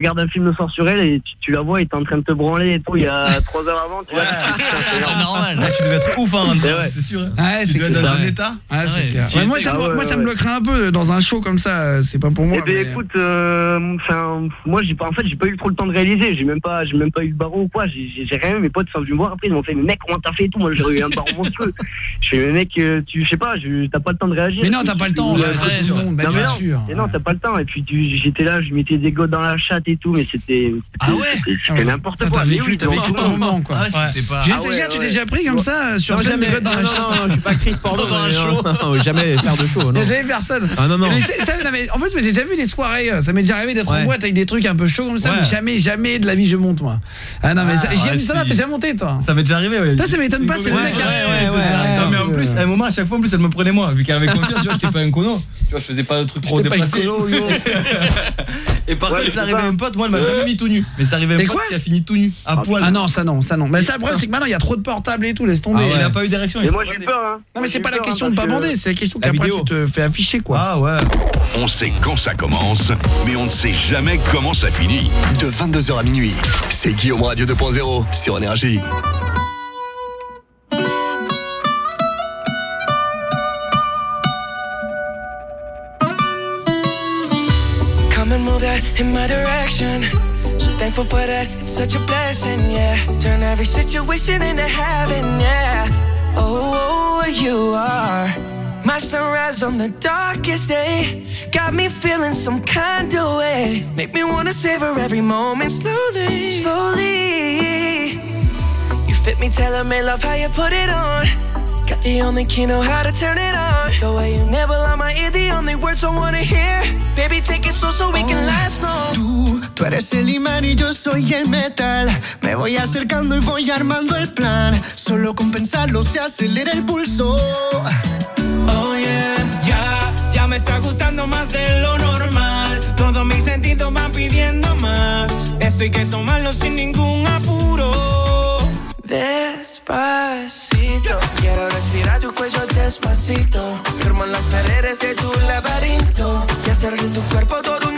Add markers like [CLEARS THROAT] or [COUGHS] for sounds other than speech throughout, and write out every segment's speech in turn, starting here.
regardes un film le soir sur elle et tu, tu la vois, elle est en train de te branler et tout, il y a trois heures avant, tu vois. C'est normal. Là, tu devais être ouf, hein, ouais. c'est sûr. hein. Ouais, Tu être dans un état. Ouais, c'est Ouais, clair. tu Ouais, moi, ça, Ah moi, ça me bloquerait un peu dans un show comme ça. euh, C'est pas pour moi. Eh ben mais- écoute, euh, enfin, moi j'ai pas, en fait j'ai pas eu trop le temps de réaliser, j'ai même pas, j'ai même pas eu le baron ou quoi, j'ai rien eu, mes potes sont venus me voir après, ils m'ont fait mais mec comment t'as fait et tout, moi j'ai eu un baron monstrueux. [LAUGHS] Je fais mais mec, euh, tu, je sais pas, t'as pas le temps de réagir. Mais non, t'as pas le temps. Bien sûr. Non, t'as pas le temps. Et puis j'étais là, je mettais des godes dans la chatte et tout, mais c'était Ah ouais c'était- Ah n'importe quoi. vécu, oui, vécu monde. moment, quoi. Ah ouais, pas. J'ai Ah essayé, ouais, tu t'es déjà pris comme ça euh, sur Non, scène jamais. dans Non, la non, je suis pas actrice porno. [LAUGHS] Dans un show. jamais faire de show. Non. jamais personne. Ah non, non. Mais c'est- ça, non, mais en plus, mais j'ai déjà vu des soirées. euh, Ça m'est déjà arrivé d'être en boîte avec des trucs un peu chauds comme ça, Ouais. mais jamais, jamais de la vie je monte moi. Ah non, mais ça, j'ai vu t'as déjà monté toi Ça m'est déjà arrivé, ouais. Toi, ça m'étonne pas, c'est le mec. ouais, hein. ouais, ouais, mais en plus, à un moment, à chaque fois, en plus, elle me prenait moi, vu qu'elle avait confiance, tu vois, j'étais pas un cono. Tu vois, je faisais pas de trucs trop déplacés. [LAUGHS] Et par Ouais, contre, ça arrivait un pote, moi, elle m'a jamais mis tout nu. Mais ça arrivait à un Mais pote qui a fini tout nu, à poil. Ah non, ça non, ça non. Mais ça, le problème, c'est que maintenant, il y a trop de portables et tout, laisse tomber. Et il a pas eu d'érection. Et moi j'ai peur. Hein. Non, mais c'est pas la question hein, de pas bander, c'est la question qu'après tu te fais afficher quoi. Ah ouais. On sait quand ça commence, mais on ne sait jamais comment ça finit. De 22h à minuit, c'est Guillaume Radio 2.0 sur Énergie. In my direction. So thankful for that, it's such a blessing, yeah. Turn every situation into heaven, yeah. Oh, oh, oh, you are my sunrise on the darkest day. Got me feeling some kind of way. Make me wanna savor every moment slowly, slowly. You fit me, tailor made love how you put it on. Got the only key, know how to turn it on. The way you never on my ear, the only words I wanna hear. Baby, take it slow so we can last long. Tú, tú eres el imán y yo soy el metal. Me voy acercando y voy armando el plan. Solo con pensarlo se acelera el pulso. Oh yeah, ya, ya me está gustando más de lo normal. Todos mis sentidos van pidiendo más. Esto hay que tomarlo sin ningún. Despacito, quiero respirar tu cuello despacito. Firmo en las paredes de tu laberinto y hacer de tu cuerpo todo un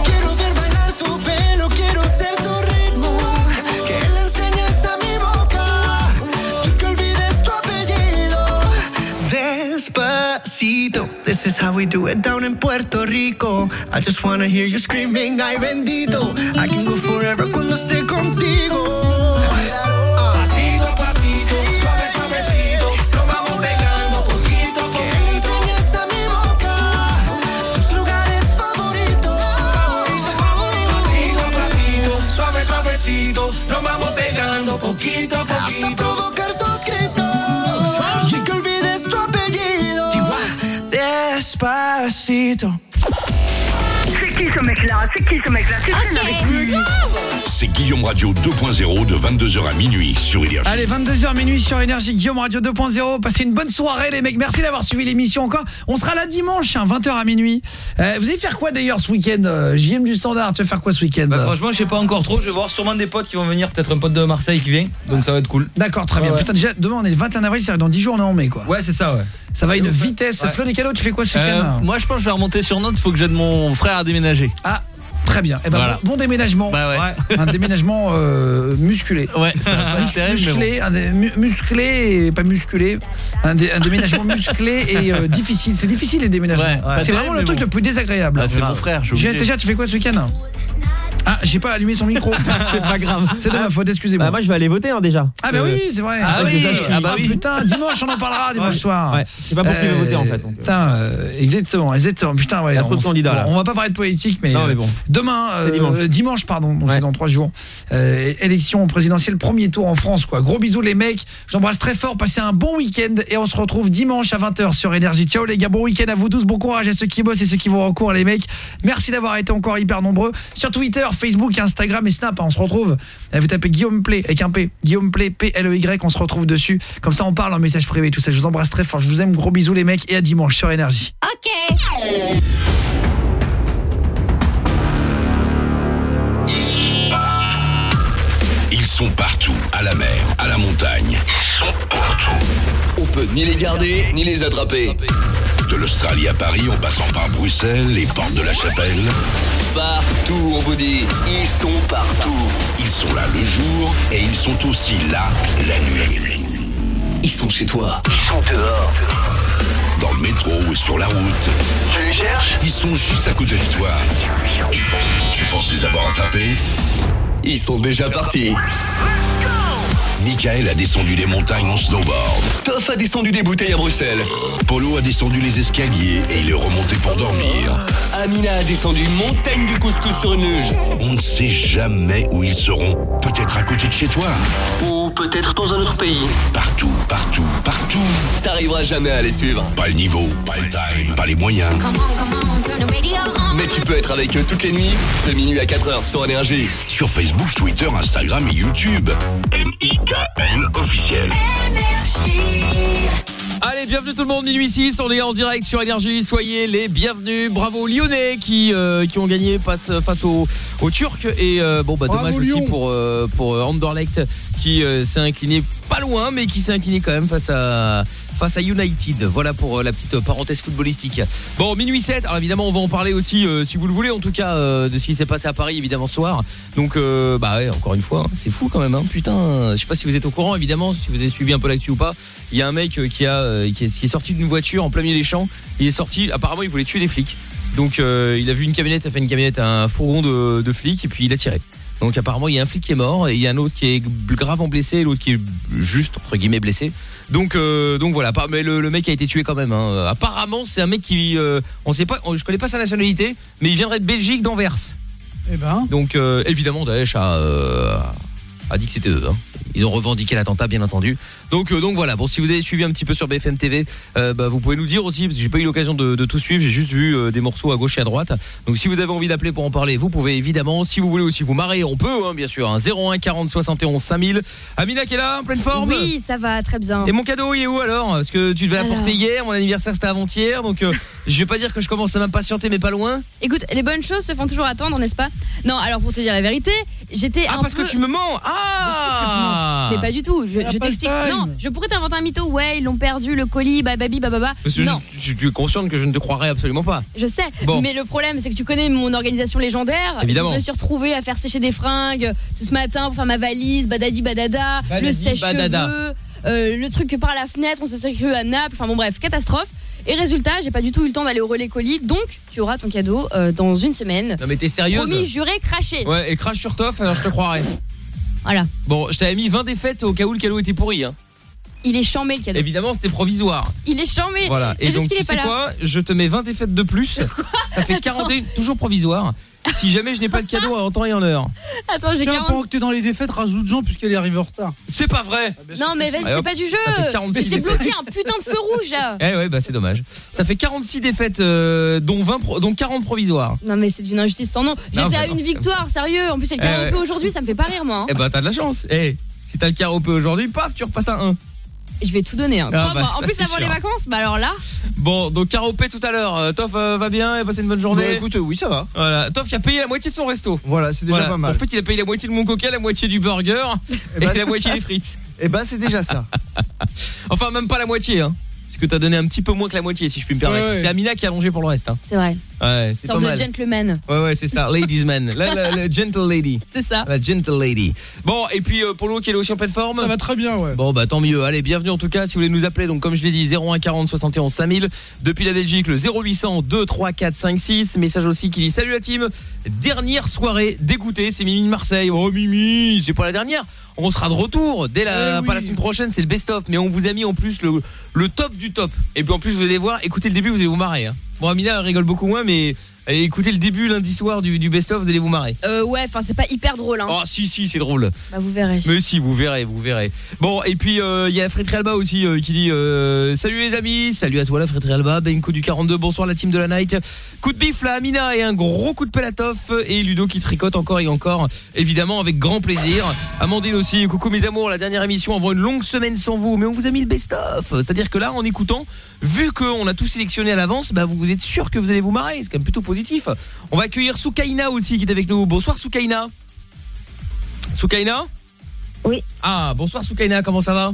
Despacito, this is how we do it down in Puerto Rico. I just wanna hear you screaming, ay bendito. I can go forever cuando esté contigo. Despacito. C'est qui ce mec-là C'est qui ce mec-là C'est traîne avec lui C'est Guillaume Radio 2.0 de 22h à minuit sur Énergie. Allez, 22h minuit sur Énergie, Guillaume Radio 2.0. Passez une bonne soirée les mecs. Merci d'avoir suivi l'émission encore. On sera là dimanche, hein, 20h à minuit. Euh, vous allez faire quoi d'ailleurs ce week-end euh, JM du Standard, tu vas faire quoi ce week-end? Bah, franchement, je sais pas encore trop. Je vais voir sûrement des potes qui vont venir. Peut-être un pote de Marseille qui vient. Donc ça va être cool. D'accord, très bien. Ouais, ouais. Putain, déjà, demain on est le 21 avril, ça va dans 10 jours on est en mai quoi. Ouais, c'est ça, ouais. Ça va à une vitesse. Ouais. Flo Descalo, tu fais quoi ce Euh, week-end moi, je pense que je vais remonter sur Nantes. Faut que j'aide mon frère à déménager. Ah, Très bien. Eh ben, Voilà. bon, bon déménagement. Bah ouais. Un déménagement euh, musculé. Ouais, ça va pas être terrible, mais bon. musclé, un dé- mu- musclé et pas musculé, un, dé- un déménagement musclé et euh, difficile. C'est difficile les déménagements. Ouais, ouais. C'est vraiment le truc bon. le plus désagréable. Ah, c'est mon frère, je Julien Stécha, tu fais quoi ce week-end? Ah, j'ai pas allumé son micro. [LAUGHS] C'est pas grave. C'est de ma faute, excusez-moi. Bah, moi, je vais aller voter hein, déjà. Ah bah Euh, oui, c'est vrai. Ah oui, ah bah oui. putain, dimanche on en parlera [LAUGHS] dimanche soir. Ouais, je sais pas pour qui vais voter en fait. donc, euh. Putain, euh, exactement, exactement. Putain, ouais. Il y a trop on- de candidats, là. bon, on va pas parler de politique, mais, Non, mais euh, bon. demain, euh, dimanche. pardon, donc Ouais. c'est dans trois jours. Euh, élection présidentielle, premier tour en France, quoi. Gros bisous les mecs. J'embrasse très fort. Passez un bon week-end et on se retrouve dimanche à 20h sur Énergie. Ciao les gars, bon week-end à vous tous. Bon courage à ceux qui bossent et ceux qui vont en cours, les mecs. Merci d'avoir été encore hyper nombreux sur Twitter, Facebook, Instagram et Snap. hein, on se retrouve. Euh, Vous tapez Guillaume Play avec un P. Guillaume Play, P-L-E-Y. On se retrouve dessus. Comme ça, on parle en message privé, tout ça. Je vous embrasse très fort. Je vous aime. Gros bisous les mecs et à dimanche sur Énergie. Ils sont partout, à la mer, à la montagne. Ils sont partout. On peut ni les garder, ni les attraper. De l'Australie à Paris, en passant par Bruxelles, les portes de la chapelle. Partout, on vous dit. Ils sont partout. Ils sont là le jour et ils sont aussi là la nuit. Ils sont chez toi. Ils sont dehors. Dans le métro ou sur la route. Tu les cherches? Ils sont juste à côté de toi. Tu penses les avoir attrapés Ils sont déjà partis. Michael a descendu les montagnes en snowboard. Toff a descendu des bouteilles à Bruxelles. Polo a descendu les escaliers et il est remonté pour dormir. Amina a descendu une montagne de couscous sur une luge. On ne sait jamais où ils seront. Peut-être à côté de chez toi. Ou peut-être dans un autre pays. Partout, partout, partout. T'arriveras jamais à les suivre. Pas le niveau, pas le time, pas les moyens. Mais tu peux être avec eux toutes les nuits, de minuit à 4h sur Énergie. Sur Facebook, Twitter, Instagram et YouTube. Officiel. Allez, bienvenue tout le monde, minuit 6, on est en direct sur Énergie, soyez les bienvenus. Bravo aux Lyonnais qui, euh, qui ont gagné face, face aux, aux Turcs. Et euh, bon, bah dommage aussi pour, euh, pour Anderlecht qui euh, s'est incliné pas loin, mais qui s'est incliné quand même face à face à United. Voilà pour euh, la petite parenthèse footballistique. Bon, minuit 7, alors évidemment on va en parler aussi euh, si vous le voulez, en tout cas euh, de ce qui s'est passé à Paris évidemment ce soir. Donc euh, bah ouais, encore une fois, hein, c'est fou quand même hein. Putain, je sais pas si vous êtes au courant évidemment, si vous avez suivi un peu l'actu ou pas. Il y a un mec qui a qui est, qui est sorti d'une voiture en plein milieu des champs, il est sorti, apparemment il voulait tuer des flics. Donc il a vu une camionnette, a fait une camionnette un fourgon de, de flics et puis il a tiré. Donc apparemment il y a un flic qui est mort et il y a un autre qui est gravement blessé et l'autre qui est juste entre guillemets blessé. Donc euh, donc voilà, mais le, le mec a été tué quand même. hein. Apparemment c'est un mec qui, euh, on sait pas, on- je connais pas sa nationalité, mais il viendrait de Belgique d'Anvers. Eh ben. Donc euh, évidemment Daesh a, euh, a dit que c'était eux. hein. Ils ont revendiqué l'attentat bien entendu. Donc euh, donc voilà. Bon si vous avez suivi un petit peu sur BFM TV, euh, bah, vous pouvez nous dire aussi parce que j'ai pas eu l'occasion de, de tout suivre. J'ai juste vu euh, des morceaux à gauche et à droite. Donc si vous avez envie d'appeler pour en parler, vous pouvez évidemment. Si vous voulez aussi vous marrer, on peut hein, bien sûr. Hein, 01 40 71 5000. Amina qui est là, en pleine forme. Oui, ça va très bien. Et mon cadeau, il est où alors? Parce que tu devais Alors. apporter hier, mon anniversaire c'était avant-hier, donc [LAUGHS] je vais pas dire que je commence à m'impatienter, mais pas loin. Écoute, les bonnes choses se font toujours attendre, n'est-ce pas? Non, alors pour te dire la vérité, j'étais Ah un parce peu... que tu me mens Ah Mais pas du tout, je, je t'explique. Non, je pourrais t'inventer un mytho, ouais, ils l'ont perdu, le colis, bababi, bababa. Parce que Non, je- tu, tu es consciente que je ne te croirais absolument pas. je sais, Bon. mais le problème c'est que tu connais mon organisation légendaire. Évidemment. Je me suis retrouvée à faire sécher des fringues tout ce matin pour faire ma valise, badadi badada, Badadi, le sèche-cheveux, euh, le truc par la fenêtre, on se serait cru à Naples, enfin bon bref, catastrophe. Et résultat, j'ai pas du tout eu le temps d'aller au relais colis, donc tu auras ton cadeau euh, dans une semaine. Non mais t'es sérieuse Promis, juré, craché. Ouais, et crash sur Toff, alors je te croirais. Voilà. Bon, je t'avais mis 20 défaites au cas où le cadeau était pourri. Hein. Il est chambé le cadeau. Évidemment, c'était provisoire. Il est chambé. Voilà. C'est Et juste donc, qu'il tu est sais pas là. quoi? Je te mets 20 défaites de plus. [LAUGHS] Ça fait 41, toujours provisoire. Si jamais je n'ai pas le cadeau en temps et en heure. Attends, j'ai Tiens, 40. pendant que t'es dans les défaites, rajoute Jean puisqu'elle est arrivée en retard. C'est pas vrai Non, mais vas-y, Allez, c'est hop, pas du jeu. ça fait 46 Mais c'est défaites. bloqué un putain de feu rouge là. [LAUGHS] Eh ouais, bah c'est dommage. Ça fait 46 défaites, euh, dont, 20 pro- dont 40 provisoires. Non, mais c'est d'une injustice sans nom. J'étais bah à non. une victoire, sérieux. En plus, c'est le Eh karaoké ouais. aujourd'hui, ça me fait pas rire, moi. hein. Eh bah t'as de la chance. Eh, si t'as le karaopé aujourd'hui, paf, tu repasses à 1. Je vais tout donner. Hein. Ah, Crois-moi. bah, en ça, plus, c'est avant les sûr. vacances, bah alors là. Bon, donc karaopé tout à l'heure. Euh, Toff euh, va bien, il a passé une bonne journée. Bah, écoute, oui, ça va. Voilà, Toff qui a payé la moitié de son resto. Voilà, c'est déjà Voilà. pas mal. En fait, il a payé la moitié de mon coca, la moitié du burger [LAUGHS] et, bah, la moitié des [LAUGHS] frites. Et bah, c'est déjà ça. [LAUGHS] Enfin, même pas la moitié, hein. Parce que t'as donné un petit peu moins que la moitié, si je puis me permettre. Ouais, ouais. C'est Amina qui a allongé pour le reste. Hein. C'est vrai. Ouais, c'est pas Sorte de mal. gentleman. Ouais ouais, c'est ça, ladies man. La, la- la gentle lady. [LAUGHS] C'est ça. La gentle lady. Bon, et puis euh, Polo qui est aussi en pleine forme Ça va très bien, ouais. Bon bah tant mieux. Allez, bienvenue en tout cas si vous voulez nous appeler. Donc comme je l'ai dit 01 40 71 5000 depuis la Belgique le 0800 2 3 4 5 6. Message aussi qui dit salut la team. Dernière soirée d'écouter, c'est Mimi de Marseille. Oh Mimi, c'est pas la dernière. On sera de retour dès la Eh oui. pas la semaine prochaine, c'est le best of mais on vous a mis en plus le le top du top. Et puis en plus vous allez voir, écoutez le début, vous allez vous marrer hein. Bon Amina rigole beaucoup moins mais allez, écoutez le début lundi soir du, du best of, vous allez vous marrer. Euh, ouais, enfin, c'est pas hyper drôle, hein. Oh si si, c'est drôle. Bah, vous verrez. Mais si, vous verrez, vous verrez. Bon, et puis euh, il y a Alba aussi euh, qui dit Salut les amis, salut à toi la Frédéric Alba, Benko du 42, bonsoir la team de la night. Coup de bif là, Amina et un gros coup de pelatov et Ludo qui tricote encore et encore, évidemment avec grand plaisir. Amandine aussi, coucou mes amours, la dernière émission avant une longue semaine sans vous, mais on vous a mis le best-of. C'est-à-dire que là, en écoutant, vu qu'on a tout sélectionné à l'avance, bah vous êtes sûr que vous allez vous marrer, c'est quand même plutôt positif. On va accueillir Soukaina aussi qui est avec nous. Bonsoir Soukaina. Soukaina Oui. Ah, bonsoir Soukaina, comment ça va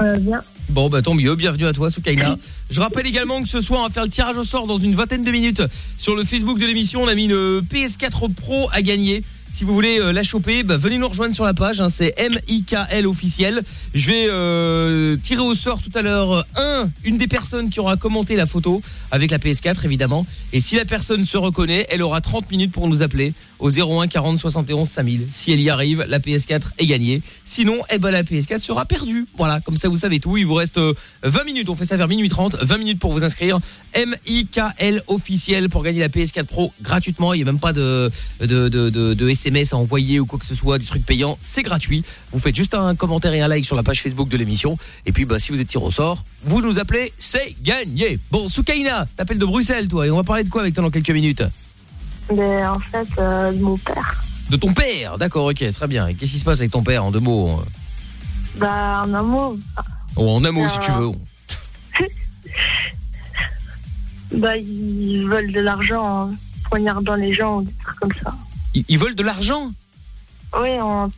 Euh, bien. Bon, bah tant mieux, bienvenue à toi Soukaina. Je rappelle également que ce soir, on va faire le tirage au sort dans une vingtaine de minutes. Sur le Facebook de l'émission, on a mis une PS4 Pro à gagner. Si vous voulez euh, la choper, bah, venez nous rejoindre sur la page, hein, c'est MIKL officiel. Je vais euh, tirer au sort tout à l'heure euh, un, une des personnes qui aura commenté la photo avec la PS4 évidemment. Et si la personne se reconnaît, elle aura 30 minutes pour nous appeler au 01 40 71 5000. Si elle y arrive, la PS4 est gagnée. Sinon, eh ben la PS4 sera perdue. Voilà, comme ça vous savez tout. Il vous reste euh, 20 minutes, on fait ça vers minuit 30, 20 minutes pour vous inscrire. MIKL officiel pour gagner la PS4 Pro gratuitement. Il n'y a même pas de, de, de, de, de SMS à envoyer ou quoi que ce soit, des trucs payants. C'est gratuit. Vous faites juste un commentaire et un like sur la page Facebook de l'émission. Et puis, bah, si vous êtes tiré au sort, vous nous appelez, c'est gagné. Bon, Soukaina, t'appelles de Bruxelles, toi, et on va parler de quoi avec toi dans quelques minutes? Mais en fait, euh, de mon père. De ton père, d'accord, ok, très bien. Et qu'est-ce qui se passe avec ton père en deux mots? Euh Bah, en amour. Ou en un mot, si Euh, tu veux. [LAUGHS] Bah, ils veulent de l'argent en poignardant les gens des trucs comme ça. Ils, ils veulent de l'argent Oui, en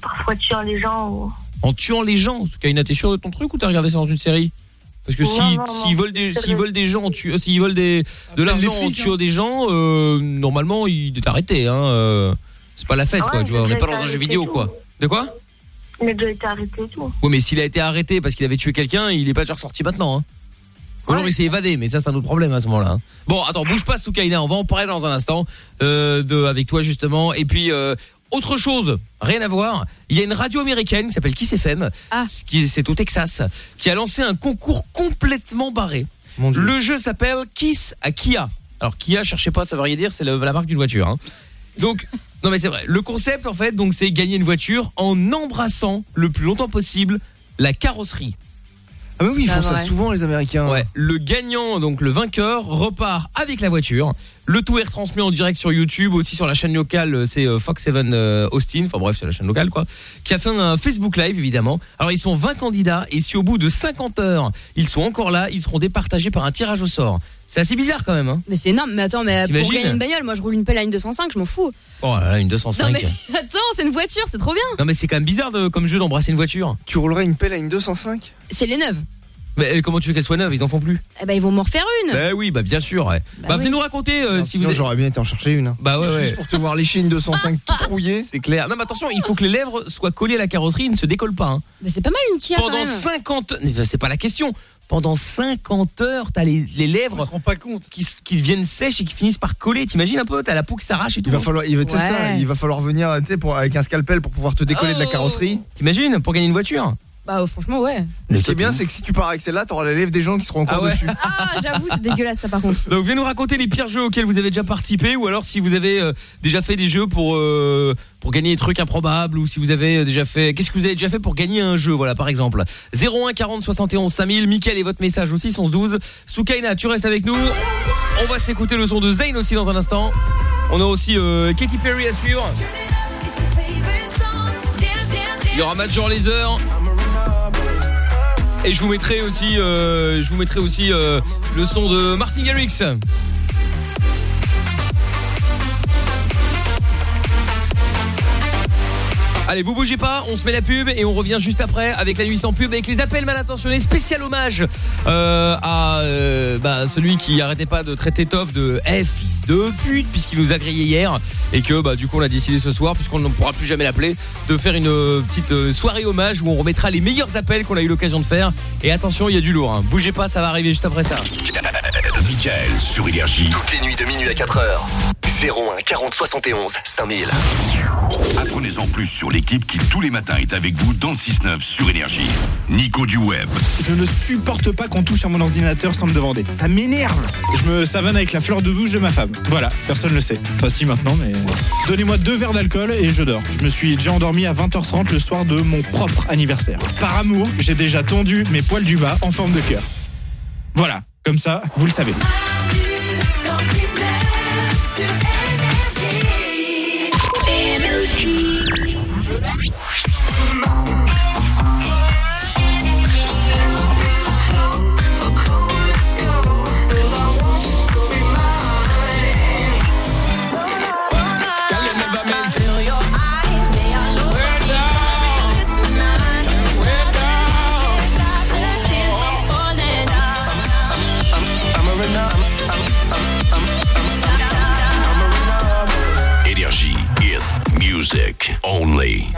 parfois tuant les gens ou... en tuant les gens. Soukaina, t'es sûr de ton truc ou t'as regardé ça dans une série? Parce que Non, si s'ils veulent des s'ils veulent des gens, en tu- s'ils veulent des de l'argent en tuant des gens, euh, normalement il est arrêté. Hein, euh, c'est pas la fête, Ah quoi. Tu vois, on mais n'est pas dans un jeu vidéo, tout. quoi. De quoi? Il a déjà été arrêté tout. Oui, mais s'il a été arrêté parce qu'il avait tué quelqu'un, il est pas déjà ressorti maintenant. Hein. Ou alors il s'est évadé, mais ça c'est un autre problème à ce moment-là. hein. Bon, attends, bouge pas Soukaina, on va en parler dans un instant euh, de avec toi justement. Et puis euh, autre chose, rien à voir. Il y a une radio américaine qui s'appelle Kiss FM, Ah. qui c'est au Texas, qui a lancé un concours complètement barré. Mon Dieu. Le jeu s'appelle Kiss à Kia. Alors Kia, cherchez pas, ça veut rien dire, c'est le- la marque d'une voiture. hein. Donc, [LAUGHS] non mais c'est vrai. Le concept en fait, donc c'est gagner une voiture en embrassant le plus longtemps possible la carrosserie. Ah mais oui, ils font ça souvent les Américains. Ouais, le gagnant, donc le vainqueur, repart avec la voiture. Le tout est retransmis en direct sur YouTube, aussi sur la chaîne locale, euh, c'est euh, Fox 7 euh, Austin, enfin bref, c'est la chaîne locale quoi, qui a fait un Facebook Live évidemment. Alors ils sont 20 candidats et si au bout de 50 heures, ils sont encore là, ils seront départagés par un tirage au sort. C'est assez bizarre quand même hein. Mais c'est énorme. Mais attends, mais pour gagner une bagnole, moi je roule une pelle à une 205, je m'en fous. Oh là là, une 205. Non mais [LAUGHS] attends, c'est une voiture, c'est trop bien. Non mais c'est quand même bizarre de, comme jeu d'embrasser une voiture. Tu roulerais une pelle à une 205 C'est les neuves. Mais euh, comment tu veux qu'elle soit neuve Ils en font plus? Eh ben ils vont m'en refaire une. Bah oui, bah bien sûr. ouais. Bah, Bah venez oui. nous raconter euh, si vous Sinon êtes- j'aurais bien été en chercher une. hein. Bah ouais ouais. Juste pour te voir lécher une 205 toute rouillée. C'est clair. Non mais attention, il faut que les lèvres soient collées à la carrosserie, ils ne se décollent pas. hein. Mais c'est pas mal une Kia quand Pendant même. 50 mais c'est pas la question. Pendant 50 heures, t'as les, les Je me lèvres rends pas compte. qui, s- qui deviennent sèches et qui finissent par coller. T'imagines un peu T'as la peau qui s'arrache et tout. Il va falloir, il va, tu sais Ouais. ça, il va falloir venir tu sais, pour, avec un scalpel pour pouvoir te décoller de la Oh. carrosserie. T'imagines pour gagner une voiture Bah euh, franchement ouais. Ce qui est bien, c'est que si tu pars avec celle-là, t'auras les lèvres des gens qui seront encore Ah ouais. dessus. [LAUGHS] Ah j'avoue c'est dégueulasse ça par contre. Donc venez nous raconter les pires jeux auxquels vous avez déjà participé ou alors si vous avez euh, déjà fait des jeux pour euh, pour gagner des trucs improbables ou si vous avez déjà fait qu'est-ce que vous avez déjà fait pour gagner un jeu voilà par exemple 01 40 71 5000 Mickaël et votre message aussi sont 12 Soukaina tu restes avec nous on va s'écouter le son de Zayn aussi dans un instant on a aussi euh, Katy Perry à suivre il y aura Major Laser et je vous mettrai aussi euh, euh, le son de Martin Garrix Allez, vous bougez pas, on se met la pub et on revient juste après avec la nuit sans pub, avec les appels mal intentionnés. Spécial hommage euh, à euh, bah, celui qui arrêtait pas de traiter Toff de F, fils de pute, puisqu'il nous a grillé hier. Et que bah, du coup, on a décidé ce soir, puisqu'on ne pourra plus jamais l'appeler, de faire une euh, petite soirée hommage où on remettra les meilleurs appels qu'on a eu l'occasion de faire. Et attention, il y a du lourd. hein. Bougez pas, ça va arriver juste après ça. Michael sur Énergie. Toutes les nuits de minuit à 4h. 01 40 71 5000. Apprenez-en plus sur l'équipe qui tous les matins est avec vous dans le 6-9 sur Énergie. Nico du web. Je ne supporte pas qu'on touche à mon ordinateur sans me demander. Ça m'énerve. Je me savonne avec la fleur de douche de ma femme. Voilà, personne ne le sait. Enfin si maintenant, mais... Donnez-moi deux verres d'alcool et je dors. Je me suis déjà endormi à 20h30 le soir de mon propre anniversaire. Par amour, j'ai déjà tondu mes poils du bas en forme de cœur. Voilà, comme ça, vous le savez. Only.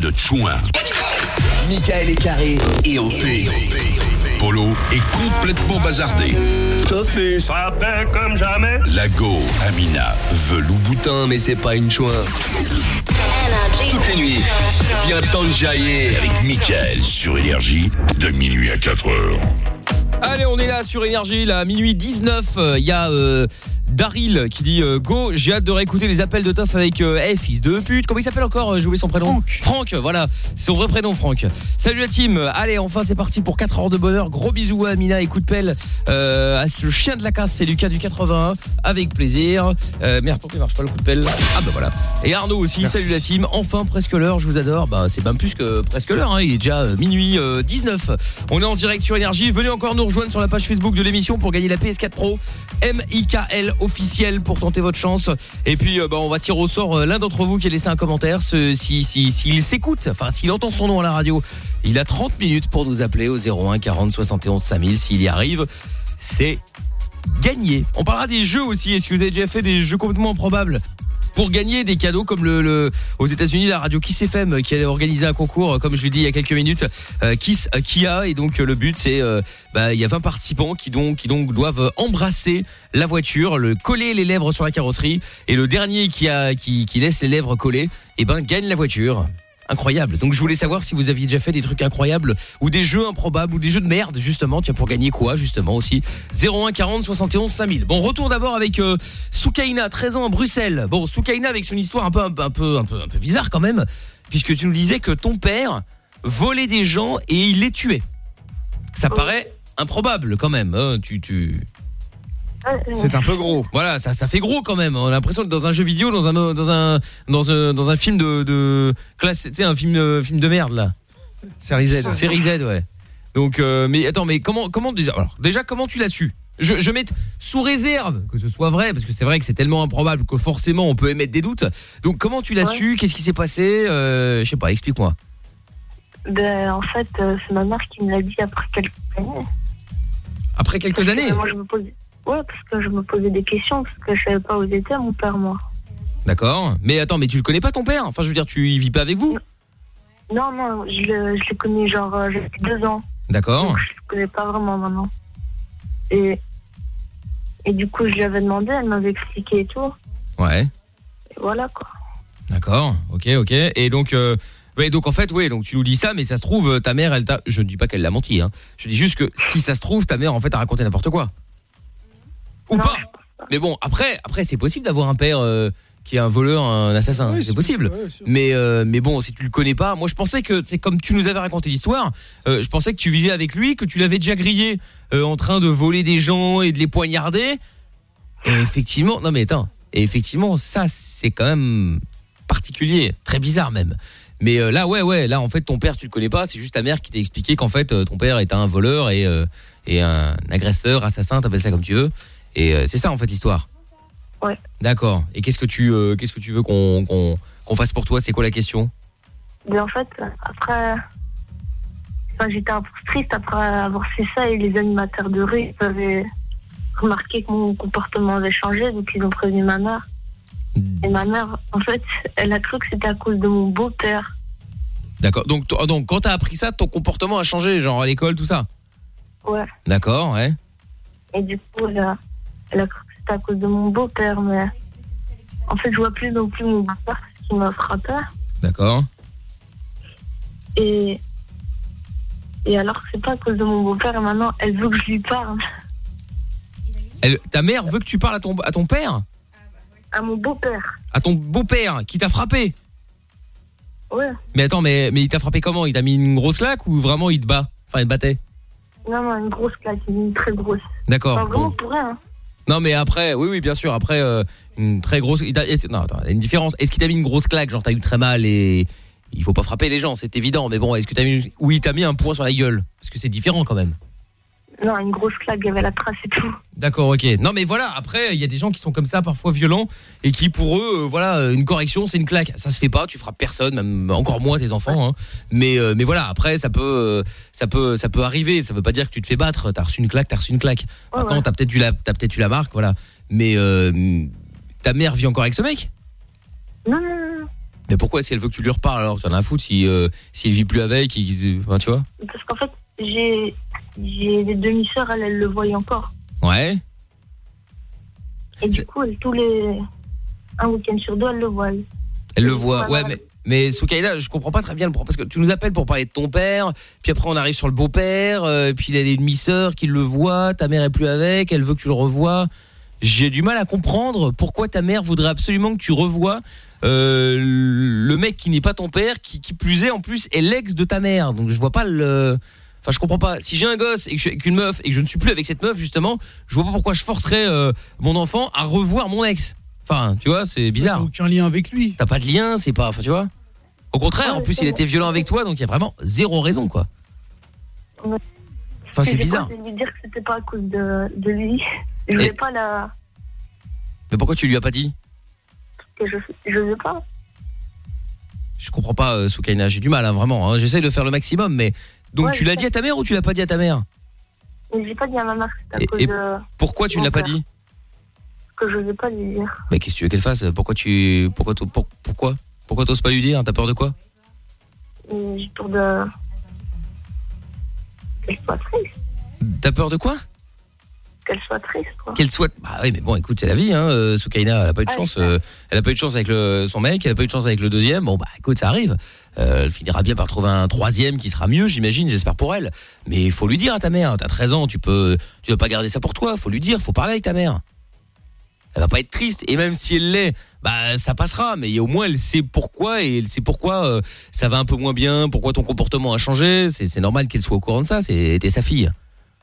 De chouin. Michael est carré et OP. Polo est complètement bazardé. Fait ça paie comme jamais. Lago, Amina, veloux Putain, mais c'est pas une chouin. Toutes les nuits, viens t'enjailler avec Michael sur Énergie de minuit à 4 heures. Allez, on est là sur Énergie, là, minuit 19. euh, Il y a euh, Daryl qui dit euh, Go, j'ai hâte de réécouter les appels de Toff avec euh, eh, fils de pute. Comment il s'appelle encore euh, J'ai oublié son prénom. Franck. Franck, voilà. Son vrai prénom, Franck. Salut la team. Allez, enfin, c'est parti pour 4 heures de bonheur. Gros bisous à Amina et coup de pelle euh, à ce chien de la casse. C'est Lucas du 81. Avec plaisir. Merde, pourquoi il marche pas le coup de pelle? Ah, bah voilà. Et Arnaud aussi. Salut la team. Enfin, presque l'heure. Je vous adore. Bah, c'est même plus que presque l'heure. Hein. Il est déjà minuit euh, 19. On est en direct sur Énergie. Venez encore nous rejoindre sur la page Facebook de l'émission pour gagner la PS4 Pro. MIKL officiel pour tenter votre chance. Et puis, euh, bah, on va tirer au sort euh, l'un d'entre vous qui a laissé un commentaire. Ce, si, s'il s'écoute, enfin, s'il entend son nom à la radio, il a 30 minutes pour nous appeler au 01 40 71 5000. S'il y arrive, c'est gagné. On parlera des jeux aussi. Est-ce que vous avez déjà fait des jeux complètement improbables? Pour gagner des cadeaux comme le, aux États-Unis la radio Kiss FM qui a organisé un concours comme je l'ai dit il y a quelques minutes euh, Kiss euh, Kia et donc euh, le but c'est euh, bah, il y a 20 participants qui donc qui donc doivent embrasser la voiture, le coller les lèvres sur la carrosserie et le dernier qui a qui, qui laisse les lèvres collées et ben gagne la voiture. Incroyable. Donc je voulais savoir si vous aviez déjà fait des trucs incroyables ou des jeux improbables ou des jeux de merde justement, tiens pour gagner quoi justement aussi? 01 40 71 5000. Bon, retour d'abord avec euh, Soukaina, 13 ans à Bruxelles. Bon, Soukaina avec son histoire un peu un peu un peu un peu, un peu bizarre quand même puisque tu nous disais que ton père volait des gens et il les tuait. Ça paraît improbable quand même, hein, tu tu C'est un peu gros. voilà, ça, ça fait gros quand même. On a l'impression d'être dans un jeu vidéo, dans un, dans un, dans un, dans un film de, de classe, tu sais, un film, euh, film de merde là. Série Z. Série Z, ouais. Donc, euh, mais attends, mais comment, comment déjà, alors déjà comment tu l'as su? Je, je mets sous réserve que ce soit vrai, parce que c'est vrai que c'est tellement improbable que forcément on peut émettre des doutes. Donc comment tu l'as Ouais. su? Qu'est-ce qui s'est passé? Euh, Je sais pas, explique-moi. Ben, en fait, euh, c'est ma mère qui me l'a dit après quelques années. Après quelques années? moi, je me posais... Ouais, parce que je me posais des questions, parce que je savais pas où était mon père, moi. D'accord. Mais attends, mais tu le connais pas ton père? Enfin, je veux dire, tu y vis pas avec vous? Non, non, je le, je l'ai connu genre, euh, j'ai deux ans. D'accord. Donc, je le connais pas vraiment maintenant. Et, et du coup, je lui avais demandé, elle m'avait expliqué et tout. Ouais. Et voilà, quoi. D'accord, ok, ok. Et donc, euh, ouais, donc en fait, ouais, donc tu nous dis ça, mais ça se trouve, euh, ta mère, elle t'a. Je ne dis pas qu'elle l'a menti, hein. Je dis juste que si ça se trouve, ta mère, en fait, a raconté n'importe quoi. Ou pas. Mais bon, après, après, c'est possible d'avoir un père euh, qui est un voleur, un assassin. c'est possible. mais, euh, mais bon, si tu le connais pas, moi, je pensais que, c'est comme tu nous avais raconté l'histoire, euh, je pensais que tu vivais avec lui, que tu l'avais déjà grillé en train de voler des gens et de les poignarder. Et effectivement, non mais attends, et effectivement, ça, c'est quand même particulier, très bizarre même. Mais euh, là, ouais, ouais, là, en fait, ton père, tu le connais pas, c'est juste ta mère qui t'a expliqué qu'en fait, euh, ton père était un voleur et, euh, et un agresseur, assassin, t'appelles ça comme tu veux. Et euh, c'est ça, en fait, l'histoire. Ouais. D'accord. Et qu'est-ce que tu, euh, qu'est-ce que tu veux qu'on qu'on qu'on fasse pour toi? C'est quoi la question? Mais en fait, après. Enfin, j'étais un peu triste après avoir fait ça et les animateurs de rue avaient remarqué que mon comportement avait changé, donc ils ont prévenu ma mère. Et ma mère, en fait, elle a cru que c'était à cause de mon beau-père. D'accord. Donc, donc, quand t'as appris ça, ton comportement a changé, genre à l'école, tout ça? Ouais. D'accord, ouais. Et du coup, a, elle a cru que c'était à cause de mon beau-père, mais en fait, je vois plus non plus mon beau-père parce qu'il m'a frappé. D'accord. Et, et alors que c'est pas à cause de mon beau-père, et maintenant, elle veut que je lui parle. Elle- ta mère veut que tu parles à ton, à ton père? À mon beau-père. À ton beau-père qui t'a frappé? Ouais. Mais attends, mais, mais il t'a frappé comment? Il t'a mis une grosse claque ou vraiment il te bat? Enfin, il te battait? Non, non, une grosse claque, une très grosse. D'accord. Enfin, vraiment bon. pour rien. hein. Non, mais après, oui, oui, bien sûr, après, euh, une très grosse. Non, attends, une différence. Est-ce qu'il t'a mis une grosse claque Genre, t'as eu très mal et. Il faut pas frapper les gens, c'est évident. Mais bon, est-ce que t'as mis. Ou il t'a mis un poing sur la gueule? Parce que c'est différent quand même. Non, une grosse claque, il y avait la trace et tout. D'accord, ok. Non, mais voilà, après, il y a des gens qui sont comme ça, parfois violents, et qui, pour eux, euh, voilà, euh, une correction, c'est une claque. Ça se fait pas, tu frappes personne, même encore moins tes enfants. Hein. Mais, euh, mais voilà, après, ça peut, euh, ça peut, ça peut arriver. Ça veut pas dire que tu te fais battre. T'as reçu une claque, t'as reçu une claque. Maintenant, t'as peut-être eu la, t'as peut-être eu la marque, voilà. Mais ta mère vit encore avec ce mec? Non, non, non. Mais pourquoi si elle veut que tu lui reparles alors T'en as à foutre si, si elle vit plus avec, enfin, tu vois? Parce qu'en fait, j'ai j'ai des demi-sœurs, elles, elles le voient encore. Ouais. Et du coup, elles, tous les. Un week-end sur deux, elles le voient. Elle le voit. Ouais, mais mais Soukaina, je comprends pas très bien le problème parce que tu nous appelles pour parler de ton père, puis après on arrive sur le beau-père, euh, puis il a des demi-sœurs qui le voient, ta mère est plus avec, elle veut que tu le revois. j'ai du mal à comprendre pourquoi ta mère voudrait absolument que tu revoies euh, le mec qui n'est pas ton père, qui, qui plus est en plus est l'ex de ta mère. Donc je vois pas le. Enfin, je comprends pas. Si j'ai un gosse et que je suis avec une meuf et que je ne suis plus avec cette meuf justement, je vois pas pourquoi je forcerais euh, mon enfant à revoir mon ex. Enfin, tu vois, c'est bizarre. aucun lien avec lui. T'as pas de lien, c'est pas. Enfin, tu vois. Au contraire, en plus, il était violent avec toi, donc il y a vraiment zéro raison, quoi. Ouais. Enfin, c'est bizarre. de lui dire que c'était pas à cause de, de lui. Je voulais pas la. Mais pourquoi tu lui as pas dit? Que je, je veux pas. Je comprends pas, euh, Soukaina. J'ai du mal, hein, vraiment. hein. J'essaie de faire le maximum, mais donc Ouais, tu l'as dit à ta mère ou tu l'as pas dit à ta mère? J'ai pas dit à ma mère que c'était à Et- cause et de. Pourquoi tu ne l'as pas dit? Que je veux pas lui dire. Mais qu'est-ce que tu veux qu'elle fasse? Pourquoi tu pourquoi pour- pourquoi? Pourquoi t'oses pas lui dire? T'as peur de quoi? J'ai peur de. Soit triste. T'as peur de quoi? Qu'elle soit triste. Qu'elle soit Bah oui, mais bon, écoute, c'est la vie hein. euh, Soukaina, elle a pas eu de Ouais, chance euh, elle a pas eu de chance avec le, son mec, elle a pas eu de chance avec le deuxième. Bon bah écoute, ça arrive. Euh, elle finira bien par trouver un troisième qui sera mieux, j'imagine, j'espère pour elle. Mais il faut lui dire à ta mère, t'as 13 ans, tu peux tu dois pas garder ça pour toi, faut lui dire, faut parler avec ta mère. Elle va pas être triste et même si elle l'est, bah ça passera mais au moins elle sait pourquoi et elle sait pourquoi ça va un peu moins bien, pourquoi ton comportement a changé, c'est normal qu'elle soit au courant de ça, t'es sa fille.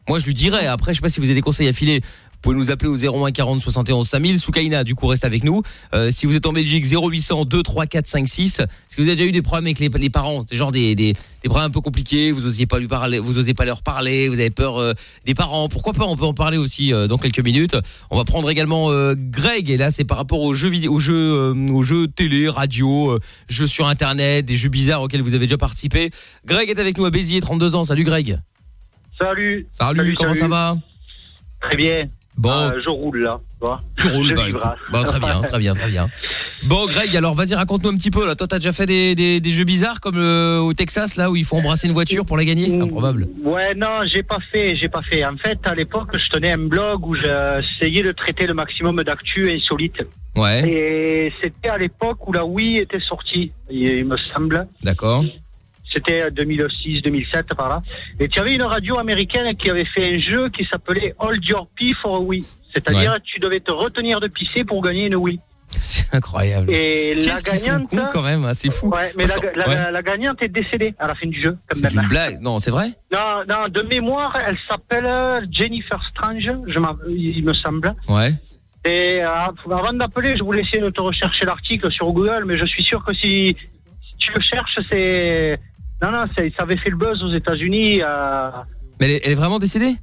Moi, je lui dirais. Après, je sais pas si vous avez des conseils à filer. Vous pouvez nous appeler au 01 40 71 5000. Soukaina, du coup, reste avec nous. Euh, si vous êtes en Belgique, 0800 2 3 4 5 6. Est-ce que vous avez déjà eu des problèmes avec les, parents? C'est genre des, des, des problèmes un peu compliqués. Vous osiez pas lui parler, vous osez pas leur parler. Vous avez peur euh, des parents. Pourquoi pas? On peut en parler aussi euh, dans quelques minutes. On va prendre également euh, Greg. Et là, c'est par rapport aux jeux vidéo, aux jeux, euh, aux jeux télé, radio, jeux sur Internet, des jeux bizarres auxquels vous avez déjà participé. Greg est avec nous à Béziers, 32 ans. Salut Greg. Salut. Salut, comment ça va Très bien. Bon. Euh, je roule là, tu roules, Je bah. Bah, très bien, très bien, très bien. [LAUGHS] Bon, Greg, alors vas-y, raconte-nous un petit peu. Là, toi, t'as déjà fait des, des, des jeux bizarres comme euh, au Texas, là, où il faut embrasser une voiture pour la gagner? Improbable. Ouais, non, j'ai pas fait, j'ai pas fait. En fait, à l'époque, je tenais un blog où j'essayais de traiter le maximum d'actu insolite. Ouais. Et c'était à l'époque où la Wii était sortie, il me semble. D'accord. C'était 2006, 2007 par là. Et tu avais une radio américaine qui avait fait un jeu qui s'appelait Hold Your Pee for a Wii. C'est-à-dire, Ouais. tu devais te retenir de pisser pour gagner une Wii. C'est incroyable. Et la qu'ils sont gagnante. cons quand même, hein, c'est fou. Ouais, mais la, que- la- ouais. la gagnante est décédée à la fin du jeu. C'est une blague. Non, c'est vrai? Non, non, de mémoire, elle s'appelle Jennifer Strange, je il me semble. Ouais. Et euh, avant d'appeler, je voulais essayer de te rechercher l'article sur Google, mais je suis sûr que si, si tu le cherches, c'est. Non, non, ça avait fait le buzz aux États-Unis. euh, Mais elle est, elle est vraiment décédée?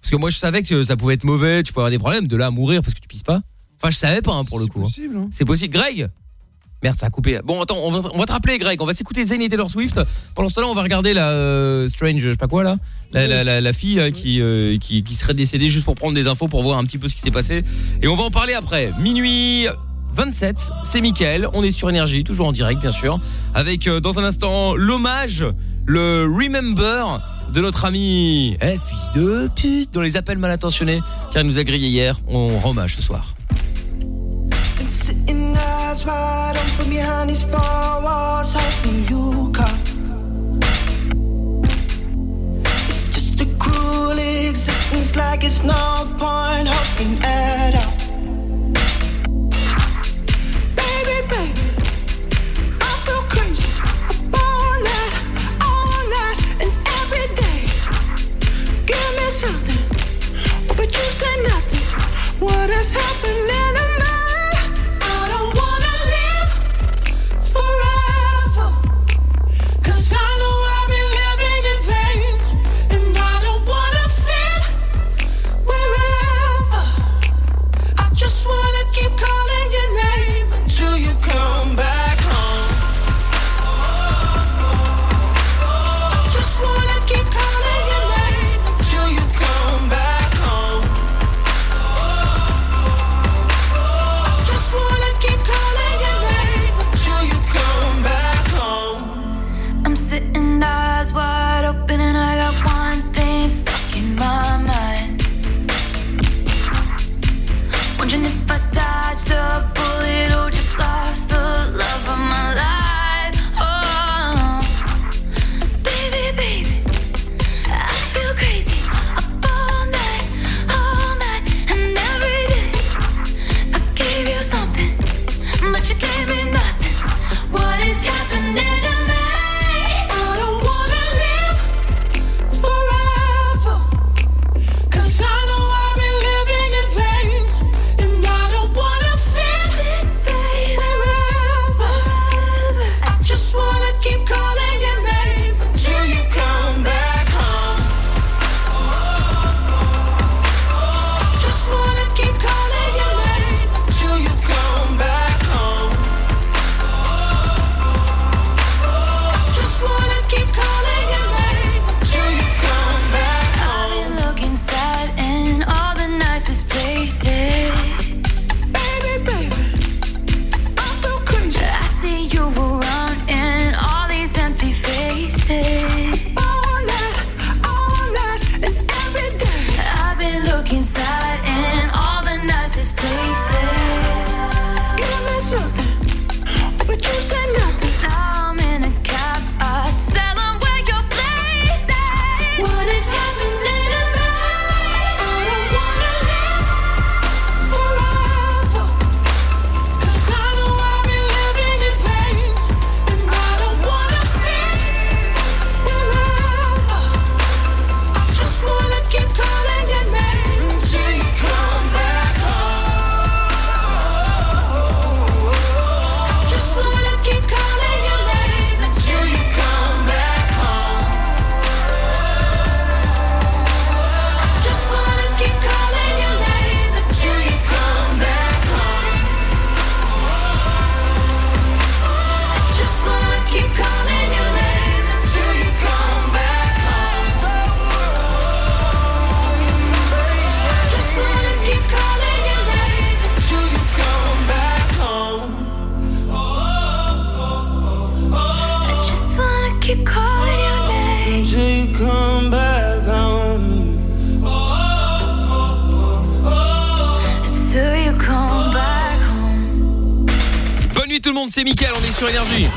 Parce que moi, je savais que ça pouvait être mauvais, tu pouvais avoir des problèmes, de là à mourir parce que tu pisses pas. Enfin, je savais pas, hein, pour le coup. possible, hein. C'est possible. Greg? Merde, ça a coupé. Bon, attends, on va, on va te rappeler, Greg. On va s'écouter Zayn et Taylor Swift. Pendant ce temps-là, on va regarder la euh, Strange, je sais pas quoi là, la, la, la, la fille euh, qui, euh, qui qui serait décédée juste pour prendre des infos, pour voir un petit peu ce qui s'est passé. Et on va en parler après. Minuit 27, c'est Mickaël. On est sur Énergie, toujours en direct, bien sûr, avec euh, dans un instant l'hommage, le Remember de notre ami, eh fils de pute, dans les appels mal intentionnés, car il nous a grillé hier. On rend hommage ce soir. Point. What is happening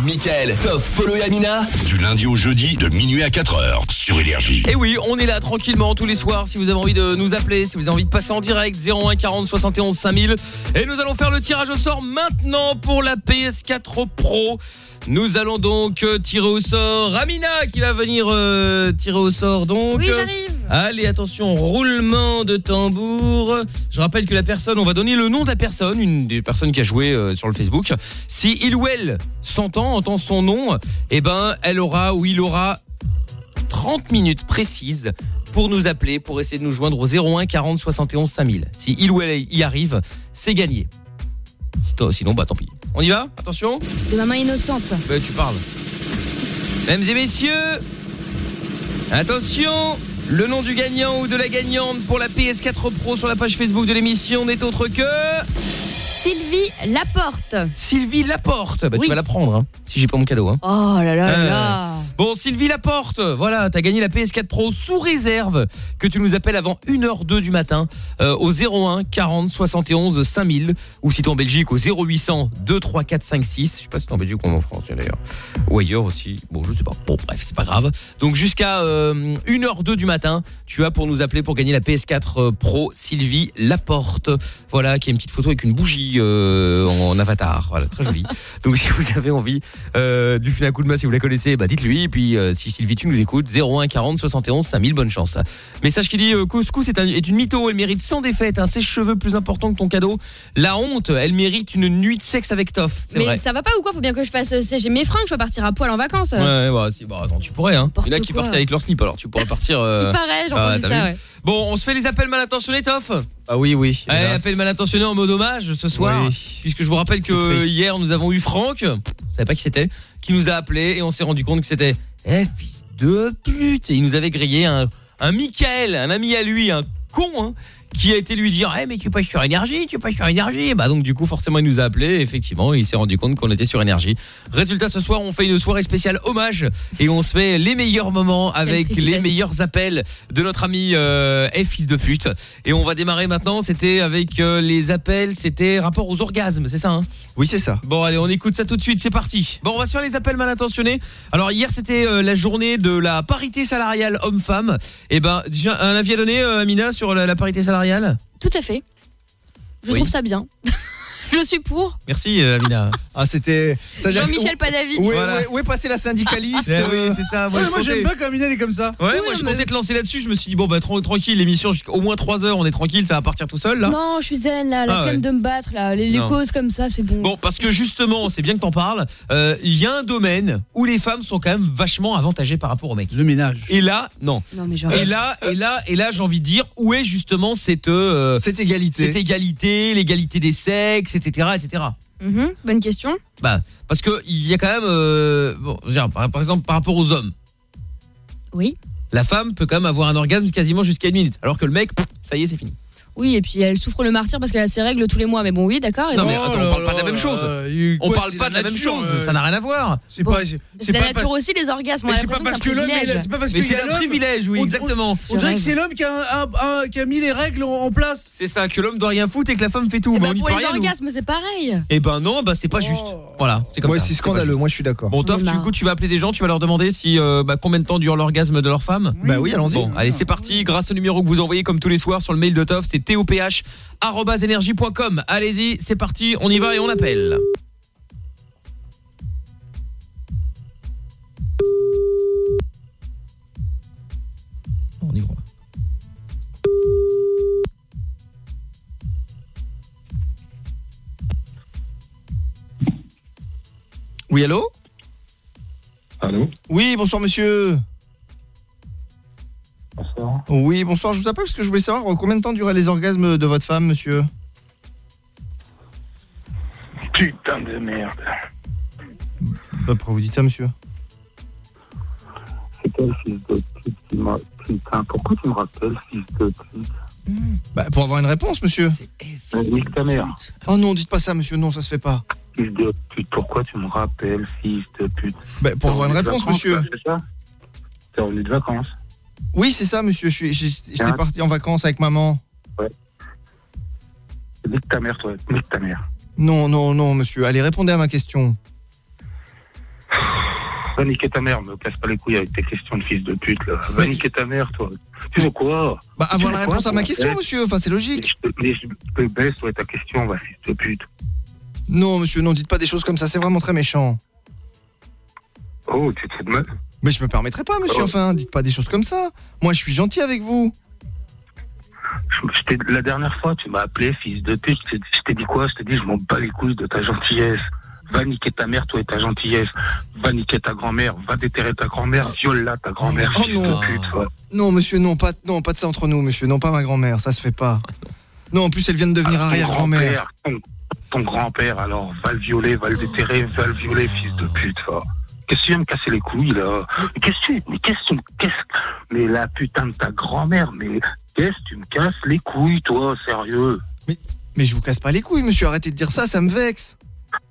Mickaël, Toff, Polo et Amina. Du lundi au jeudi de minuit à 4h sur Énergie. Et oui, on est là tranquillement tous les soirs. Si vous avez envie de nous appeler, si vous avez envie de passer en direct, 01 40 71 5000. Et nous allons faire le tirage au sort maintenant pour la PS4 Pro. Nous allons donc euh, tirer au sort Amina qui va venir euh, tirer au sort donc. Oui, j'arrive. Allez, attention, roulement de tambour. Je rappelle que la personne, on va donner le nom de la personne, une des personnes qui a joué euh, sur le Facebook. Si il ou elle s'entend, entend son nom, eh ben, elle aura ou il aura 30 minutes précises pour nous appeler, pour essayer de nous joindre au 01 40 71 5000. Si il ou elle y arrive, c'est gagné. Sinon, bah tant pis. On y va? Attention De ma main innocente. Ouais, tu parles. Mesdames et messieurs, attention, le nom du gagnant ou de la gagnante pour la PS4 Pro sur la page Facebook de l'émission n'est autre que Sylvie Laporte. Sylvie Laporte. Bah Oui. tu vas la prendre hein, si j'ai pas mon cadeau hein. Oh là là là Euh, là. Bon, Sylvie Laporte, voilà, t'as gagné la PS4 Pro sous réserve que tu nous appelles avant 1h02 du matin euh, au 01 40 71 5000 ou si t'es en Belgique au 0800 234 56. Je sais pas si t'es en Belgique ou en France d'ailleurs. Ou ailleurs aussi. Bon, je sais pas. Bon, bref, c'est pas grave. Donc jusqu'à euh, 1h02 du matin, tu as pour nous appeler pour gagner la PS4 Pro Sylvie Laporte. Voilà, qui a une petite photo avec une bougie euh, en avatar. Voilà, très jolie. [LAUGHS] Donc si vous avez envie euh, du un coup de main, si vous la connaissez, bah dites-lui. Et puis euh, si Sylvie tu nous écoutes, 01 40 71 5000, bonne chance. Message qui dit Couscous est, un- est une mytho, elle mérite sans défaite un sèche-cheveux plus important que ton cadeau. La honte, elle mérite une nuit de sexe avec Toff. C'est Mais vrai. ça va pas ou quoi? Faut bien que je fasse. J'ai mes fringues, je peux partir à poil en vacances. Ouais, ouais, bah, si, bah, attends, tu pourrais, hein. Il y en a qui partent avec leur slip, alors tu pourrais partir. [LAUGHS] Il paraît, j'ai ah, entendu ça, ouais. Bon, on se fait les appels mal intentionnés, Toff Ah oui, oui. Allez, appel mal intentionné en mode hommage ce soir. Oui. Puisque je vous rappelle que hier nous avons eu Franck, je savais pas qui c'était, qui nous a appelé et on s'est rendu compte que c'était Eh fils de pute Et il nous avait grillé un, un Michael, un ami à lui, un con, hein, qui a été lui dire Eh mais tu passes sur énergie, tu passes sur énergie. Bah donc du coup forcément il nous a appelé. Et effectivement il s'est rendu compte qu'on était sur énergie. Résultat ce soir on fait une soirée spéciale hommage et on se fait les meilleurs moments avec les meilleurs appels de notre ami euh, F fils de pute. Et on va démarrer maintenant. C'était avec euh, les appels. C'était rapport aux orgasmes c'est ça hein? Oui, c'est ça. Bon allez on écoute ça tout de suite. C'est parti. Bon on va se faire les appels mal intentionnés. Alors hier c'était euh, la journée de la parité salariale homme-femme. Et ben déjà un avis à donner euh, Amina sur la, la parité salariale? Tout à fait. Je Oui. trouve ça bien. Je suis pour. Merci euh, Amina Ah, c'était. Jean-Michel Padavi. Où est, Voilà. où est- où est passé la syndicaliste Eh oui euh, c'est ça moi, Ouais, je moi comptais- j'aime pas quand Amina elle est comme ça. Ouais, Oui, moi je comptais te lancer là-dessus, je me suis dit bon bah tra- tranquille l'émission jusqu'à au moins 3 heures, on est tranquille, ça va partir tout seul là. Non, je suis zen là, la Ah, flemme ouais. de me battre là, les, les Non. causes comme ça, c'est bon. Bon, parce que justement, c'est bien que t'en parles. euh, Il y a un domaine où les femmes sont quand même vachement avantagées par rapport aux mecs. Le ménage. Et là, non. Non mais genre. Et là, et là, et là, j'ai envie de dire où est justement cette euh, Cette égalité. cette égalité, l'égalité des sexes, etc., etc. Mhm, bonne question. Bah, parce que il y a quand même, euh, bon, par, par exemple, par rapport aux hommes, Oui. la femme peut quand même avoir un orgasme quasiment jusqu'à une minute, alors que le mec, pff, ça y est, c'est fini. Oui, et puis elle souffre le martyr parce qu'elle a ses règles tous les mois. Mais bon, oui, d'accord. Non, donc- mais attends, on parle pas de la même chose. On parle pas de la même chose, ça n'a rien à voir. C'est Bon, pas. c'est- C'est C'est la pas. nature aussi, les orgasmes. Mais c'est pas parce c'est que l'homme. C'est pas parce Mais qu'il y c'est a un l'homme. privilège, oui, exactement. On dirait que c'est l'homme qui a, mis les règles en, place. C'est ça, que l'homme doit rien foutre et que la femme fait tout. Eh mais ben, on n'y pour les orgasmes, c'est pareil. Eh ben non, bah c'est pas juste. Oh. Voilà, c'est comme Ouais, ça. c'est pas scandaleux. juste. Moi, je suis d'accord. Bon, Toff, du coup, tu vas appeler des gens, tu vas leur demander si euh, bah, combien de temps dure l'orgasme de leur femme. Bah oui, allons-y. Bon, allez, c'est parti. Grâce au numéro que vous envoyez comme tous les soirs sur le mail de Toff, c'est toph@energie.com. Allez-y, c'est parti, on y va et on appelle. On y va. Oui, allô? Allô? Oui, bonsoir, monsieur. Bonsoir. Oui, bonsoir. Je vous appelle parce que je voulais savoir euh, combien de temps duraient les orgasmes de votre femme, monsieur? Putain de merde. Bah, pourquoi vous dites ça, monsieur C'est quel fils de pute qui m'a... Putain, pourquoi tu me rappelles, fils de pute? Bah, pour avoir une réponse, monsieur. Euh, Nique ta mère. Oh non, dites pas ça, monsieur. Non, ça se fait pas. Fils de pute, pourquoi tu me rappelles, fils de pute? Bah, pour avoir une réponse, vacances, monsieur. C'est ça T'es revenu de vacances Oui, c'est ça, monsieur. Je suis- J'étais Hein parti en vacances avec maman. Nique ta mère, toi. Nique ta mère. Non, non, non, monsieur. Allez, répondez à ma question. Va niquer ta mère, me casse pas les couilles avec tes questions de fils de pute, là. Va niquer ta mère, toi. Tu veux quoi Bah, avoir la réponse à ma question, Eh, monsieur. Enfin, c'est logique. Je te, mais je te baisse, ta question, va, fils de pute. Non, monsieur, non, dites pas des choses comme ça. C'est vraiment très méchant. Oh, tu te fais de mal Mais je me permettrai pas, monsieur. Oh. Enfin, dites pas des choses comme ça. Moi, je suis gentil avec vous. Je- La dernière fois, tu m'as appelé fils de pute. Je t'ai- dit quoi? Je t'ai dit, je m'en bats les couilles de ta gentillesse. Va niquer ta mère, toi et ta gentillesse. Va niquer ta grand-mère. Va déterrer ta grand-mère. Viole-la, ta grand-mère, Oh fils non. de pute. va. Non, monsieur, non, pas, non, pas de ça entre nous, monsieur. Non, pas ma grand-mère. Ça se fait pas. Non, en plus, elle vient de devenir Ah, arrière-grand-mère. Ton, ton grand-père, alors, va le violer, va le déterrer, va le violer, fils de pute. va. Qu'est-ce que tu viens me casser les couilles, là Mais qu'est-ce que tu... Mais qu'est-ce que tu casses Mais la putain de ta grand-mère, mais qu'est-ce que tu me casses les couilles, toi, sérieux Mais je vous casse pas les couilles, monsieur. Arrêtez de dire ça, ça me vexe.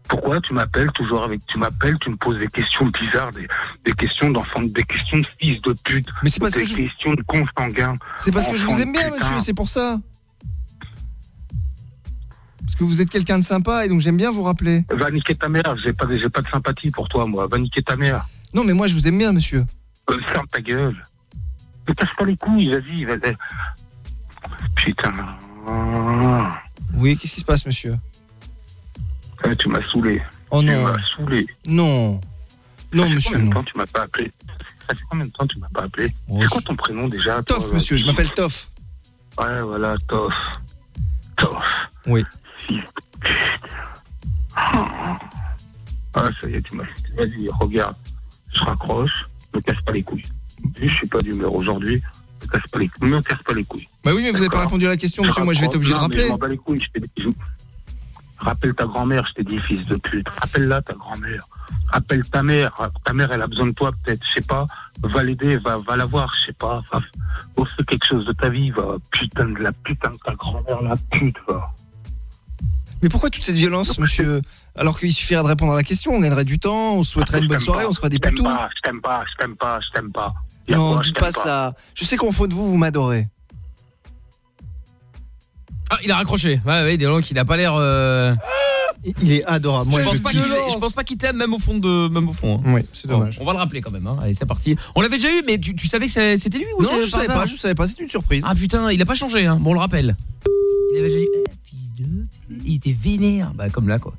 Pourquoi tu m'appelles toujours avec... Tu m'appelles, tu me poses des questions bizarres, des, des questions d'enfant, des questions de fils de pute. Mais c'est parce des que je- questions de consanguin. C'est parce que je vous aime bien, putain. monsieur. C'est pour ça. Parce que vous êtes quelqu'un de sympa et donc j'aime bien vous rappeler. Va niquer ta mère, j'ai pas, de- j'ai pas de sympathie pour toi, moi. Va niquer ta mère. Non, mais moi, je vous aime bien, monsieur. Euh, ferme ta gueule. Ne casse pas les couilles, vas-y, vas-y. Putain. Oui, qu'est-ce qui se passe, monsieur? Ah, tu m'as saoulé. Oh tu non. m'as saoulé. Non. Non, monsieur, Combien de non. temps tu m'as pas appelé? Ça fait combien de temps tu m'as pas appelé? C'est quoi ton prénom déjà Toff, monsieur, je m'appelle Toff. Ouais, voilà, Toff. Toff. Oui. Ah, ça y est, tu m'as. Vas-y, regarde. Je raccroche. Me casse pas les couilles. Je suis pas d'humeur aujourd'hui. Me casse pas les couilles. Me casse pas les couilles. Bah oui, mais vous avez pas répondu à la question, monsieur. Moi, je vais être obligé de Non, rappeler. Je m'en bats les couilles. Je t'ai dit, je- Rappelle ta grand-mère, je t'ai dit, fils de pute. Rappelle-la, ta grand-mère. Rappelle ta mère. Ta mère, elle a besoin de toi, peut-être. Je sais pas. Va l'aider, va, va la voir, je sais pas. Va, va faire quelque chose de ta vie, va. Putain de la putain de ta grand-mère, la pute, va. Mais pourquoi toute cette violence, monsieur Alors qu'il suffirait de répondre à la question, on gagnerait du temps, on se souhaiterait une bonne soirée, on se ferait des je t'aime poutous. pas, Je t'aime pas, je t'aime pas, je t'aime pas. Non, dites pas ça. Je sais qu'en fond de vous, vous m'adorez. Ah, il a raccroché. Ouais, ouais, dis donc, il a pas l'air. euh, Il est adorable. Moi, je, je pense pas qu'il- je pense pas qu'il t'aime même au fond de même au fond. hein. Oui, c'est dommage. On va le rappeler quand même. hein. Allez, c'est parti. On l'avait déjà eu, mais tu, tu savais que c'était lui ou Non, je savais pas, je savais pas, c'est une surprise. Ah putain, il a pas changé. Hein. Bon, on le rappelle. Il avait déjà dit. Eh, fils de. Il était vénère. Bah comme là quoi.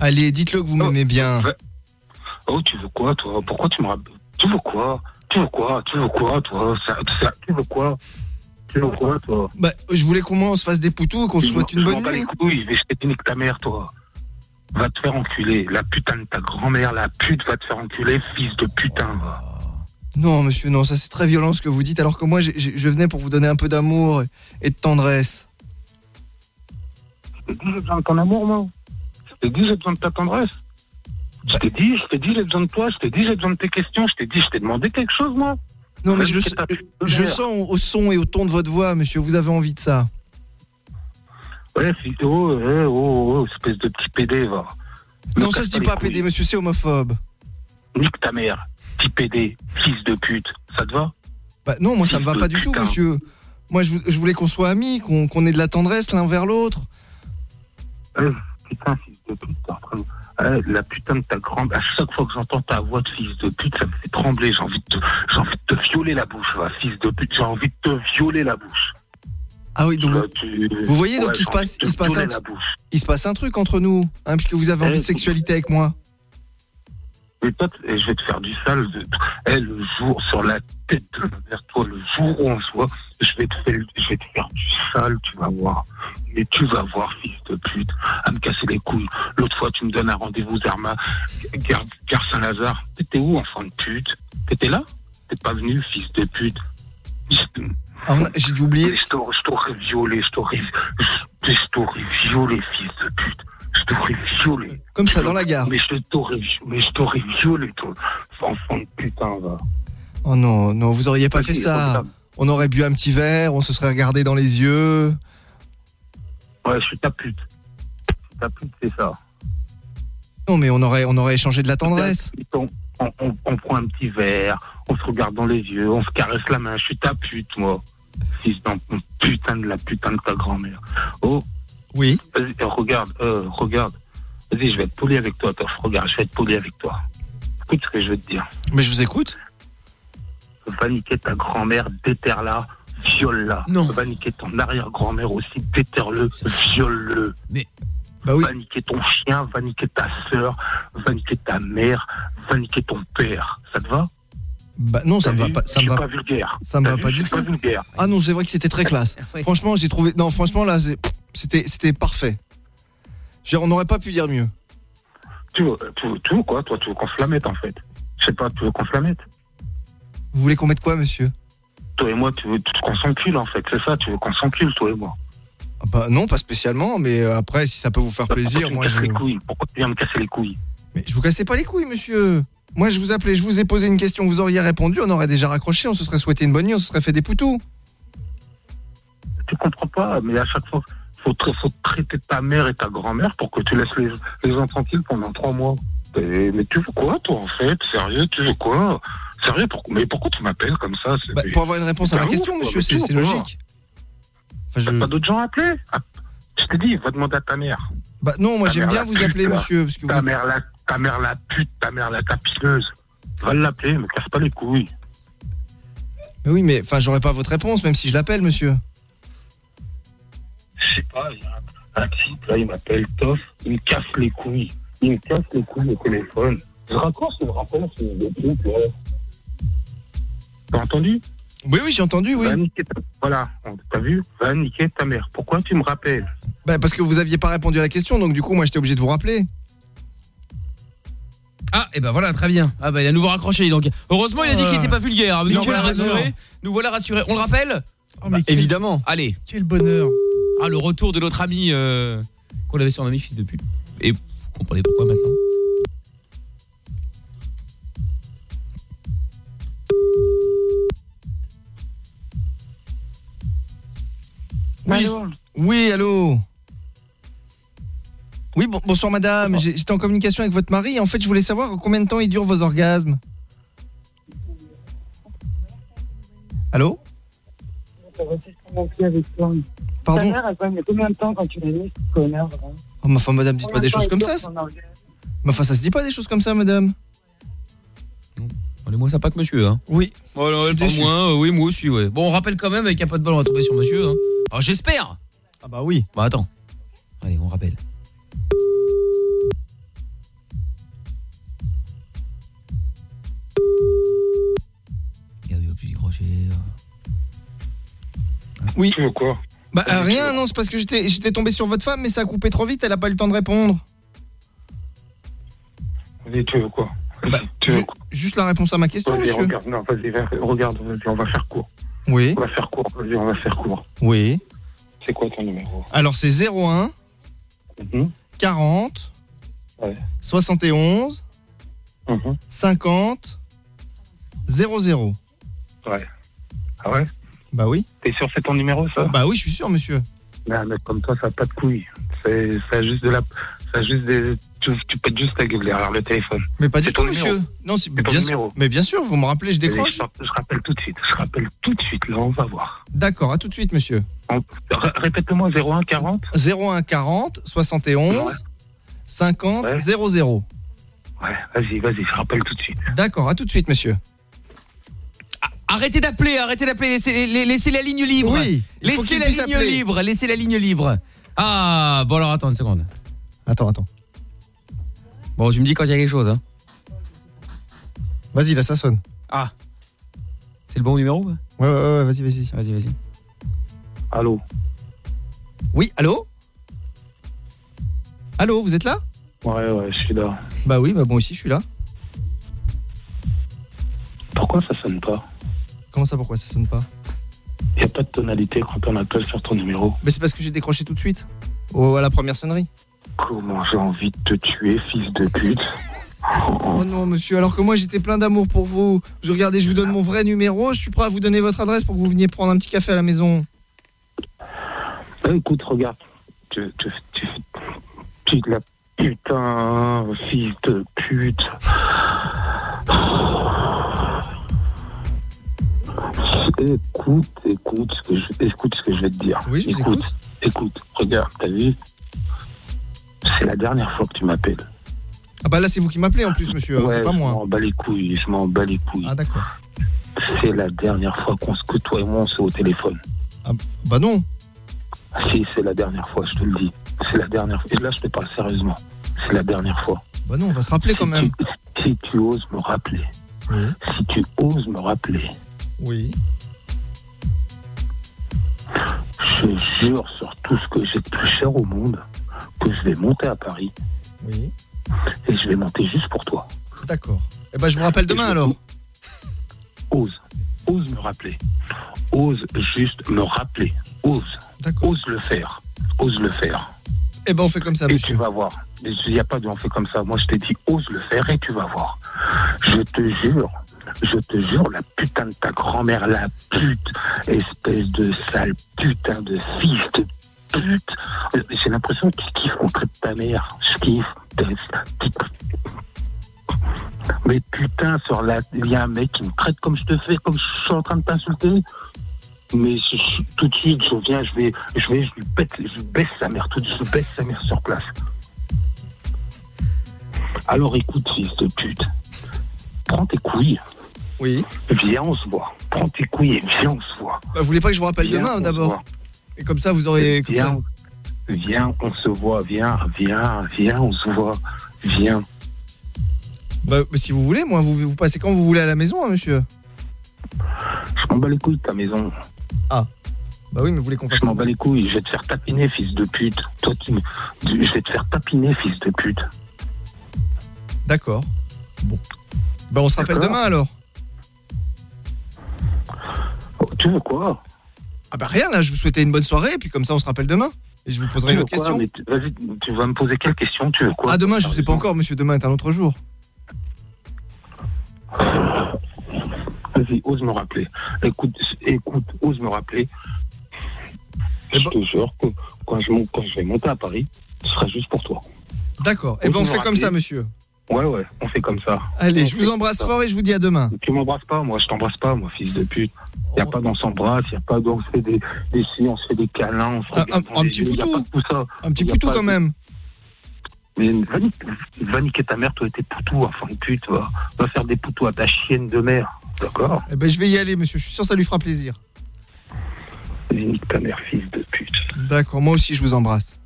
Allez, dites-le que vous m'aimez bien. Oh, tu veux quoi, toi? Pourquoi tu me rappelles Tu veux quoi? Tu veux quoi? Tu veux quoi, toi? Ça, ça- Tu veux quoi? Tu veux quoi, toi? Bah, je voulais qu'au moins on se fasse des poutous et qu'on se souhaite une Je m'en bonne bats nuit. les couilles, mais je t'ai dit nique ta mère, toi. Va te faire enculer. La putain de ta grand-mère, la pute va te faire enculer, fils de putain. Non, monsieur, non, ça c'est très violent ce que vous dites, alors que moi je venais pour vous donner un peu d'amour et- de tendresse. Je t'ai dit, j'ai besoin de ton amour, moi. Je t'ai dit, j'ai besoin de ta tendresse. Je t'ai dit, je t'ai dit, j'ai besoin de toi. Je t'ai dit, j'ai besoin de tes questions. Je t'ai dit, je t'ai demandé quelque chose, moi. Non, mais je je mère. sens au son et au ton de votre voix, monsieur, vous avez envie de ça. Ouais, fils de oh, oh, oh, espèce de petit PD, va. Me Non, ça se dit pas. PD, monsieur, c'est homophobe. Nique ta mère, petit PD, fils de pute. Ça te va? Bah non, moi ça me va pas du tout, monsieur. Moi je, vou- je voulais qu'on soit amis, qu'on ait de la tendresse l'un vers l'autre. Putain, fils de pute, t'es en train de- la putain de ta grande. À chaque fois que j'entends ta voix de fils de pute, ça me fait trembler. J'ai envie de te, j'ai envie de te violer la bouche, va, fils de pute. J'ai envie de te violer la bouche. Ah oui, donc vous, vois, tu- vous voyez, donc Ouais, il se passe, il se passe un, la bouche. il se passe un truc entre nous, hein, puisque vous avez envie Eh, de sexualité avec moi. Et toi, et je vais te faire du sale. Eh, le jour, sur la tête de vers toi, le jour où on se voit, je vais te faire, je vais te faire du sale, tu vas voir. Mais tu vas voir, fils de pute, à me casser les couilles. L'autre fois, tu me donnes un rendez-vous, Zerma, gare, gare Saint-Lazare. T'étais où, enfant de pute? T'étais là? T'es pas venu, fils de pute? Ah, a- J'ai dû oublier. Je t'aurais je violé, je t'aurais, je je t'aurais violé, fils de pute. Je t'aurais violé. Comme ça, dans la gare. Mais je t'aurais, mais je t'aurais violé, toi. Enfant de putain, va. Oh non, non, vous auriez pas fait ça. On aurait bu un petit verre, on se serait regardé dans les yeux. Ouais, je suis ta pute. Ta pute, c'est ça. Non, mais on aurait, on aurait échangé de la tendresse. On prend un petit verre, on se regarde dans les yeux, on se caresse la main. Je suis ta pute, moi. Fils d'un putain de la putain de ta grand-mère. Oh. Oui. Vas-y, euh, regarde, euh, regarde. Vas-y, je vais être poli avec toi, Toff. Regarde, je vais être poli avec toi. Écoute ce que je veux te dire. Mais je vous écoute. Va niquer ta grand-mère, déterre-la, viole-la. Non. Va niquer ton arrière-grand-mère aussi, déterre-le, viole-le. Mais. Bah oui. Va niquer ton chien, va niquer ta sœur, va niquer ta mère, va niquer ton père. Ça te va? Bah non, ça me va pas. Ça Je me suis va. pas vulgaire. Ça me va pas du tout. Ah non, c'est vrai que c'était très classe. [LAUGHS] Oui. Franchement, j'ai trouvé. Non, franchement là, c'était c'était parfait. On n'aurait pas pu dire mieux. Tu veux, tu, veux, tu veux quoi Toi, tu veux qu'on se la mette en fait? Je sais pas, tu veux qu'on se la mette? Vous voulez qu'on mette quoi, monsieur? Toi et moi, tu veux qu'on s'encule en fait, c'est ça Tu veux qu'on s'encule, toi et moi Ah Bah non, pas spécialement, mais euh, après, si ça peut vous faire plaisir, moi je. les couilles Pourquoi tu viens me casser les couilles? Mais je vous cassais pas les couilles, monsieur. Moi, je vous appelais, je vous ai posé une question, vous auriez répondu, on aurait déjà raccroché, on se serait souhaité une bonne nuit, on se serait fait des poutous. Tu comprends pas, mais à chaque fois, faut, tra- faut traiter ta mère et ta grand-mère pour que tu laisses les, les gens tranquilles pendant trois mois. Et- mais tu veux quoi, toi, en fait? Sérieux, tu veux quoi? Sérieux, pourquoi, mais pourquoi tu m'appelles comme ça? Bah, pour avoir une réponse à ma question, monsieur, c'est logique. Enfin, T'as je- pas d'autres gens à appeler? Ah, Je t'ai dit, va demander à ta mère. Bah non, moi j'aime bien vous pute, appeler là. monsieur, parce que Ta mère, la, ta mère la pute, ta mère la tapineuse. Va l'appeler, me casse pas les couilles. Mais oui, mais enfin, j'aurais pas votre réponse, même si je l'appelle, monsieur. Je sais pas, il y a un, type, là, il m'appelle Toff, il me casse les couilles. Il me casse les couilles au téléphone. Je raccroche, je rappelle, c'est ouais. T'as entendu? Oui, oui, j'ai entendu, oui. Va niquer ta... Voilà, t'as vu? Va niquer ta mère. Pourquoi tu me rappelles? Bah parce que vous aviez pas répondu à la question, donc du coup, moi j'étais obligé de vous rappeler. Ah, et ben voilà, très bien. Ah bah il a nouveau raccroché donc. Heureusement, il a dit qu'il était pas vulgaire. Nous voilà rassurés. Nous voilà rassurés. On le rappelle Oh, mais quel, Évidemment. Allez. quel bonheur. Ah, le retour de notre ami euh, qu'on avait surnommé fils de pute. Et vous comprenez pourquoi maintenant Oui. Allô Oui, allô Oui, bon- bonsoir madame, J'ai- j'étais en communication avec votre mari, en fait je voulais savoir combien de temps ils durent vos orgasmes. Allô Pardon Ta mère, elle combien de temps quand tu l'as mis, ce connard vraiment oh, ma femme, madame, dites pas des choses comme ça. Ma enfin, ça se dit pas des choses comme ça, madame. Est moins sympa que monsieur, hein. Oui. Voilà, suis pas déçu. moins, euh, oui, moi aussi, ouais. Bon, on rappelle quand même avec un peu de bol, on va tomber sur monsieur, hein. Alors j'espère Ah bah oui. Bah attends. Allez, on rappelle. Oui. Tu veux quoi? Bah euh, rien, non, c'est parce que j'étais j'étais tombé sur votre femme, mais ça a coupé trop vite, elle a pas eu le temps de répondre. Vas-y, tu veux quoi? Bah, Tu veux ju- juste la réponse à ma question, Vas-y, monsieur. regarde, non, vas-y, regarde, vas-y, on va faire court. Oui. On va faire court, vas-y, on va faire court. Oui. C'est quoi ton numéro? Alors c'est 01 Mhm. 40 Ouais. 71 Mhm. 50 00. Ouais. Ah ouais? Bah oui. T'es sûr c'est ton numéro, ça? Bah oui, je suis sûr, monsieur. Mais un mec comme toi, ça n'a pas de couilles. C'est, ça a juste de la, ça a juste des, tu, tu pètes juste ta gueule derrière le téléphone. Mais pas du tout, numéro. monsieur. Non, c'est bien numéro. sûr. Mais bien sûr, vous me rappelez, je décroche. Je, je rappelle tout de suite. Je rappelle tout de suite. Là, on va voir. D'accord, à tout de suite, monsieur. Répète-moi 01 40. 01 40 71 Ouais. 50 Ouais. 00. Ouais, vas-y, vas-y, je rappelle tout de suite. D'accord, à tout de suite, monsieur. Arrêtez d'appeler, arrêtez d'appeler, laissez, la- laissez la ligne libre. Oui, laissez la ligne appeler. libre, laissez la ligne libre. Ah, bon alors attends une seconde. Attends, attends. Bon, tu me dis quand il y a quelque chose. Hein. Vas-y, là, ça sonne. Ah. C'est le bon numéro Ouais, ouais, ouais, vas-y, vas-y. Vas-y, vas-y. Allô? Oui, allô? Allô, vous êtes là? Ouais, ouais, je suis là. Bah oui, bah moi aussi, je suis là. Pourquoi ça sonne pas? Comment ça, pourquoi ça sonne pas? Il n'y a pas de tonalité quand on appelle sur ton numéro. Mais c'est parce que j'ai décroché tout de suite. Oh, à la première sonnerie. Comment j'ai envie de te tuer, fils de pute [LAUGHS] [LAUGHS] Oh non, monsieur, alors que moi j'étais plein d'amour pour vous. Je regardez, je vous donne mon vrai numéro, je suis prêt à vous donner votre adresse pour que vous veniez prendre un petit café à la maison. Euh, écoute, regarde. Tu, tu, tu, tu de la putain, fils de pute. Écoute, écoute ce que je, écoute ce que je vais te dire. Oui, je vous écoute. Écoute, regarde, t'as vu? C'est la dernière fois que tu m'appelles. Ah bah là, c'est vous qui m'appelez en plus, monsieur. ouais, c'est pas je moi. m'en bats les couilles, je m'en bats les couilles. Ah d'accord. C'est la dernière fois qu'on se que toi et moi on s'est au téléphone. bah non. Si, c'est la dernière fois, je te le dis. C'est la dernière fois. Et là, je te parle sérieusement. C'est la dernière fois. Bah non, on va se rappeler quand même. Si tu oses me rappeler, si tu oses me rappeler, Oui. je jure sur tout ce que j'ai de plus cher au monde que je vais monter à Paris. Oui. Et je vais monter juste pour toi. D'accord. Eh ben, je vous rappelle demain alors. Ose. Ose me rappeler. Ose juste me rappeler. Ose. Ose le faire. Ose le faire. Eh ben, on fait comme ça, et monsieur. tu vas voir. Il n'y a pas de on fait comme ça. Moi, je t'ai dit, ose le faire et tu vas voir. Je te jure, je te jure, la putain de ta grand-mère, la pute, espèce de sale putain de fils de pute. J'ai l'impression qu'il kiffe qu'on traite ta mère. Je kiffe. Mais putain, sur la, il y a un mec qui me traite comme je te fais, comme je suis en train de t'insulter. Mais tout de suite, je viens, je vais, je vais, je lui pète, je baisse sa mère, tout de suite, je baisse sa mère sur place. Alors écoute, fils de pute, prends tes couilles. Oui. Viens, on se voit. Prends tes couilles et viens, on se voit. Bah, vous voulez pas que je vous rappelle Viens, demain d'abord. Et comme ça, vous aurez. Comme ça. Viens, viens, on se voit, viens, viens, viens, on se voit, viens. Bah, si vous voulez, moi, vous, vous passez quand vous voulez à la maison, hein, monsieur Je m'en bats les couilles de ta maison. Ah. Bah oui, mais vous voulez qu'on fasse Je m'en bats les couilles, je vais te faire tapiner, fils de pute. Toi, tu me- je vais te faire tapiner, fils de pute. D'accord. Bon. Bah, on se rappelle demain alors. Oh, tu veux quoi? Ah bah rien, là, je vous souhaitais une bonne soirée, et puis comme ça, on se rappelle demain. Et je vous poserai une autre question. Vas-y, tu vas me poser quelle question? Tu veux quoi? Ah, demain, je sais pas encore, monsieur. Demain est un autre jour. Vas-y, ose me rappeler. Écoute, écoute, ose me rappeler. Eh Je ben- te jure que quand je, monte- quand je vais monter à Paris, ce sera juste pour toi. D'accord. Et ben, on fait comme ça, monsieur. Ouais, ouais, on fait comme ça. Allez, On je vous embrasse fort et je vous dis à demain. Tu m'embrasses pas, moi, je t'embrasse pas, moi, fils de pute. Oh. Y a pas d'on s'embrasse, y a pas d'on se fait des, des si, on se fait des câlins, on se Un- un- petit poutou. pas de tout ça. Un petit poutou quand même. Mais va, ni- va niquer ta mère, toi et tes poutous, enfant de pute, va. Va faire des poutous à ta chienne de mère, d'accord? Eh ben, je vais y aller, monsieur. Je suis sûr que ça lui fera plaisir. Vas-y, nique ta mère, fils de pute. D'accord, moi aussi, je vous embrasse.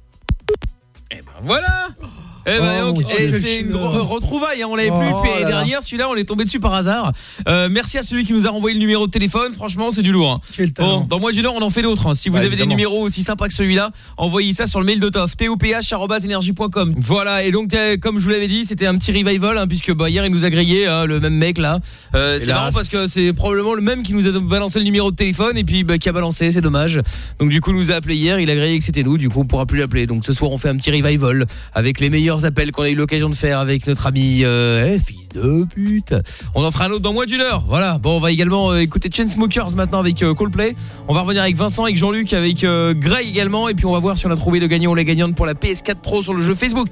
Voilà eh ben, Oh, Dieu, et quel c'est une retrouvaille, hein, on l'avait Oh plus l'année dernière. Celui-là, on est tombé dessus par hasard. Euh, merci à celui qui nous a renvoyé le numéro de téléphone. Franchement, c'est du lourd. hein. Bon, dans moins d'une heure, on en fait d'autres. hein. Si vous avez évidemment. des numéros aussi sympas que celui-là, envoyez ça sur le mail de Toff, toph@energie.com. Voilà. Et donc, euh, comme je vous l'avais dit, c'était un petit revival, hein, puisque bah, hier, il nous a grillé le même mec là. Euh, c'est marrant parce que c'est probablement le même qui nous a balancé le numéro de téléphone et puis bah, qui a balancé. C'est dommage. Donc du coup, il nous a appelé hier. Il a grillé que c'était nous. Du coup, on pourra plus l'appeler. Donc ce soir, on fait un petit revival avec les meilleurs appels qu'on a eu l'occasion de faire avec notre ami euh, eh, fils de pute. On en fera un autre dans moins d'une heure. Voilà. Bon, on va également euh, écouter Chainsmokers maintenant avec euh, Coldplay. On va revenir avec Vincent, avec Jean-Luc, avec euh, Greg également. Et puis on va voir si on a trouvé le gagnant ou la gagnante pour la PS4 Pro sur le jeu Facebook.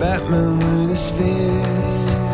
Batman with his fist.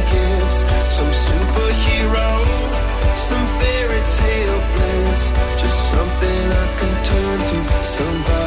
just something I can turn to. Somebody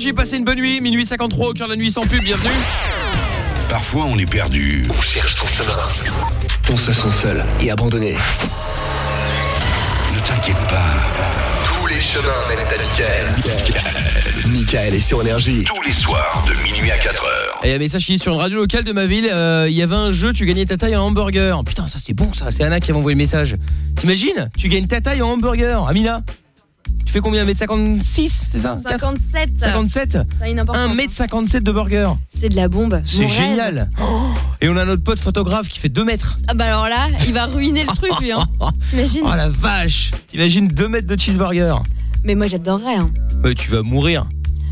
énergie, passez une bonne nuit, minuit 53 au cœur de la nuit sans pub, bienvenue. Parfois, on est perdu. On cherche son chemin. On se sent seul et abandonné. Ne t'inquiète pas. Tous les chemins mènent à Michael. Michael est sur énergie. Tous les soirs, de minuit à 4 heures. Et il y a un message qui est sur une radio locale de ma ville, euh, il y avait un jeu, tu gagnais ta taille en hamburger. Putain, ça c'est bon ça, c'est Anna qui avait envoyé le message. T'imagines? Tu gagnes ta taille en hamburger, Amina Tu fais combien 1m56, c'est ça 57. 57 Ça a une importance. 1m57 de burger. C'est de la bombe. C'est génial. Oh, Et on a notre pote photographe qui fait 2 mètres. Ah bah alors là, il va ruiner le truc lui hein. [LAUGHS] T'imagines Oh la vache T'imagines 2 mètres de cheeseburger Mais moi j'adorerais hein. Bah, Tu vas mourir.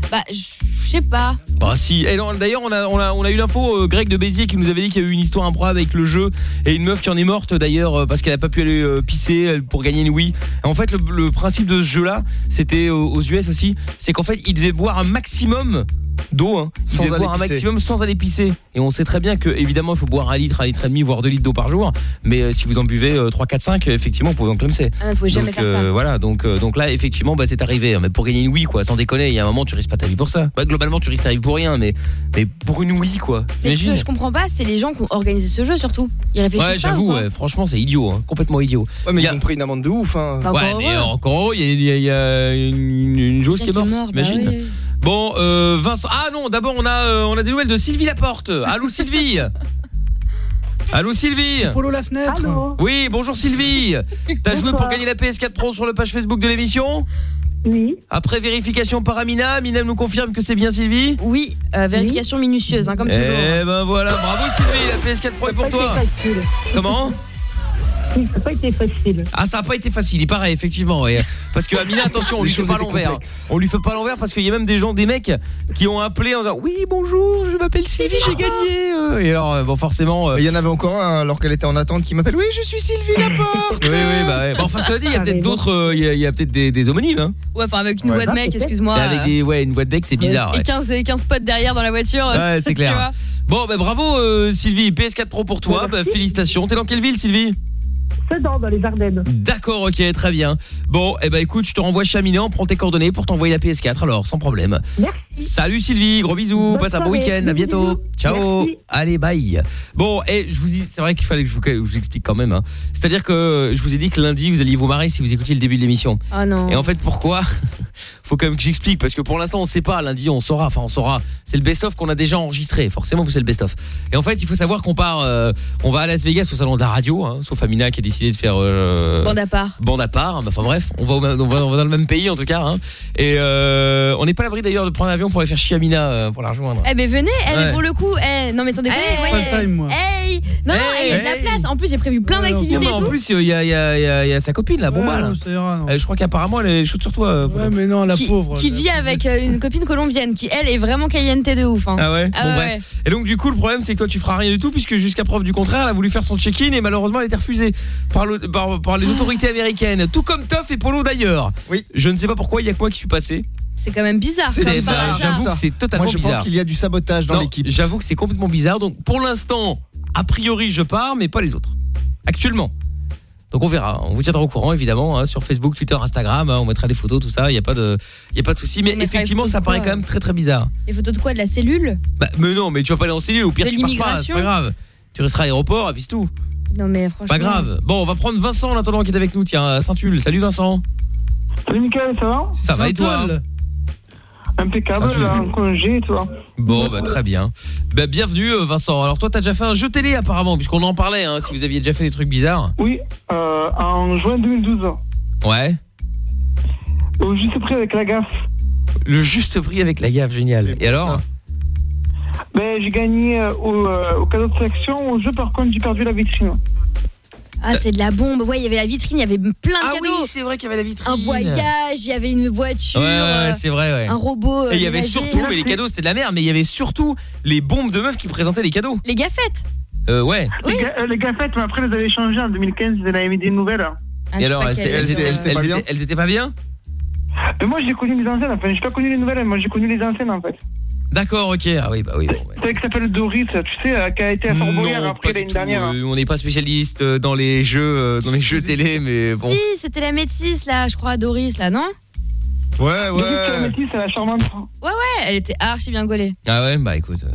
Bah je je sais pas. Bah si. Non, d'ailleurs, on a, eu l'info, euh, Greg de Béziers qui nous avait dit qu'il y a eu une histoire improbable avec le jeu et une meuf qui en est morte d'ailleurs euh, parce qu'elle a pas pu aller euh, pisser pour gagner une Wii. En fait, le, le principe de ce jeu-là, c'était aux, aux US aussi, c'est qu'en fait, il devait boire un maximum d'eau, hein. Sans aller boire un pisser. maximum sans aller pisser. Et on sait très bien que évidemment, il faut boire un litre, un litre et demi, voire deux litres d'eau par jour. Mais euh, si vous en buvez euh, 3, 4, 5, effectivement, vous pouvez en clemser. Ah, faut jamais donc, faire ça. euh, voilà, donc, euh, donc là, effectivement, bah, c'est arrivé. hein. Mais pour gagner une Wii, quoi, sans déconner, il y a un moment, tu risques pas ta vie pour ça. Bah, globalement, tu risques ta vie pour rien, mais, mais pour une Wii, quoi. Mais ce que je comprends pas, c'est les gens qui ont organisé ce jeu surtout. Ils réfléchissent Ouais, pas. j'avoue, ouais, franchement, c'est idiot, hein, complètement idiot. Ouais, mais Il y a- ils ont pris une amende de ouf. Hein. Bah, ouais, encore mais encore il y a, il y a- il y a une, une joueuse qui est morte, bah t'imagines oui, oui. Bon, euh, Vincent. Ah non, d'abord on a euh, on a des nouvelles de Sylvie Laporte. Allô Sylvie? Allô Sylvie? Polo la fenêtre. Oui, bonjour Sylvie. T'as joué pour gagner la PS4 Pro sur le page Facebook de l'émission? Oui. Après vérification par Amina, Amina nous confirme que c'est bien Sylvie? Oui, euh, vérification minutieuse, hein, comme toujours. Eh ben voilà, bravo Sylvie, la PS4 Pro est pour toi. facile. Ça n'a pas été facile. Ah ça a pas été facile, il paraît effectivement ouais. Parce que Amina [LAUGHS] attention, on Les lui fait pas l'envers. On lui fait pas l'envers parce qu'il y a même des gens des mecs qui ont appelé en disant "Oui, bonjour, je m'appelle Sylvie, j'ai gagné." euh. Et alors euh, bon forcément euh, Il y en avait encore un alors qu'elle était en attente qui m'appelle. Oui, je suis Sylvie Laporte. Oui oui bah ouais. Bon, enfin cela dit, il y a Ah, peut-être d'autres euh, il y a, peut-être des, des homonymes hein. Ouais, enfin avec une Ouais. voix de mec, excuse-moi. Avec des ouais, une voix de bec, c'est bizarre. Et ouais. 15, et 15 potes derrière dans la voiture. Ouais, [LAUGHS] c'est tu clair. vois. Bon, bah bravo euh, Sylvie, PS4 Pro pour toi. Bah, félicitations. T'es dans quelle ville Sylvie? Sedan, dans les Ardennes. D'accord, OK, très bien. Bon, eh ben écoute, je te renvoie chez Amina, on prend tes coordonnées pour t'envoyer la PS4 alors, sans problème. Merci. Salut Sylvie, gros bisous, Bonne passe un bon week-end, à bientôt. bisous. Ciao. Merci. Allez, bye. Bon, et je vous dis, c'est vrai qu'il fallait que je vous, que je vous explique quand même. hein. C'est-à-dire que je vous ai dit que lundi, vous alliez vous marrer si vous écoutiez le début de l'émission. Ah non. Et en fait, pourquoi? Faut quand même que j'explique parce que pour l'instant, on sait pas. Lundi, on saura. Enfin, on saura. C'est le best-of qu'on a déjà enregistré. Forcément, que c'est le best-of. Et en fait, il faut savoir qu'on part. euh, on va à Las Vegas au salon de la radio, hein, sauf Amina qui a décidé de faire euh, Bande à part. bande à part. Enfin bref, on va, au même- on va, on va dans le même pays en tout cas. hein. Et euh, on n'est pas à l'abri d'ailleurs de prendre l'avion pour aller faire chier Amina euh, pour la rejoindre. Eh ben venez, eh, mais Ouais. pour le coup, eh, non mais attendez, pas ouais. le time, moi. Hey, non non, Hey, il y a de la hey. place. En plus, j'ai prévu plein d'activités en tout. plus, il y a, y y y sa copine, Ouais, là. non, ira, non. Euh, je crois qu'apparemment elle est chaude sur toi. Ouais, mais non, la qui, pauvre. qui la- vit avec euh, une copine colombienne qui elle est vraiment caliente de ouf. hein. Ah ouais, Ah bon ouais, bref. Et donc du coup le problème c'est que toi tu feras rien du tout puisque jusqu'à preuve du contraire elle a voulu faire son check-in et malheureusement elle a été refusée par, le- par, par les autorités américaines. Tout comme Toff et Polo d'ailleurs. Oui. Je ne sais pas pourquoi il y a que moi qui suis passé. C'est quand même bizarre. J'avoue que c'est totalement Moi, je bizarre. pense qu'il y a du sabotage dans l'équipe. J'avoue que c'est complètement bizarre. Donc pour l'instant, a priori je pars mais pas les autres. Actuellement. Donc on verra, on vous tiendra au courant évidemment hein, sur Facebook, Twitter, Instagram, hein, on mettra des photos tout ça, il y a pas de il y a pas de souci mais effectivement ça paraît quand même très très bizarre. Les photos de quoi? De la cellule? Bah, mais non, mais tu vas pas aller en cellule, au pire De tu pars pas, c'est l'immigration? pas grave. Tu resteras à l'aéroport et puis c'est tout. Non mais franchement. Pas grave. Bon, on va prendre Vincent en attendant qui est avec nous, tiens, à Saint-Tulle. Salut Vincent. Salut Mickaël, ça va? Ça va et toi? Impeccable, Saint-Tulle. là, en congé, toi. Bon, bah très bien. Bah bienvenue euh, Vincent. Alors toi t'as déjà fait un jeu télé apparemment puisqu'on en parlait hein, si vous aviez déjà fait des trucs bizarres. Oui, euh, en juin 2012. Ouais. Au juste prix avec la gaffe. Le juste prix avec la gaffe, génial. Et alors Ben, j'ai gagné euh, au, euh, au cadeau de sélection. Au jeu, par contre, j'ai perdu la vitrine. Ah, c'est de la bombe. Ouais, il y avait la vitrine, il y avait plein de Ah cadeaux. oui, c'est vrai qu'il y avait la vitrine. Un voyage, il y avait une voiture. Ouais, ouais, euh, c'est vrai, ouais. Un robot. euh, Et il y avait surtout, mais les cadeaux c'était de la merde, mais il y avait surtout les bombes de meufs qui présentaient les cadeaux. Les gaffettes. Euh, ouais. Les, ga- euh, les gaffettes, mais après, elles avaient changé en 2015. Ils en avaient mis des nouvelles. Ah, Et alors, elles, étaient- elles étaient- elles- elles étaient- elles étaient pas bien? Mais moi, j'ai connu les anciennes. Enfin, j'ai pas connu les nouvelles. Moi, j'ai connu les anciennes, en fait. D'accord, ok. Ah oui, bah oui. bon, ouais. C'est qui s'appelle Doris, tu sais, euh, qui a été à Fort Boyard Non, après pas du l'année tout. dernière. Euh, on n'est pas spécialiste euh, dans les jeux, euh, dans les jeux télé, mais bon. Si, c'était la métisse là, je crois, Doris là, non? Ouais, Doris, la métisse, elle est charmante. Ouais, ouais, elle était archi bien gaulée. Ah ouais, bah écoute. euh,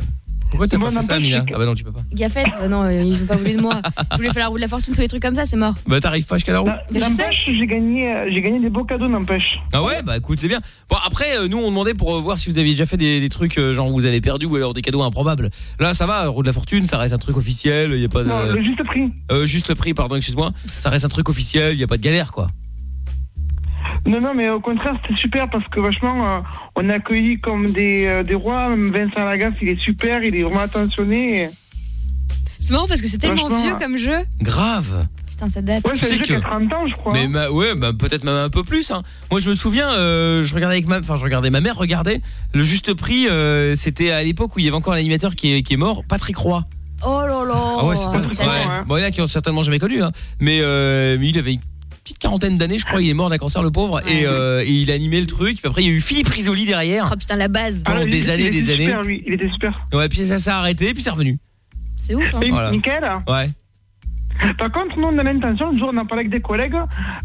Pourquoi t'as pas fait ça, n'empêche Mina que- Ah bah non, tu peux pas. Gaffette, bah non, euh, ils ont pas voulu de moi. [LAUGHS] Je voulais faire la roue de la fortune, tous les trucs comme ça, c'est mort. Bah t'arrives pas jusqu'à la roue Bah, je sais. N'empêche, j'ai gagné, euh, j'ai gagné des beaux cadeaux, n'empêche. Ah ouais, bah écoute, c'est bien. Bon après, euh, nous on demandait pour euh, voir si vous aviez déjà fait des, des trucs euh, genre vous avez perdu ou alors des cadeaux improbables. Là, ça va, roue de la fortune, ça reste un truc officiel. Il y a pas de. Non, le juste prix. Euh, juste le prix, pardon, excuse-moi. Ça reste un truc officiel. Il y a pas de galère, quoi. Non, non, mais au contraire, c'était super parce que vachement, euh, on est accueillis comme des, euh, des rois. Même Vincent Lagaffe, il est super, il est vraiment attentionné. et- C'est marrant parce que c'est tellement Franchement, vieux comme jeu. Grave. Putain, ça date. Ouais, Tu c'est sais un jeu que- a 30 ans, je crois. Mais ma- ouais, bah, peut-être même un peu plus. Hein. Moi, je me souviens, euh, je regardais avec ma, enfin, je regardais ma mère regardait le juste prix. euh, C'était à l'époque où il y avait encore l'animateur qui est, qui est mort, Patrick Roy. Oh là là. Ah ouais, c'est Patrick Ça Roy. date. Bon, il y en a qui ont certainement jamais connu, hein. Mais, euh, mais il avait petite quarantaine d'années, je crois. Il est mort d'un cancer, le pauvre, et, euh, et il animait le truc. Puis après, il y a eu Philippe Risoli derrière. Oh putain, la base. Pendant Ah, des il années, était des années. super, lui, il était super. Ouais, puis ça s'est arrêté, puis c'est revenu. C'est ouf, hein. Voilà. Mickaël, Ouais. par contre, nous, on a l'intention, un jour, on en parlait avec des collègues.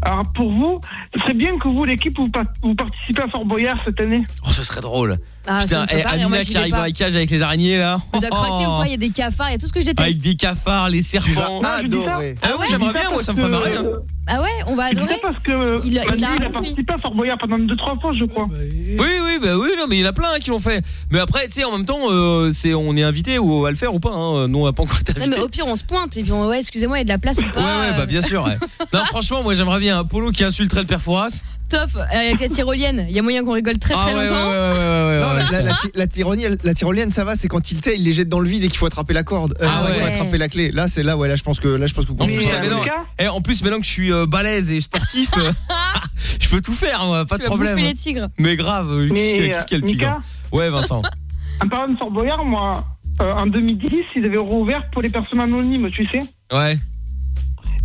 Alors, pour vous, ce serait bien que vous, l'équipe, vous, pa- vous participez à Fort Boyard cette année. Oh, ce serait drôle. Ah, Putain, eh, pas Amina qui arrive dans la cage avec les araignées là. Vous avez craqué ou quoi? Il y a des cafards, il y a tout ce que je déteste. Avec des cafards, les serpents. Ah, ça. Ah ouais, j'aimerais bien, moi, ça me ferait marrer. hein. Ah ouais, on va adorer. parce que Il a- il a il a participé à Fort Boyard pendant 2-3 fois, je crois. Oui, oui, bah oui, non, mais il y en a plein hein, qui l'ont fait. Mais après, tu sais, en même temps, euh, c'est on est invité ou à le faire ou pas. Hein. Nous, on n'a pas encore été Non, invité. mais au pire, on se pointe et puis on, ouais, excusez-moi, il y a de la place ou pas. Ouais, ouais, bah bien sûr. ouais. [LAUGHS] non, franchement, moi, j'aimerais bien un polo qui insulterait le père Fouras. Top, euh, avec la tyrolienne. Il y a moyen qu'on rigole très Ah très ouais, ouais, ouais, longtemps. ouais, ouais, ouais, Non, ouais. la, la, la, ty- la tyrolienne, la tyrolienne, ça va, c'est quand il, tu sais, il les jette dans le vide et qu'il faut attraper la corde. Euh, Ah qu'il faut attraper la clé. Là, c'est là, ouais, là, je pense que, là, je pense que vous En pouvez plus, mélange. Eh, en plus, maintenant que je suis euh, balèze et sportif, euh, [LAUGHS] [LAUGHS] je peux tout faire, moi, pas de vas problème. bouffer les tigres. Mais grave, euh, Mais, qu'est-ce qu'il y a- qu'est-ce qu'il y a le euh, tigre Mika Ouais, Vincent. [LAUGHS] En parlant de Fort Boyard, moi, euh, en 2010, ils avaient rouvert pour les personnes anonymes, tu sais. Ouais.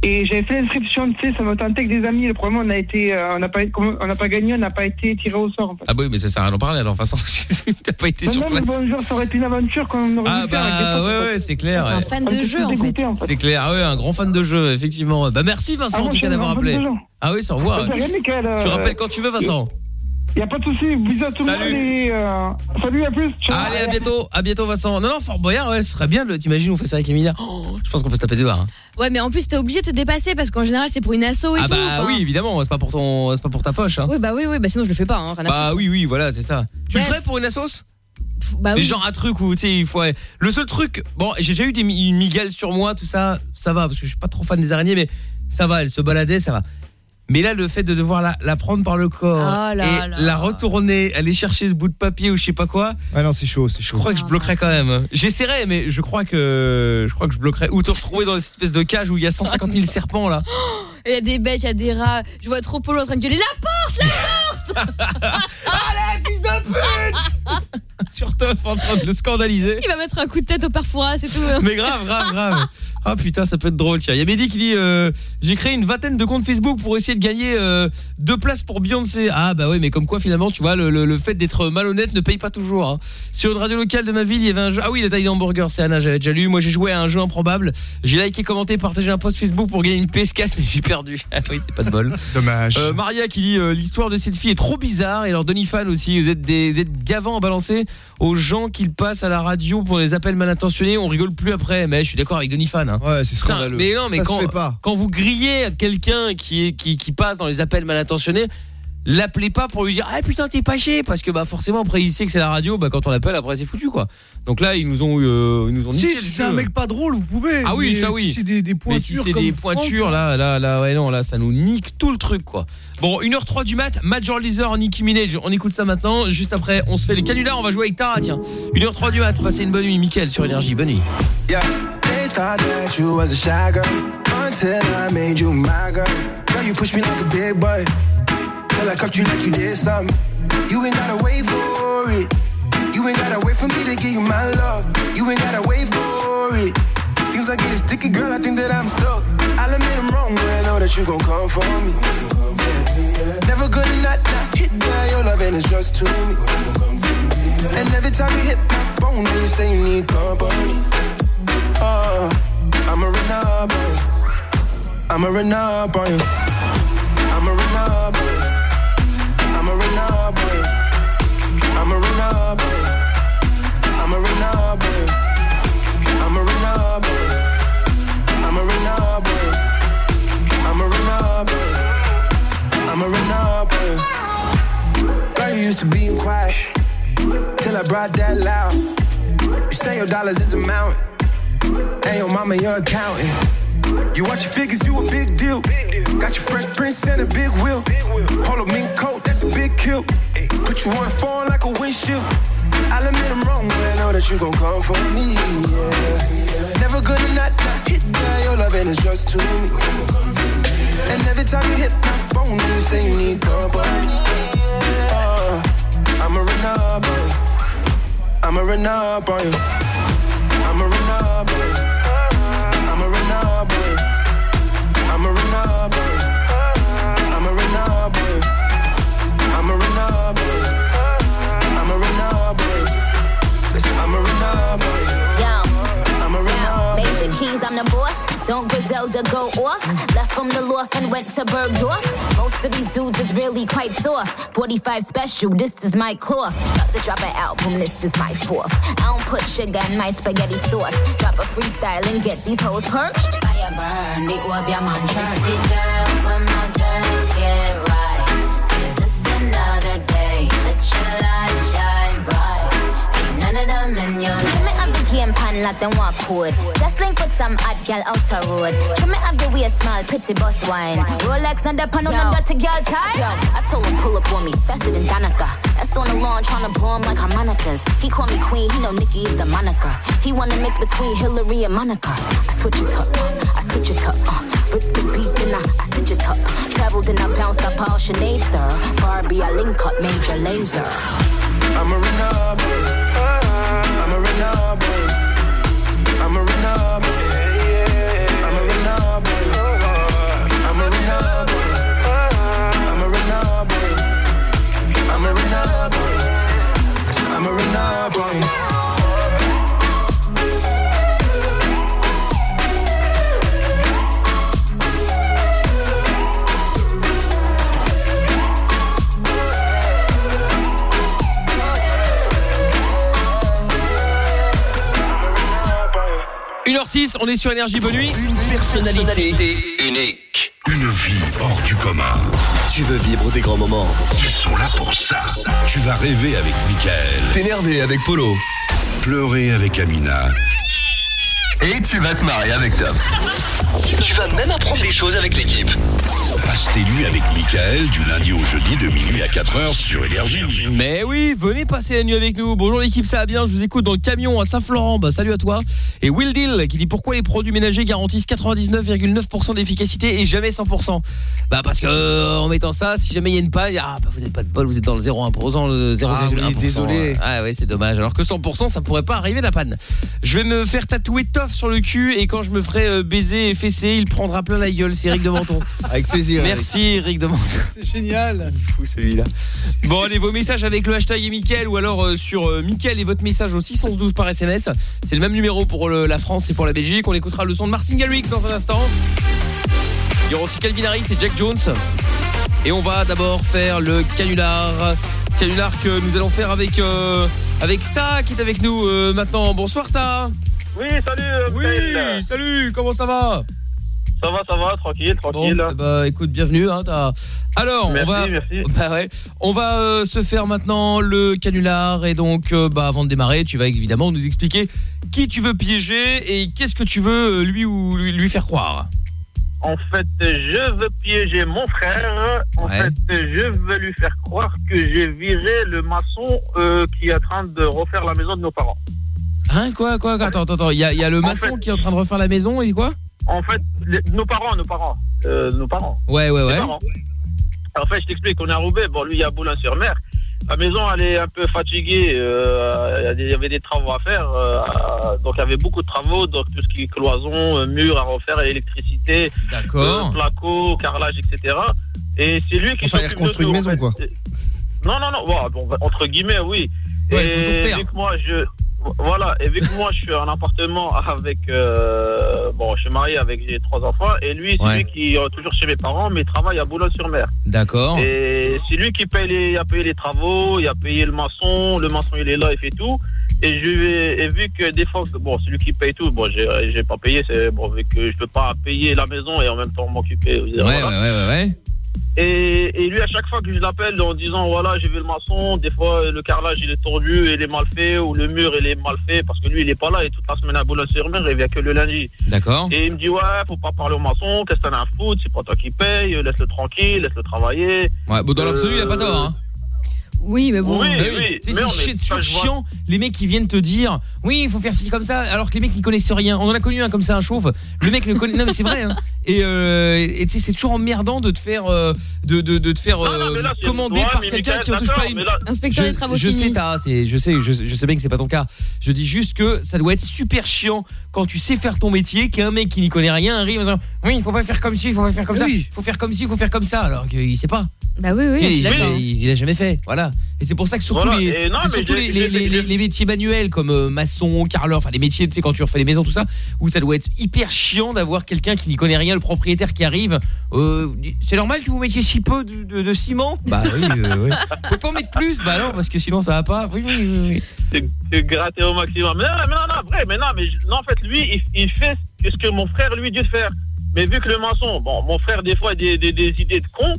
Et j'avais fait l'inscription, tu sais, ça m'a tenté avec des amis. Le problème, on a été, euh, on n'a pas, on n'a pas gagné, on n'a pas été tiré au sort. En fait. Ah bah oui, mais ça sert à rien d'en parler alors, Vincent. [LAUGHS] T'as pas été Non, sur non, mais place. bonjour, ça aurait été une aventure qu'on aurait Ah bah ouais, ouais, c'est clair. C'est un ouais. fan On de jeu en fait. en fait. C'est clair, ah ouais, un grand fan de jeu, effectivement. Bah merci Vincent Ah, en tout cas d'avoir appelé. de. Ah oui, ça revoir. Mickaël, euh, Tu rappelles quand tu veux Vincent. Y a pas de souci, bisous à tout le Salut. monde et euh, salut à plus. Ciao. Allez, à bientôt, à bientôt Vincent. Non non, Fort Boyard, ouais, ce serait bien. le- T'imagines, on fait ça avec Emilia. Oh, je pense qu'on peut se taper des doigts. hein. Ouais, mais en plus, t'es obligé de te dépasser parce qu'en général, c'est pour une asso et Ah tout. bah enfin. oui, évidemment, c'est pas pour ton, c'est pas pour ta poche. Hein. Oui, bah oui, oui, bah sinon je le fais pas. Hein, rien à Bah foutre. oui, oui, voilà, c'est ça. Tu le ferais pour une assos? Bah Mais oui. genre un truc où tu sais il faut le seul truc bon j'ai déjà eu des mi- une migale sur moi tout ça ça va parce que je suis pas trop fan des araignées mais ça va, elle se baladait, ça va. Mais là, le fait de devoir la, la prendre par le corps Oh là et là. la retourner, aller chercher ce bout de papier ou je sais pas quoi. Ouais, non, c'est chaud, c'est Je crois que je bloquerais quand même. J'essaierais, mais je crois que je crois que je bloquerais. Ou te retrouver dans une espèce de cage où il y a 150 000 serpents là. Il y a des bêtes, il y a des rats. Je vois trop Polo en train de gueuler la porte, la porte [LAUGHS] Allez, fils de pute Sur en train de le scandaliser. Il va mettre un coup de tête au parfoura, c'est tout. Mais grave, grave, grave. Ah putain, ça peut être drôle. Tiens, il y a Mehdi qui dit euh, j'ai créé une vingtaine de comptes Facebook pour essayer de gagner euh, deux places pour Beyoncé. Ah bah ouais, mais comme quoi finalement, tu vois, le, le- le fait d'être malhonnête ne paye pas toujours. hein. Sur une radio locale de ma ville, il y avait un jeu. Ah oui, la taille d'hamburger, c'est Anna, j'avais déjà lu. Moi, j'ai joué à un jeu improbable. J'ai liké, commenté, partagé un post Facebook pour gagner une PS4, mais j'ai perdu. [LAUGHS] Ah oui, c'est pas de bol. Dommage. Euh, Maria qui dit l'histoire de cette fille est trop bizarre et alors Denis Fan aussi vous êtes des vous êtes gavants à balancer aux gens qu'ils passent à la radio pour des appels mal intentionnés on rigole plus après mais je suis d'accord avec Denis Fan hein. Ouais, c'est scandaleux. mais non mais Ça quand fait pas. quand vous grillez quelqu'un qui est qui, qui passe dans les appels mal intentionnés l'appelez pas pour lui dire ah putain t'es pas chier parce que bah forcément après il sait que c'est la radio bah quand on l'appelle après c'est foutu quoi donc là ils nous ont euh, ils nous ont Si, niqué si c'est un mec pas drôle, vous pouvez. Ah oui, mais ça oui. Si c'est des, des Mais pointures. si c'est comme des pointures là, là, là, ouais, non, là, ça nous nique tout le truc, quoi. Bon, 1h03 du mat, Major Lazer, Nicki Minaj, on écoute ça maintenant. Juste après, on se fait les canulars, on va jouer avec Tara, tiens. 1h03 du mat, passez une bonne nuit, Mickaël sur Énergie, bonne nuit. Yeah, they thought that you was a shy girl until I made you my girl. Girl, you push me like a big boy till I cuffed you like you did something. You ain't gotta wait for it. You ain't gotta wait for me to give you my love. You ain't gotta wait for it. Things are getting sticky, girl. I think that I'm stuck. I'll admit I'm wrong, but I know that you gon' come for me. Yeah. Never gonna not, not hit by your love, and it's just to me. And every time you hit my phone, you say you need company. Oh, I'm a run up. I'm a run up. I'm a run up. I'm a run up. I'm a run up. I'm a run up. I'm a run up. I'm a run up on. I'm a run up. I'm a run up. Girl, you used to being quiet till I brought that loud. You say your dollars is a mountain, and your mama your accountant. You watch your figures, you a big deal. Got your fresh prince and a big wheel. Polo mink coat, that's a big kill. Put you on the phone like a windshield. I'll admit I'm wrong, but I know that you gon' come for me. Yeah. Never gonna not, not hit by your love, and it's just too me. And every time you hit my phone, you say you need company. Uh, I'm a you. I'm a up on you. Don't Griselda go off? Left from the loft and went to Bergdorf. Most of these dudes is really quite soft. 45 special, this is my cloth. About to drop an album, this is my fourth. I don't put sugar in my spaghetti sauce. Drop a freestyle and get these hoes perched. Fire burn, the orb, your man Jersey girls, when my girls get right. Is this another day? Let your light shine bright. Ain't none of them in your it the game pan like them walk code. Just link with some hot girl out the road. Trim it up the way small, pretty boss wine. Rolex, not the pan on the dirty girl tie. Yo, I told him pull up on me, faster than Danica. That's on the lawn, tryna blow him like harmonicas. He call me queen, he know Nikki is the moniker. He wanna mix between Hillary and Monica. I switch it up, I switch it up. Uh, rip the beat, then I, I stitch it up. Traveled and I bounced up all Sinead, sir. Barbie, I link up major laser. I'm a run 1h06, on est sur Énergie, bonne nuit. Une personnalité unique. Une vie hors du commun. Tu veux vivre des grands moments. Ils sont là pour ça. Tu vas rêver avec Michael. T'énerver avec Polo. Pleurer avec Amina. Et tu vas te marrer avec Toff. Tu, vas même apprendre des choses avec l'équipe. Passe tes nuits avec Michael du lundi au jeudi de minuit à 4h sur Énergie. Mais oui, venez passer la nuit avec nous. Bonjour l'équipe, ça va bien? Je vous écoute dans le camion à Saint-Florent. Bah, salut à toi. Et Will Deal qui dit pourquoi les produits ménagers garantissent 99,9% d'efficacité et jamais 100%. Bah parce que euh, en mettant ça, si jamais il y a une paille, ah bah vous n'êtes pas de bol, vous êtes dans le 0,1%, le 0,1%. Ah oui, désolé. Ah ouais, c'est dommage. Alors que 100%, ça pourrait pas arriver la panne. Je vais me faire tatouer Sur le cul et quand je me ferai euh, baiser et fesser, il prendra plein la gueule. C'est Eric de Menton. [LAUGHS] Avec plaisir. Merci Eric de Menton. C'est génial. Fou celui-là. [LAUGHS] Bon allez vos messages avec le hashtag et Mickaël ou alors euh, sur euh, Mickaël et votre message au 612 par SMS. C'est le même numéro pour le- la France et pour la Belgique. On écoutera le son de Martin Garrix dans un instant. Il y aura aussi Calvin Harris et Jack Jones. Et on va d'abord faire le canular. Canular que nous allons faire avec euh, avec Ta qui est avec nous euh, maintenant. Bonsoir Ta. Oui, salut. Oui, salut. Comment ça va Ça va, ça va, tranquille, tranquille. Bon, bah écoute, bienvenue. Hein, Alors, Merci, on va, merci. [LAUGHS] Bah ouais, on va euh, se faire maintenant le canular et donc, euh, bah avant de démarrer, tu vas évidemment nous expliquer qui tu veux piéger et qu'est-ce que tu veux euh, lui ou lui, lui faire croire. En fait, je veux piéger mon frère. En Ouais. fait, je veux lui faire croire que j'ai viré le maçon euh, qui est en train de refaire la maison de nos parents. Hein quoi quoi quoi, Attends attends attends, il y a, il y a le maçon qui est en train de refaire la maison et quoi? En fait, les- nos parents, nos parents, euh, nos parents. Ouais ouais ouais. parents. En fait, je t'explique, on est à Roubaix. Bon, lui, il est à Boulogne-sur-Mer. La maison, elle est un peu fatiguée. euh, il y avait des travaux à faire. euh, donc, il y avait beaucoup de travaux. Donc, tout ce qui est cloison, mur à refaire, électricité, D'accord. euh, placo, carrelage, etc. Et c'est lui qui Enfin, il s'occupe de reconstruit tout, une en maison, fait. quoi. Non, non, non. bon, entre guillemets, oui. Ouais, et il faut tout faire. vu que moi, je... Voilà, et vu que moi je suis en appartement avec euh, bon, je suis marié avec j'ai trois enfants et lui c'est Ouais. lui qui est toujours chez mes parents mais il travaille à Boulogne-sur-Mer. D'accord. Et c'est lui qui paye les, a payé les travaux, il a payé le maçon, le maçon il est là, il fait tout. Et je vais, et vu que des fois, bon, c'est lui qui paye tout, bon, j'ai, j'ai pas payé, c'est bon, vu que je peux pas payer la maison et en même temps m'occuper. Ouais ouais ouais ouais ouais. Et, et lui, à chaque fois que je l'appelle en disant voilà, j'ai vu le maçon, des fois le carrelage il est tordu, il est mal fait, ou le mur il est mal fait, parce que lui il est pas là, et toute la semaine à Boulogne-sur-Mer, il vient que le lundi. D'accord. Et il me dit ouais, faut pas parler au maçon, qu'est-ce que t'en as à foutre, c'est pas toi qui paye, laisse-le tranquille, laisse-le travailler. Ouais, bon dans l'absolu, il a pas tort hein. Oui, mais bon. Oui, Bah oui, c'est est- chi- ça, toujours je vois. chiant. les mecs qui viennent te dire oui il faut faire ci comme ça alors que les mecs n'y connaissent rien. On en a connu un comme ça un chauve. Le mec ne connaît. Non mais c'est vrai hein. [LAUGHS] et euh, et tu sais c'est toujours emmerdant de te faire euh, de, de, de te faire euh, là, commander ouais, par quelqu'un qui en touche pas une. là- Inspecteur je, des travaux je sais finis. c'est je sais je, je sais bien que c'est pas ton cas. Je dis juste que ça doit être super chiant quand tu sais faire ton métier qu'un mec qui n'y connaît rien arrive en disant oui il faut pas faire comme ci il faut pas faire comme ça. il faut faire comme ci il faut faire comme ça alors qu'il sait pas. Bah oui, oui, il, il- il a jamais fait, voilà. Et c'est pour ça que surtout Voilà, les, non, surtout métiers manuels comme euh, maçon, carreleur, enfin les métiers, tu sais quand tu refais les maisons tout ça, où ça doit être hyper chiant d'avoir quelqu'un qui n'y connaît rien, le propriétaire qui arrive. Euh, c'est normal que vous mettiez si peu de, de- de ciment? Bah oui, euh, oui. Vous [LAUGHS] pouvez pas en mettre plus? Bah non, parce que sinon ça va pas. Oui, oui, oui. C'est gratter au maximum. Mais non, mais non, non, vrai, mais non, mais non, en fait, lui, il, il fait ce que mon frère lui dit de faire. Mais vu que le maçon, bon, mon frère, des fois, a des, des, des idées de con,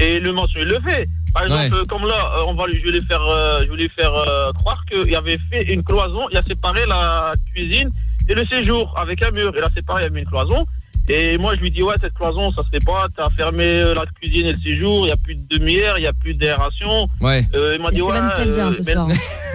et le maçon, il le fait. Par exemple, Ouais. comme là, euh, on va, lui- je vais lui faire, euh, je vais lui faire euh, croire qu'il avait fait une cloison, il a séparé la cuisine et le séjour avec un mur. Il a séparé, il a mis une cloison. Et moi, je lui dis, ouais, cette cloison, ça se fait pas. T'as fermé la cuisine et le séjour. Il n'y a plus de demi-air, il n'y a plus d'aération. Ouais. Euh, il m'a dit, ouais. Plaza, euh, ce mais- soir.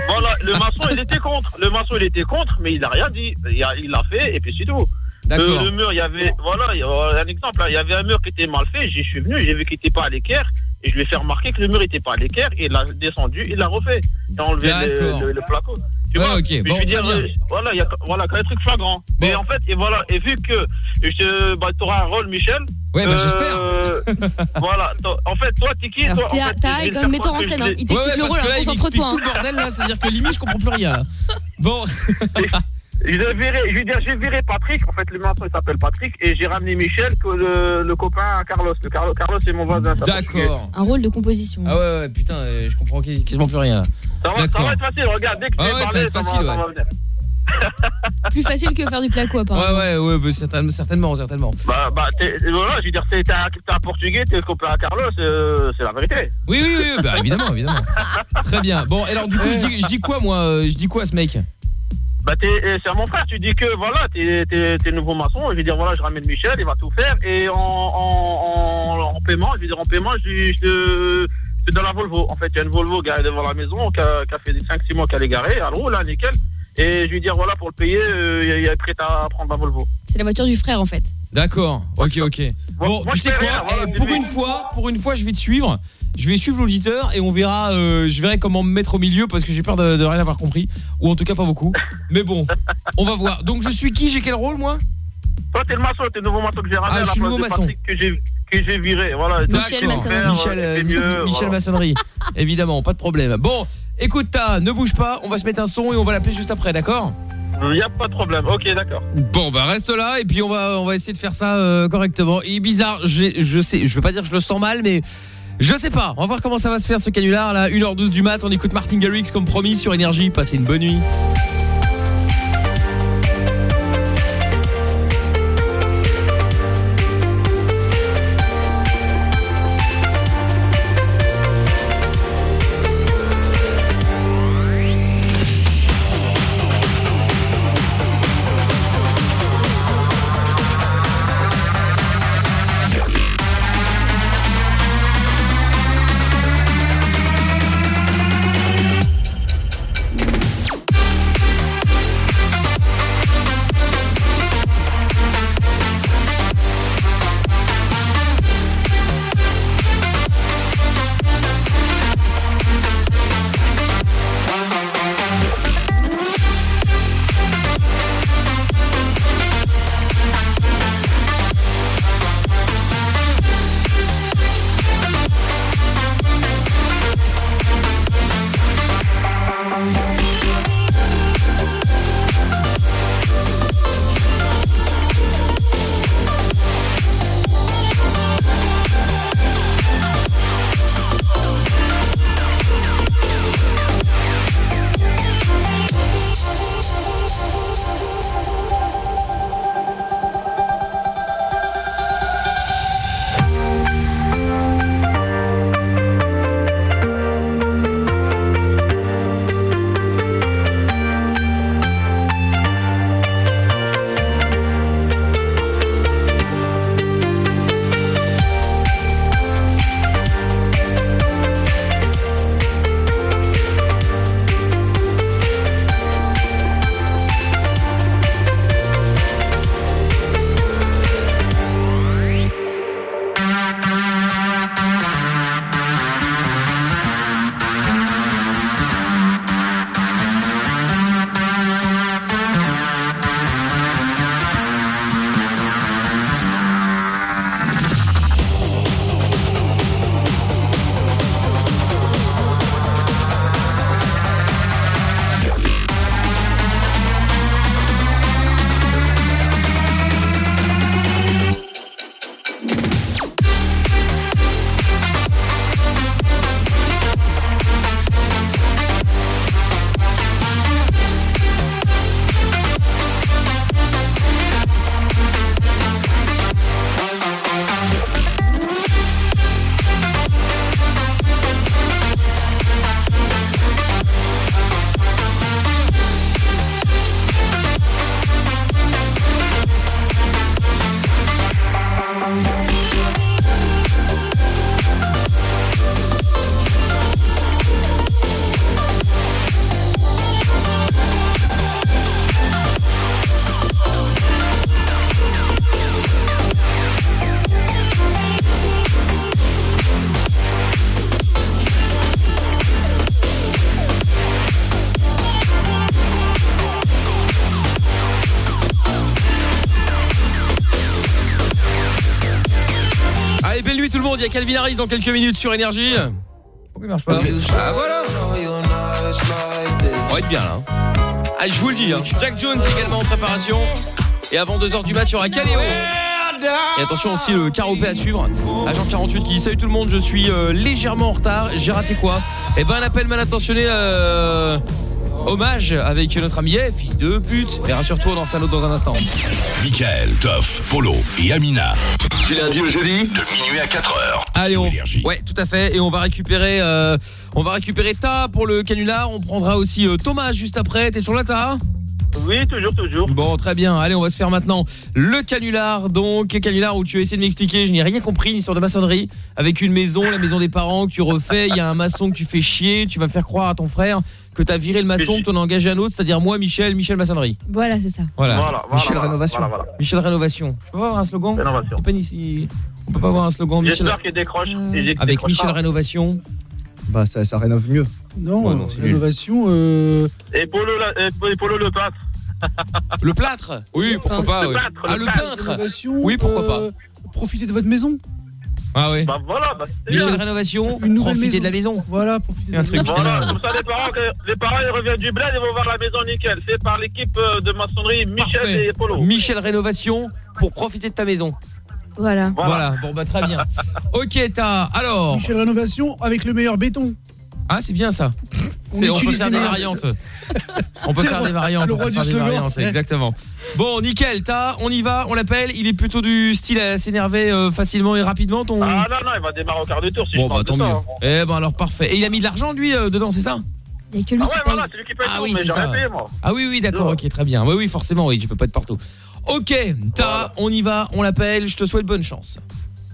voilà, le maçon, il était contre. Le maçon, il était contre, mais il n'a rien dit. Il a- il l'a fait, et puis c'est tout. D'accord. Euh, le mur, il y avait, voilà, il y a un exemple, hein, il y avait un mur qui était mal fait, j'y suis venu, j'ai vu qu'il n'était pas à l'équerre, et je lui ai fait remarquer que le mur n'était pas à l'équerre, et il l'a descendu, il l'a refait. Il a enlevé le, le, le placo. Tu Ouais, vois, ok, bon, je veux dire, bien. euh, voilà, il y a, voilà, quand il y a un truc flagrant. Mais en fait, et voilà, et vu que je, bah, tu auras un rôle, Michel. Ouais, bah, euh, [LAUGHS] voilà, toi- en fait, toi, t'es qui Alors, toi, en Théa- fait, je même faire metteur en scène, je hein. Il t'explique Ouais, ouais, le rôle, hein, concentre-toi. m'explique tout le bordel là, c'est-à-dire que limite je comprends plus rien là. [LAUGHS] Bon. [LAUGHS] Je vais virer, je vais dire, j'ai viré Patrick. En fait, le maçon il s'appelle Patrick et j'ai ramené Michel, que le, le copain Carlos. Le Carlos, Carlos c'est mon voisin. ça. D'accord. Un rôle de composition. Ah ouais, ouais, putain, euh, je comprends quas- quasiment plus rien là. Ça va, ça D'accord. va être facile. Regarde, dès que Ah ouais, ça va être ça, facile, ça va venir. [LAUGHS] Plus facile que faire du placo, apparemment. Ouais, ouais, ouais, bah, certain- certainement, certainement. Bah, bah, t'es- voilà, je veux dire, c'est- t'es un, t'es un portugais, t'es le copain à Carlos, euh, c'est la vérité. Oui, oui, oui, bah évidemment, évidemment. [LAUGHS] Très bien. Bon, alors du coup, je dis, je dis quoi moi euh, Je dis quoi à ce mec? Bah t'es, eh, c'est à mon frère, tu dis que voilà, t'es, t'es, t'es nouveau maçon, je vais dire voilà, je ramène Michel, il va tout faire, et en, en, en, en paiement, je vais dire en paiement, je, je, te- je te donne la Volvo. En fait, il y a une Volvo garée devant la maison, qui a, qui a fait des 5-6 mois qu'elle est garée, alors là, nickel. Et je lui dire voilà, pour le payer, euh, il est prêt à prendre la Volvo. C'est la voiture du frère en fait. D'accord. OK, OK. Bon, tu sais quoi Eh, pour une fois, pour une fois je vais te suivre. Je vais suivre l'auditeur et on verra euh, je verrai comment me mettre au milieu parce que j'ai peur de, de rien avoir compris ou en tout cas pas beaucoup. Mais bon, on va voir. Donc je suis qui? J'ai quel rôle moi? Toi, t'es le maçon, t'es le nouveau maçon que j'ai ramené Ah, à la je suis place nouveau maçon. Que j'ai, que j'ai viré. Voilà. D'accord. Michel, euh, Michel Maçonnerie. Évidemment, pas de problème. Bon, écoute, ta, ne bouge pas, on va se mettre un son et on va l'appeler juste après, d'accord? Il y a pas de problème. Ok, d'accord. Bon bah reste là et puis on va on va essayer de faire ça euh, correctement. Il est bizarre, je sais, je veux pas dire que je le sens mal mais je sais pas. On va voir comment ça va se faire ce canular là, 1h12 du mat, on écoute Martin Garrix comme promis sur énergie, passez une bonne nuit. Harris dans quelques minutes sur énergie. Pourquoi il marche pas Ah voilà On va être bien là. hein. Ah, je vous le dis, hein. Jack Jones également en préparation. Et avant 2h du match, il y aura Caléo. Et attention aussi le caropé à suivre. Agent 48 qui dit salut tout le monde, je suis euh, légèrement en retard. J'ai raté quoi? Eh ben un appel mal intentionné. Euh, hommage avec notre ami F, fils de pute. Et rassure-toi, on en fait un autre dans un instant. Michael, Toff, Polo et Amina. Du lundi au jeudi? De minuit à 4h. Allez, on... ouais, tout à fait. Et on va récupérer, euh, on va récupérer Ta pour le canular. On prendra aussi euh, Thomas juste après. T'es toujours là, Ta Oui, toujours, toujours. Bon, très bien. Allez, on va se faire maintenant le canular. Donc, canular où tu as essayé de m'expliquer, je n'ai rien compris, une histoire de maçonnerie avec une maison, la maison des parents que tu refais, il y a un maçon que tu fais chier, tu vas faire croire à ton frère que tu as viré le maçon, que tu en as engagé un autre, c'est-à-dire moi, Michel, Michel Maçonnerie. Voilà, c'est ça. Voilà. Michel Rénovation. Michel Rénovation. Je peux pas avoir un slogan Rénovation. Ici. On peut pas avoir un slogan Michel J'espère qu'il décroche. et avec. Michel Rénovation. Bah ça, ça rénove mieux. Non, Ouais, non, rénovation. Euh... Et Polo, la- et Polo le pâtre. [LAUGHS] Le plâtre Oui, pourquoi pas. Le oui. peintre, Ah, le le peintre. peintre Rénovation. Oui, pourquoi pas. euh, Profitez de votre maison. Ah oui. Bah voilà, bah c'est Michel bien. Rénovation, Une maison. de la maison. Voilà, profitez de Un la truc maison. Voilà, comme ça les parents, que- les parents ils reviennent du bled, ils vont voir la maison nickel. C'est par l'équipe euh, de maçonnerie Michel Parfait. et Polo. Michel Rénovation pour profiter de ta maison. Voilà. Voilà, bon bah très bien. [LAUGHS] ok, t'as alors. Michel Rénovation avec le meilleur béton. Ah, c'est bien ça. On peut utilise faire des variantes. [LAUGHS] On peut C'est faire le des variantes. le on peut roi faire du des slogan. variantes, exactement. Bon, nickel, t'as, on y va, on l'appelle. Il est plutôt du style à s'énerver euh, facilement et rapidement, ton. Ah non, non, il va démarrer au quart de tour. Si bon, je bah pense tant mieux. ça, hein. Eh ben alors parfait. Et il a mis de l'argent lui euh, dedans, c'est ça? Il y a que lui Ah qui ouais, paye. voilà, c'est lui qui paye Ah tout, oui, mais c'est j'ai ça. rien payé, moi. Ah oui, oui, d'accord, ok, très bien. Oui, oui, forcément, oui, tu peux pas être partout. Ok, t'as, on y va, on l'appelle. Je te souhaite bonne chance.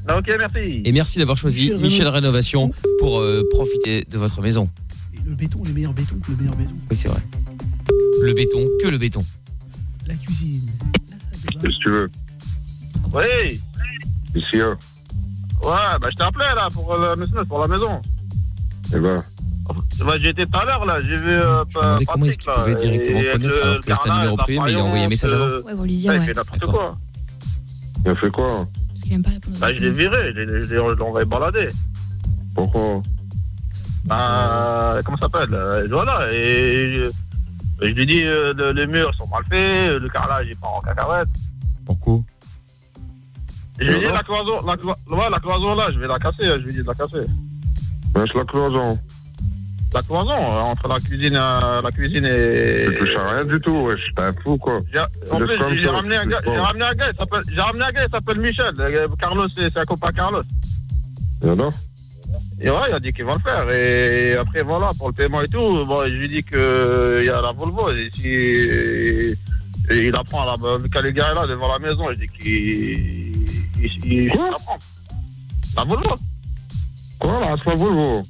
Ah, Ok, merci. Et merci d'avoir choisi Michel Michel Rénovation pour euh, profiter de votre maison. Et le béton, le meilleur béton, le meilleur béton. Oui, c'est vrai. Le béton, que le béton. La cuisine. Qu'est-ce que tu veux? Oui. Ici, hein Ouais, bah je t'ai appelé là pour le business, pour la maison. Eh ben, Bah, été tout à l'heure là, j'ai vu. Euh, Je me demandais comment est-ce qu'il pouvait directement connaître alors que c'est un numéro privé, mais il a envoyé un message avant. Ouais, bon, lui dire, Ouais, il fait n'importe quoi. il a fait quoi Parce qu'il aime pas répondre. Bah, je l'ai viré, je l'ai- envoyé balader. Pourquoi Bah, comment ça s'appelle? Euh, Voilà, et je, lui ai dit euh, le- les murs sont mal faits, le carrelage est pas en cacahuète. Pourquoi? Je lui ai dit la cloison, la, clo- ouais, la cloison là, je vais la casser, je lui ai dit de la casser. Lâche la cloison. La cloison, euh, entre la cuisine, euh, la cuisine et. Tu touches à rien du tout, wesh. T'es un fou, quoi. J'ai- En plus, ramené, un gars- j'ai ramené un gars, il s'appelle- j'ai ramené un gars, il s'appelle Michel. Euh, Carlos, c'est un copain Carlos. Et alors Et ouais, il a dit qu'il va le faire. Et après, voilà, pour le paiement et tout, bon, je lui dis qu'il y a la Volvo. Et si et il apprend le gars est là devant la maison, je dis qu'il. Il, il, apprend. La Volvo. Quoi, là, c'est pas Volvo?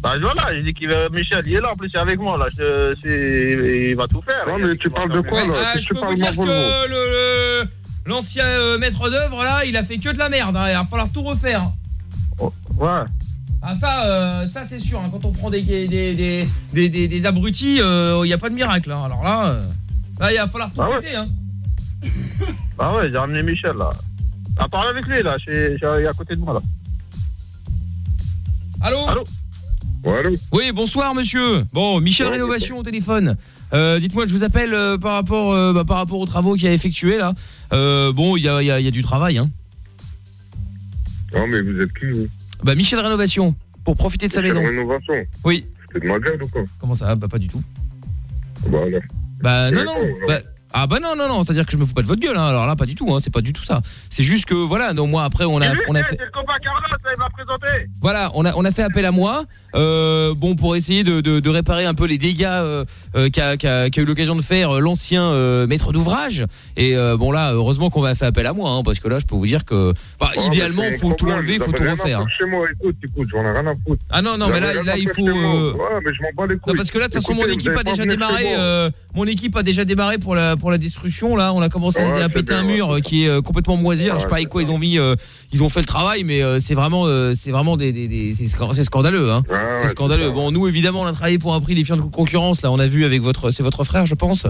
Bah voilà, je dis qu'il va. Michel, il est là, en plus, il est avec moi, là. Je, il va tout faire. Non, mais tu parles de quoi, là Ah, Si je tu peux vous parles dire que le- l'ancien euh, maître d'œuvre là, il a fait que de la merde. hein. Il va falloir tout refaire. Ouais. Ah ça, euh, ça c'est sûr. hein. Quand on prend des des des des, des- des abrutis, il n'y a pas de miracle. hein. Alors là, euh, là il va falloir tout Ah ouais. péter. Hein. Ah ouais, j'ai ramené Michel, là. À parler avec lui, là, chez, chez- à côté de moi, là. Allô Allô Ouais, allô Oui, bonsoir monsieur. Bon, Michel Ouais, Rénovation au téléphone. Euh, Dites-moi, je vous appelle euh, par rapport euh, bah, par rapport aux travaux qu'il a effectués là. Bon, il y a, y a- y a du travail. Hein. Non, mais vous êtes qui, vous Bah Michel Rénovation pour profiter de sa maison. Rénovation. Oui. C'était de ma gueule ou quoi Comment ça? Bah pas du tout. Bah alors. Bah non non. Bah, ah bah non non non, c'est-à-dire que je me fous pas de votre gueule hein. Alors là pas du tout hein, c'est pas du tout ça. C'est juste que voilà, donc moi après on a on a fait C'est le copain Carlos, là, il m'a présenté. voilà, on a on a fait appel à moi euh, bon pour essayer de, de, de réparer un peu les dégâts euh, euh, qu'a eu l'occasion de faire euh, l'ancien maître d'ouvrage et bon là heureusement qu'on va fait appel à moi hein, parce que là je peux vous dire que bah, Oh, idéalement faut tout enlever, vous faut tout refaire. faire. Chez moi, écoute, écoute, j'en ai rien à foutre. Ah non non mais là là il faire faut Ouais, mais je m'en bats les couilles. Non parce que là de toute façon mon équipe a déjà démarré mon équipe a déjà démarré pour la pour la destruction là, on a commencé Ouais, à péter bien, un mur ouais. qui est euh, complètement moisi. Alors, je sais Ouais, pas avec quoi ils ont mis euh, ils ont fait le travail mais euh, c'est vraiment euh, c'est vraiment des, des, des- c'est scan- c'est scandaleux hein. Ouais, ouais, c'est scandaleux. ça. Bon nous évidemment on a travaillé pour un prix défiant de concurrence là, on a vu avec votre c'est votre frère je pense.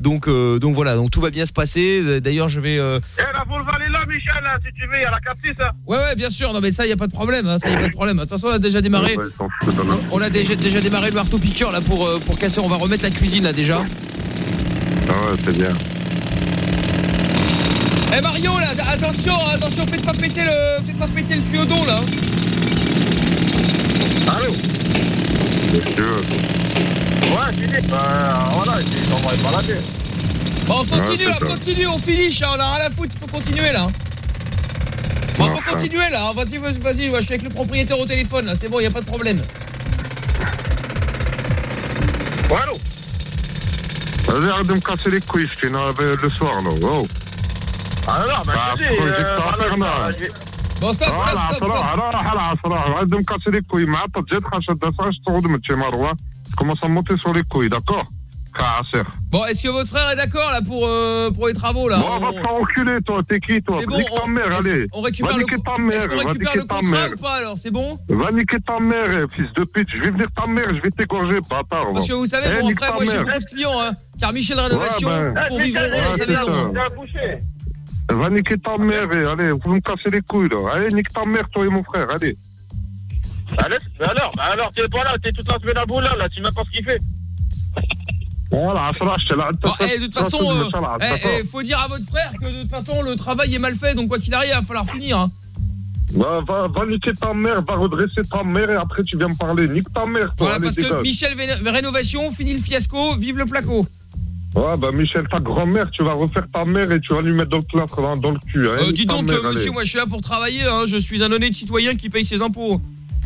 Donc euh, donc voilà, donc tout va bien se passer. D'ailleurs, je vais euh, Eh, la Volvo, elle est là, Michel, là, si tu veux, il y a la 4-6, hein. Ouais ouais, bien sûr. Non mais ça y a pas de problème, hein, ça y a pas de problème. De toute façon, on a déjà démarré Ouais, on a déjà déjà démarré le marteau piqueur là pour euh, pour casser, on va remettre la cuisine là déjà. Ah ouais, c'est bien. Eh Mario là, attention, attention, faites pas péter le faites pas péter le tuyau d'eau là. Allô veux Ouais, Philippe, euh, voilà, il envoie balader. Bon, on continue Ouais, là, ça. continue, on finish, hein, on a rien à foutre, faut continuer là. Bon, faut continuer là, hein, vas-y, vas-y, vas-y, ouais, je suis avec le propriétaire au téléphone là, c'est bon, y a pas de problème. Ouais, allô هذه غادي نقاسي كويس كويستينا لو سوار لو واو لا ما كاينش راح العصراح راح العصراح غادي نقاسي لك كوي مع طجات خاش داساش تغدمت شي مروه كما صمتي سوري كوي داكور Bon, est-ce que votre frère est d'accord là pour euh, pour les travaux là Bon, va te faire enculer, toi, t'es qui, toi C'est bon, Nique ta on- mère, est-ce- allez. on récupère va le ta mère, récupère le ta contrat mère. ou pas alors C'est bon Va niquer ta mère, eh, fils de pute. Je vais venir ta mère, je vais t'égorger, bâtard. Parce que vous savez, Eh, bon après, moi j'ai beaucoup de clients, hein, car Michel Rénovation, Ouais, ben. pour Eh, vivre dans sa maison. Va niquer ta mère, eh, allez, vous me cassez les couilles, là. Allez, nique ta mère, toi et mon frère, allez. Allez, alors, bah alors, t'es pas là, t'es toute la semaine à boule là, là, tu sais même pas ce qu'il fait. Eh, de toute façon, euh, eh, faut dire à votre frère que de toute façon le travail est mal fait, donc quoi qu'il arrive, il va falloir finir. hein. Va, va, va niquer ta mère, va redresser ta mère et après tu viens me parler. Nique ta mère, toi. Voilà, allez, parce que. Michel Rénovation, fini le fiasco, vive le placo. Ouais, bah Michel, ta grand-mère, tu vas refaire ta mère et tu vas lui mettre dans le plâtre, dans, le cul. Hein. Euh, dis donc, mère, euh, monsieur, allez. moi je suis là pour travailler, hein, je suis un honnête citoyen qui paye ses impôts.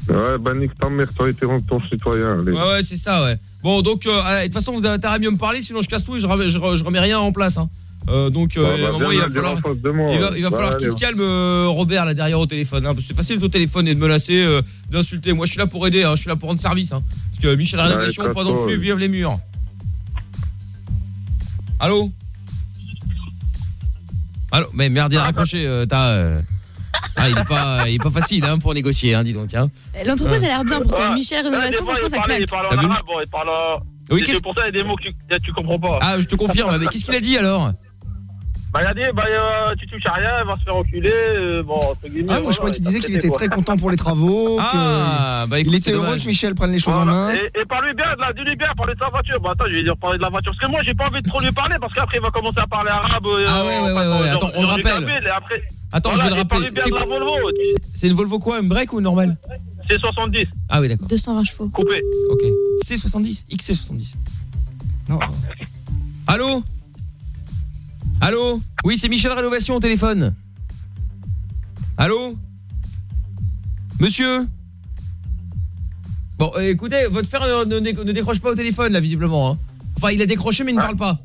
Ouais, bah nique ta mère, toi et tes ton citoyen, allez. Ouais, ouais, c'est ça, ouais. Bon, donc, euh, de toute façon, vous avez intérêt à mieux me parler, sinon je casse tout et je, remets- je, re- je remets rien en place. Hein. Euh, donc, euh, Bah, bah, moment, viens il va falloir, en face de moi. il va, il va Bah, falloir qu'il se calme, euh, Robert, là, derrière au téléphone. Hein, parce que c'est facile au téléphone et de menacer, euh, d'insulter. Moi, je suis là pour aider, hein, je suis là pour rendre service. Hein. Parce que Michel Ouais, Rénovation, pas non casse-toi, plus, ouais. vive les murs. Allô? Allô? Mais merde, il a raccroché, euh, t'as... euh, Ah, il est pas, il est pas facile hein, pour négocier, hein, dis donc. Hein. L'entreprise a l'air bien pour toi. Ouais. Michel Ouais, Rénovation, fois, franchement, ça parle- claque. Il parle en vu arabe, bon, il parle en... Oui, C'est qu'est-ce- pour ça, il y a des mots que tu, tu comprends pas. Ah, je te confirme, mais qu'est-ce qu'il a dit alors? Bah, il a dit, bah, euh, tu touches à rien, il va se faire enculer. euh, bon, entre guillemets. Ah, moi je croyais qu'il disait qu'il était très content pour les travaux. Ah, que bah, écoute, il était heureux dommage. que Michel prenne les choses en main. Et, et parle-lui bien, de la- dis-lui bien, parler de sa voiture. Bah, attends, je vais dire parler de la voiture. Parce que moi, j'ai pas envie de trop lui parler, parce qu'après, il va commencer à parler arabe. euh, Ah ouais, ouais, ouais, ouais, genre- attends, on le rappelle. Kabyle, et après- Attends, Voilà, je vais le rappeler. C'est- Volvo. C'est une Volvo quoi, un break ou normal C'est 70. Ah oui, d'accord. 220 chevaux. Coupé. Ok. C70 XC70. Non. Allô? Allô? Oui, c'est Michel Rénovation au téléphone. Allô? Monsieur? Bon, écoutez, votre frère ne, ne- ne décroche pas au téléphone, là, visiblement. hein. Enfin, il a décroché, mais il ne parle pas.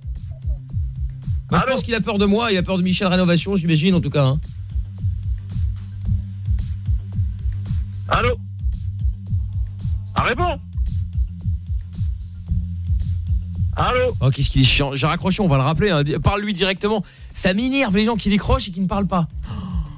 Moi, je pense qu'il a peur de moi, il a peur de Michel Rénovation, j'imagine, en tout cas. hein. Allô Ah, réponds Allô Oh, qu'est-ce qu'il est chiant. J'ai raccroché, on va le rappeler. hein. Parle-lui directement. Ça m'énerve les gens qui décrochent et qui ne parlent pas.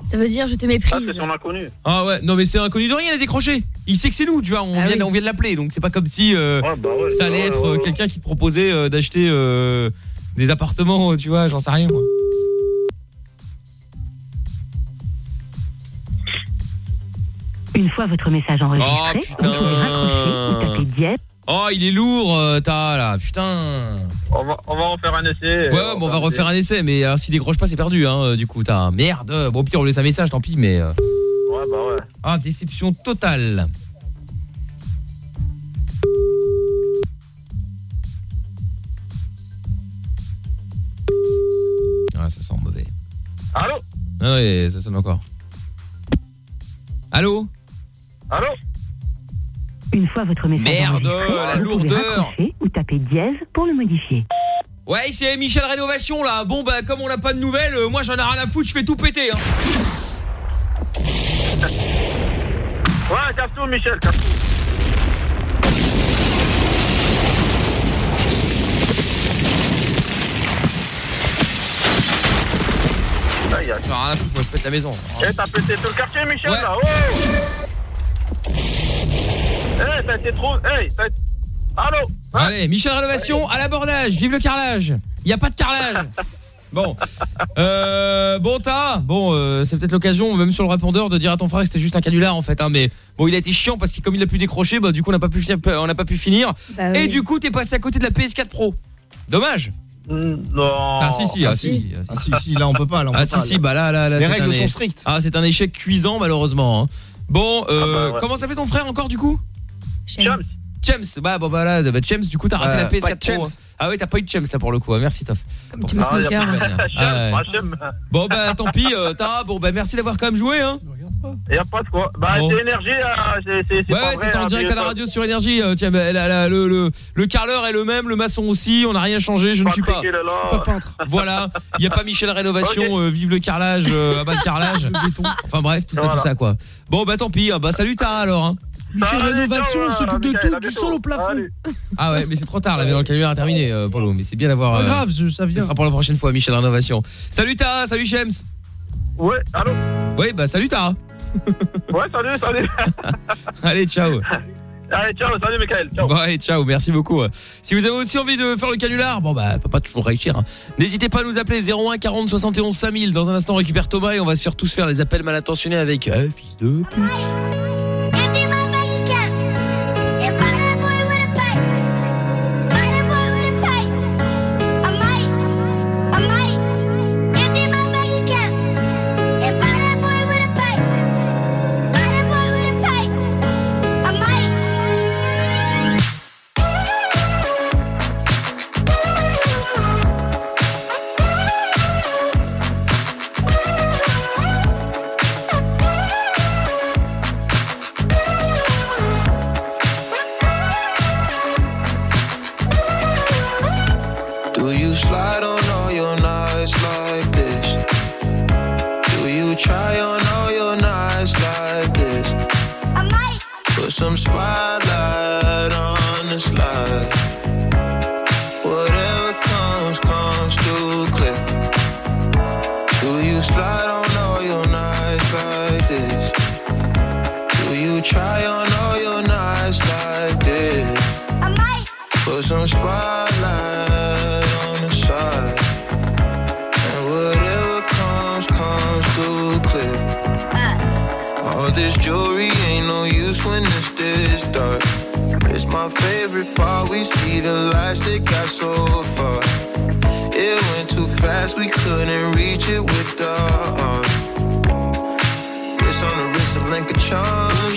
Ça veut dire je te Ah, méprise. c'est ton inconnu. Ah ouais, non mais c'est inconnu de rien, il a décroché. Il sait que c'est nous, tu vois, on, Ah vient, oui. on vient de l'appeler, donc c'est pas comme si euh, Ouais, bah ouais, ça allait ouais, être ouais, euh, ouais. quelqu'un qui te proposait euh, d'acheter euh, des appartements, tu vois, j'en sais rien moi. Une fois votre message enregistré, Oh vous pouvez raccrocher ou taper putain dièse. Oh, il est lourd, euh, t'as là, putain On va, on va en faire un essai. Ouais, bon, on va refaire un essai, mais alors s'il décroche pas, c'est perdu, hein, euh, du coup, t'as merde. Bon, au pire, on laisse un message, tant pis, mais... euh, Ouais, bah ouais. Ah, déception totale. Ah, ça sent mauvais. Allô? Ah ouais, ça sonne encore. Allô? Allô? Une fois votre message Merde, enregistré, la vous pouvez lourdeur. raccrocher ou taper dièse pour le modifier. Ouais, c'est Michel Rénovation là. Bon bah comme on n'a pas de nouvelles, euh, moi j'en ai rien à foutre, je fais tout péter hein. Ouais, casse tout, Michel, casse tout. Aïe, aïe. J'en ai rien à foutre, moi je pète la maison. Eh, t'as pété tout le quartier, Michel, Ouais. là Oh Eh, t'as été trop... Eh, t'as... Allô Allez, Michel Rénovation à l'abordage, vive le carrelage. Il y a pas de carrelage. [LAUGHS] Bon. Euh bon t'as bon euh, c'est peut-être l'occasion même sur le répondeur de dire à ton frère que c'était juste un canular en fait hein, mais bon il a été chiant parce que comme il a pu décrocher bah du coup on n'a pas pu on n'a pas pu finir Bah et du coup t'es passé à côté de la PS4 Pro. Dommage. Non. Ah si si, ah, Ah, si, si. ah, Ah si, si, là on peut pas. Là, on Ah peut si pas, si là. bah là là là Les c'est règles un sont strictes. Ah c'est un échec cuisant malheureusement hein. Bon euh, Ah bah ouais. comment s'appelle ton frère encore du coup? James. James bah bon bah là bah, James du coup t'as raté Euh, la PS4 pas de Pro James. hein. Ah oui t'as pas eu de James là pour le coup hein. merci Toff Comme [LAUGHS] James. Ah, Ah. Bon bah tant pis euh, t'as bon bah merci d'avoir quand même joué hein Y a pas de quoi. Bah, Bon. c'est énergie, euh, c'est Ouais, pas ouais, t'es en hein, direct à la mais- radio sur Énergie. euh, tiens, le, le, le carreleur est le même, le maçon aussi. On n'a rien changé. Je ne suis pas. Il là. peintre. [LAUGHS] Voilà. Il n'y a pas Michel Rénovation. euh, vive le carrelage, euh, à bas le carrelage. [LAUGHS] Enfin bref, tout ça, tout ça quoi. Bon, bah tant pis. hein. Bah salut Tara alors. hein. Michel Rénovation ciao, s'occupe de tout, du sol au plafond. [LAUGHS] Ah ouais, mais c'est trop tard. La canular a terminé, euh, Polo. Mais c'est bien d'avoir. Pas euh, grave, je- ça Ce vient. sera pour la prochaine fois, Michel Rénovation. Salut Tara, salut Shems. Ouais, allô Oui, bah salut Tara. [LAUGHS] Ouais, salut, salut. [LAUGHS] Allez, ciao. Allez, ciao, salut, Michael. Ciao. Bon, allez, ciao, merci beaucoup. Si vous avez aussi envie de faire le canular, bon bah, peut pas toujours réussir. hein. N'hésitez pas à nous appeler 01 40 71 5000. Dans un instant, on récupère Thomas et on va se faire tous faire les appels mal intentionnés avec euh, fils de pute. Favorite part. We see the lights that got so far. It went too fast, we couldn't reach it with the arm. It's on the wrist of link of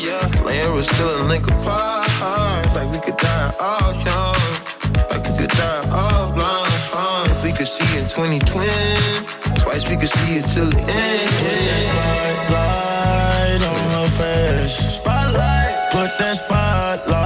yeah. Laying was still a link apart. Like we could die all young. Like we could die all blind. If we could see in 2020, twice we could see it till the end. Put that spotlight on her face. Spotlight. Put that spotlight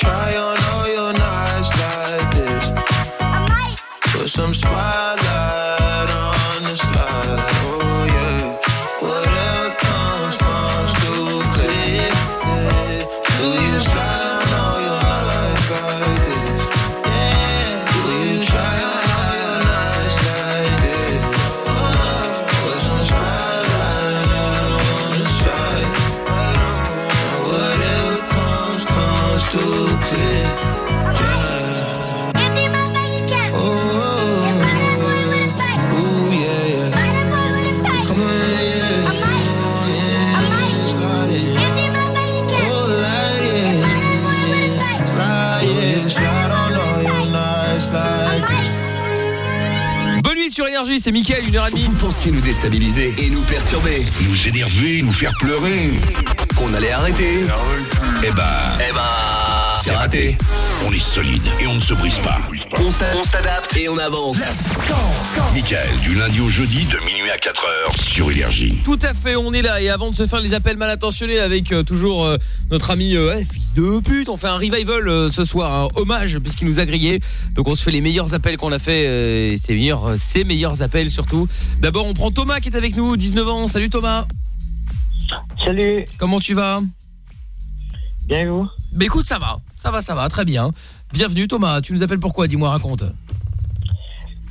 try C'est Mickaël, une heure et demie. Vous pensiez nous déstabiliser et nous perturber, Nous énerver, nous faire pleurer. qu'on allait arrêter Eh ben, Eh ben, c'est raté. on est solide et on ne se brise pas. On s'a- on s'adapte et on avance. Michael, du lundi au jeudi, de minuit à 4h sur Énergie. Tout à fait, on est là et avant de se faire les appels mal intentionnés avec euh, toujours euh, notre ami euh, fils de pute, on fait un revival euh, ce soir, un hommage puisqu'il nous a grillé. Donc on se fait les meilleurs appels qu'on a fait, euh, et ses meilleurs, euh, ses meilleurs appels surtout. D'abord on prend Thomas qui est avec nous, 19 ans. Salut Thomas. Salut. Comment tu vas? Bien et vous? Bah écoute, ça va, ça va, ça va, très bien. Bienvenue Thomas, tu nous appelles pourquoi? Dis-moi, raconte.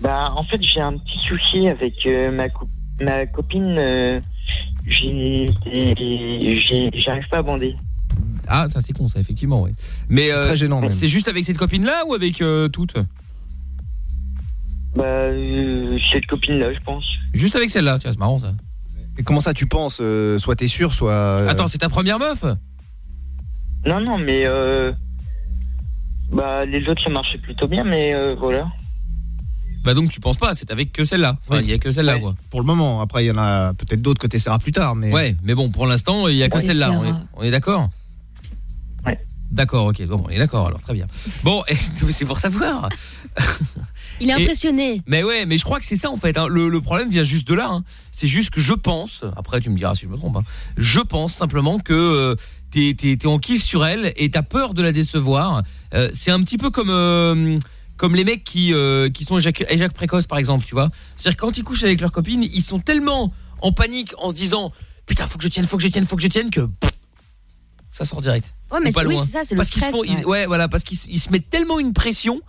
Bah, en fait, j'ai un petit souci avec euh, ma, co- ma copine. euh, j'arrive pas à bander. Ah, ça c'est con ça effectivement, oui. Mais euh, très gênant, même. C'est juste avec cette copine là ou avec euh, toutes? Bah, euh, cette copine-là, je pense. Juste avec celle-là, tiens, c'est marrant ça. Et comment ça, tu penses euh, Soit t'es sûr, soit. euh, Attends, c'est ta première meuf? Non, non, mais euh, bah, les autres, ça marchait plutôt bien, mais euh, voilà. Bah donc tu penses pas, c'est avec que celle-là. Enfin, il y a que celle-là quoi. Pour le moment, après, il y en a peut-être d'autres que t'essaieras plus tard, mais. Ouais, mais bon, pour l'instant, il y a que On celle-là. On est, essaiera. on est d'accord Ouais. D'accord, ok. Bon, on est d'accord alors, très bien. Bon, [LAUGHS] c'est pour savoir. Il est Et- impressionné. Mais ouais, mais je crois que c'est ça en fait. hein. Le, le problème vient juste de là. hein. C'est juste que je pense, après tu me diras si je me trompe, hein. je pense simplement que euh, t'es t'es- t'es en kiff sur elle et t'as peur de la décevoir. Euh, c'est un petit peu comme euh, comme les mecs qui euh, qui sont éjac éjac précoces par exemple, tu vois. C'est-à-dire quand ils couchent avec leur copine, ils sont tellement en panique en se disant putain faut que je tienne, faut que je tienne, faut que je tienne que pff, ça sort direct. Ouais, mais c'est- oui, ça, c'est le parce stress, font- ils- ouais. voilà, parce qu'ils se- ils se mettent tellement une pression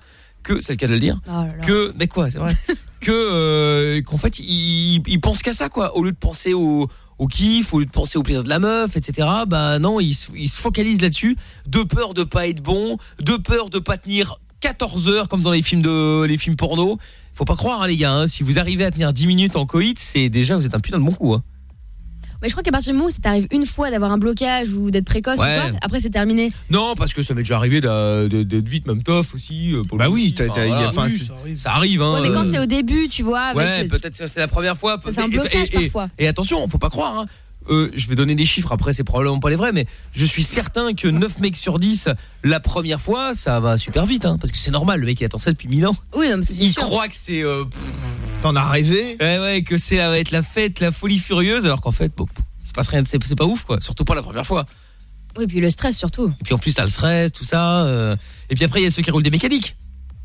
que c'est le cas de le dire Oh là là. que mais quoi c'est vrai. [LAUGHS] Que euh, qu'en fait ils ils pensent qu'à ça quoi. Au lieu de penser au au kiff au lieu de penser au plaisir de la meuf etc bah non ils se focalisent là-dessus. De peur de pas être bon de peur de pas tenir 14 heures comme dans les films de les films porno. Faut pas croire hein, les gars hein, si vous arrivez à tenir 10 minutes en coït c'est déjà vous êtes un putain de bon coup hein. Mais je crois qu'à partir du moment où ça t'arrive une fois d'avoir un blocage ou d'être précoce Ouais. ou quoi, après c'est terminé. non parce que ça m'est déjà arrivé d'être vite même tof aussi euh, pour Bah oui, voilà. c'est- ça arrive. ça arrive hein Ouais, mais quand euh. c'est au début, tu vois. Ouais, peut-être que c'est la première fois. Ça fait un Et- blocage et, et- parfois. Et attention, faut pas croire. hein. Euh, je vais donner des chiffres après, c'est probablement pas les vrais, mais je suis certain que 9 mecs sur 10, la première fois, ça va super vite, hein, parce que c'est normal, le mec il attend ça depuis 1000 ans. Oui, non, mais c'est Il sûr. croit que c'est. euh, T'en as rêvé? Ouais, ouais, que c'est ça va être la fête, la folie furieuse, alors qu'en fait, bon, se passe rien, c'est c'est pas ouf, quoi. Surtout pas la première fois. Oui, puis le stress surtout. Et puis en plus, t'as le stress, tout ça. euh, Et puis après, il y a ceux qui roulent des mécaniques.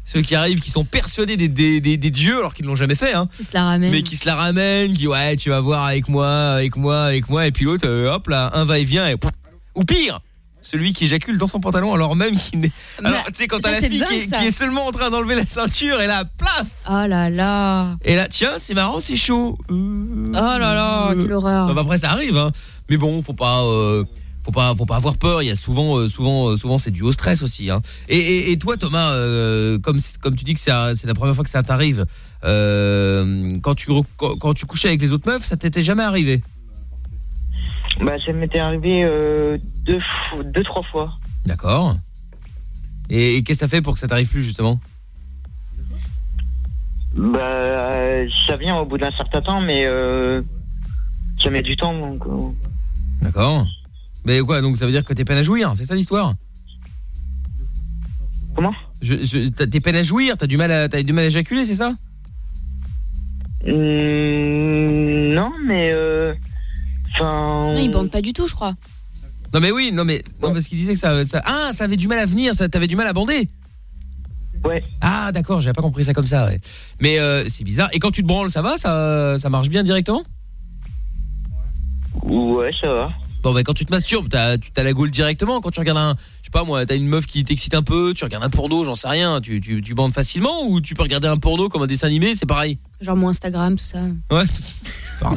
Ceux qui arrivent, qui sont persuadés des, des, des, des dieux, alors qu'ils ne l'ont jamais fait, hein. Qui se la ramène. Mais qui se la ramène, qui ouais, tu vas voir avec moi, avec moi, avec moi, et puis l'autre, euh, hop là, un va-et-vient, et, ou pire, celui qui éjacule dans son pantalon alors même qu'il n'est. Alors, tu sais, quand t'as la fille dingue, qui est, ça. qui est seulement en train d'enlever la ceinture, et là, plaf Oh là là. Et là, tiens, c'est marrant, c'est chaud. Oh là là, quelle horreur. Bah, bah, après, ça arrive, hein. Mais bon, faut pas. euh, faut pas faut pas avoir peur il y a souvent euh, souvent euh, souvent c'est dû au stress aussi hein. et, et, et toi Thomas euh, comme comme tu dis que c'est la première fois que ça t'arrive euh, quand tu quand, quand tu couchais avec les autres meufs ça t'était jamais arrivé? Bah, ça m'était arrivé euh, deux, deux, trois fois. d'accord et, et qu'est-ce que ça fait pour que ça t'arrive plus justement? Bah, ça vient au bout d'un certain temps, mais ça met du temps. Donc, d'accord mais quoi donc ça veut dire que t'es peine à jouir c'est ça l'histoire? Comment? Je, je, t'as- t'es peine à jouir t'as du mal à du mal à éjaculer c'est ça? Hmm, non, mais euh, enfin. Non, il bande pas du tout, je crois. non mais oui non mais non parce qu'il disait que ça, ça ah ça avait du mal à venir ça t'avais du mal à bander Ouais. Ah d'accord, j'avais pas compris ça comme ça. ouais. Mais euh, c'est bizarre. Et quand tu te branles, ça va Ça, ça marche bien directement? Ouais, ça va. Bon bah quand tu te masturbes, t'as tu as la gaule directement. Quand tu regardes un, je sais pas moi, t'as une meuf qui t'excite un peu, tu regardes un porno, j'en sais rien. Tu, tu, tu bandes facilement ou tu peux regarder un porno comme un dessin animé, c'est pareil? Genre mon Instagram, tout ça. Ouais. [LAUGHS]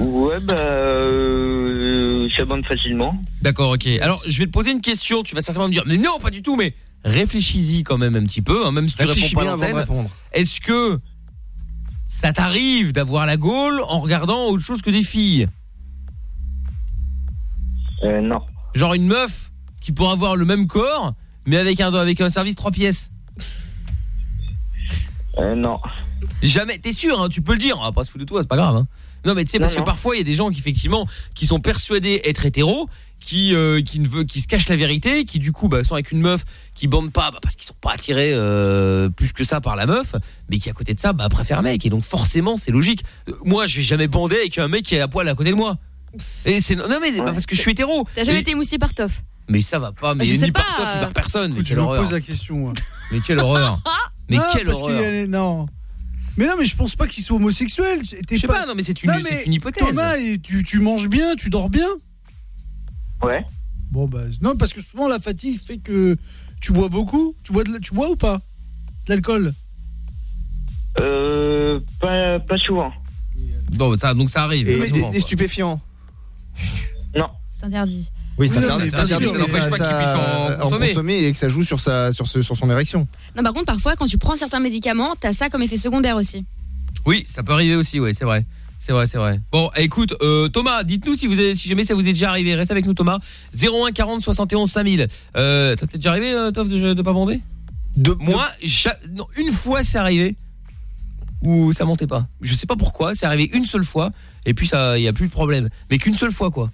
Ouais, bah, euh, ça bande facilement. D'accord, ok. Alors je vais te poser une question. Tu vas certainement me dire, mais non, pas du tout. Mais réfléchis-y quand même un petit peu, hein, même si tu Réfléchis réponds pas à bien avant de l'antenne. répondre. Est-ce que ça t'arrive d'avoir la gaule en regardant autre chose que des filles? Euh, non. Genre une meuf qui pourrait avoir le même corps, mais avec un avec un service trois pièces. Euh, non. Jamais. T'es sûr hein, Tu peux le dire. On va pas se foutre de toi, c'est pas grave. hein. Non, mais tu sais parce Non, que parfois il y a des gens qui effectivement qui sont persuadés être hétéros, qui euh, qui ne veut, qui se cachent la vérité, qui du coup bah, sont avec une meuf qui bande pas bah, parce qu'ils sont pas attirés euh, plus que ça par la meuf, mais qui à côté de ça bah préfère un mec et donc forcément c'est logique. Euh, Moi je vais jamais bander avec un mec qui est à poil à côté de moi. Et c'est non mais parce que je suis hétéro. T'as jamais Et- été émoussé par Toff Mais ça va pas, mais Je sais ni par pas, toi ni euh. par personne. Mais je quelle me horreur. pose la question. [LAUGHS] Mais quelle horreur. [LAUGHS] Mais Non, quelle parce qu'il horreur. a- Non. Mais non, mais je pense pas qu'ils soient homosexuels. T'es Je sais pas, non, mais c'est une- c'est une hypothèse. Thomas, tu, tu manges bien, tu dors bien. Ouais. Bon bah non parce que souvent la fatigue fait que tu bois beaucoup. Tu bois de la- tu bois ou pas De l'alcool? Euh, pas, pas souvent. Bon, ça, donc ça arrive. Et des, des quoi. Stupéfiants. C'est interdit. Oui, c'est Oui, non, interdit. c'est interdit, mais ça n'empêche pas qu'il puisse en consommer. consommer et que ça joue sur, sa, sur, ce, sur son érection. Non, par contre, parfois, quand tu prends certains médicaments, t'as ça comme effet secondaire aussi. Oui, ça peut arriver aussi, ouais, c'est vrai. C'est vrai, c'est vrai. Bon, écoute, euh, Thomas, dites-nous si vous avez, si jamais ça vous est déjà arrivé. Reste avec nous, Thomas. 01 40 71 5000. Euh, t'as t'es déjà arrivé, euh, Toff, de, de pas bander? De, Moi, ja- non, une fois, c'est arrivé où ça montait pas. Je sais pas pourquoi, c'est arrivé une seule fois et puis ça, y a plus de problème. Mais qu'une seule fois, quoi.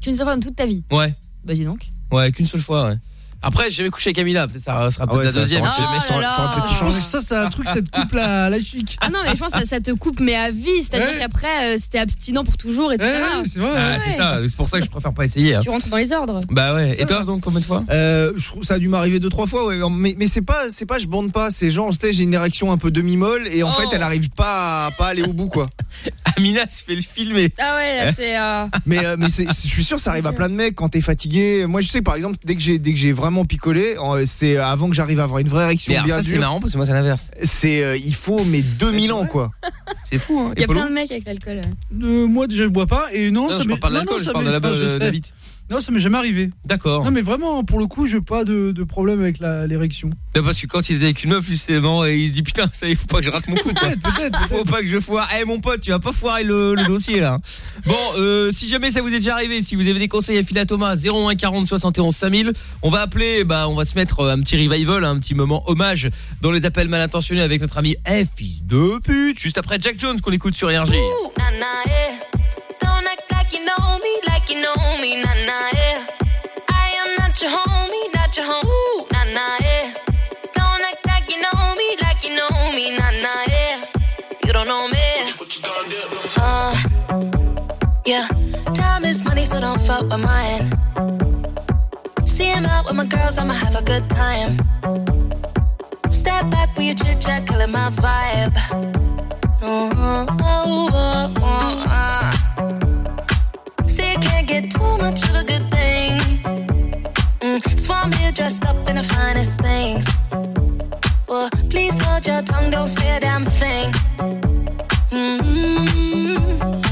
Qu'une seule fois dans toute ta vie. Ouais, Bah, dis donc. ouais, qu'une seule fois, ouais. Après, j'ai jamais couché avec Camilla, peut-être ça sera peut-être ouais, la ça- deuxième. ça ça ça peut-être Je pense changé. que ça c'est un truc cette coupe là la chic. Ah non, mais je pense que ça, ça te coupe, mais à vie. C'est-à-dire Ouais. qu'après, euh, c'était abstinent pour toujours, etc. Ouais, c'est vrai. Ah, ouais. c'est ça, c'est pour ça que je préfère pas essayer. hein. Tu rentres dans les ordres. Bah ouais, et toi donc combien de fois? Euh, je trouve ça a dû m'arriver deux trois fois ouais mais, mais c'est pas c'est pas je bande pas c'est genre tu sais j'ai une érection un peu demi molle et en Oh. fait elle arrive pas à, pas aller au bout quoi [LAUGHS] Amina se fait le filmer. Ah ouais, là, c'est. euh, mais euh, mais je suis sûr ça arrive à plein de mecs quand t'es fatigué moi je sais par exemple dès que j'ai dès que j'ai vraiment picolé euh, c'est avant que j'arrive à avoir une vraie érection bien ça c'est marrant parce que moi c'est l'inverse. c'est euh, il faut mais 2000 ans quoi [LAUGHS] C'est fou hein. Il y a Polo plein de mecs avec l'alcool. Euh, moi déjà je bois pas et non, Non, ça je parle pas de non, non, l'alcool, je ça parle de la non, Non, ça m'est jamais arrivé. D'accord. Non mais vraiment pour le coup, je pas de, de problème avec l'érection. Parce que quand il était avec une meuf justement et il se dit putain ça il faut pas que je rate mon coup. Peut-être, peut-être, Faut peut-être. pas que je foire. Eh mon pote, tu vas pas foirer le, le dossier là. Bon, euh, si jamais ça vous est déjà arrivé, si vous avez des conseils à filer à Thomas, 01 40 71 5000, on va appeler, bah on va se mettre un petit revival, un petit moment hommage dans les appels mal intentionnés avec notre ami F fils de pute, juste après Jack Jones qu'on écoute sur yeah. Fuck with mine. See him out with my girls, I'ma have a good time. Step back with your chit chat, killing my vibe. Oh, oh, oh, oh, oh, ah. See, I can't get too much of a good thing. Mm, Swan here dressed up in the finest things. Well, please hold your tongue, don't say a damn thing. mm See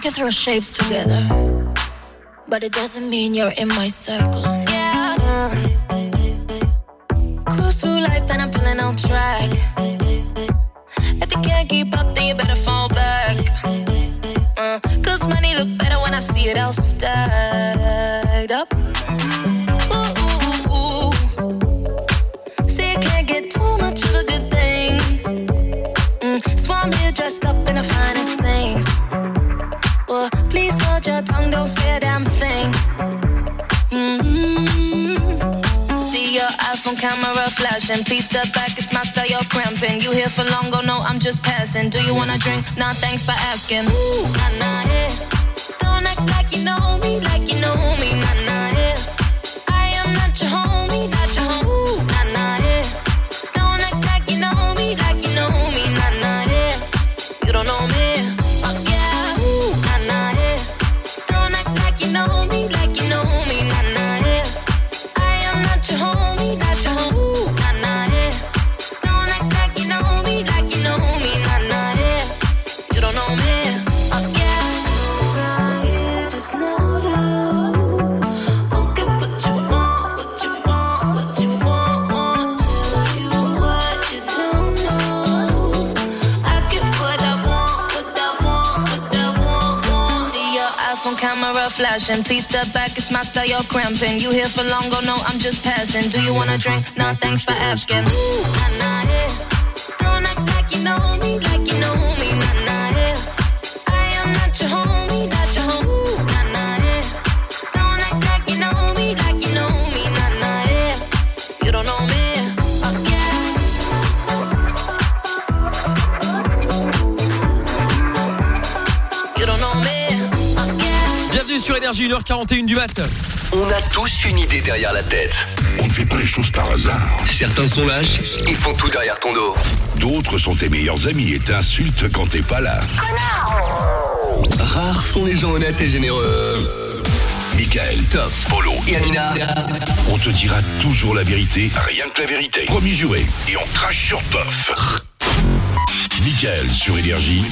we can throw shapes together, but it doesn't mean you're in my circle. Yeah. Cruise through life and I'm feeling on track. If you can't keep up, then you better fall back. Uh, Cause money look better when I see it all stacked up. Tongue, don't say a damn thing. mm See your iPhone camera flashing. Please step back, it's my style, you're cramping. You here for long, oh no, I'm just passing. Do you wanna drink? Nah, thanks for asking. Ooh, nah, nah, yeah. Don't act like you know me, like you know me, nah, nah, yeah. I am not your homie, not your home. Passion. Please step back, it's my style, you're cramping. You here for long, oh no, I'm just passing. Do you wanna drink? Nah, thanks for asking. Ooh, nah, nah, yeah. Don't act like you know Énergie 1h41 du mat. On a tous une idée derrière la tête. On ne fait pas les choses par hasard. Certains sont lâches, ils font tout derrière ton dos. D'autres sont tes meilleurs amis et t'insultent quand t'es pas là. Rares sont les gens honnêtes et généreux. Michael, Top, Polo et Amina. on te dira toujours la vérité, rien que la vérité. Promis juré. Et on crache sur Toff. Michael sur Énergie.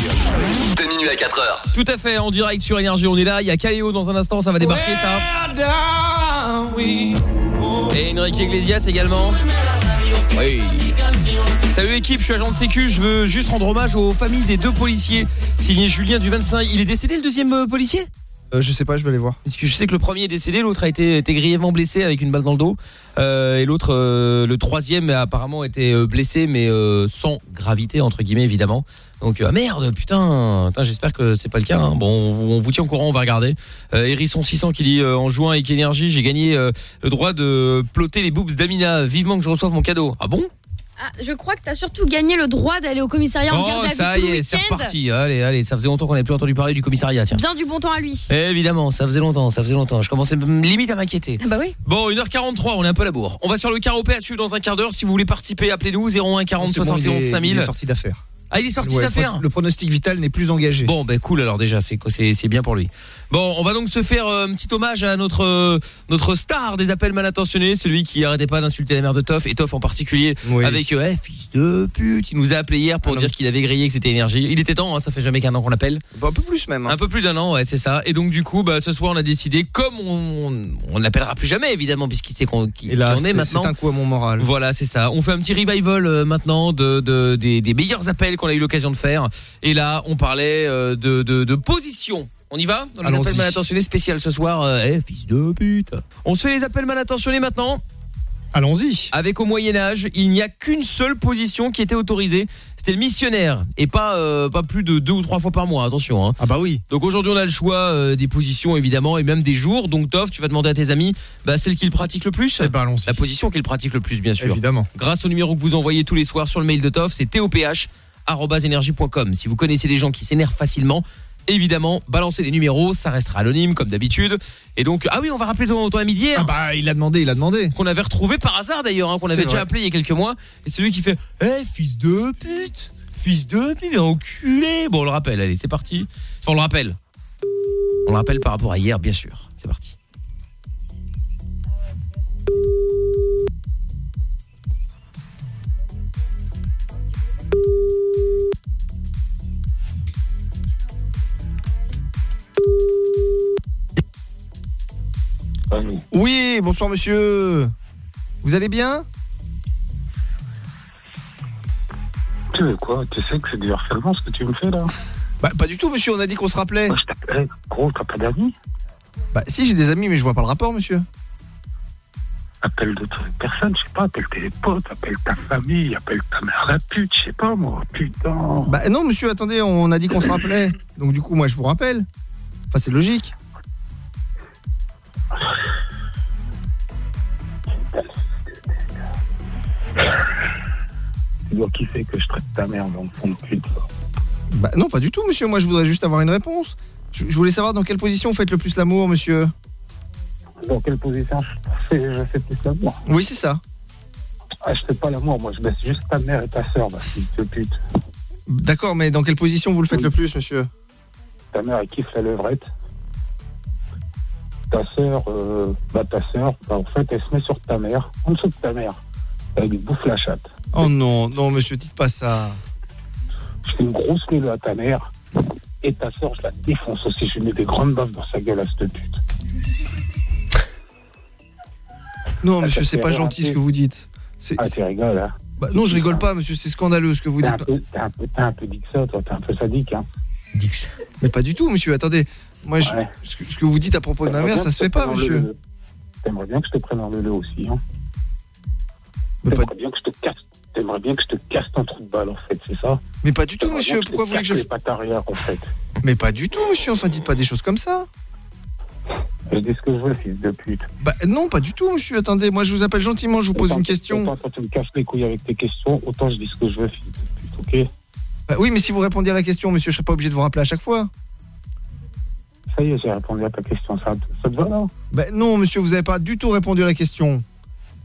De minuit à 4 heures. Tout à fait, en direct sur Énergie, on est là. Il y a Caléo dans un instant, ça va débarquer ça. Et Enrique Iglesias également. Oui. Salut équipe, je suis agent de sécu, je veux juste rendre hommage aux familles des deux policiers. Signé Julien du 25. Il est décédé le deuxième euh, policier? Euh, je sais pas, je vais aller voir. Je sais que le premier est décédé, l'autre a été, grièvement blessé avec une balle dans le dos. Euh, et l'autre, euh, le troisième, a apparemment été blessé, mais sans gravité, entre guillemets, évidemment. Donc, ah merde, putain, putain, j'espère que c'est pas le cas. hein. Bon, on, vous tient au courant, on va regarder. Hérisson 600 qui dit, en jouant avec Énergie, j'ai gagné le droit de plotter les boobs d'Amina. Vivement que je reçoive mon cadeau. Ah bon? Ah, je crois que t'as surtout gagné le droit d'aller au commissariat en garde Oh, à vue ça tout y le est, c'est week-end. reparti. Allez, allez, ça faisait longtemps qu'on n'avait plus entendu parler du commissariat, tiens. Bien du bon temps à lui. Évidemment, ça faisait longtemps, ça faisait longtemps. Je commençais m- limite à m'inquiéter. Ah bah oui. Bon, 1h43, on est un peu à la bourre. On va sur le caropé à suivre dans un quart d'heure. Si vous voulez participer, appelez-nous 01 40 C'est bon, 71 il est- 5000. Il est sorti d'affaires. Ah, il est sorti Ouais, d'affaires Le pronostic vital n'est plus engagé. Bon, ben cool alors déjà, c'est c'est c'est bien pour lui. Bon, on va donc se faire euh, un petit hommage à notre euh, notre star des appels mal intentionnés, celui qui arrêtait pas d'insulter la mère de Toff et Toff en particulier Oui. avec euh, Eh, fils de pute, il nous a appelé hier pour dire qu'il avait grillé que c'était énergie. Il était temps, hein, ça fait jamais qu'un an qu'on l'appelle. Bah, un peu plus même. hein. Un peu plus d'un an, ouais, c'est ça. Et donc du coup, bah ce soir on a décidé comme on on n'appellera plus jamais évidemment puisqu'il sait qu'on Et là, on est c'est maintenant. c'est un coup à mon moral. Voilà, c'est ça. On fait un petit revival euh, maintenant de, de- des, des meilleurs appels qu'on a eu l'occasion de faire. Et là, on parlait euh, de, de, de position. On y va Dans les appels mal intentionnés spécial ce soir. euh, Eh, fils de pute. On se fait les appels mal intentionnés maintenant. Allons-y. Avec au Moyen Âge, il n'y a qu'une seule position qui était autorisée. C'était le missionnaire et pas euh, pas plus de deux ou trois fois par mois. Attention. Hein. Ah bah oui. Donc aujourd'hui, on a le choix euh, des positions évidemment et même des jours. Donc Toff, tu vas demander à tes amis, bah, celle qu'ils pratiquent le plus. Eh ben, allons-y. La position qu'ils pratiquent le plus, bien sûr. Évidemment. Grâce au numéro que vous envoyez tous les soirs sur le mail de Toff, c'est toph@energie.com. Si vous connaissez des gens qui s'énervent facilement, évidemment, balancez les numéros, ça restera anonyme comme d'habitude. Et donc, ah oui, on va rappeler ton, ton ami d'hier. Ah bah il a demandé, il a demandé. Qu'on avait retrouvé par hasard d'ailleurs, hein, qu'on avait C'est déjà vrai. appelé il y a quelques mois. Et celui qui fait Eh, fils de pute Fils de pute, enculé Bon, on le rappelle, allez, c'est parti. Enfin, on le rappelle. On le rappelle par rapport à hier, bien sûr. C'est parti. Oui, bonsoir monsieur. Vous allez bien? Tu veux quoi? Tu sais que c'est du harcèlement ce que tu me fais là? Bah pas du tout monsieur, on a dit qu'on se rappelait. Je t'appelle. Gros, t'as pas d'amis? Bah si j'ai des amis mais je vois pas le rapport monsieur. Appelle d'autres personnes, je sais pas, appelle tes potes, appelle ta famille, appelle ta mère la pute, je sais pas moi, putain. Bah non monsieur, attendez, on a dit qu'on se rappelait. Donc du coup moi je vous rappelle. Enfin c'est logique. Dois kiffer que je traite ta mère dans le fond de pute. quoi. Bah non pas du tout monsieur, moi je voudrais juste avoir une réponse. Je, je voulais savoir dans quelle position vous faites le plus l'amour monsieur. Dans quelle position je fais, je fais plus l'amour? Oui c'est ça. Ah, je fais pas l'amour, moi je baisse juste ta mère et ta soeur, bah, fils de pute. D'accord mais dans quelle position vous le faites le plus monsieur? Ta mère, elle kiffe la levrette. Ta sœur, euh, bah ta sœur, bah, en fait, elle se met sur ta mère, en dessous de ta mère. Elle lui bouffe la chatte. Oh non, non monsieur, dites pas ça. Je fais une grosse queue à ta mère. Et ta sœur, je la défonce aussi. Je mets des grandes baffes dans sa gueule à cette pute. Non Ah, monsieur, ça c'est pas gentil ce que vous dites. C'est- Ah, tu rigoles, hein Bah, non, je rigole pas monsieur, c'est scandaleux ce que vous T'es dites. t'es un, peu, un que ça, toi. T'es un peu sadique, hein Mais pas du tout, monsieur. Attendez, moi, je- ce, que, ce que vous dites à propos de ma mère, ça se fait pas, monsieur. T'aimerais bien que je te prenne en le aussi, hein T'aimerais bien que je te casse. T'aimerais bien que je te casse ton trou de balle, en fait, c'est ça Mais pas du tout, monsieur. Pourquoi vous voulez que je les arrière, en fait. Mais pas du tout, monsieur. Enfin, dites pas des choses comme ça. Je dis ce que je veux, fils de pute. Bah non, pas du tout, monsieur. Attendez, moi, je vous appelle gentiment. Je vous pose Autant- une question. Autant quand tu me casses les couilles avec tes questions, autant je dis ce que je veux, fils de pute, ok Bah oui, mais si vous répondiez à la question, monsieur, je serais pas obligé de vous rappeler à chaque fois. Ça y est, j'ai répondu à ta question. Ça, ça te va, là Bah non, monsieur, vous avez pas du tout répondu à la question.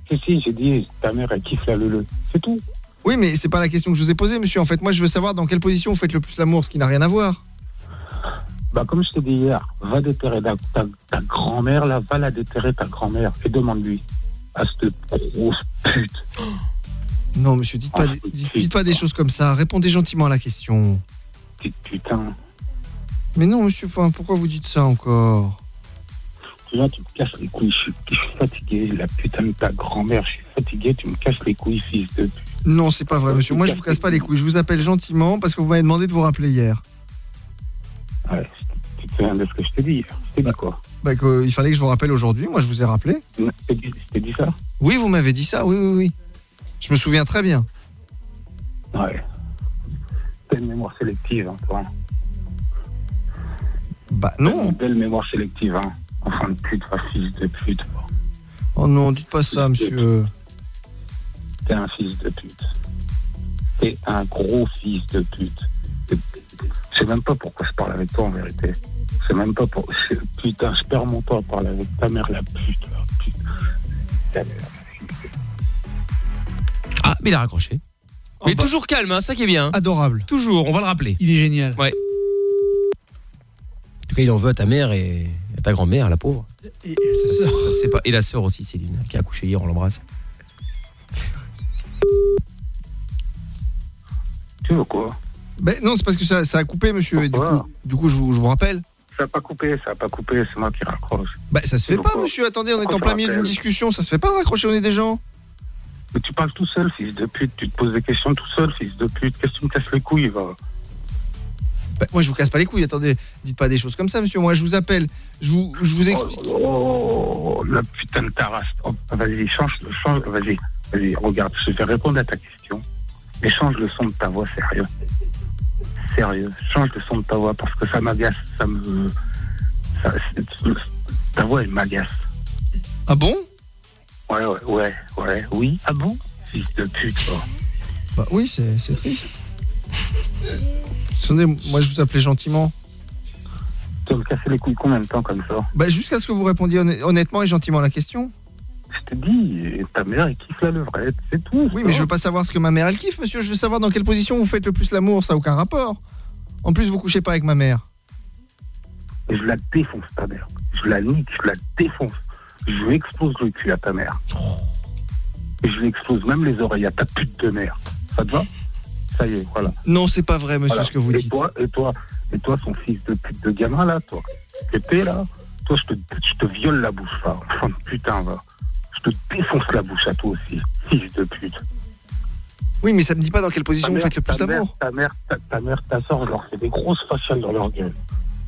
Si, si, j'ai dit, ta mère, elle kiffe la lele. C'est tout. Oui, mais c'est pas la question que je vous ai posée, monsieur. En fait, moi, je veux savoir dans quelle position vous faites le plus l'amour, ce qui n'a rien à voir. Bah, comme je t'ai dit hier, va déterrer ta, ta- ta grand-mère, là, va la déterrer, ta grand-mère, et demande-lui à cette grosse pute. Non, monsieur, dites pas, Ah, des- dites, dites pas des choses comme ça. Répondez gentiment à la question. Petite putain. Mais non, monsieur, pourquoi vous dites ça encore? Tu vois, tu me casses les couilles, je suis, je suis fatigué, la putain de ta grand-mère, je suis fatigué, tu me casses les couilles, fils de pute. Non, c'est pas vrai, monsieur. Moi, je vous casse pas les couilles. Je vous appelle gentiment parce que vous m'avez demandé de vous rappeler hier. Ouais, tu te souviens de ce que je t'ai dit hier Je t'ai dit quoi Bah, qu'il fallait que je vous rappelle aujourd'hui. Moi, je vous ai rappelé. Je t'ai dit, ça Oui, vous m'avez dit ça. Oui, oui, oui. Je me souviens très bien. Ouais. T'as une mémoire sélective, hein, toi. Bah, une belle mémoire sélective, hein. Enfant de pute, va, fils de pute. Oh non, dites pas ça, monsieur. T'es un fils de pute. T'es un gros fils de pute. Je sais même pas pourquoi je parle avec toi en vérité. Je sais même pas pour. je- Putain, je perds mon temps à parler avec ta mère, la pute. La pute. Mère. Ah, mais il a raccroché. Oh, mais bah. toujours calme, hein, ça qui est bien. Adorable. Toujours, on va le rappeler. Il est génial. Ouais. En tout cas, il en veut à ta mère et ta grand-mère, la pauvre. Et sa sœur. Pas... Et la sœur aussi, Céline, qui a accouché hier, on l'embrasse. Tu veux quoi? Ben non, c'est parce que ça, ça a coupé, monsieur. Et du coup, du coup je, vous, je vous rappelle. Ça a pas coupé, ça a pas coupé, c'est moi qui raccroche. Bah, ça se fait pas, monsieur. Attendez, on est en plein milieu d'une discussion. Ça se fait pas de raccrocher au nez des gens. Mais tu parles tout seul, fils de pute. Tu te poses des questions tout seul, fils de pute. Qu'est-ce que tu me casses les couilles, va? Moi, je vous casse pas les couilles. Attendez, dites pas des choses comme ça, monsieur. Moi, je vous appelle. Je vous, je vous explique. Oh, la putain de ta race. Oh, vas-y, change, change, vas-y, vas-y, regarde, je vais répondre à ta question. Mais change le son de ta voix, sérieux. Sérieux, change le son de ta voix parce que ça m'agace, ça me. ça- ta voix, elle m'agace. Ah bon? Ouais, ouais, ouais, ouais, oui. Ah bon? Fils de pute, oh. Bah oui, c'est c'est triste. [LAUGHS] Attendez, moi, je vous appelais gentiment. Tu vas me casser les couilles combien de temps comme ça Bah, jusqu'à ce que vous répondiez honn- honnêtement et gentiment à la question. Je te dis, ta mère, elle kiffe la levrette, c'est tout. Oui, mais je veux pas savoir ce que ma mère elle kiffe, monsieur. Je veux savoir dans quelle position vous faites le plus l'amour. Ça n'a aucun rapport. En plus, vous couchez pas avec ma mère. Et je la défonce, ta mère. Je la nique, je la défonce. Je lui explose le cul à ta mère. Et je lui explose même les oreilles à ta pute de mère. Ça te va? Ça y est, voilà. Non, c'est pas vrai, monsieur, Voilà. ce que vous et dites. Toi, et toi, et toi, son fils de pute de gamin, là, toi, t'es là, toi, je te, je te viole la bouche, va. Enfin, putain, va. Je te défonce la bouche à toi aussi, fils de pute. Oui, mais ça me dit pas dans quelle position Ta vous mère- faites le plus mère- l'amour. Ta mère, ta, ta mère, ta soeur, leur fais des grosses faciales dans leur gueule.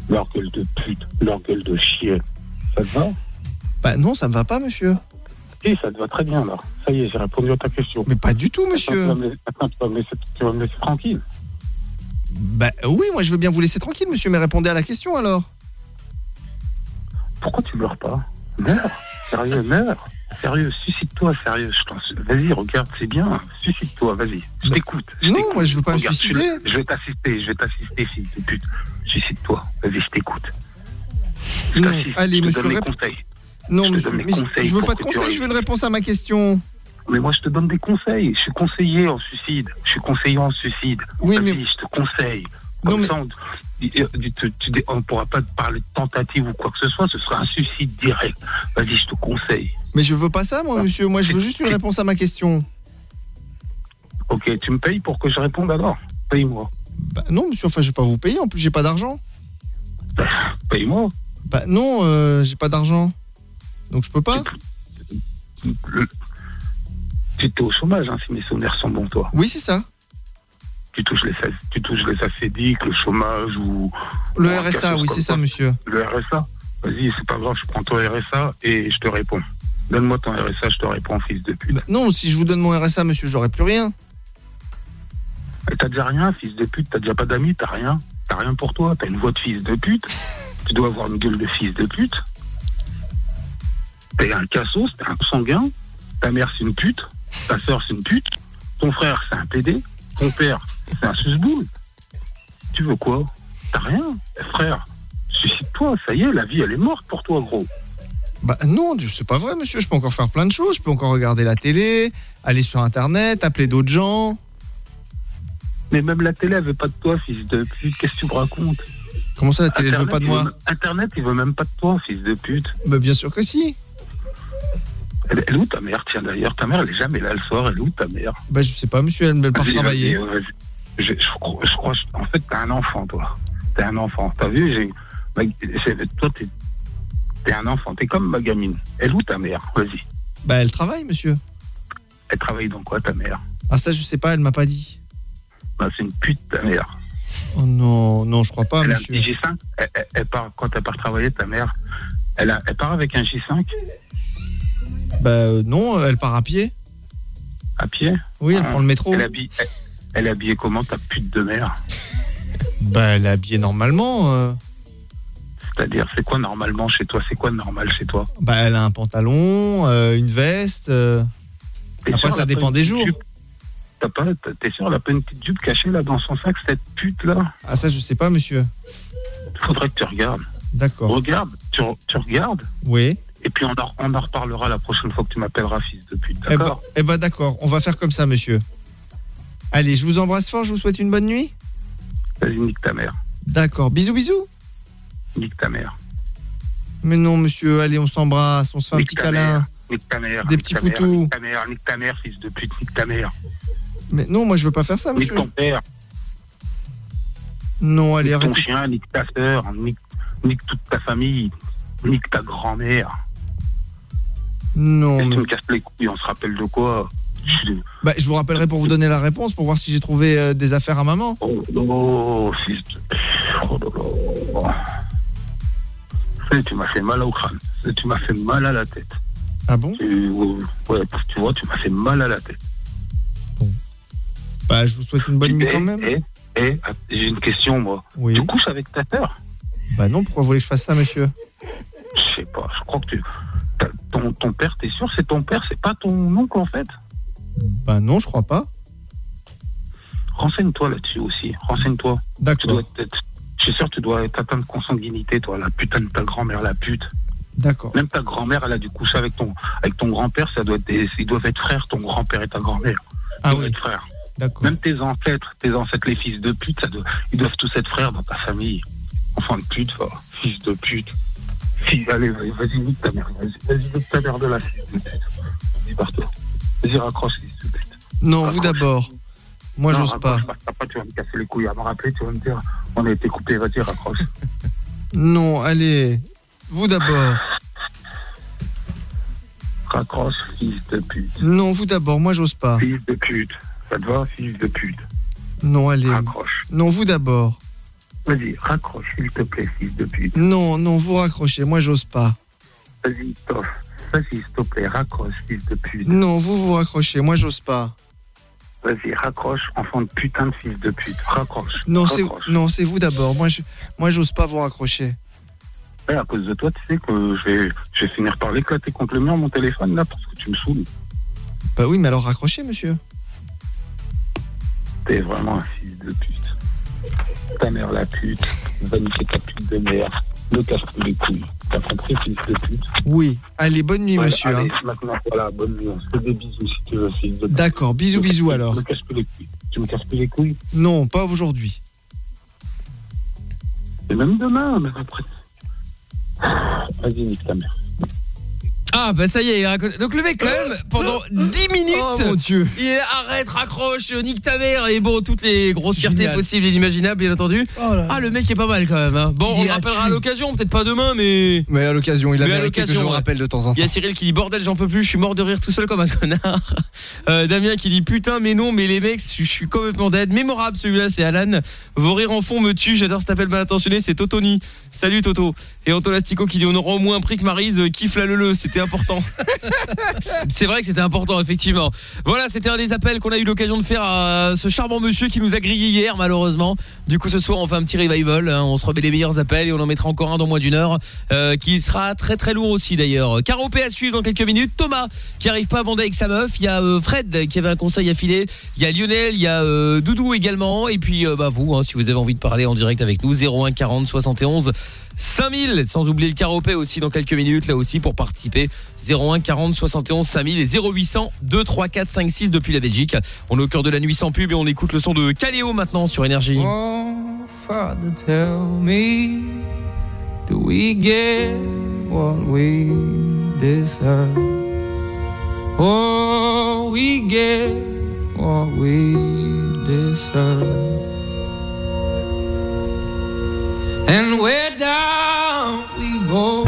Leur gueule de pute, leur gueule de chien. Ça te va? Bah non, ça me va pas, monsieur. Si, ça te va très bien, là. Ça y est, j'ai répondu à ta question. Mais pas du tout, monsieur. Maintenant, tu vas me laisser- maintenant, tu vas me laisser, tu vas me laisser tranquille. Bah oui, moi je veux bien vous laisser tranquille, monsieur, mais répondez à la question alors. Pourquoi tu meurs pas? Meurs Sérieux, meurs Sérieux, suscite-toi, sérieux. Vas-y, regarde, c'est bien. Suscite-toi, vas-y. Je t'écoute. je Non, t'écoute. moi, je veux pas me Regarde, suicider. Je, vais t'assister, je vais t'assister, fils de pute. Suscite-toi, vas-y, je t'écoute. Allez, je te monsieur, donne des rép- conseils. Non, Je monsieur, mais je veux pas de conseils, je veux une réponse à ma question. Mais moi, je te donne des conseils. Je suis conseiller en suicide. Je suis conseiller en suicide. Oui, Vas-y, mais- je te conseille. Comme ça, on ne pourra pas te parler de tentative ou quoi que ce soit. Ce sera un suicide direct. Vas-y, je te conseille. Mais je veux pas ça, moi, monsieur. Moi, je veux juste une réponse à ma question. Ok, tu me payes pour que je réponde alors? Paye-moi. Bah non, monsieur, enfin, je vais pas vous payer. En plus, j'ai pas d'argent. Paye-moi. Bah non, euh, j'ai pas d'argent. Donc je peux pas. Tu étais au chômage, hein, si mes souvenirs sont bons, toi. Oui, c'est ça. tu touches les, tu touches les ACDIC, le chômage ou. Le ou RSA, oui, c'est ça, monsieur. Le RSA Vas-y, c'est pas grave, je prends ton RSA et je te réponds. Donne-moi ton RSA, je te réponds, fils de pute. Bah, non, si je vous donne mon RSA, monsieur, j'aurai plus rien. Et T'as déjà rien, fils de pute, t'as déjà pas d'amis, t'as rien. T'as rien pour toi, t'as une voix de fils de pute. [LAUGHS] Tu dois avoir une gueule de fils de pute. T'es un cassos, t'es un sanguin. Ta mère, c'est une pute. Ta soeur, c'est une pute. Ton frère, c'est un PD. Ton père, c'est un susboule. Tu veux quoi? T'as rien. Frère, suicide-toi, ça y est, la vie, elle est morte pour toi, gros. Bah non, c'est pas vrai, monsieur. Je peux encore faire plein de choses. Je peux encore regarder la télé, aller sur Internet, appeler d'autres gens. Mais même la télé, elle veut pas de toi, fils de pute. Qu'est-ce que tu me racontes? Comment ça, la télé veut pas de moi veut- Internet, il veut même pas de toi, fils de pute. Bah bien sûr que si. Elle, elle est où ta mère Tiens, d'ailleurs, ta mère, elle est jamais là le soir. Elle est où ta mère Bah je sais pas, monsieur, elle ne part Vas-y, travailler. Je, je crois, je crois- en fait, t'es un enfant, toi. T'es un enfant. T'as vu j'ai- Toi, t'es t'es un enfant. T'es comme ma gamine. Elle est où ta mère Vas-y. Bah elle travaille, monsieur. Elle travaille dans quoi, ta mère Ah ça, je sais pas, elle m'a pas dit. Bah, C'est une pute, ta mère. Oh non, non, je crois pas, elle a un monsieur. petit J5. Elle, elle- elle part, quand elle part travailler, ta mère, elle, a, elle part avec un J5 Bah euh, non, elle part à pied. à pied Oui, elle Ah. prend le métro. Elle, habille, elle, elle est habillée comment, ta pute de mère [LAUGHS] Bah elle est habillée normalement. euh. C'est-à-dire, c'est quoi normalement chez toi C'est quoi normal chez toi? Bah elle a un pantalon, euh, une veste. euh. T'es Après, sûr, ça elle a dépend pas des une jours. petite jupe? T'as pas, t'as- t'es sûr, elle a pas une petite jupe cachée là dans son sac, cette pute là Ah ça, je sais pas, monsieur. Faudrait que tu regardes. D'accord. Regarde, tu, tu regardes, Oui. Et puis on en, on en reparlera la prochaine fois que tu m'appelleras fils de pute, Eh bah, d'accord eh bah d'accord, on va faire comme ça, monsieur. Allez, je vous embrasse fort, je vous souhaite une bonne nuit. Vas-y, nique ta mère. D'accord, bisous, bisous. Nique ta mère. Mais non, monsieur, allez, on s'embrasse, on se fait un Nique petit câlin. mère. Nique ta mère. Des nique petits poutous. Nique ta mère, nique ta mère, fils de pute, nique ta mère. Mais non, moi je veux pas faire ça, Nique monsieur. ton père, Non, allez, nique ton chien, nique ta soeur, nique, nique toute ta famille, nique ta grand-mère. Non, Et tu mais- me casses les couilles, on se rappelle de quoi Bah, je vous rappellerai pour vous donner la réponse, pour voir si j'ai trouvé euh, des affaires à maman. Oh, oh. Oh, là. Ça, tu m'as fait mal au crâne. Ça, tu m'as fait mal à la tête. Ah bon? Tu... Ouais, tu vois, tu m'as fait mal à la tête. Bah, je vous souhaite une bonne nuit Eh, quand même. eh, eh, j'ai une question, moi. Oui. Tu couches avec ta sœur? Bah non, pourquoi vous voulez que je fasse ça, monsieur? Je sais pas, je crois que tu... Ton, ton père, t'es sûr c'est ton père, c'est pas ton oncle en fait? Bah non, je crois pas. Renseigne-toi là-dessus aussi, renseigne-toi. Tu D'accord. dois être- Je suis sûr que tu dois être atteint de consanguinité, toi, la putain de ta grand-mère, la pute. D'accord. Même ta grand-mère, elle a dû coucher avec ton, avec ton grand-père, ça doit être des- ils doivent être frères, ton grand-père et ta grand-mère. Ils Ah doivent oui. être frères. D'accord. Même tes ancêtres, tes ancêtres, les fils de pute, ça doit- ils doivent tous être frères dans ta famille. Enfant de pute, fils de pute. Fils, allez, vas-y, vas-y, nique ta mère. Vas-y, vas-y, nique ta mère de la fils de pute. Vas-y. Vas-y, raccroche, fils de pute. Non, vous d'abord. Moi, j'ose pas. qu'après, tu vas me casser les couilles à me rappeler, tu vas me dire, on a été coupé, vas-y, raccroche. [LAUGHS] Non, allez. Vous d'abord. raccroche, fils de pute. Non, vous d'abord. Moi, j'ose pas. Fils de pute. Ça te va, fils de pute? Non, allez. Raccroche. Non, vous d'abord. Vas-y, raccroche, s'il te plaît, fils de pute. Non, non, vous raccrochez. Moi, j'ose pas. Vas-y, tof. Vas-y, s'il te plaît, raccroche, fils de pute. Non, vous vous raccrochez. Moi, j'ose pas. Vas-y, raccroche, enfant de putain de fils de pute. Raccroche. Non, c'est non, c'est vous d'abord. Moi, je, moi, j'ose pas vous raccrocher. Ouais, à cause de toi, tu sais que je vais, je vais finir par l'éclater contre le mur, mon téléphone, là, parce que tu me saoules. Bah oui, mais alors raccrochez, monsieur. T'es vraiment un fils de pute. Ta mère la pute, va niquer ta pute de mère, me casse les couilles. T'as compris, fils de pute Oui. Allez, bonne nuit, monsieur. allez, hein. maintenant, voilà, bonne nuit. On se fait des bisous si tu veux, fils de pute. D'accord. Bisous, bisous alors. Me casse les couilles. Tu me casses plus les couilles? Non, pas aujourd'hui. Et même demain, même après. Vas-y, nique ta mère. Ah bah ça y est, il raconte- donc le mec quand même pendant 10 minutes Oh, mon Dieu. Il est arrête, raccroche, nique ta mère et bon toutes les grossièretés possibles et inimaginables bien entendu. Oh là là. Ah le mec est pas mal quand même hein. Bon, Il on rappellera à l'occasion, peut-être pas demain mais Mais à l'occasion, il a mérité que je ouais. rappelle de temps en il y temps. a Cyril qui dit bordel j'en peux plus, je suis mort de rire tout seul comme un connard. [LAUGHS] Euh, Damien qui dit putain mais non mais les mecs je suis complètement dead. Mémorable celui-là c'est Alan. Vos rires en fond me tuent, j'adore cet appel mal intentionné, c'est Totoni. Salut Toto. Et Antolastico qui dit on aura au moins un prix que Marise euh, kiffe la lele, c'était important. [LAUGHS] c'est vrai que c'était important effectivement. Voilà c'était un des appels qu'on a eu l'occasion de faire à ce charmant monsieur qui nous a grillé hier malheureusement. Du coup ce soir on fait un petit revival, hein. on se remet les meilleurs appels et on en mettra encore un dans moins d'une heure euh, qui sera très très lourd aussi d'ailleurs. Caropé à suivre dans quelques minutes. Thomas qui arrive pas à bander avec sa meuf. Il y a euh, Fred qui avait un conseil à filer. Il y a Lionel, il y a euh, Doudou également. Et puis bah vous, hein, si vous avez envie de parler en direct avec nous, 01 40 71 5000. Sans oublier le Caropé aussi dans quelques minutes là aussi pour participer. 01 40 71 5000 et 0800 2 3 4 5 6 depuis la Belgique. On est au cœur de la nuit sans pub et on écoute le son de Caléo maintenant sur énergie. And where down we go,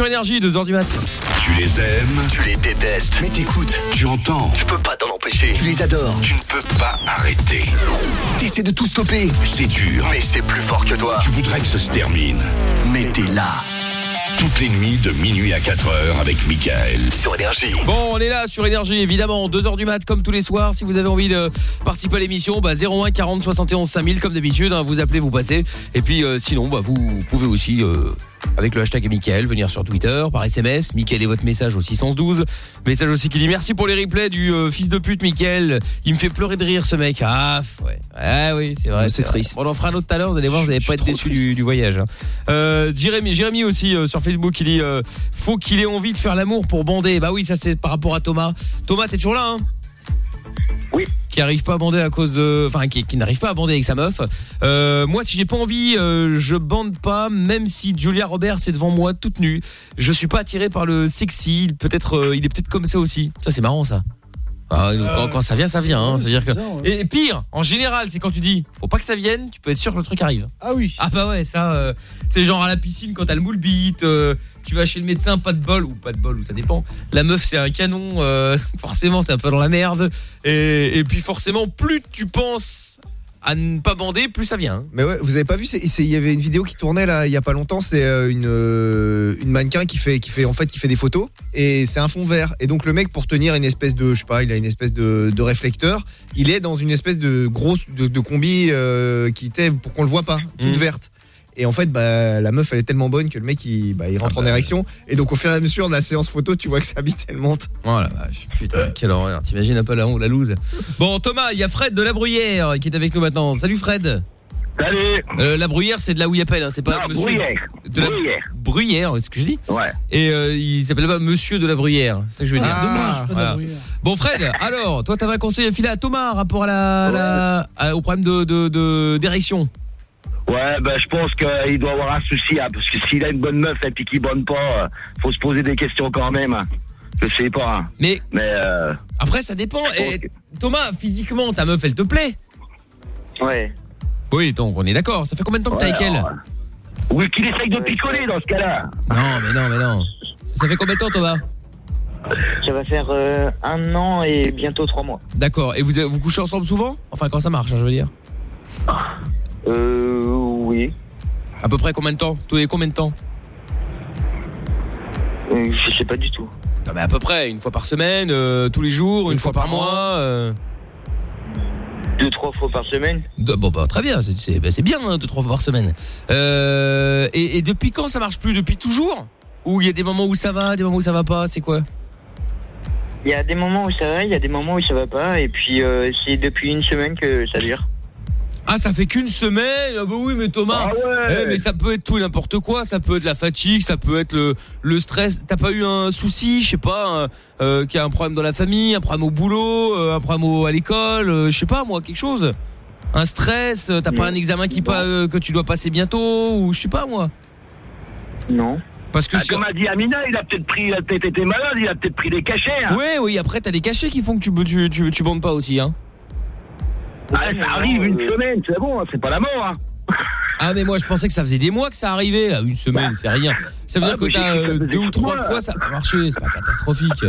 sur énergie 2h du mat. Tu les aimes, tu les détestes, mais t'écoutes, tu entends, tu peux pas t'en empêcher, tu les adores, tu ne peux pas arrêter. T'essaies de tout stopper, c'est dur, mais c'est plus fort que toi. Tu voudrais que ça se termine, mais t'es là. Toutes les nuits de minuit à 4h avec Michael. Sur Énergie. Bon, on est là sur Énergie, évidemment, 2h du mat, comme tous les soirs. Si vous avez envie de participer à l'émission, bah 01 40 71 5000, comme d'habitude, hein, vous appelez, vous passez. Et puis, euh, sinon, bah vous pouvez aussi, euh, avec le hashtag Michael, venir sur Twitter, par SMS. Michael et votre message au 612. Message aussi qui dit merci pour les replays du euh, fils de pute, Michael. Il me fait pleurer de rire, ce mec. Ah, ouais. Ah oui, c'est vrai. C'est vrai. triste. On en fera un autre tout à l'heure, vous allez voir, vous n'allez pas être déçus du, du voyage. hein. Euh, Jérémy, Jérémy aussi euh, sur Facebook, il dit euh, faut qu'il ait envie de faire l'amour pour bander. Bah oui, ça c'est par rapport à Thomas. Thomas, t'es toujours là hein? Oui. Qui arrive pas à bander à cause de enfin qui, qui n'arrive pas à bander avec sa meuf. Euh, moi si j'ai pas envie, euh, je bande pas même si Julia Roberts est devant moi toute nue. Je suis pas attiré par le sexy, peut-être euh, il est peut-être comme ça aussi. Ça c'est marrant ça. Ah, quand, quand ça vient, ça vient. Hein. C'est-à-dire que et pire, en général, c'est quand tu dis, faut pas que ça vienne, tu peux être sûr que le truc arrive. Ah oui. Ah bah ouais, ça, euh, c'est genre à la piscine quand t'as le moule bite, euh, tu vas chez le médecin, pas de bol ou pas de bol ou ça dépend. La meuf c'est un canon, euh, [LAUGHS] forcément t'es un peu dans la merde. Et, et puis forcément, plus tu penses à ne pas bander, plus ça vient. hein. Mais ouais, vous avez pas vu, il y avait une vidéo qui tournait là il y a pas longtemps, c'est euh, une euh, une mannequin qui fait qui fait en fait qui fait des photos et c'est un fond vert et donc le mec pour tenir une espèce de je sais pas, il a une espèce de, de réflecteur, il est dans une espèce de grosse de, de combi euh, qui était pour qu'on le voit pas, toute Mhm. verte. Et en fait, bah, la meuf, elle est tellement bonne que le mec, il, bah, il rentre Ah en bah. érection. Et donc, au fur et à mesure de la séance photo, tu vois que sa bite, elle monte. Oh la vache, putain, quelle horreur. T'imagines un peu la, la loose. Bon, Thomas, il y a Fred de la Bruyère qui est avec nous maintenant. Salut Fred. Salut. Euh, la Bruyère, c'est de là où il appelle, hein, c'est pas Non, monsieur. Bruyère. De la... Bruyère. Bruyère, c'est ce que je dis Ouais. Et euh, il s'appelle pas Monsieur de la Bruyère. C'est ça que je veux dire. Ah, Fred Voilà. Labruyère. Bon Fred, alors toi t'avais un conseil à filer à Thomas rapport à la, la- à- au problème de de- de- d'érection. Ouais, ben je pense qu'il doit avoir un souci, hein, parce que s'il a une bonne meuf et puis qu'il bonne pas, euh, faut se poser des questions quand même. hein. Je sais pas. hein. Mais Mais euh, après ça dépend. Et, Thomas, physiquement ta meuf elle te plaît Ouais. Oui, donc on est d'accord. Ça fait combien de temps que t'es avec elle alors, oui, qu'il essaye de picoler dans ce cas-là. Non mais non mais non. Ça fait combien de temps Thomas? Ça va faire euh, un an et bientôt trois mois. D'accord. Et vous vous couchez ensemble souvent? Enfin quand ça marche, hein, je veux dire. Euh, oui. À peu près combien de temps Tous les combien de temps Euh, je sais pas du tout. Non mais à peu près une fois par semaine, euh, tous les jours, une, fois, par mois. euh. Deux, trois fois par semaine. De- bon bah très bien, c'est bah, c'est bien hein, deux trois fois par semaine. Euh, et, et depuis quand ça marche plus? Depuis toujours? Ou il y a des moments où ça va, des moments où ça va pas C'est quoi? Il y a des moments où ça va, il y a des moments où ça va pas, et puis euh, c'est depuis une semaine que ça dure. Ah ça fait qu'une semaine Ah bah oui mais Thomas Eh, mais ça peut être tout et n'importe quoi, ça peut être la fatigue, ça peut être le, le stress. T'as pas eu un souci, je sais pas, euh, qu'il y a un problème dans la famille, un problème au boulot, euh, un problème au- à l'école, euh, je sais pas moi, quelque chose Un stress, euh, t'as pas un examen qui pas, que tu dois passer bientôt, ou je sais pas moi Non. Parce que Ah, comme a dit Amina, il a peut-être pris, peut-être été malade, il a peut-être pris des cachets. Hein. Oui, oui, après t'as des cachets qui font que tu, tu, tu, tu bandes pas aussi, hein Ah, ça arrive une semaine, c'est bon, hein, c'est pas la mort. Hein. Ah mais moi je pensais que ça faisait des mois que ça arrivait là, une semaine, c'est rien. Ça veut Ah, dire que t'as euh, deux ou trois fois ça a pas marché, c'est pas catastrophique.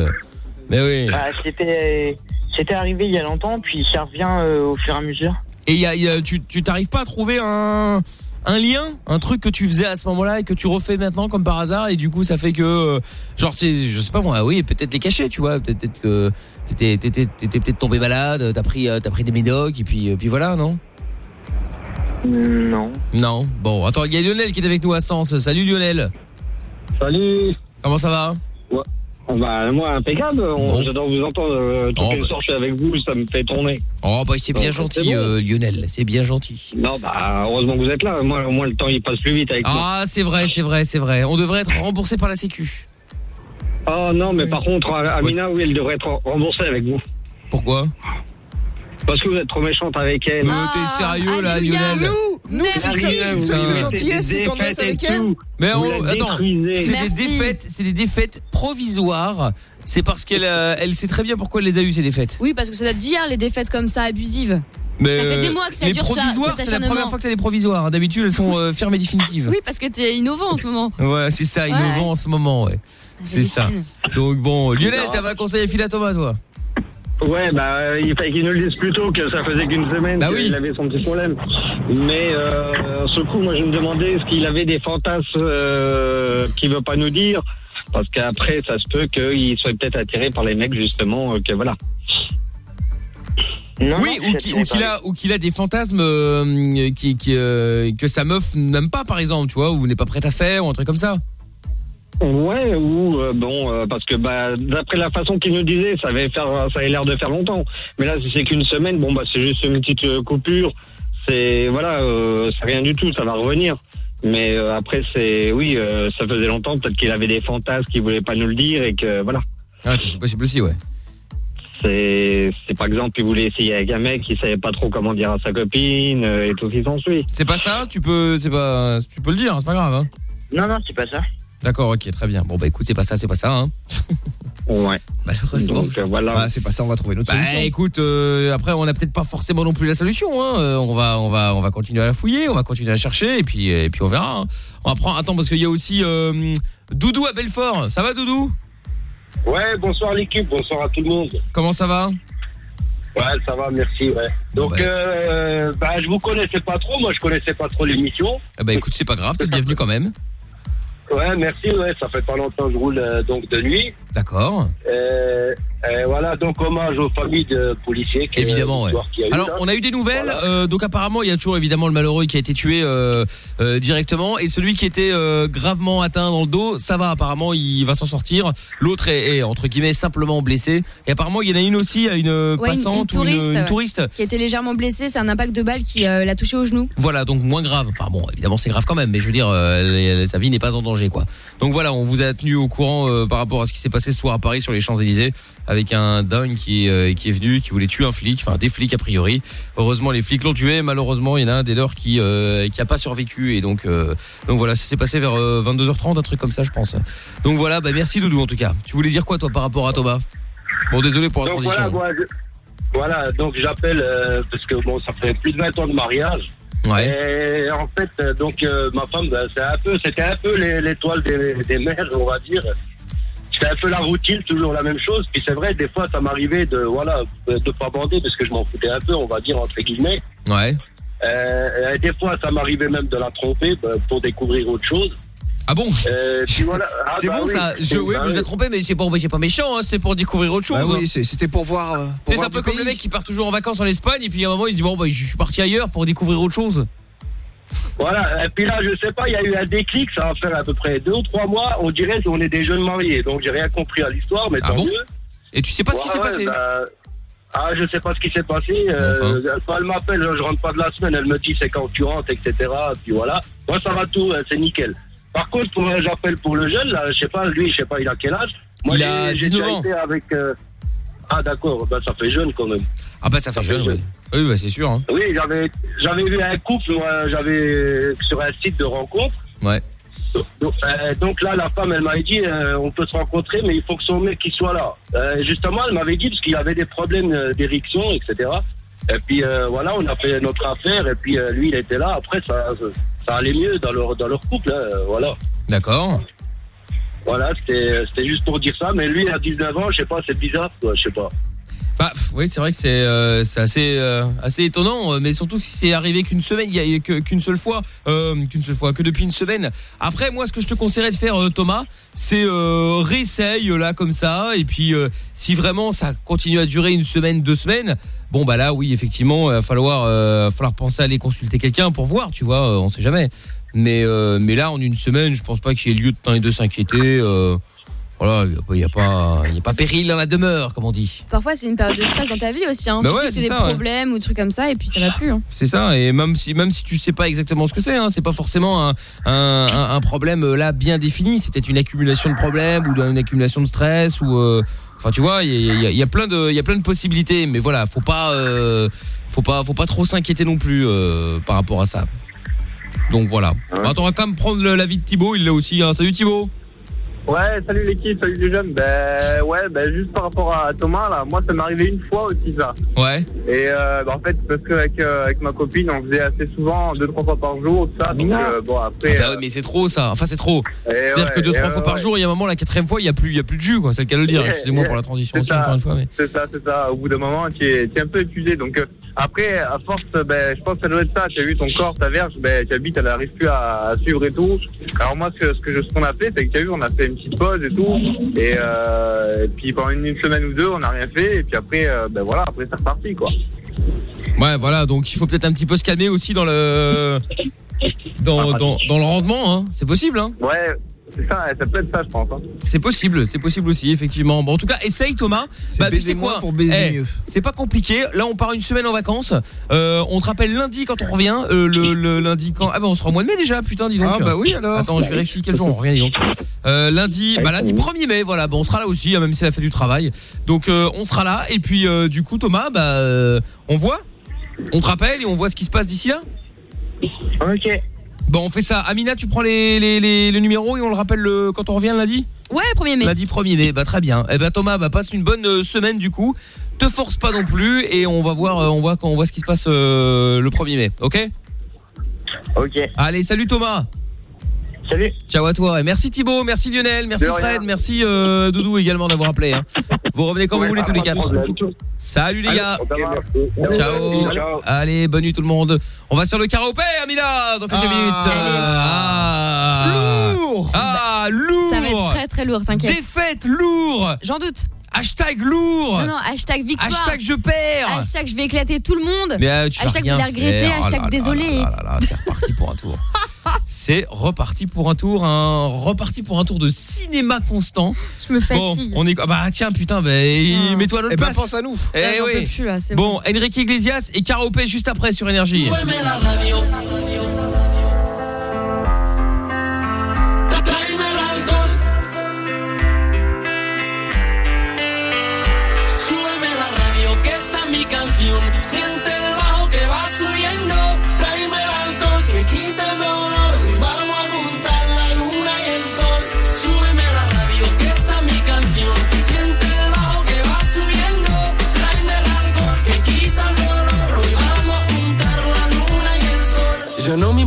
Mais oui. Ah, c'était, c'était arrivé il y a longtemps, puis ça revient euh, au fur et à mesure. Et y a, y a- tu tu t'arrives pas à trouver un un lien, un truc que tu faisais à ce moment-là et que tu refais maintenant comme par hasard et du coup ça fait que euh, genre tu sais, je sais pas moi, oui, peut-être les cachets, tu vois, peut-être peut-être que t'étais t'étais t'étais peut-être tombé malade, t'as pris euh, t'as pris des médocs et puis euh, puis voilà, non? Non. Non? Bon, attends, il y a Lionel qui est avec nous à Sens. Salut Lionel. Salut. Comment ça va? Ouais. Bah, moi, impeccable. Bon. J'adore vous entendre. euh, Toutes Oh, les bah. je suis avec vous, ça me fait tourner. Oh bah c'est bien gentil bon. euh, Lionel, c'est bien gentil. Non, bah, heureusement que vous êtes là. Moi, au moins, le temps, il passe plus vite avec. Ah, c'est vrai, c'est vrai, c'est vrai. On devrait être remboursé par la sécu. Oh non, mais par contre, Amina, oui, elle devrait être remboursée avec vous. Pourquoi Parce que vous êtes trop méchante avec elle. Mais t'es sérieux là, Lionel Nous, nous qui sommes seule gentillesse et tendresse avec elle. Mais on, attends, c'est des défaites, c'est des défaites provisoires. C'est parce qu'elle euh, elle sait très bien pourquoi elle les a eues ces défaites. Oui, parce que ça date d'hier, les défaites comme ça, abusives. Mais Ça fait des euh, mois que ça les dure, ça, provisoires, c'est la première fois que t'as des provisoires. D'habitude, elles sont euh, fermes et définitives. Oui, parce que t'es innovant en ce moment. Ouais, c'est ça, innovant Ouais. en ce moment, ouais. C'est ça. Donc bon, Lionel, t'avais un conseil à filer à Thomas, toi Ouais, bah, il fallait qu'il nous le dise plus tôt que ça faisait qu'une semaine Bah qu'il avait son petit problème. Mais euh, ce coup, moi, je me demandais est-ce qu'il avait des fantasmes euh, qu'il veut pas nous dire. Parce qu'après, ça se peut qu'il soit peut-être attiré par les mecs, justement, euh, que voilà. oui, ou qu'il a ou qu'il a des fantasmes euh, qui, qui, euh, que sa meuf n'aime pas par exemple, tu vois, ou n'est pas prête à faire ou un truc comme ça. Ouais, ou euh, bon, euh, parce que bah, d'après la façon qu'il nous disait, ça avait faire, ça avait l'air de faire longtemps. Mais là, si c'est qu'une semaine, bon bah c'est juste une petite euh, coupure. C'est voilà, euh, c'est rien du tout, ça va revenir. Mais euh, après, c'est oui, euh, ça faisait longtemps. Peut-être qu'il avait des fantasmes qu'il voulait pas nous le dire et que voilà. Ah, ça c'est possible aussi, ouais. C'est, c'est par exemple, il voulait essayer avec un mec qui savait pas trop comment dire à sa copine euh, et tout ce qui s'ensuit. C'est pas ça Tu peux, c'est pas, tu peux le dire, c'est pas grave. Hein. Non, non, c'est pas ça. D'accord, ok, très bien. Bon bah écoute, c'est pas ça, c'est pas ça. Hein. Ouais. [LAUGHS] Malheureusement. Donc, euh, voilà. Bah, c'est pas ça, on va trouver une autre Bah solution. écoute, euh, après on n'a peut-être pas forcément non plus la solution. Hein. Euh, On va, on va, on va continuer à la fouiller, on va continuer à la chercher et puis, et puis on verra. hein. On va prendre. Attends parce qu'il y a aussi euh, Doudou à Belfort. Ça va Doudou? Ouais, bonsoir l'équipe, bonsoir à tout le monde. Comment ça va? Ouais, ça va, merci, ouais. Donc, euh, bah, je vous connaissais pas trop, moi je connaissais pas trop l'émission. Ah Bah écoute, c'est pas grave, t'es le bienvenu quand même. Ouais, merci, ouais, ça fait pas longtemps que je roule euh, donc de nuit. D'accord. Euh, euh, voilà, donc hommage aux familles de policiers. qui- Évidemment, ouais. l'histoire qu'il y a eu, Alors, là. on a eu des nouvelles. euh, donc, apparemment, il y a toujours évidemment le malheureux qui a été tué euh, euh, directement, et celui qui était euh, gravement atteint dans le dos, ça va. Apparemment, il va s'en sortir. L'autre est, est, entre guillemets simplement blessé. Et apparemment, il y en a une aussi, une Ouais, une- passante une ou une, touriste, une ouais. touriste. Qui a été légèrement blessée, c'est un impact de balle qui euh, l'a touché au genou. Voilà, donc moins grave. Enfin bon, évidemment c'est grave quand même, mais je veux dire, euh, sa vie n'est pas en danger, quoi. Donc voilà, on vous a tenu au courant euh, par rapport à ce qui s'est passé ce soir à Paris sur les Champs Élysées, avec un dingue qui euh, qui est venu, qui voulait tuer un flic, enfin des flics a priori. Heureusement les flics l'ont tué, malheureusement il y en a un des leurs qui euh, qui a pas survécu et donc euh, donc voilà, ça s'est passé vers euh, 22h30, un truc comme ça, je pense. Donc voilà, bah merci Doudou en tout cas. Tu voulais dire quoi toi par rapport à Thomas? Bon désolé pour la Donc transition. voilà, moi, je- voilà, donc j'appelle euh, parce que bon, ça fait plus de 20 ans de mariage. Ouais. Et en fait, euh, donc euh, ma femme, c'est un peu, c'était un peu l'étoile des, des mères, on va dire. C'était un peu la routine, toujours la même chose. Puis c'est vrai, des fois, ça m'arrivait de voilà, de, pas bander parce que je m'en foutais un peu, on va dire entre guillemets. Ouais. Euh, des fois, ça m'arrivait même de la tromper ben, pour découvrir autre chose. Ah bon Euh, voilà. [LAUGHS] Ah, c'est bah bon oui. ça. Je, oui, Bah je l'ai oui. trompé, mais c'est pas, c'est pas méchant. Hein, c'était pour découvrir autre chose. Bah oui, hein. c'est- c'était pour voir. euh, C'est un peu comme le mec qui part toujours en vacances en Espagne et puis à un moment il dit bon bah je suis parti ailleurs pour découvrir autre chose. Voilà, et puis là, je sais pas, il y a eu un déclic, ça va faire à peu près deux ou trois mois, on dirait qu'on est des jeunes mariés, donc j'ai rien compris à l'histoire, mais Ah tant bon mieux. Et tu sais pas ce qui s'est ouais, passé bah, Ah, je sais pas ce qui s'est passé. euh, Quand elle m'appelle, je rentre pas de la semaine, elle me dit c'est quand tu rentres, etc. Puis voilà. Moi, ça va tout, euh, c'est nickel. Par contre, pour, j'appelle pour le jeune, là, je sais pas, lui, je sais pas, il a quel âge? Moi, Il j'ai- a j'ai 19 déjà ans. été avec. euh, Ah, d'accord, bah, ça fait jeune quand même. Ah bah ça fait jeune, oui. Oui bah c'est sûr. Hein. Oui, j'avais, j'avais vu un couple, j'avais sur un site de rencontre. Ouais. Donc, euh, donc là, la femme, elle m'avait dit, euh, on peut se rencontrer, mais il faut que son mec il soit là. Euh, justement, elle m'avait dit parce qu'il avait des problèmes d'érection, etc. Et puis voilà, on a fait notre affaire, et puis lui, il était là. Après, ça, ça allait mieux dans leur dans leur couple, hein, voilà. D'accord. Voilà, c'était c'était juste pour dire ça. Mais lui, à 19 ans, je sais pas, c'est bizarre, quoi, je sais pas. Bah oui c'est vrai que c'est euh, euh, assez étonnant, euh, mais surtout que si c'est arrivé qu'une semaine, qu'une seule fois, qu'une seule fois, que depuis une semaine. Après moi ce que je te conseillerais de faire Thomas, c'est réessaye là comme ça, et puis si vraiment ça continue à durer une semaine, deux semaines. Bon bah là oui effectivement il va falloir va falloir penser à aller consulter quelqu'un pour voir tu vois on sait jamais mais mais là en une semaine je pense pas qu'il y ait lieu de de s'inquiéter voilà il y a pas il y a pas péril dans la demeure comme on dit Parfois, c'est une période de stress dans ta vie aussi. Hein. Bah ouais, c'est des ça, ouais. problèmes ou des trucs comme ça, et puis ça va plus. Hein. C'est ça, et même si même si tu sais pas exactement ce que c'est, hein, c'est pas forcément un, un, un- un problème euh, là bien défini. C'est peut-être une accumulation de problèmes ou une accumulation de stress ou euh, enfin tu vois, il y a, il y a- il y a plein de il y a plein de possibilités, mais voilà, faut pas euh, faut pas faut pas trop s'inquiéter non plus euh, par rapport à ça. Donc voilà. Attends, on va quand même prendre l'avis de Thibaut, il l'a aussi. Hein. Salut Thibaut. Ouais, salut l'équipe, salut les jeunes. Ben ouais, ben juste par rapport à Thomas là, moi ça m'est arrivé une fois aussi ça. Ouais. Et euh, ben, en fait parce qu'avec euh, avec ma copine on faisait assez souvent deux trois fois par jour tout ça. Donc euh, bon après. Bah ouais, mais c'est trop ça. Enfin, c'est trop. C'est-à-dire ouais, que deux, trois euh, fois par jour, il y a un moment, la quatrième fois, il y a plus, il y a plus de jus, quoi. C'est le cas de le dire. Excusez-moi pour la transition aussi, ça. encore une fois. Mais... C'est ça, c'est ça. Au bout d'un moment, tu es, tu es un peu épuisé. Donc euh, après, à force, ben, je pense que ça doit être ça. Tu as vu ton corps, ta verge, ben, ta bite, elle n'arrive plus à, à suivre et tout. Alors moi, ce que, ce que je- ce qu'on a fait, c'est que tu as vu, on a fait une petite pause et tout. Et, euh, et puis pendant une, une semaine ou deux, on n'a rien fait. Et puis après, euh, ben voilà, après c'est reparti quoi. Ouais, voilà. Donc, il faut peut-être un petit peu se calmer aussi dans le, dans, dans, dans le rendement, hein. C'est possible, hein. Ouais, c'est ça, ça peut être ça, je pense. hein. C'est possible, c'est possible aussi, effectivement. Bon, en tout cas, essaye, Thomas. Bah, tu baiser sais quoi pour baiser Eh, mieux. C'est pas compliqué. Là, on part une semaine en vacances. Euh, on te rappelle lundi quand on revient. Euh, le, le lundi quand Ah bah, on sera au mois de mai déjà. Putain, dis donc. Ah, bah oui, alors. Attends, je vérifie quel jour on revient. Dis donc. Euh, lundi, bah lundi 1er mai. Voilà. Bon, on sera là aussi, hein, même si c'est la fête du travail. Donc, euh, on sera là. Et puis, euh, du coup, Thomas, bah, euh, on voit. On te rappelle et on voit ce qui se passe d'ici là. Ok. Bon, on fait ça. Amina, tu prends les, les, les, les numéros et on le rappelle le, quand on revient lundi Ouais, 1er mai. Lundi 1er mai, bah très bien. Eh ben Thomas, bah passe une bonne euh, semaine du coup. Te force pas non plus et on va voir euh, on voit quand on voit ce qui se passe euh, le 1er mai, OK? OK. Allez, salut Thomas. Salut. Ciao à toi et merci Thibaut, merci Lionel, merci De rien. Fred, merci euh, Doudou également d'avoir appelé hein. Vous revenez quand vous voulez tous les quatre. Salut les gars. Ciao. Allez, bonne nuit tout le monde. On va sur le karaopé Amina dans quelques minutes. Ah. Lourd. Ah, lourd. Ça va être très très lourd, t'inquiète. Défaite lourd. J'en doute. Hashtag lourd. Non, non, hashtag victoire. Hashtag je perds. Hashtag je vais éclater tout le monde. Mais euh, tu hashtag je l'ai regretté. faire. Oh Hashtag là là désolé. là là là, c'est reparti pour un tour. [LAUGHS] C'est reparti pour un tour, un reparti pour un tour de cinéma constant. Je me Bon, fatigue. on est ah bah tiens putain, bah, mets-toi à notre Eh ben, pense à nous. Eh Là, oui. peux plus, là, c'est Bon, Enrique Iglesias et Caropé juste après sur énergie. Súbeme la radio.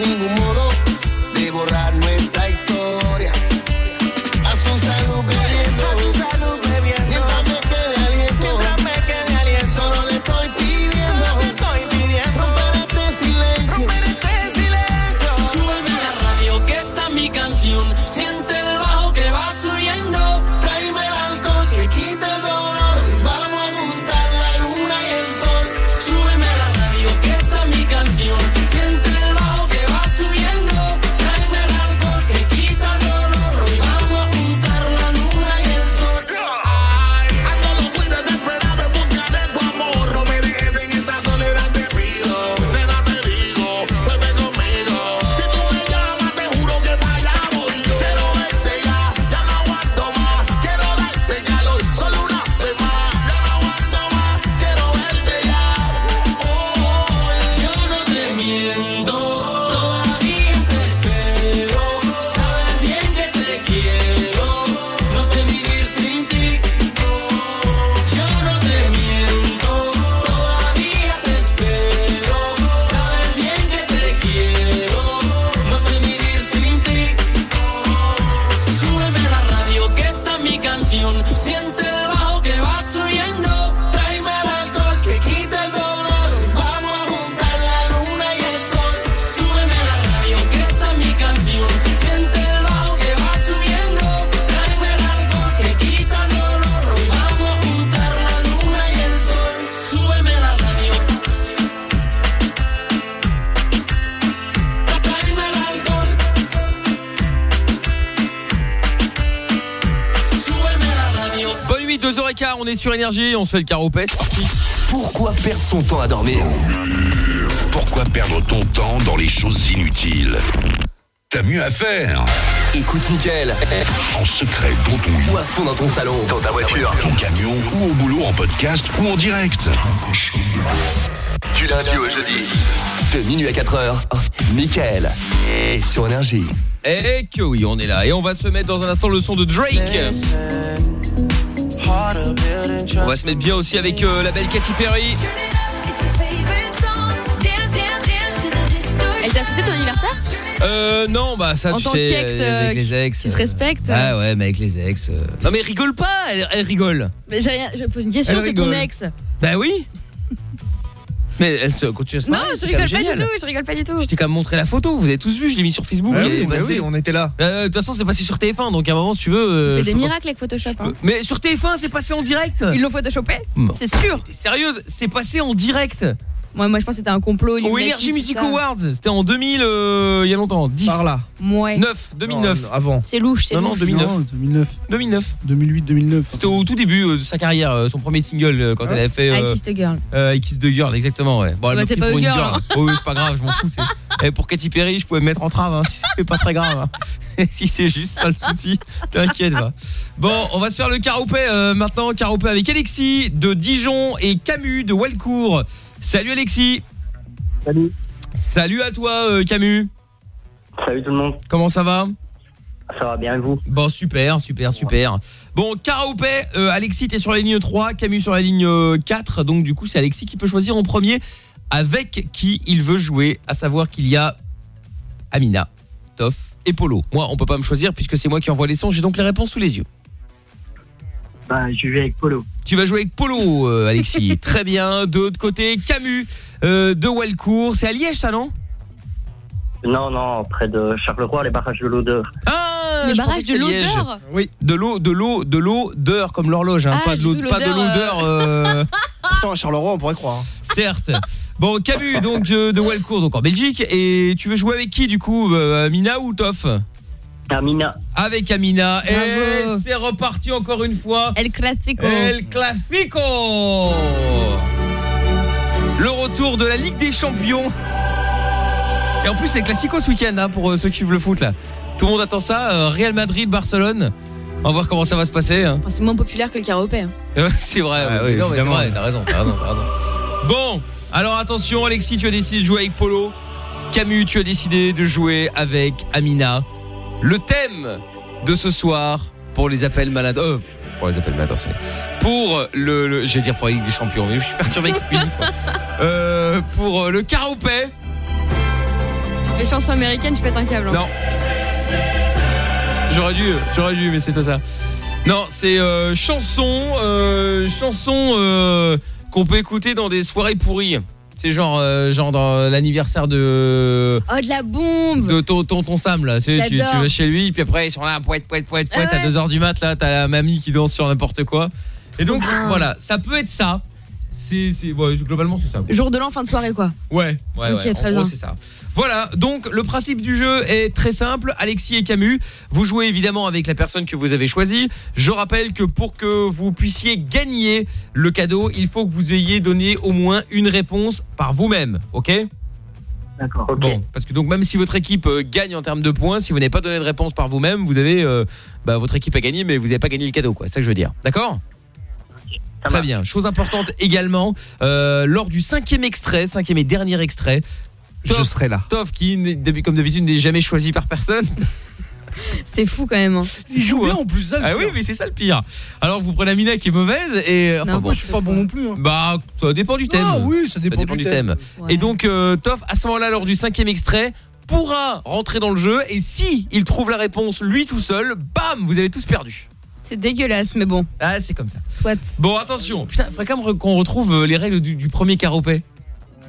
Ningún sur énergie, on se fait le caropet, c'est parti. Pourquoi perdre son temps à dormir Pourquoi perdre ton temps dans les choses inutiles T'as mieux à faire. Écoute Mickaël. En secret dans ton lit, Ou à fond dans ton salon, dans ta voiture. ton camion ou au boulot en podcast ou en direct. Du lundi au jeudi. De minuit à 4h. Mickaël. Et sur énergie. Et que oui, on est là. Et on va se mettre dans un instant le son de Drake. On va se mettre bien aussi avec euh, la belle Katy Perry. Elle t'a souhaité ton anniversaire? Euh, non, bah ça En tu tant sais, qu'ex, euh, avec euh, les ex. qui se euh, respecte. Ah ouais, mais avec les ex. euh. Non mais rigole pas, elle, elle rigole. Mais j'ai rien, je pose une question, Elle c'est ton rigole. ex. Bah oui. Mais elle se continue à se Non, marrer, je c'est rigole pas du tout, je rigole pas du tout. Je t'ai quand même montré la photo, vous avez tous vu, je l'ai mis sur Facebook. Ah oui, est oui, on était là. Euh, De toute façon, c'est passé sur TF1, donc à un moment, si tu veux. euh, C'est je des peux pas- miracles avec Photoshop. Hein. Mais sur TF1, c'est passé en direct. Ils l'ont photoshopé Non. C'est sûr. T'es sérieuse C'est passé en direct. Moi, moi, je pense que c'était un complot. Au Energy Music. Awards, c'était en 2000, euh, il y a longtemps, 10. Par là. Ouais. 9, 2009. Non, avant. C'est louche, c'est Non, non, louche. 2009. Non, 2009. 2009. 2008, 2009. C'était au tout début euh, de sa carrière, euh, son premier single euh, quand elle avait fait I Kissed a Girl. euh, I Kiss the Girl, exactement, ouais. Bon, elle Bah, m'a t'es pris pas pour une girl, girl. hein. Oh, oui, c'est pas grave, je m'en fous. c'est- [LAUGHS] Eh, pour Katy Perry, je pouvais me mettre en trave, hein, si c'est pas très grave. hein. [LAUGHS] si c'est juste ça le souci, t'inquiète, va. Bon, on va se faire le caropet euh, maintenant. Caropet avec Alexis de Dijon et Camus de Walcourt. Salut Alexis. Salut. Salut à toi euh, Camus. Salut tout le monde. Comment ça va? Ça va bien et vous? Bon, super, super, super. Bon, karaopé, euh, Alexis, t'es sur la ligne 3, Camus sur la ligne euh, 4. Donc, du coup, c'est Alexis qui peut choisir en premier avec qui il veut jouer. À savoir qu'il y a Amina, Toff et Polo. Moi, on peut pas me choisir puisque c'est moi qui envoie les sons. J'ai donc les réponses sous les yeux. Bah, je vais avec Polo. Tu vas jouer avec Polo, euh, Alexis. [LAUGHS] Très bien. De l'autre côté, Camus euh, de Walcourt. C'est à Liège, ça, non? Non, non, près de Charleroi, les barrages de l'odeur. Ah, Les je barrages pensais que de c'était Liège. l'odeur? Oui. De l'eau, de l'eau, de l'eau d'heure comme l'horloge, hein, Ah, pas de j'ai l'eau, vu pas de l'odeur, l'odeur. euh, [LAUGHS] Pourtant, à Charleroi, on pourrait croire. Certes. Bon, Camus, donc euh, de Walcourt, donc en Belgique. Et tu veux jouer avec qui, du coup euh, Amina ou Toff? Amina. Avec Amina. Et c'est reparti encore une fois. El Clasico. El Clasico Le retour de la Ligue des Champions. Et en plus, c'est Classico ce week-end, hein, pour euh, ceux qui suivent le foot, là. Tout le monde attend ça. euh, Real Madrid, Barcelone. On va voir comment ça va se passer. hein. C'est moins populaire que le karaopé. hein. [LAUGHS] C'est vrai. Ah oui, non, mais c'est vrai, t'as raison, t'as raison, t'as raison. Bon, alors attention, Alexis, tu as décidé de jouer avec Polo. Camus, tu as décidé de jouer avec Amina. Le thème de ce soir pour les appels malades. Euh, pour les appels malades. Pour le, vais dire pour la Ligue des Champions, mais je suis perturbé avec musique. [LAUGHS] Euh, pour euh, le karaopé. Si tu fais chanson américaine, tu pètes un câble. hein. Non. J'aurais dû, j'aurais dû, mais c'est pas ça. Non, c'est euh, chanson, euh, chanson qu'on peut écouter dans des soirées pourries. C'est genre, euh, genre dans l'anniversaire de Oh, de la bombe de ton, ton, ton Sam là. Tu, sais, tu, vas chez lui, puis après ils sont là, poète, poète, poète, poète, à ouais. 2h du mat là, t'as la mamie qui danse sur n'importe quoi. Et donc bien. voilà, ça peut être ça. C'est, c'est, ouais, globalement c'est ça. quoi. Jour de l'an, fin de soirée, quoi. Ouais, ouais, Ok, ouais. En très gros, bien. c'est ça. Voilà, donc le principe du jeu est très simple. Alexis et Camus, vous jouez évidemment avec la personne que vous avez choisie. Je rappelle que pour que vous puissiez gagner le cadeau, il faut que vous ayez donné au moins une réponse par vous-même, ok? D'accord. Bon, parce que donc même si votre équipe euh, gagne en termes de points, si vous n'avez pas donné de réponse par vous-même, vous avez euh, bah, votre équipe a gagné, mais vous n'avez pas gagné le cadeau, quoi. C'est ça que je veux dire. D'accord? Très bien. Chose importante également, euh, lors du cinquième extrait, cinquième et dernier extrait, Je serai là. Toff qui, comme d'habitude, n'est jamais choisi par personne. [LAUGHS] C'est fou quand même. hein. Il joue bien hein. en plus, ça. Ah oui, mais c'est ça le pire. Alors vous prenez Amina qui est mauvaise et enfin, Non, bon, Moi, je suis pas bon non plus. hein. bah ça dépend du thème. Ah oui, ça Ça dépend, du thème. Ouais. Et donc euh, Toff à ce moment-là lors du cinquième extrait pourra rentrer dans le jeu et si il trouve la réponse lui tout seul, bam, vous avez tous perdu. C'est dégueulasse, mais bon. Ah, c'est comme ça. Soit. Bon, attention. Putain, il faudrait quand même qu'on retrouve euh, les règles du, du premier caropet.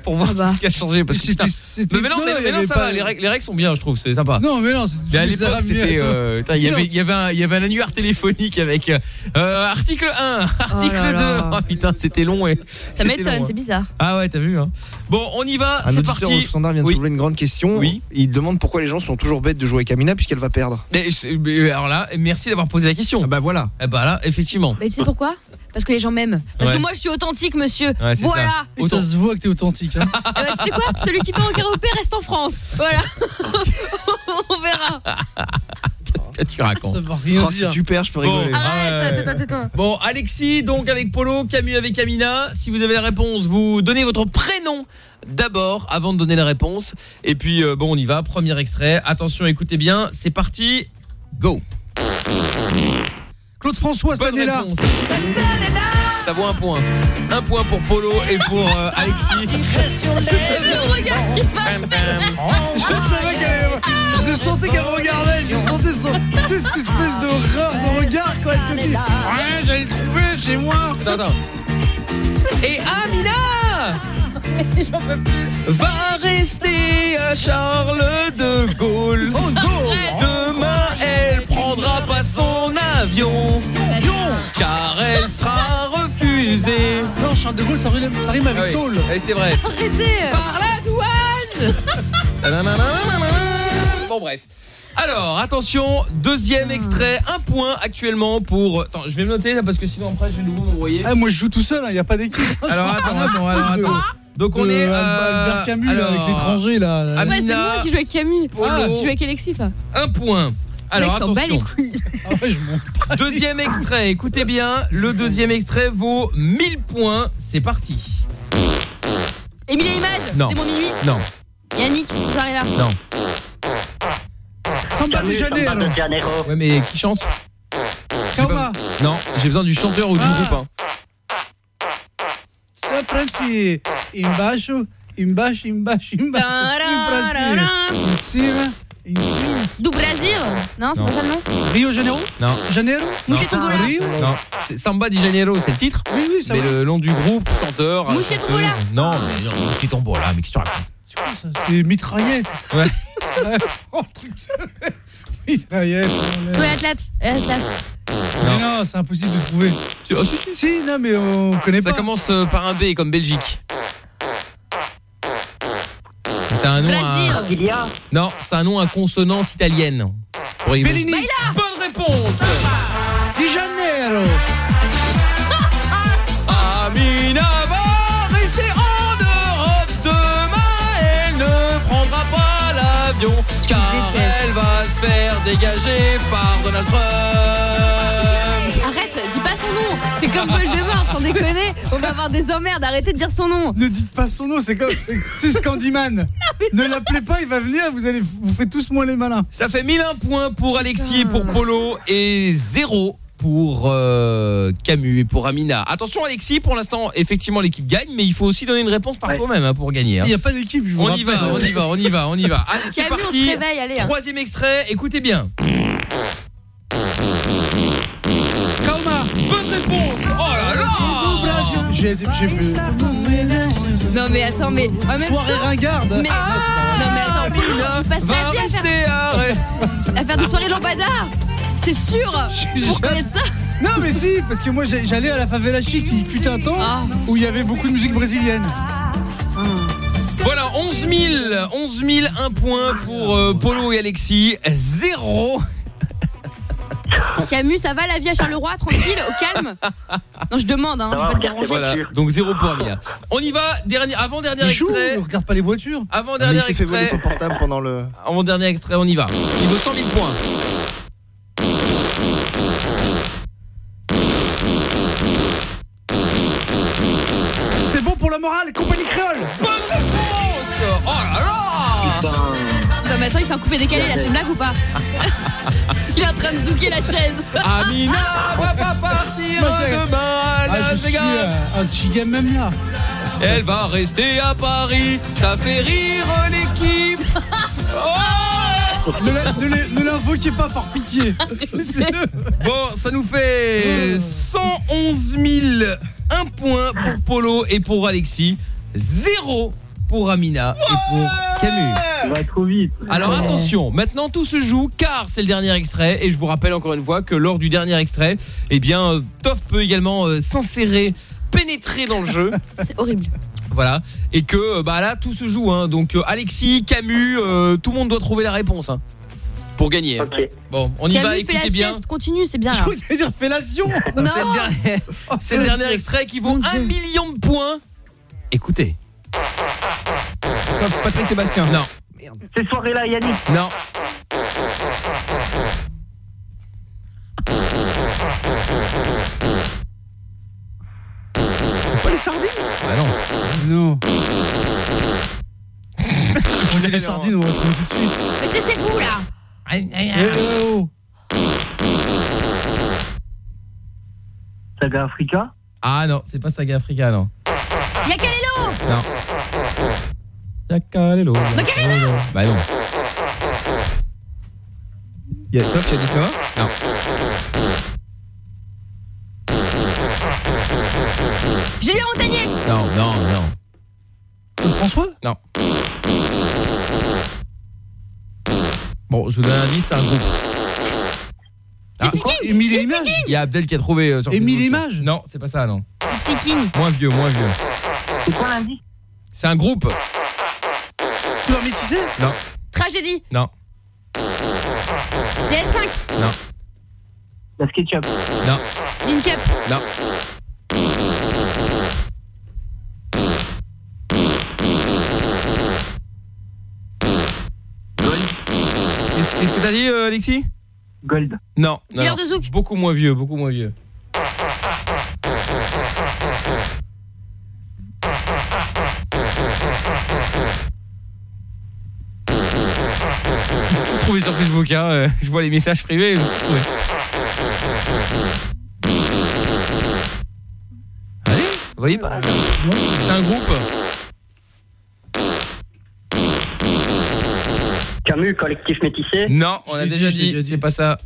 Pour voir ce qui a changé. Parce que, putain, mais, mais non, mais, non, ça va. Les règles, les règles sont bien, je trouve. C'est sympa. Non, mais non, c'est- Mais à l'époque, c'était. euh, il y avait, il y avait un, il y avait un annuaire téléphonique avec euh, euh, article 1, [LAUGHS] article là 2. là. Oh putain, c'était long. Et, Ça m'étonne, hein. c'est bizarre. Ah ouais, t'as vu. Hein. Bon, on y va. Un C'est parti. au standard vient de Oui. soulever une grande question. Oui. Il demande pourquoi les gens sont toujours bêtes de jouer avec Amina puisqu'elle va perdre. Alors là, merci d'avoir posé la question. bah voilà. Eh bah là, effectivement. Mais tu sais pourquoi? Parce que les gens m'aiment. Parce Ouais. que moi, je suis authentique, monsieur. Ouais, voilà. Et ça se voit que t'es authentique. Hein. Ben, [LAUGHS] tu sais quoi? Celui qui part au karaopé reste en France. Voilà. [LAUGHS] On verra. Qu'est-ce que tu racontes? Ça va rien Oh, si tu perds, je peux Bon, rigoler. Arrête, ouais. attends, attends, attends. Bon, Alexis, donc avec Polo, Camus avec Amina. Si vous avez la réponse, vous donnez votre prénom d'abord avant de donner la réponse. Et puis, euh, bon, on y va. Premier extrait. Attention, écoutez bien. C'est parti. Go. Claude François, cette année-là. Ça vaut un point. Un point pour Polo et pour euh, Alexis. Va Bam, bam. Je savais qu'elle Je le sentais qu'elle me regardait. Je sentais son... cette espèce de rare de regard quand elle te dit Ouais, j'allais le trouver chez moi. Attends, attends. Et Amina [LAUGHS] J'en peux plus. va rester à Charles de Gaulle. Oh, go Demain, elle prendra pas son avion. Car elle sera refusée. Non, Charles de Gaulle, ça rime, ça rime avec Ah oui. tôle. Et c'est vrai. Arrêtez. Par la douane [LAUGHS] Bon bref. Alors, attention, deuxième extrait, un point actuellement pour... Attends, je vais me noter là parce que sinon après je vais nouveau m'envoyer. Ah, moi, je joue tout seul, il n'y a pas d'équipe. [LAUGHS] Alors attends, attends, alors, [LAUGHS] attends. Donc on de est... Euh, Albert Camus, alors, avec l'étranger, là. Amina, Ouais, c'est moi qui joue avec Camille. Polo. Ah, tu joues avec Alexis, toi. un point. Alors attention, couilles. [LAUGHS] Ah ouais, je deuxième extrait, écoutez bien, le deuxième extrait vaut 1000 points, c'est parti. Émile et Image. Non. Démon minuit. Non, Yannick, cette soirée-là. non. Samba de Janeiro. Samba de Janeiro. Ouais mais qui chante J'ai Kauma. pas- Non, j'ai besoin du chanteur ou du Ah. groupe. hein. Sempre si embaixo, embaixo, embaixo, embaixo. Tararara. Sempre Do Brasil Non, c'est Non. pas ça le nom Rio Janeiro? Non, Janeiro? Tombola. Rio? Non. C'est Samba di Janeiro, c'est le titre Oui, oui, ça Mais le nom du groupe, chanteur... Chanteuse- Tombola. Non, mais non, Moussier Tombola, mais qu'est-ce que tu racontes? C'est quoi ça? C'est mitraillette. [LAUGHS] Ouais. Oh, truc. Mitraillette. Soyez Atlas. Euh, Atlas. Mais non, c'est impossible de trouver. Oh, si, si. Si, non, mais on connaît Ça pas. commence euh, par un B comme Belgique. C'est un nom à... Non, c'est un nom à consonance italienne. Bellini. Bonne réponse Di Janeiro. [LAUGHS] Amina va rester en Europe demain. Elle ne prendra pas l'avion car elle va se faire dégager par Donald Trump. Dis pas son nom. C'est comme [LAUGHS] Voldemort, sans déconner. On va avoir des emmerdes. Arrêtez de dire son nom. Ne dites pas son nom, c'est comme. [LAUGHS] C'est Scandyman. Ne l'appelez pas, il va venir, vous allez vous faites tous moins les malins. Ça fait 1001 points pour Alexis et pour Polo et 0 pour euh, Camus et pour Amina. Attention Alexis, pour l'instant, effectivement l'équipe gagne, mais il faut aussi donner une réponse par toi-même hein, pour gagner. hein. Il n'y a pas d'équipe, je vous On y va, on y va, on y va, on y va. Allez, c'est Camus, on parti. se réveille, allez. hein. Troisième extrait, écoutez bien. Réponse. Oh là là. J'ai j'ai Non, mais attends, mais. en même Soirée temps- ringarde. Mais. Non, mais attends, il passe Va sa vie à faire, rester à faire des soirées lambada. C'est sûr. Pour connaître ça. Non mais si, parce que moi j'ai- j'allais à la favela chic, il fut un temps Ah. où il y avait beaucoup de musique brésilienne. Voilà, 11 000, 11 000, un point pour euh, Polo et Alexis, zéro. Camus, ça va la vie à Charleroi, tranquille, au calme Non, je demande, hein, je vais pas te déranger. Voilà, donc zéro pour Amina. On y va, dernier, avant dernier Il joue, extrait. il regarde pas les voitures. Avant Mais dernier il s'est fait voler extrait. son portable pendant le. Avant dernier extrait, on y va. Il vaut 100 000 points. Attends, il fait un coupé décalé là, c'est une blague ou pas [LAUGHS] Il est en train de zouker la chaise. Amina [LAUGHS] va pas partir Moi, j'ai- demain à Ah, je suis euh, un chigam même là. Elle va rester à Paris, ça fait rire l'équipe. [LAUGHS] Oh Ne la- ne l'ai- ne l'invoquez pas par pitié. Laissez-le. Bon, ça nous fait 111 000 un point pour Polo et pour Alexis, 0 pour Amina et pour Camus. Va trop vite. Alors attention, maintenant tout se joue car c'est le dernier extrait et je vous rappelle encore une fois que lors du dernier extrait, eh bien euh, Toff peut également euh, s'insérer, pénétrer dans le jeu. [LAUGHS] C'est horrible. Voilà, et que euh, bah là tout se joue hein. Donc euh, Alexis, Camus, euh, tout le monde doit trouver la réponse hein, pour gagner. Bon, on y Camus va, fait la écoutez bien. sieste, continue, c'est bien là. Je dire fellation. C'est le dernier, [LAUGHS] c'est le dernier extrait qui vaut un million de points. Écoutez. Patrick Sébastien. Non. Ces soirées-là, Yannick. Non. Pas les sardines Bah non. Non. [LAUGHS] On dit les sardines, on va trouver tout de suite. Mais taisez-vous là Eh, eh, oh. Saga Africa? Ah non, c'est pas Saga Africa non. Yakalelo Non. Yakalelo. Macarena Bah non. Il y a Toff qui a dit quoi Non. Julien Montagnier Non, non, non. François? Non. Bon, je vous donne un indice, c'est un groupe. Ah, Émile et Images Il y a Abdel qui a trouvé euh, sur Émile Facebook. Images Non, c'est pas ça, non. Gypsy King Moins vieux, moins vieux. C'est quoi l'indice? C'est un groupe. Couleur métissée Non, Tragédie non, Les L5 non, La SketchUp. non, Link Up non. Qu'est-ce qu'est-ce que t'as dit, euh, Alexis? Gold. Non, non, Dealer non. de Zouk Beaucoup moins vieux, beaucoup moins vieux. Trouvé sur Facebook, hein, euh, je vois les messages privés. Allez, vous voyez pas C'est un groupe. Camus, collectif métissé. Non, on a déjà dit, je dit, c'est pas ça.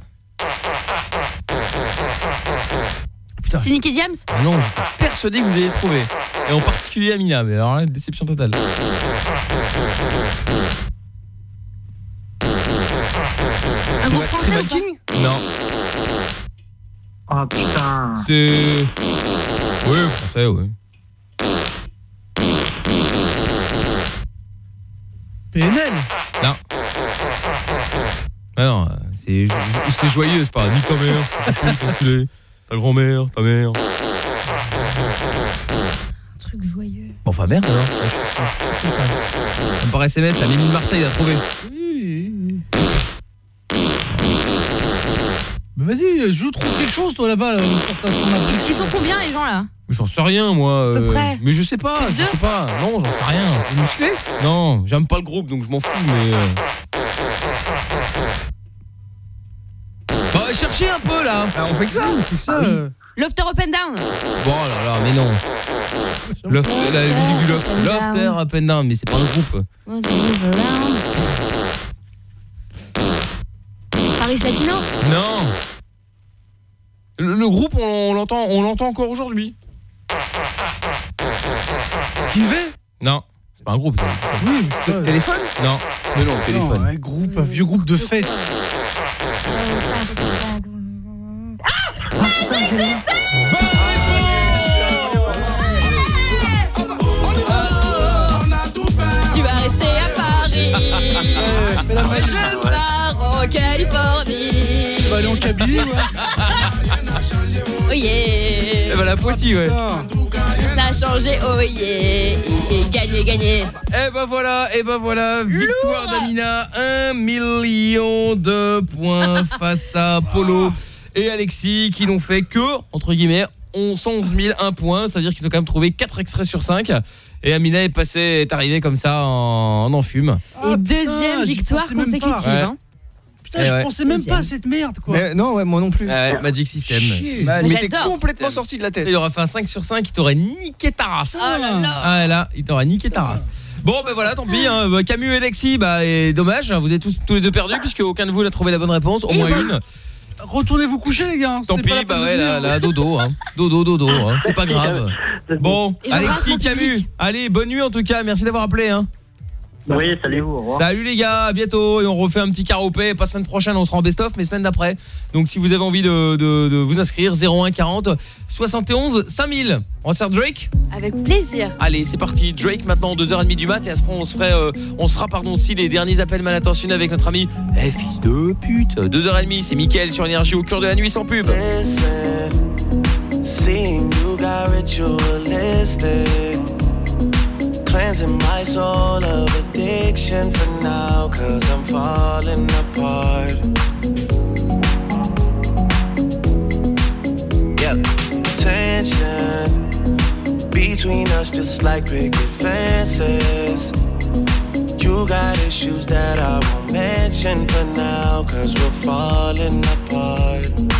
C'est Nicky Diams Ah non, j'étais persuadé que vous alliez trouver. Et en particulier Amina, mais alors là, déception totale. Non, Oh putain. c'est... Oui, français, oui. PNL Non. Ah non, c'est c'est joyeux, c'est pas ni ta mère, ton enculé, ta grand-mère, ta mère. Un truc joyeux. Bon, enfin merde alors. Comme par SMS, la Mimi de Marseille l'a trouvé. Mais vas-y, je trouve quelque chose toi là-bas. Là. Ils sont combien les gens là Mais J'en sais rien moi. peu euh, près. Mais je sais pas, je sais pas. Non, j'en sais rien. Musclé Non, j'aime pas le groupe donc je m'en fous mais euh... Bah cherchez un peu là. Ah, on fait que ça On fait que ça. euh. Lofter Up and Down Bon oh là là, mais non. Loft, la musique du loft, Lofter Up and Down, mais c'est pas un groupe. Paris Latino Non. Le, le groupe on, on l'entend on l'entend encore aujourd'hui. Kinvey Non, c'est pas un groupe ça. Oui. Téléphone? Non, mais non, Non, téléphone. un groupe, un vieux groupe de fête. Ouais. Oh yeah Eh ben la Poissy ouais. Ça a changé, oh yeah Et j'ai gagné, gagné Eh ben voilà, eh ben voilà, victoire d'Amina, un million de points [LAUGHS] face à Polo et Alexis qui n'ont fait que, entre guillemets, 11 000 1 point, ça veut dire qu'ils ont quand même trouvé 4 extraits sur 5 et Amina est passée, est arrivée comme ça en, en enfume. Et deuxième j'y victoire consécutive Ouais. hein. Putain, Eh je ouais. pensais même Deuxième. pas à cette merde, quoi. Mais non, ouais, moi non plus. Ouais, Magic System. Chier. Bah, Mais il m'était j'adore. complètement sorti de la tête. Il aurait fait un 5 sur 5, il t'aurait niqué ta race. Oh là là Ah là, il t'aurait niqué ta race. Bon ben voilà, tant pis. hein. Bah, Camus et Lexi, bah et dommage, hein, vous êtes tous, tous les deux perdus puisque aucun de vous n'a trouvé la bonne réponse, au Eh moins ben, une. Retournez vous coucher les gars. Tant c'était pis, pas la bah ouais, là, là, dodo, hein. Dodo, dodo, hein. c'est pas [LAUGHS] grave. Bon, Alexis, Camus, allez, bonne nuit en tout cas, merci d'avoir appelé. Hein. Oui, salut, au revoir. Salut les gars, à bientôt et on refait un petit caropé, pas semaine prochaine, on sera en best-of, mais semaine d'après. Donc si vous avez envie de, de- de vous inscrire, 01 40 71 5000. On va se faire Drake Avec plaisir. Allez, c'est parti. Drake maintenant 2h30 du mat et à ce moment on se ferait euh, on sera pardon aussi les derniers appels mal intentionnés avec notre ami Eh fils de pute. 2h30, c'est Mickaël sur énergie au cœur de la nuit sans pub. Seeing you got ritualistic. Cleansing my soul of addiction for now, cause I'm falling apart. Yep. Tension between us just like picket fences. You got issues that I won't mention for now, cause we're falling apart.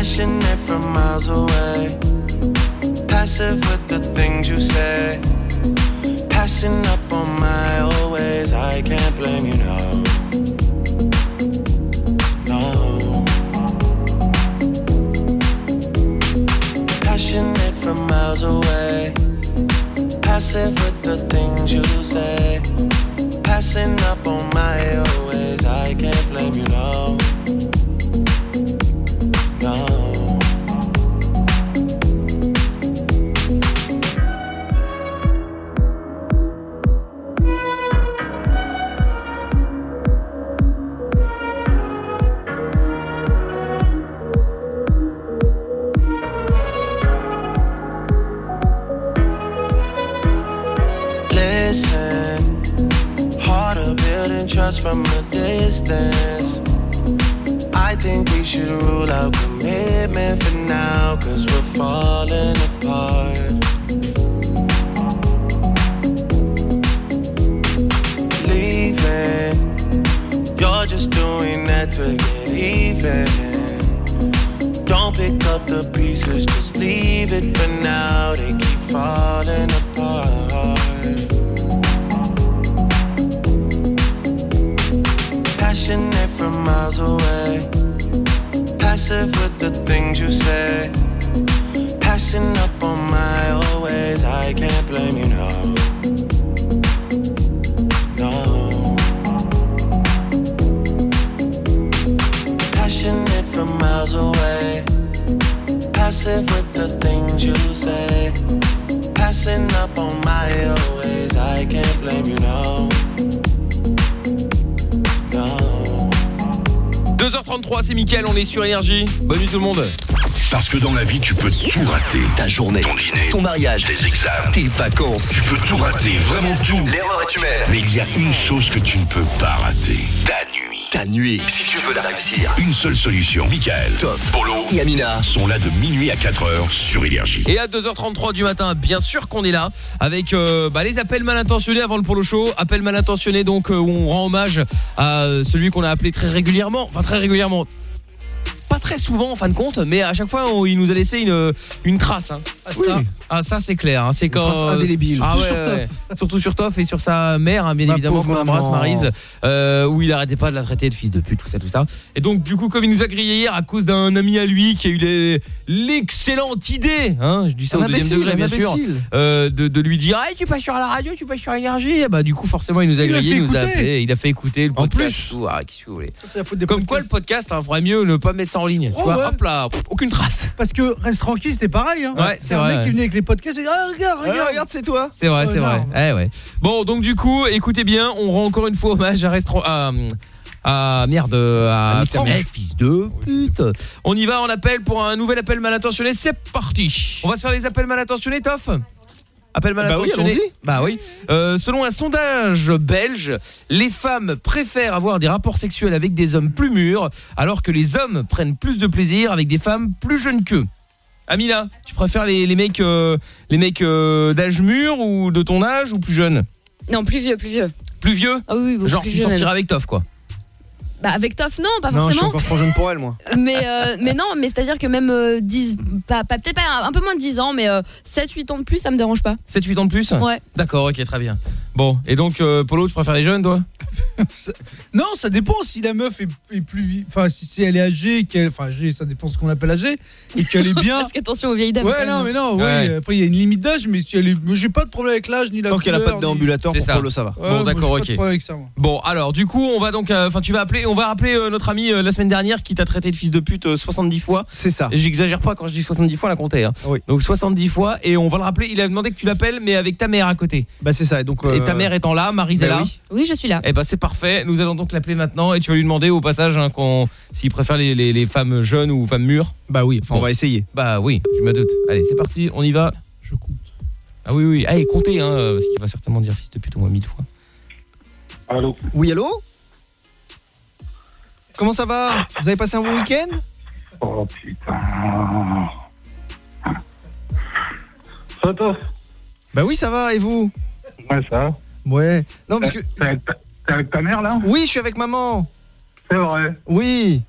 Passionate from miles away. Passive with the things you say. Passing up on my old ways. I can't blame you, no. No. Passionate from miles away. Passive with the things you say. Passing up on my old ways. I can't blame you, no. Trust from a distance. I think we should rule out commitment for now, cause we're falling apart. Leaving, you're just doing that to get even. Don't pick up the pieces, just leave it for now. They keep falling apart. Passionate from miles away. Passive with the things you say. Passing up on my old ways. I can't blame you, no. No. Passionate from miles away. Passive with the things you say. Passing up on my old ways. I can't blame you, no. 2h33, c'est Mickaël, on est sur énergie. Bonne nuit tout le monde. Parce que dans la vie, tu peux tout rater. Ta journée, Ton dîner, ton mariage, tes examens. tes vacances. Tu peux tout rater, vraiment tout. L'erreur est humaine. Mais il y a une chose que tu ne peux pas rater. Ta nuit. Ta nuit, si tu veux la réussir. Une seule solution. Michael, Toff, Polo et Amina sont là de minuit à 4h sur Énergie. Et à 2h33 du matin, bien sûr qu'on est là avec euh, bah, les appels mal intentionnés avant le polo show. Appels mal intentionnés donc euh, où on rend hommage à euh, celui qu'on a appelé très régulièrement, enfin très régulièrement. Pas très souvent en fin de compte, mais à chaque fois on- il nous a laissé une, une trace. hein. Ah, Oui. ça, ah, ça c'est clair. hein. C'est quand indélébile. Ah, Surtout ouais, sur ouais. Surtout sur Toff et sur sa mère, hein, bien Ma évidemment qu'on embrasse. Marise, euh, où il arrêtait pas de la traiter de fils de pute, tout ça, tout ça. Et donc du coup, comme il nous a grillé hier à cause d'un ami à lui qui a eu l'excellente idée, hein, je dis ça Un au deuxième degré bien sûr, euh, de, de lui dire ah tu passes sur la radio, tu passes sur énergie, et bah du coup forcément il nous a Il grillé, il nous a écouter. appelé, il a fait écouter le En podcast. plus. tout. Ah, qu'est-ce que vous voulez. Ça, c'est la faute des Comme quoi le podcast, hein, faudrait mieux ne pas mettre ça en ligne. Tu Oh, vois, ouais. hop là, pff, aucune trace. Parce que reste tranquille, c'était pareil. Hein. Ouais, c'est vrai, mec qui est venu avec les podcasts et dit Ah, regarde, Ouais, regarde. regarde, c'est toi. C'est vrai, Oh, c'est vrai. Eh ouais. Bon, donc du coup, écoutez bien, on rend encore une fois hommage à restaurant à, à merde à, À fils de pute. On y va, on appelle pour un nouvel appel mal intentionné. C'est parti. On va se faire les appels mal intentionnés, Toff Appel mal Bah intentionné. bah oui. Euh, selon un sondage belge, les femmes préfèrent avoir des rapports sexuels avec des hommes plus mûrs, alors que les hommes prennent plus de plaisir avec des femmes plus jeunes qu'eux. Amina, tu préfères les, les mecs, euh, les mecs euh, d'âge mûr ou de ton âge ou plus jeunes? Non, plus vieux, plus vieux. Plus vieux? Ah oui, beaucoup Genre plus tu vieux sortiras même. avec Toff quoi. Bah avec Toff non, pas Non, je suis forcément. encore trop jeune pour elle, moi. [LAUGHS] mais euh, mais non, mais c'est-à-dire que même euh, 10 pas, pas- peut-être pas un peu moins de 10 ans mais 7 8 ans de plus, ça me dérange pas. 7-8 ans de plus Ouais. D'accord, ok, très bien. Bon, et donc, euh, Polo, tu préfères les jeunes, toi? [LAUGHS] Non, ça dépend si la meuf est, est plus vie. Enfin, si, si elle est âgée, qu'elle. Enfin, âgée, ça dépend ce qu'on appelle âgée. Et qu'elle est bien. [LAUGHS] Parce qu'attention aux vieilles dames. Ouais, non, mais non, oui. Ouais. Après, il y a une limite d'âge, mais si elle est. J'ai pas de problème avec l'âge ni la Tant qu'elle a pas de déambulateur C'est pour ça. Polo, ça va. Ouais, Bon, d'accord, pas ok. de problème avec ça, moi. Bon, alors, du coup, on va donc, euh, enfin, tu vas appeler, on va rappeler euh, notre ami euh, la semaine dernière qui t'a traité de fils de pute euh, 70 fois. C'est ça. Et J'exagère pas quand je dis 70 fois, la compter. Hein. Oui. Donc 70 fois, et on va le rappeler. Il a demandé que tu l'appelles, mais avec ta mère à côté. Bah, c'est ça. Et donc. Et euh, ta mère étant là, Marisela. bah oui. Oui, je suis là. Eh ben c'est parfait. Nous allons donc l'appeler maintenant et tu vas lui demander au passage hein, qu'on- s'il préfère les, les- les femmes jeunes ou femmes mûres. Bah oui, enfin, on va essayer. Bah oui, je me doute. Allez, c'est parti, on y va. Je compte. Ah oui oui, allez comptez hein, parce qu'il va certainement dire fils de pute au moins mille fois. Allô? Oui, allô? Comment ça va? Vous avez passé un bon week-end? Oh putain. Ça Bah oui, ça va, et vous? Ouais, ça. Ouais. Non, parce que. T'es avec, ta- t'es avec ta mère là? Oui, je suis avec maman. C'est vrai. Oui.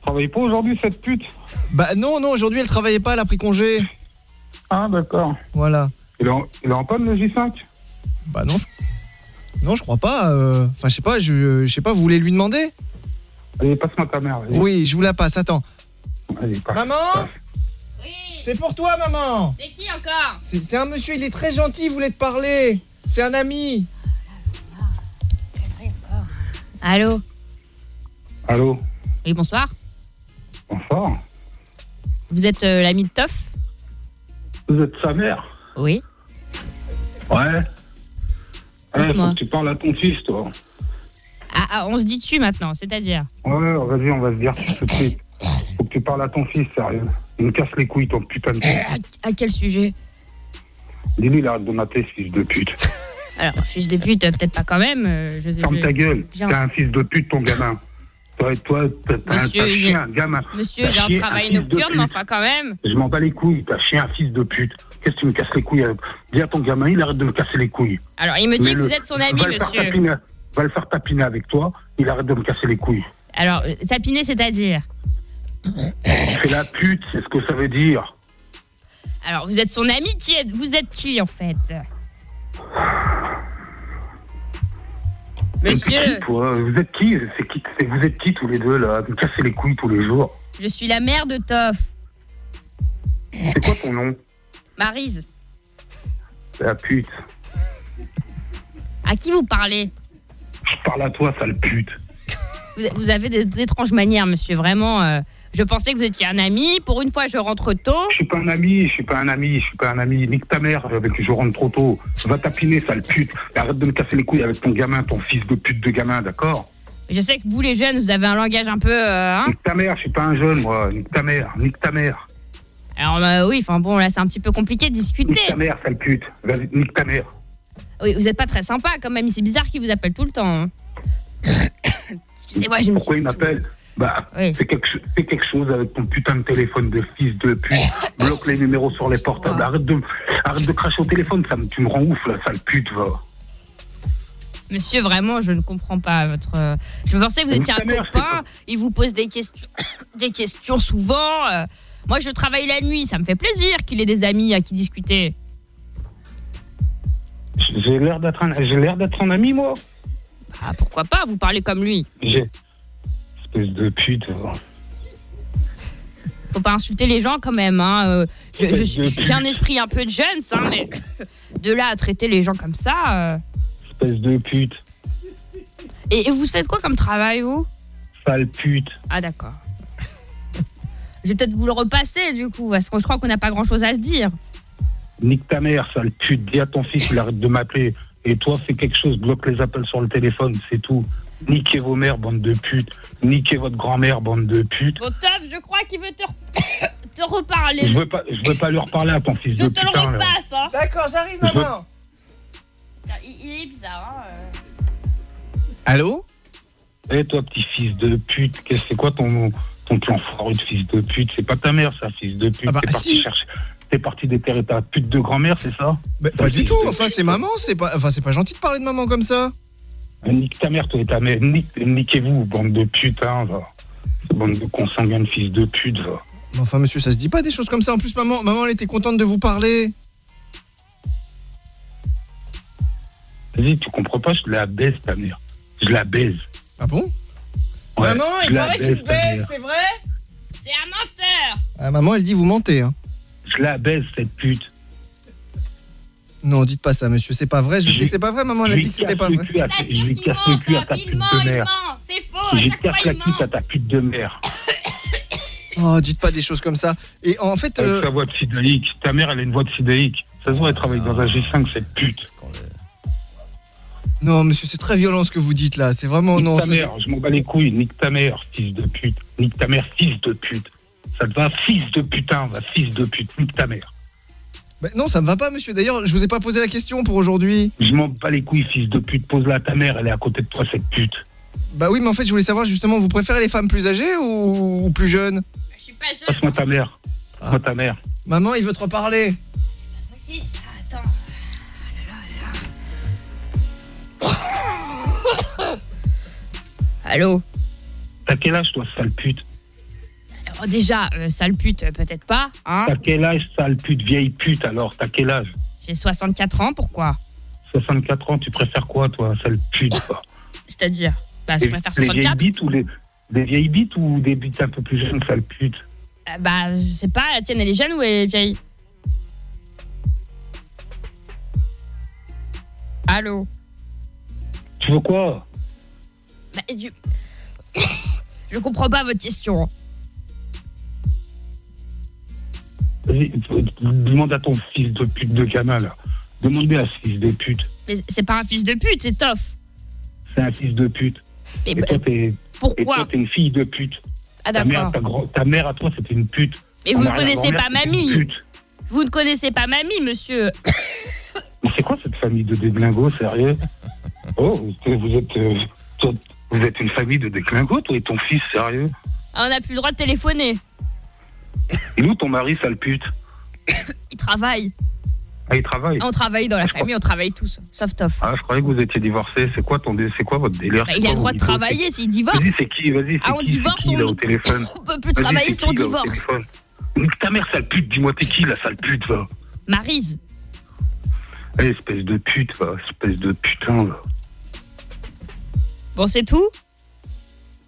Travaille pas aujourd'hui cette pute? Bah non, non, aujourd'hui elle travaillait pas, elle a pris congé. Ah d'accord. Voilà. Il est en, il est en panne le J5 Bah non, je... non, je crois pas. euh, Enfin, je sais pas, je, je sais pas, vous voulez lui demander? Allez, passe-moi ta mère. vas-y. Oui, je vous la passe, attends. Allez, passe. Maman C'est pour toi, maman C'est qui encore? C'est c'est un monsieur, il est très gentil, il voulait te parler. C'est un ami. Allô? Allô? Oui, bonsoir. Bonsoir. Vous êtes euh, l'ami de Toff? Vous êtes sa mère? Oui. Ouais. Ouais, Dites-moi. faut que tu parles à ton fils, toi. Ah, ah, on se dit dessus maintenant, c'est-à-dire Ouais, vas-y, on va se dire tout de suite. Faut que tu parles à ton fils, sérieux. Il me casse les couilles, ton putain de fils. À quel sujet Dis-lui, il arrête de ce fils de pute. Alors, fils de pute, euh, peut-être pas quand même. euh, je, Ferme je- ta gueule. j'ai un- T'es un fils de pute, ton gamin. Toi, toi, t'as t'as un Monsieur, t'as j'ai- chié un gamin. Monsieur, T'as j'ai un chié travail fils de nocturne, pute. mais enfin quand même. Je m'en bats les couilles, t'as chié un fils de pute. Qu'est-ce que tu me casses les couilles avec Dis à ton gamin, il arrête de me casser les couilles. Alors, il me dit que Mets-le. vous êtes son ami, va le faire monsieur. tapiner- Va le faire tapiner avec toi, il arrête de me casser les couilles. Alors, euh, tapiner, c'est-à-dire C'est la pute, c'est ce que ça veut dire. Alors, vous êtes son ami, qui êtes Vous êtes qui, en fait Monsieur, qui, toi Vous êtes qui qui Vous êtes qui tous les deux là Me casser les couilles tous les jours. je suis la mère de Toff, C'est quoi ton nom Marise. C'est la pute. À qui vous parlez parle à toi, sale pute. [LAUGHS] vous, avez des, des étranges manières, monsieur, vraiment. euh, je pensais que vous étiez un ami. Pour une fois, je rentre tôt. Je suis pas un ami, je suis pas un ami, je suis pas un ami. Nique ta mère avec je rentre trop tôt. Va tapiner, sale pute. Et arrête de me casser les couilles avec ton gamin, ton fils de pute de gamin, d'accord? Je sais que vous, les jeunes, vous avez un langage un peu... euh, hein? Nique ta mère, je suis pas un jeune, moi. Nique ta mère, nique ta mère. Alors, euh, oui, enfin bon, là, c'est un petit peu compliqué de discuter. Nique ta mère, sale pute. Vas-y, nique ta mère. Oui, vous êtes pas très sympa, quand même. C'est bizarre qu'il vous appelle tout le temps. hein. [COUGHS] Excusez-moi, je me Pourquoi il m'appelle Bah, fais, quelque, cho- fais quelque chose avec ton putain de téléphone de fils de pute. [COUGHS] Bloque les numéros sur les portables. Arrête de, arrête de cracher au téléphone, ça me, tu me rends ouf, la sale pute, va. Monsieur, vraiment, je ne comprends pas votre. euh, Je pensais que vous étiez un mère, copain. Il vous pose des questions, [COUGHS] des questions souvent. euh. Moi, je travaille la nuit. Ça me fait plaisir qu'il ait des amis à qui discuter. J'ai l'air d'être un, j'ai l'air d'être un ami, moi. Ah, pourquoi pas Vous parlez comme lui. J'ai. Espèce de pute. va. Faut pas insulter les gens quand même. Hein. euh, je- J'ai un esprit un peu de jeune, hein, mais de là à traiter les gens comme ça. euh. Espèce de pute. Et, et vous faites quoi comme travail, vous? Sale pute. Ah, d'accord. Je vais peut-être vous le repasser, du coup, parce que je crois qu'on n'a pas grand-chose à se dire. Nique ta mère, sale pute. Dis à ton fils, il arrête de m'appeler. Et toi, fais quelque chose, bloque les appels sur le téléphone, c'est tout. Niquez vos mères, bande de putes. Niquez votre grand-mère, bande de putes. Bon, Toff, je crois qu'il veut te, re- [COUGHS] te reparler. Je veux pas, je veux pas lui reparler à ton fils Je de te le putain. repasse, hein. D'accord, j'arrive, Je veux- maman. Il, il est bizarre, hein. euh. Allô? Eh toi, petit fils de pute, qu'est-ce c'est quoi ton ton plan foireux de fils de pute? C'est pas ta mère, ça, fils de pute. Ah bah, T'es parti si. chercher. T'es parti déterrer ta pute de grand-mère, c'est ça Bah, Pas du tout, enfin c'est maman, c'est pas, enfin c'est pas gentil de parler de maman comme ça. Nique ta mère, toi et ta mère. Nique- Niquez-vous, bande de putains, va. Bande de consanguins de fils de pute, va. Mais enfin, monsieur, ça se dit pas des choses comme ça. En plus, maman, maman, elle était contente de vous parler. Vas-y, tu comprends pas, je la baise, ta mère. Je la baise. Ah bon? Ouais, Maman, il paraît baise, qu'il mère. c'est vrai? C'est un menteur ah, Maman, elle dit vous mentez. Hein. Je la baise, cette pute. Non, dites pas ça, monsieur. C'est pas vrai. Je sais que c'est pas vrai. Maman, elle a dit que c'était pas vrai. à Je lui casse le cul à ta pute de mère. C'est faux, Je casse la cuisse à ta pute de mère. Oh, dites pas des choses comme ça. Et en fait, Avec euh, sa voix de sidélique. Ta mère, elle a une voix de sidélique. Ça se voit, elle travaille dans un G5, cette pute. non, monsieur, c'est très violent ce que vous dites là. C'est vraiment Nique non. ta mère, je m'en bats les couilles. Nique ta mère, fils de pute. Nique ta mère, fils de pute. Ça te va, fils de putain, va, fils de pute. Nique ta mère. Bah, non, ça me va pas, monsieur. D'ailleurs, je vous ai pas posé la question pour aujourd'hui. Je m'en bats les couilles, fils de pute. Pose-la à ta mère, elle est à côté de toi, cette pute. Bah oui, mais en fait, je voulais savoir justement, vous préférez les femmes plus âgées ou, ou plus jeunes? Je suis pas jeune, Passe-moi ta mère. Passe-moi ta mère. Maman, il veut te reparler. c'est possible ça, attends. Allô? T'as quel âge, toi, sale pute? Déjà, euh, sale pute, euh, peut-être pas, hein. T'as quel âge, sale pute, vieille pute, alors? T'as quel âge? J'ai 64 ans, pourquoi? 64 ans, tu préfères quoi, toi, sale pute quoi? C'est-à-dire? Bah, je Les- préfère Les vieilles 64. bites ou les... Des vieilles bites ou des bites un peu plus jeunes, sale pute? Euh, bah, je sais pas, la tienne, elle est jeune ou elle est vieille? Allô? Tu veux quoi? Bah, du... [COUGHS] je comprends pas votre question. Demande à ton fils de pute de gamin, là. Demandez à ce fils de pute. Mais c'est pas un fils de pute, c'est Toff. C'est un fils de pute. Mais et bah, toi, t'es... pourquoi Et toi, t'es une fille de pute. Ah, ta, mère, d'accord. ta, ta mère à toi, c'était une pute. Mais vous ne connaissez pas mamie. Vous ne connaissez pas mamie, monsieur. Mais c'est quoi cette famille de déglingos, sérieux? Oh, vous êtes, euh, vous êtes une famille de déglingos, toi et ton fils, sérieux? Ah, on n'a plus le droit de téléphoner. Et où ton mari, sale pute [COUGHS] Il travaille. Ah, il travaille On travaille dans la famille, on travaille tous, sauf Toff. Ah, je croyais que vous étiez divorcé. C'est quoi ton, dé- quoi votre délire? Bah, il a le droit de travailler s'il divorce. Vas-y, c'est qui? Vas-y, c'est Ah, on qui, divorce, qui, là, on- au téléphone? [LAUGHS] On peut plus travailler si on divorce. Nique ta mère, sale pute. Dis-moi, t'es qui, la sale pute, va? Marise. Eh, espèce de pute, va. Espèce de putain, va. Bon, c'est tout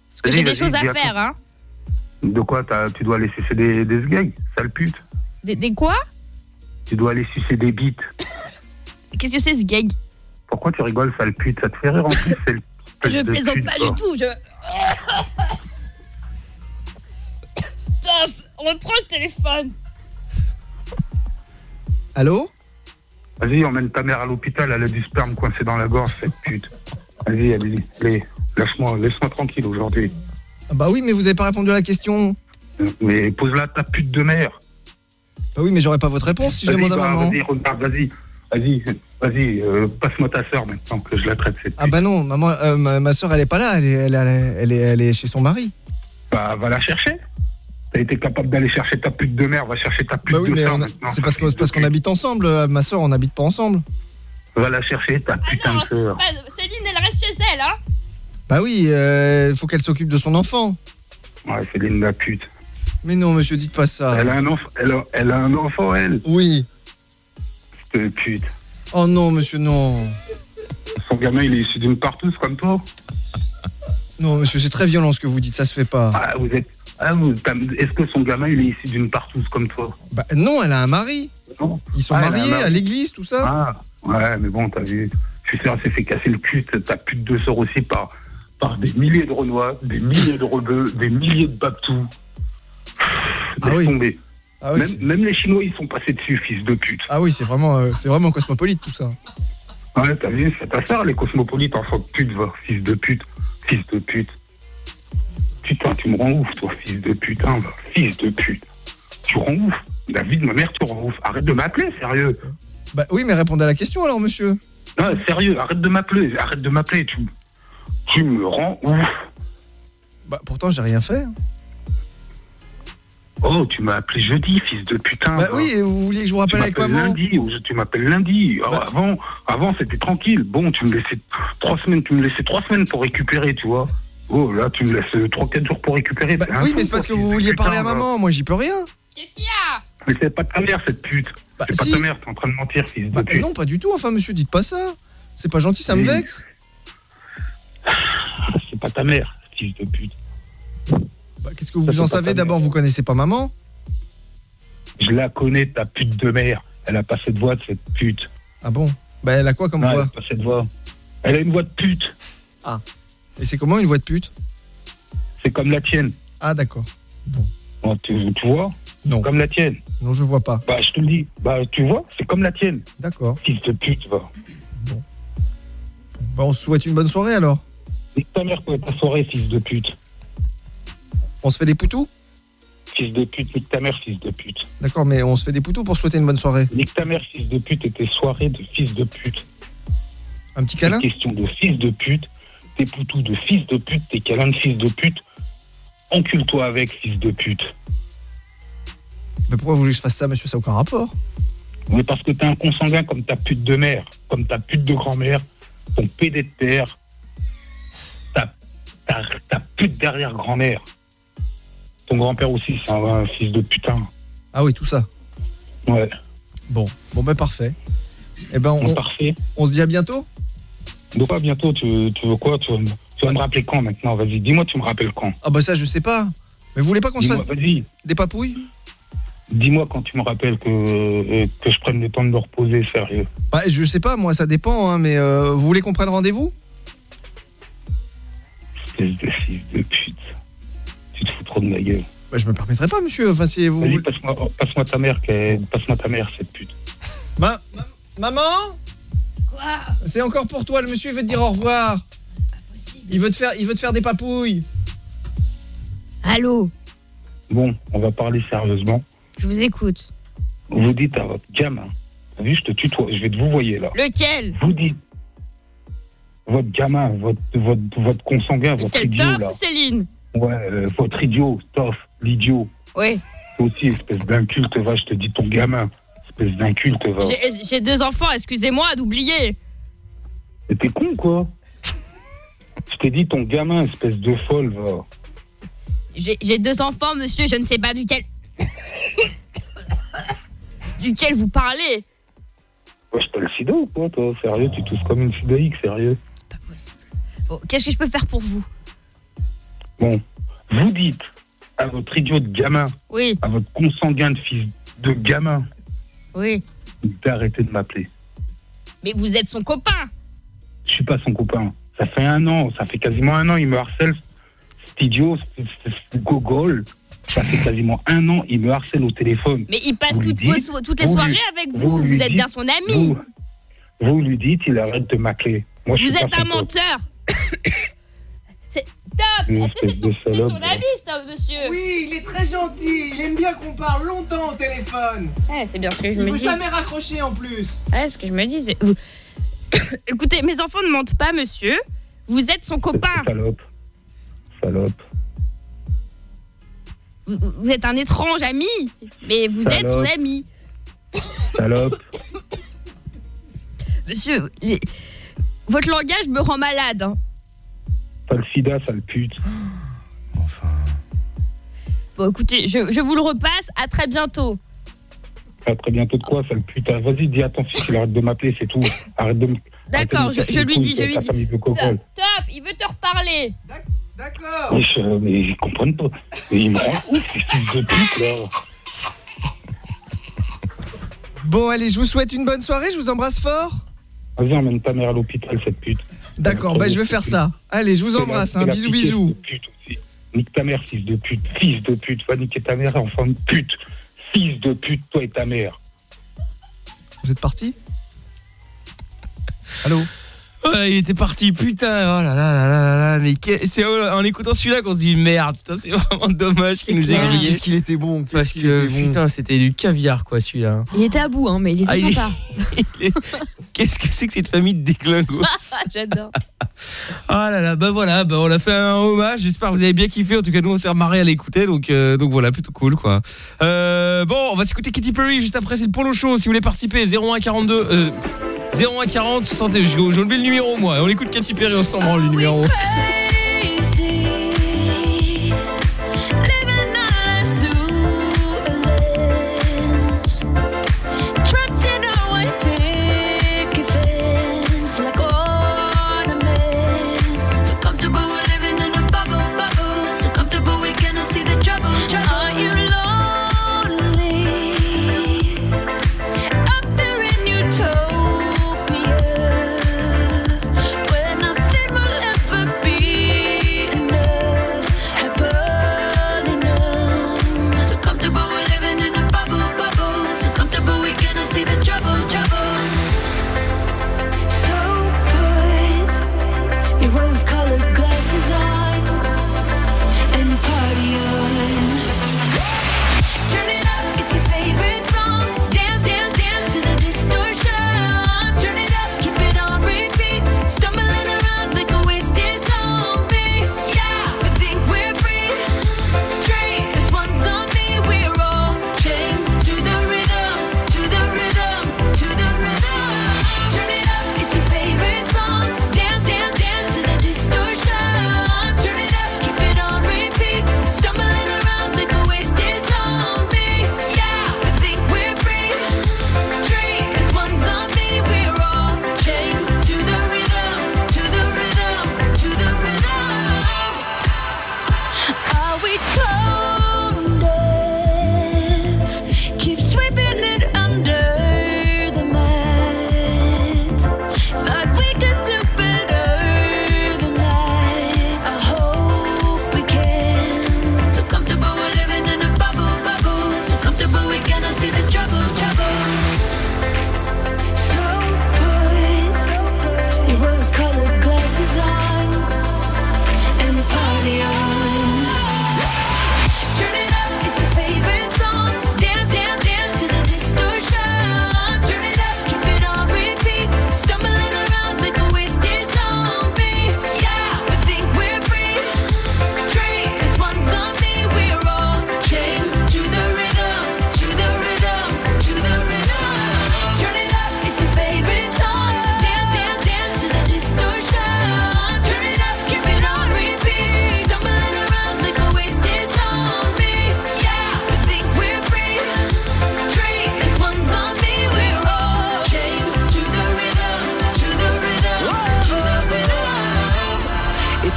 Parce que j'ai des choses à faire, hein. De quoi Tu dois aller sucer des, des sale pute Des, des quoi? Tu dois aller sucer des bites. Qu'est-ce que c'est ce gag Pourquoi tu rigoles, sale pute? Ça te fait rire en plus c'est le- Je plaisante pute, pas du tout, je... Toff, reprends le téléphone. Allô? Vas-y, emmène ta mère à l'hôpital, elle a du sperme coincé dans la gorge, cette pute. Vas-y, allez, lâche-moi, laisse-moi tranquille aujourd'hui. Ah Bah oui, mais vous avez pas répondu à la question. Mais pose-la ta pute de mère. Bah oui, mais j'aurais pas votre réponse si je demande à bah, maman. Vas-y, regarde, vas-y, vas-y, vas-y, euh, passe-moi ta soeur maintenant que je la traite cette Ah bah non, maman, euh, ma, ma soeur elle est pas là, elle est, elle, est- elle est- elle est, elle est chez son mari. Bah, va la chercher. T'as été capable d'aller chercher ta pute de mère, va chercher ta pute Bah oui, de mais soeur maintenant. c'est parce qu'on habite ensemble. euh, Ma soeur, on n'habite pas ensemble. Va la chercher, ta putain Non, de soeur. pas... Céline, elle reste chez elle, hein. Bah oui, il faut qu'elle s'occupe de son enfant. Ouais, Céline la pute. Mais non, monsieur, dites pas ça. Elle a un enfant, elle a, elle a un enfant, elle. Oui. Cette pute. Oh non, monsieur, non. Son gamin, il est issu d'une partouze comme toi. Non, monsieur, c'est très violent ce que vous dites, ça se fait pas. Ah, vous êtes. Ah, Est-ce que son gamin, il est issu d'une partouze comme toi? Bah non, elle a un mari. Non. Ils sont Ah, mariés mari. à l'église, tout ça. Ah, ouais, mais bon, t'as vu. Je suis sûr, elle s'est fait casser le cul, ta pute de sœur aussi, par, par des milliers de Renois, des milliers de Rebeux, des milliers de Babtous. Ah oui. Ah oui, même, les Chinois, ils sont passés dessus, fils de pute. Ah oui, c'est vraiment, euh, c'est vraiment cosmopolite tout ça. Ouais, t'as vu, c'est ta sœur, les cosmopolites, enfant de pute, va, fils de pute, fils de pute. Putain, tu me rends ouf, toi, fils de putain, va, fils de pute. Tu rends ouf. La vie de ma mère, tu rends ouf. Arrête de m'appeler, sérieux. Bah oui, mais répondez à la question alors, monsieur. Non, sérieux, arrête de m'appeler, arrête de m'appeler, tu, tu me rends ouf. Bah pourtant, j'ai rien fait. Oh, tu m'as appelé jeudi, fils de putain. Bah oui, et vous vouliez que je vous Tu rappelle avec m'appelles maman lundi, ou je- tu m'appelles lundi. Oh, avant, avant c'était tranquille. Bon, tu me laissais trois semaines, tu me laissais trois semaines pour récupérer, tu vois. Oh, là, tu me laisses euh, trois, quatre jours pour récupérer. Bah Oui, mais c'est parce que vous vouliez putain, parler à maman, moi j'y peux rien. Mais c'est pas ta mère, cette pute. c'est pas si. ta mère, t'es en train de mentir, fils de Bah, pute. non, pas du tout, enfin monsieur, dites pas ça. C'est pas gentil, ça me vexe. C'est pas ta mère, fils de pute. Bah, Qu'est-ce que vous Ça, en savez D'abord, vous connaissez pas maman? Je la connais, ta pute de mère. Elle a pas cette voix de cette pute. Ah bon? Bah elle a quoi comme Non, elle voix a pas cette voix. Elle a une voix de pute. Ah. Et c'est comment une voix de pute? C'est comme la tienne. Ah d'accord. Oh, tu, tu vois? Non. Comme la tienne. Non, je vois pas. Bah, je te le dis. Bah, tu vois, c'est comme la tienne. D'accord. Fils de pute, va. Bah on se souhaite une bonne soirée alors. Nique ta mère pour ta soirée, fils de pute. On se fait des poutous Fils de pute, nique ta mère, fils de pute. D'accord, mais on se fait des poutous pour souhaiter une bonne soirée. Nique ta mère, fils de pute, et tes soirées de fils de pute. Un petit câlin Tes questions de fils de pute, tes poutous de fils de pute, tes câlins de fils de pute. Encule-toi avec, fils de pute. Mais pourquoi vous voulez que je fasse ça, monsieur? Ça n'a aucun rapport. Mais parce que t'es un consanguin comme ta pute de mère, comme ta pute de grand-mère, ton pédé de ta, ta, ta pute derrière-grand-mère. Ton grand-père aussi, c'est un, un fils de putain. Ah oui, tout ça. Ouais. Bon, bon ben parfait. Eh ben on, parfait. on se dit à bientôt Donc pas bientôt, tu, tu veux quoi tu vas, me- tu vas me rappeler quand maintenant? Vas-y, dis-moi, tu me rappelles quand Ah bah ça je sais pas. Mais vous voulez pas qu'on se fasse des papouilles? Dis-moi quand tu me rappelles que, euh, que je prenne le temps de me reposer, sérieux. Bah je sais pas, moi ça dépend, hein, mais euh, vous voulez qu'on prenne rendez-vous? Espèce de fils de pute. Tu te fous trop de ma gueule. Bah je me permettrai pas, monsieur. Enfin si vous. Vas-y, passe-moi passe-moi ta mère, passe-moi ta mère, cette pute. Ma- ma- maman Quoi? C'est encore pour toi, le monsieur il veut te dire au revoir. Il veut te faire, il veut te faire des papouilles. Allô? Bon, on va parler sérieusement. Je vous écoute. Vous dites à votre gamin, t'as vu, je te tutoie, je vais te vous voyer là. Lequel? Vous dites, votre gamin, votre, votre, votre consanguin, votre Quel idiot Toff là. ou Céline Ouais, euh, votre idiot, Toff, l'idiot. Oui. Toi aussi, espèce d'inculte, va, je te dis ton gamin. Espèce d'inculte, va. J'ai- deux enfants, excusez-moi d'oublier. Mais t'es con, quoi Je t'ai dit ton gamin, espèce de folle, va. J'ai deux enfants, monsieur, je ne sais pas duquel. [COUGHS] duquel vous parlez. Ouais, je t'ai le sida ou quoi, toi Sérieux, tu tousses comme une sidaïque, sérieux Bon, Qu'est-ce que je peux faire pour vous Bon, vous dites à votre idiot de gamin, Oui, à votre consanguin de fils de gamin, oui. d'arrêter de m'appeler. Mais vous êtes son copain. Je suis pas son copain. Ça fait un an, ça fait quasiment un an, il me harcèle. Cet idiot, ce- gogol, ça fait quasiment un an, il me harcèle au téléphone. Mais il passe toutes, vos dites, so- toutes les soirées lui- avec vous vous. Êtes dites- bien son ami. Vous, vous lui dites, il arrête de m'appeler. Vous êtes un menteur. [COUGHS] C'est top. Une Est-ce que espèce c'est de c'est ton ami, Stop, monsieur Oui, il est très gentil. Il aime bien qu'on parle longtemps au téléphone. Ouais, c'est bien ce que je Il me veut dis. jamais raccrocher en plus. Ouais, ce que je me dis. c'est- vous- [COUGHS] Écoutez, mes enfants ne mentent pas, monsieur. Vous êtes son copain. Salope. Salope. Vous, vous êtes un étrange ami, mais vous êtes son Salope. ami. Salope. Monsieur, les- votre langage me rend malade. hein. T'as le sida, sale pute. [GASPS] Bon, écoutez, je, je vous le repasse. À très bientôt. À très bientôt de quoi, sale pute Ah, Vas-y, dis fils qu'il arrête de m'appeler, c'est tout. Arrête de me. D'accord, je, lui dis, je lui dis. Top, top, il veut te reparler. D'accord. Mais, je- mais ils comprennent pas. Mais ils me rendent ouf, ces fils de pute, là. Bon, allez, je vous souhaite une bonne soirée. Je vous embrasse fort. Vas-y, emmène ta mère à l'hôpital, cette pute. D'accord, bah je vais faire ça. Allez, je vous embrasse. Hein, bisous, bisous. de pute aussi. Nique ta mère, fils de pute. Fils de pute. Va niquer ta mère, enfant de pute. Fils de pute, toi et ta mère. Vous êtes parti Allô? Ouais, il était parti, putain, oh là là là là là là, mais c'est en écoutant celui-là qu'on se dit merde, putain, c'est [LAUGHS] vraiment dommage qu'il nous ait grillé. Qu'est-ce qu'il était bon qu'est-ce Parce que bon. putain, c'était du caviar quoi celui-là. Il était à bout, hein, mais il était Ah, est- [LAUGHS] sympa. Qu'est-ce que c'est que cette famille de déglingos [LAUGHS] J'adore. Ah là là, bah voilà, bah on a fait un hommage. J'espère que vous avez bien kiffé. En tout cas, nous on s'est remarré à l'écouter, donc euh, donc voilà, plutôt cool quoi. Euh, bon, on va s'écouter Katy Perry juste après. C'est le Polo Show. Si vous voulez participer, 01 42 euh, 01 40 60. J'ai j'ai oublié le numéro moi. On écoute Katy Perry ensemble hein, le numéro.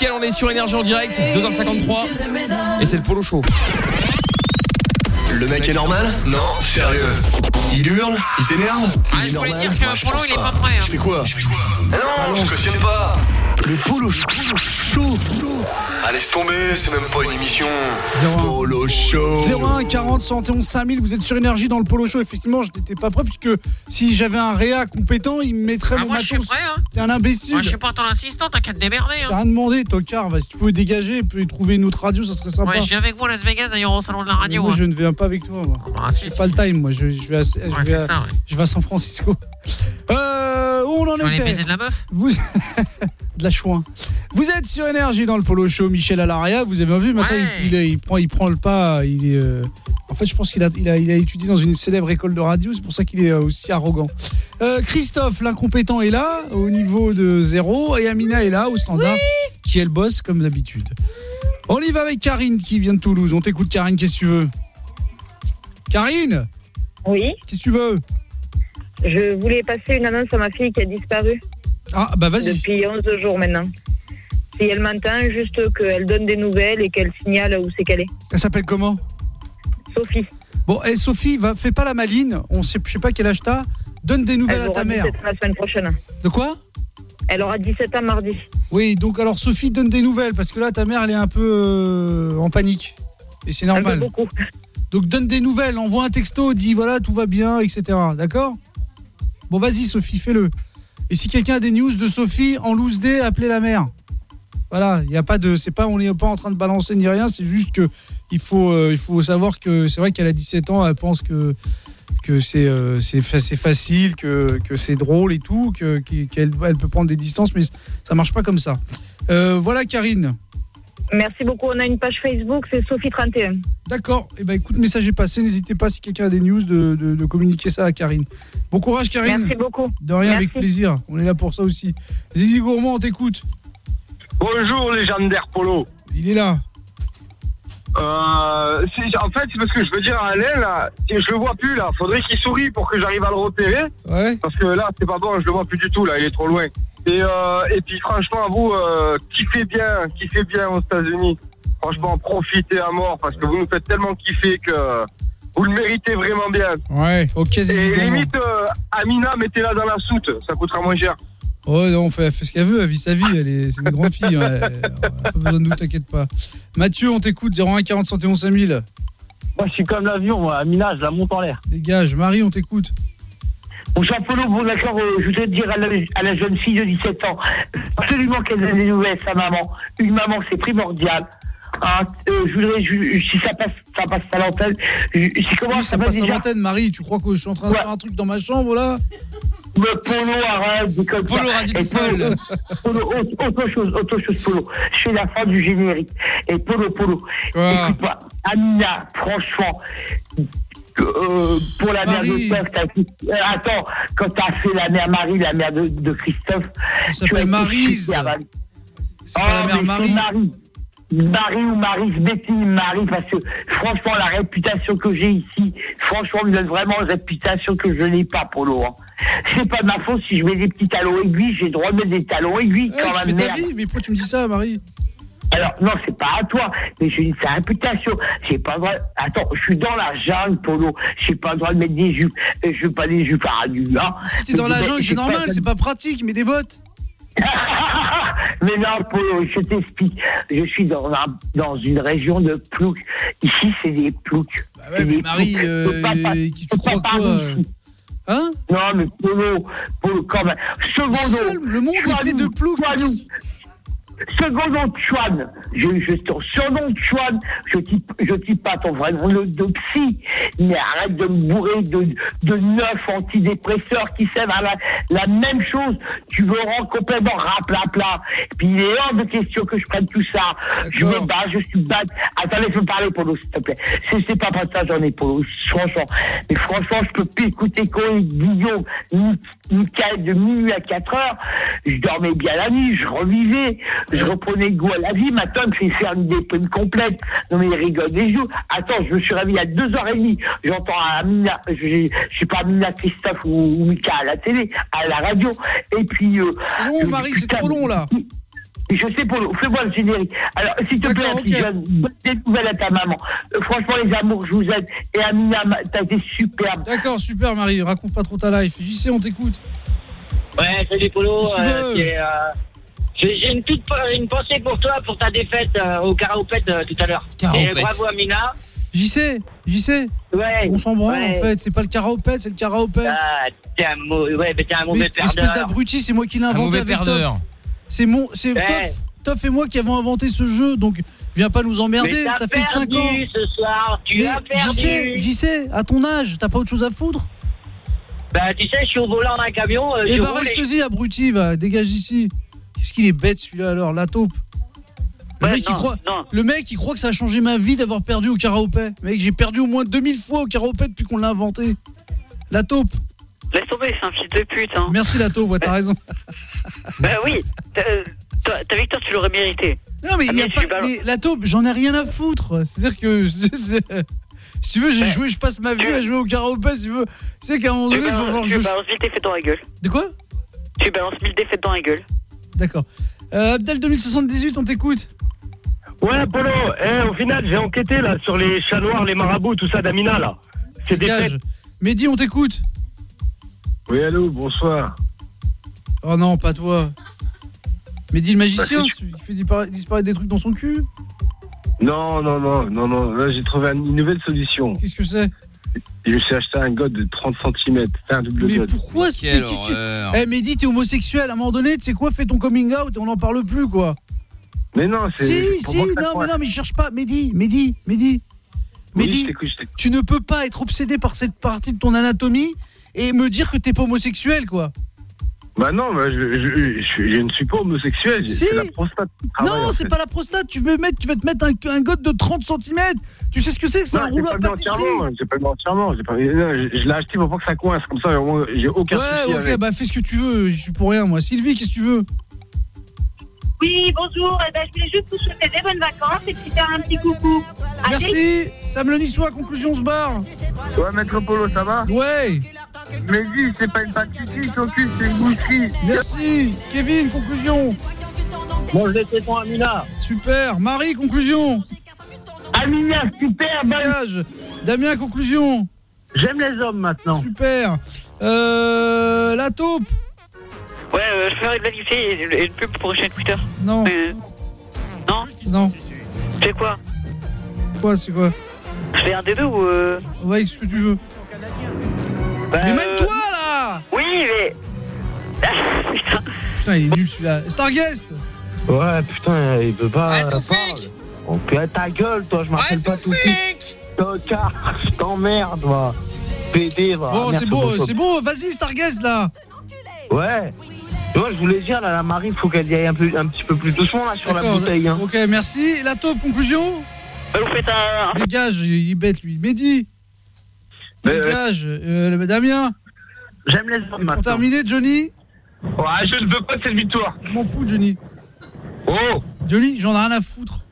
Mickaël, on est sur énergie en direct, 2h53 et c'est le Polo Show. Le mec est normal Non, sérieux. Il hurle, il s'énerve. Ah, je voulais dire que Polo il est pas prêt. hein. Je fais quoi? Non, je cautionne pas. Le polo chaud. Ah, laisse tomber, c'est même pas une émission. Polo show. 01 40 71 5000, vous êtes sur énergie dans le polo show. Effectivement, je n'étais pas prêt puisque si j'avais un réa compétent, il me mettrait Ah, mon moi, je suis matos. prêt, hein. T'es un imbécile. Moi, je suis pas ton assistant, t'as qu'à te démerder. T'as Hein. rien demandé, tocard. Va, si tu pouvais dégager et puis trouver une autre radio, ça serait sympa. Ouais, je viens avec vous à Las Vegas, d'ailleurs, au salon de la Mais radio. moi, hein. je ne viens pas avec toi. Moi. Ah, si, J'ai pas le time, moi. Je, je vais, à, je, Ouais, vais à, c'est ça, ouais. je vais à San Francisco. Euh, où on en Tu vas aller était baiser de la meuf Vous... [LAUGHS] de la chouin. Vous êtes sur énergie dans le polo show. Michel Alaria, vous avez vu maintenant, il, il est- il prend, il prend le pas. Il est. euh, En fait, je pense qu'il a, il a, il a étudié dans une célèbre école de radio. C'est pour ça qu'il est euh, aussi arrogant. Euh, Christophe, l'incompétent, est là, au niveau de zéro. Et Amina est là, au standard, qui est le boss, comme d'habitude. On y va avec Karine, qui vient de Toulouse. On t'écoute, Karine, qu'est-ce que tu veux? Karine? Oui. Qu'est-ce que tu veux? Je voulais passer une annonce à ma fille qui a disparu. Ah, bah vas-y. Depuis 11 jours maintenant. Si elle m'entend, juste qu'elle donne des nouvelles et qu'elle signale où c'est qu'elle est. Elle s'appelle comment? Sophie. Bon, et Sophie, va, fais pas la maline. On sait, je sais pas quel âge t'as. Donne des nouvelles elle à ta mère. 17 ans la semaine prochaine. De quoi? Elle aura 17 ans mardi. Oui, donc alors Sophie, donne des nouvelles, parce que là, ta mère, elle est un peu euh, en panique. Et c'est normal. beaucoup. Donc donne des nouvelles, envoie un texto, dis voilà, tout va bien, etc. D'accord? Bon, vas-y, Sophie, fais-le. Et si quelqu'un a des news de Sophie en loose day, appelez la mère. Voilà, il y a pas de c'est pas on n'est pas en train de balancer ni rien, c'est juste que il faut euh, il faut savoir que c'est vrai qu'elle a 17 ans, elle pense que que c'est euh, c'est fa- c'est facile, que, que c'est drôle et tout, que qu'elle elle peut prendre des distances mais ça marche pas comme ça. Euh, voilà Karine. Merci beaucoup. On a une page Facebook, c'est Sophie31. D'accord. Et ben écoute, message est passé. N'hésitez pas si quelqu'un a des news de, de- de communiquer ça à Karine. Bon courage Karine. Merci beaucoup. De rien, avec plaisir. On est là pour ça aussi. Zizi Gourmand, on t'écoute. Bonjour légendaire Polo. Il est là. Euh, en fait, c'est parce que je veux dire à Alain, là, je le vois plus là. Faudrait qu'il sourie pour que j'arrive à le repérer. Ouais. Parce que là, c'est pas bon, je le vois plus du tout là, il est trop loin. Et, euh, et puis franchement, vous, euh, kiffez bien, kiffez bien aux États-Unis. Franchement, profitez à mort parce que vous nous faites tellement kiffer que vous le méritez vraiment bien. Ouais, ok Et limite, euh, Amina, mettez-la dans la soute, ça coûtera moins cher. Oh non, on fait, elle fait ce qu'elle veut, elle vit sa vie, elle est, c'est une grande fille. hein, elle- elle a pas besoin de nous, t'inquiète pas. Mathieu, on t'écoute, 01 40 71 5000. Moi, je suis comme l'avion, moi. Amina, je la monte en l'air. Dégage, Marie, on t'écoute. Bon, Jean-Paul, bon, d'accord, euh, je voudrais dire à la, à la jeune fille de 17 ans, absolument qu'elle donne des nouvelles, sa maman. Une maman, c'est primordial. Hein, euh, je voudrais, je- si ça passe, ça passe à l'antenne. Si comment Oui, ça passe à l'antenne, Marie. Tu crois que je suis en train de faire un truc dans ma chambre, là? Le polo, arrête, dis comme Polo ça. Et. Polo, autre, chose, autre chose, Polo. Je fais la fin du générique. Et Polo, Polo. Écoute-moi, Amina, franchement, euh, pour la mère de. Christophe, euh, attends, quand t'as fait la mère Marie, la mère de, de Christophe. As s'appelle Marie. C'est pas la mère Marie. c'est Marie. Marie ou Marie, Betty Marie, parce que franchement, la réputation que j'ai ici, franchement, me donne vraiment une réputation que je n'ai pas, Polo. Hein. C'est pas de ma faute si je mets des petits talons aiguilles, j'ai le droit de mettre des talons aiguilles quand tu même. fais ta vie, mais pourquoi tu me dis ça, Marie? Alors, non, c'est pas à toi, mais j'ai une sa réputation. J'ai pas le droit. Attends, je suis dans la jungle, Polo. J'ai pas le droit de mettre des jupes. Je veux pas des jupes à nu, hein. Si t'es dans la jungle, c'est normal, c'est pas pratique, mais des bottes. [LAUGHS] Mais non, Polo, je t'explique. Je suis dans, un- dans une région de ploucs. Ici, c'est des ploucs. Bah ouais, mais Marie, euh, qui tu crois quoi euh Hein Non, mais Polo, Polo, quand même. Secondo. le monde est fait de ploucs. Secondo Chuan, je, je ton surnom Chuan, je type, je type pas ton vrai nom de, psy, mais arrête de me bourrer de, de neuf antidépresseurs qui servent à la, la même chose. Tu me rends complètement rapla-pla. Puis il est hors de question que je prenne tout ça. Je me bats, je suis bas. Attends, laisse-moi parler, Polo, s'il te plaît. C'est, c'est pas pour ça, j'en ai, Polo, franchement. Mais franchement, je peux plus écouter Coé, Guillaume, ni, de minuit à 4 heures. Je dormais bien la nuit, je revivais, je reprenais goût à la vie. Maintenant, il me fait faire une déprime complète. Non, mais il rigole des jours. Attends, je me suis réveillé à 2h30. J'entends Amina, je, je sais pas Amina Christophe ou, ou Mika à la télé, à la radio. Et puis. Euh, c'est long, Marie, c'est trop long, là. Je sais, Polo, fais-moi le générique. Alors, s'il te plaît, si je donne des nouvelles à ta maman. Euh, franchement, les amours, je vous aide. Et Amina, t'as été superbe. D'accord, super, Marie. Raconte pas trop ta life. JC, on t'écoute. Ouais, salut Polo. Euh, euh, J'ai j'ai une toute une pensée pour toi, pour ta défaite euh, au karaopète euh, tout à l'heure. Et bravo Amina. JC, JC. Ouais. On s'en branle, ouais. en fait. C'est pas le karaopète, c'est le karaopète. Ah, t'es un, mau- ouais, mais un mauvais Mais espèce perdeur. d'abruti, c'est moi qui l'ai Un inventé mauvais avec perdeur. C'est mon, c'est. Toff, Toff et moi qui avons inventé ce jeu, donc viens pas nous emmerder. Mais Ça fait 5 perdu ans. ce soir, tu Mais as perdu. JC, JC, à ton âge, t'as pas autre chose à foutre Bah, tu sais, je suis au volant d'un camion. euh, Eh bah et reste-y, abruti, va, dégage d'ici. Qu'est-ce qu'il est bête celui-là alors, la taupe. Le, Ouais, mec, il croit, non. le mec, il croit que ça a changé ma vie d'avoir perdu au karaopé. Mec, j'ai perdu au moins 2000 fois au karaopé depuis qu'on l'a inventé. La taupe. Laisse tomber, c'est un fils de pute. Hein. Merci Lato, ouais, t'as raison. [LAUGHS] Bah oui, ta, victoire, tu l'aurais mérité. Non mais, Ah, il y a mais pas, mais la taupe, j'en ai rien à foutre. C'est-à-dire que si tu veux, j'ai joué, je passe ma vie à jouer au karaopé. Si tu veux, tu sais qu'à un moment donné, il faut balances, voir tu je. balances mille défaites dans la gueule. De quoi? Tu balances mille défaites dans la gueule. D'accord. Euh, Abdel 2078, on t'écoute. Ouais, Polo, eh, au final, j'ai enquêté là sur les chats noirs, les marabouts, tout ça d'Amina là. C'est des Dégage. fêtes. Mehdi, on t'écoute. Oui, allô, bonsoir. Oh non, pas toi. Mehdi le magicien, Bah, qui fait dispara- disparaître des trucs dans son cul. Non, non, non, non, non. Là, j'ai trouvé une nouvelle solution. Qu'est-ce que c'est? Je me suis acheté un god de 30 cm. C'est un double Mais god. pourquoi c'est mais tu- Eh Mehdi, t'es homosexuel. À un moment donné, tu sais quoi, fais ton coming out et on n'en parle plus, quoi. Mais non, c'est. Si, si, non, mais non, mais cherche pas. Mehdi, Mehdi, Mehdi. Oui, Mehdi, je je tu ne peux pas être obsédé par cette partie de ton anatomie et me dire que t'es pas homosexuel, quoi. Bah non, bah, je, je, je- je ne suis pas homosexuel. Si. C'est la prostate qui non, c'est pas la prostate. Tu veux mettre, tu vas te mettre un, un de 30 cm. Tu sais ce que c'est que c'est un rouleau pas à mis pâtisserie J'ai pas mis entièrement. Pas... non, je je l'ai acheté pour pas que ça coince. Comme ça, j'ai aucun Ouais, souci ok, avec. bah fais ce que tu veux. Je suis pour rien, moi. Sylvie, qu'est-ce que tu veux? Oui, bonjour. Eh ben, je voulais juste vous souhaiter des bonnes vacances et puis faire un petit coucou. Allez. Merci. Sam le Niçois, conclusion, on se barre. Ouais, Maître Polo, ça va? Ouais. Mais dis, c'est pas une pâtisserie, ton cul, c'est une boucherie. Merci. Kevin, conclusion. Mange les tétons, Amina. Super. Marie, conclusion. Amina, super. Dégage. Damien, conclusion. J'aime les hommes maintenant. Super. Euh, la taupe. Ouais, euh, je ferai de la lycée et une pub pour chaîne Twitter. Non. Euh, non Non. C'est quoi? Quoi, c'est quoi? Je fais un des deux ou. Euh... Ouais, ce que tu veux. Bah, Mais euh, mène-toi là Oui, mais. [LAUGHS] Ah, putain. Putain, il est nul celui-là. Starguest Ouais, putain, il veut pas. On peut ta gueule, toi, je m'appelle pas tout de suite. Tocard, [LAUGHS] je t'emmerde, moi. PD, va. Bon, c'est beau, c'est beau. Vas-y, Starguest là. Ouais. Tu vois, je voulais dire, là, la Marie, faut qu'elle y aille un, peu, un petit peu plus doucement, là, sur la bouteille. Hein. Ok, merci. La taupe, conclusion Vous faites un. Dégage, il est bête lui. Mehdi. Dégage. Euh, Damien. J'aime les hommes. Pour terminer, Johnny. Ouais, je ne veux pas de cette victoire. Je m'en fous, Johnny. Oh Johnny, j'en ai rien à foutre.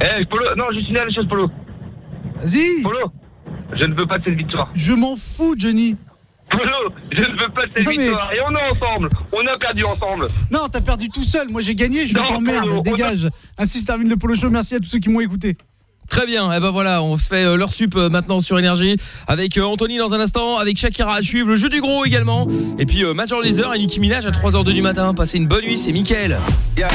Eh, Polo, non, je signale les choses, Polo. Vas-y. Polo, je ne veux pas de cette victoire. Je m'en fous, Johnny. Polo, je ne veux pas de cette Non, mais- victoire. Et on est ensemble. On a perdu ensemble. Non, t'as perdu tout seul. Moi, j'ai gagné. Je Non, t'emmerde. Polo, on Dégage. Ainsi se termine le Polo Show. Merci à tous ceux qui m'ont écouté. Très bien, et ben voilà, on se fait euh, leur sup euh, maintenant sur Énergie avec euh, Anthony dans un instant, avec Shakira à suivre, le jeu du gros également, et puis Major Lazer et Nicki Minaj à 3h02 du matin. Passez une bonne nuit, c'est Mickaël. Yeah,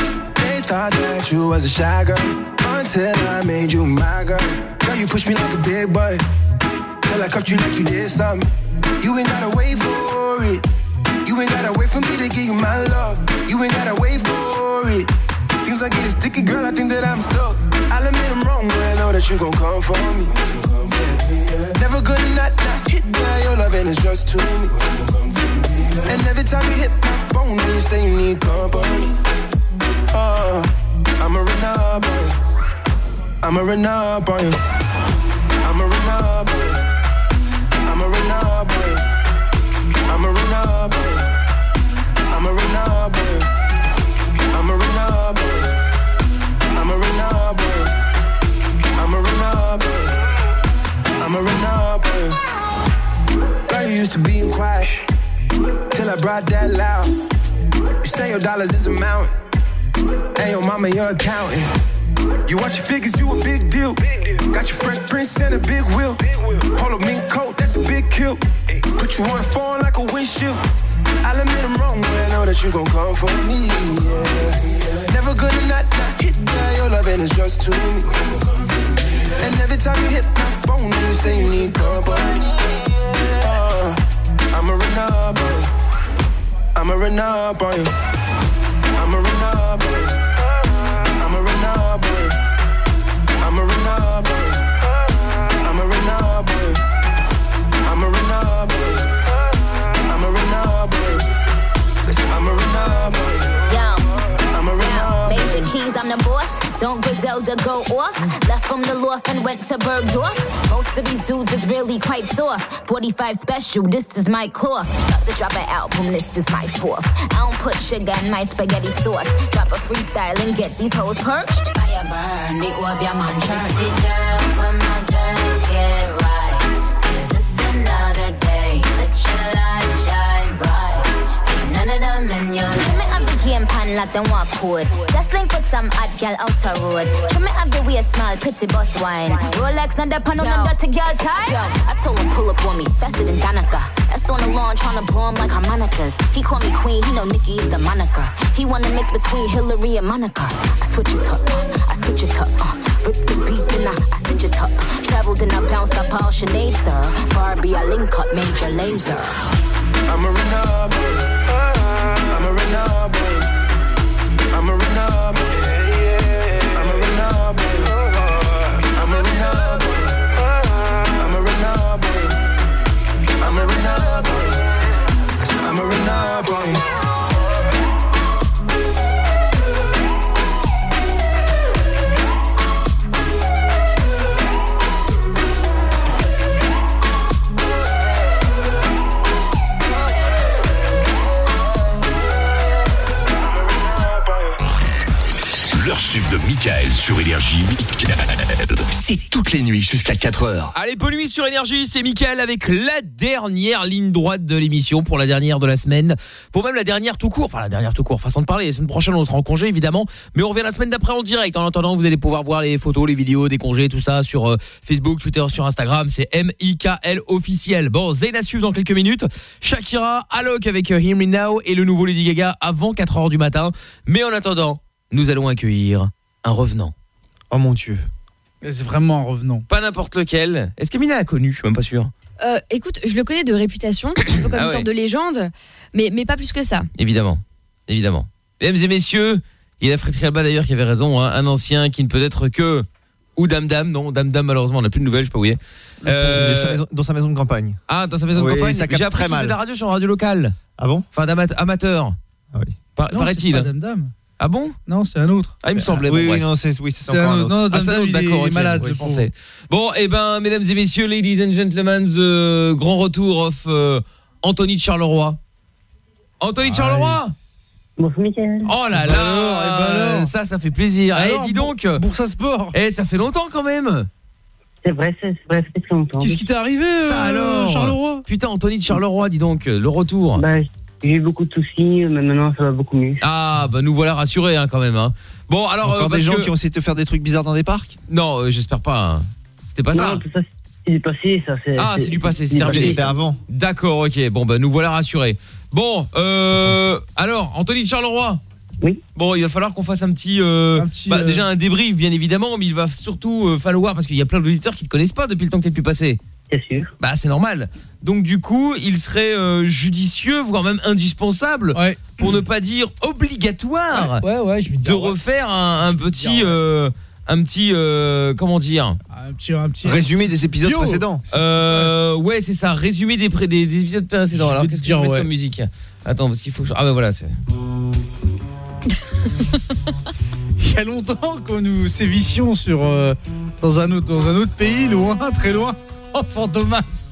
you ain't gotta wait. You ain't gotta wait for me to give you my love. You ain't gotta wait for it. Things are getting sticky, girl. I think that I'm stuck. I'll admit I'm wrong, but know that you gon' come for me. Never gonna not, not hit that. Your loving is just to me. And every time you hit my phone, you say you need company. Uh, oh, I'm a on you. I'm a on you. I'm a on you. I'm a run up used to being quiet till I brought that loud. You say your dollars is a mountain, and your mama your accountant. You watch your figures, you a big deal. Got your fresh prince and a big wheel. Polo mink coat, that's a big kill. Put you on the phone like a windshield. I'll admit I'm wrong, but I know that you gon' come for me. Yeah. Never gonna not, not hit that. Your loving is just to me. And every time you hit my phone, you say you need company. I'm a runner boy. I'm a runner boy. Don't yelled go off. Left from the loft and went to Bergdorf. Most of these dudes is really quite soft. 45 special, this is my cloth. About to drop an album, this is my fourth. I don't put sugar in my spaghetti sauce. Drop a freestyle and get these hoes perched. Fire burn, the obeah man church. Sit down for my another day. Let your light shine bright. Ain't none of them in your the game pan like them walk code. Just link with some hot girl out the road. Trim me up the way smile, pretty boss wine. Rolex, not the pan on the dirty girl time. Yo, I told him pull up on me, faster than Danica. That's on the lawn trying to blow him like harmonicas. He call me queen, he know Nikki is the moniker. He wanna mix between Hillary and Monica. I switch it up, I switch it up. Uh, rip the beat, then I, I stitch it up. Traveled and I bounced up all Sinead, sir. Barbie, I link up major laser. I'm a renegade. Michael sur Énergie. C'est toutes les nuits jusqu'à 4h. Allez, bonne nuit sur Énergie, c'est Mickaël avec la dernière ligne droite de l'émission pour la dernière de la semaine. Pour même la dernière tout court, enfin la dernière tout court, façon de parler. La semaine prochaine, on sera en congé évidemment, mais on revient la semaine d'après en direct. En attendant, vous allez pouvoir voir les photos, les vidéos des congés, tout ça sur euh, Facebook, Twitter, sur Instagram. C'est M-I-K-L officiel. Bon, Zayn à suivre dans quelques minutes. Shakira, Alok avec euh, Hear Me Now et le nouveau Lady Gaga avant 4h du matin. Mais en attendant, nous allons accueillir un revenant. Oh mon dieu. C'est vraiment un revenant. Pas n'importe lequel. Est-ce que Mina a connu? Je suis même pas sûr. Euh, écoute, je le connais de réputation, un peu comme [COUGHS] Ah une ouais. sorte de légende, mais, mais pas plus que ça. Évidemment. Évidemment. Mesdames et messieurs, il y a Frédéric Alba d'ailleurs qui avait raison, hein, un ancien qui ne peut être que ou Dame Dame, non, Dame Dame malheureusement, on n'a plus de nouvelles, je sais pas où il est. Euh, Dans sa maison- Dans sa maison de campagne. Ah, dans sa maison Oui, de campagne, ça capte j'ai appris très qu'il faisait mal. de la radio sur une radio locale. Ah bon? Enfin, d'ama- amateur. Ah oui. Par- Non, Paraît-il. c'est pas Dame Dame. Ah bon? Non, c'est un autre. Ah, il me semblait. Oui, bon, oui, non, c'est oui, c'est C'est encore un autre. Non, Ah, c'est un autre, d'accord, il est ok, malade, oui, je pensais. Bon, et ben, mesdames et messieurs, ladies and gentlemen, the grand retour of euh, Anthony de Charleroi. Anthony de Charleroi? Bonjour, Mickaël. Oh là là, Bah alors, eh ben alors. ça, ça fait plaisir. Eh, Alors, dis donc, Boursa Sport. eh, ça fait longtemps quand même. C'est vrai, c'est c'est vrai, très longtemps. Qu'est-ce qui t'est arrivé, Ça euh, alors Charleroi? Putain, Anthony de Charleroi, dis donc, le retour. Bah, j'ai eu beaucoup de soucis, mais maintenant ça va beaucoup mieux. Ah, bah nous voilà rassurés hein, quand même. Hein. Bon, alors, Encore euh, des gens que- qui ont essayé de te faire des trucs bizarres dans des parcs? Non, euh, j'espère pas. hein. C'était pas ça. Non, tout ça, c'est du passé, ça. Ah, c'est du passé, c'est du terminé. passé. C'était avant. D'accord, ok. Bon, bah nous voilà rassurés. Bon, euh, alors, Anthony de Charleroi Oui. Bon, il va falloir qu'on fasse un petit, euh, Un petit, bah, euh, déjà un débrief, bien évidemment, mais il va surtout euh, falloir, parce qu'il y a plein d'auditeurs qui te connaissent pas depuis le temps que t'es pu passer. Bien sûr. Bah, c'est normal. Donc, du coup, il serait euh, judicieux, voire même indispensable, Ouais. pour ne pas dire obligatoire, Ouais, ouais, je vais te de refaire un, un petit, dire, ouais. euh, un petit, euh, comment dire Un petit, un petit. Résumé des épisodes Bio. précédents. euh, ouais, c'est ça, résumé des, pré- des, des épisodes précédents. Alors, qu'est-ce que je vais mettre ouais. comme musique Attends, parce qu'il faut que je... Ah bah voilà, c'est... [LAUGHS] Il y a longtemps que nous sévissions sur euh, dans un autre dans un autre pays, loin, très loin. Oh, Fantomas.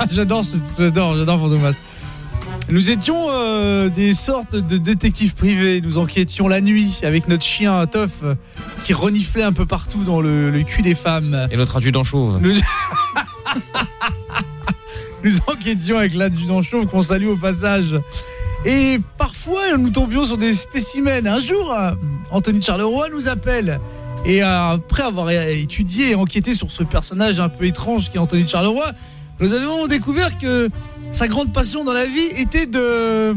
Ah, j'adore, j'adore, j'adore Fantomas. Nous étions euh, des sortes de détectives privés. Nous enquêtions la nuit avec notre chien Toff euh, qui reniflait un peu partout dans le, le cul des femmes. Et notre adjudant chauve. Nous... [LAUGHS] nous enquêtions avec l'adjudant chauve qu'on salue au passage. Et parfois, nous tombions sur des spécimens. Un jour, Anthony Charleroi nous appelle. Et euh, après avoir é- étudié et enquêté sur ce personnage un peu étrange qui est Anthony de Charleroi, nous avons découvert que sa grande passion dans la vie était de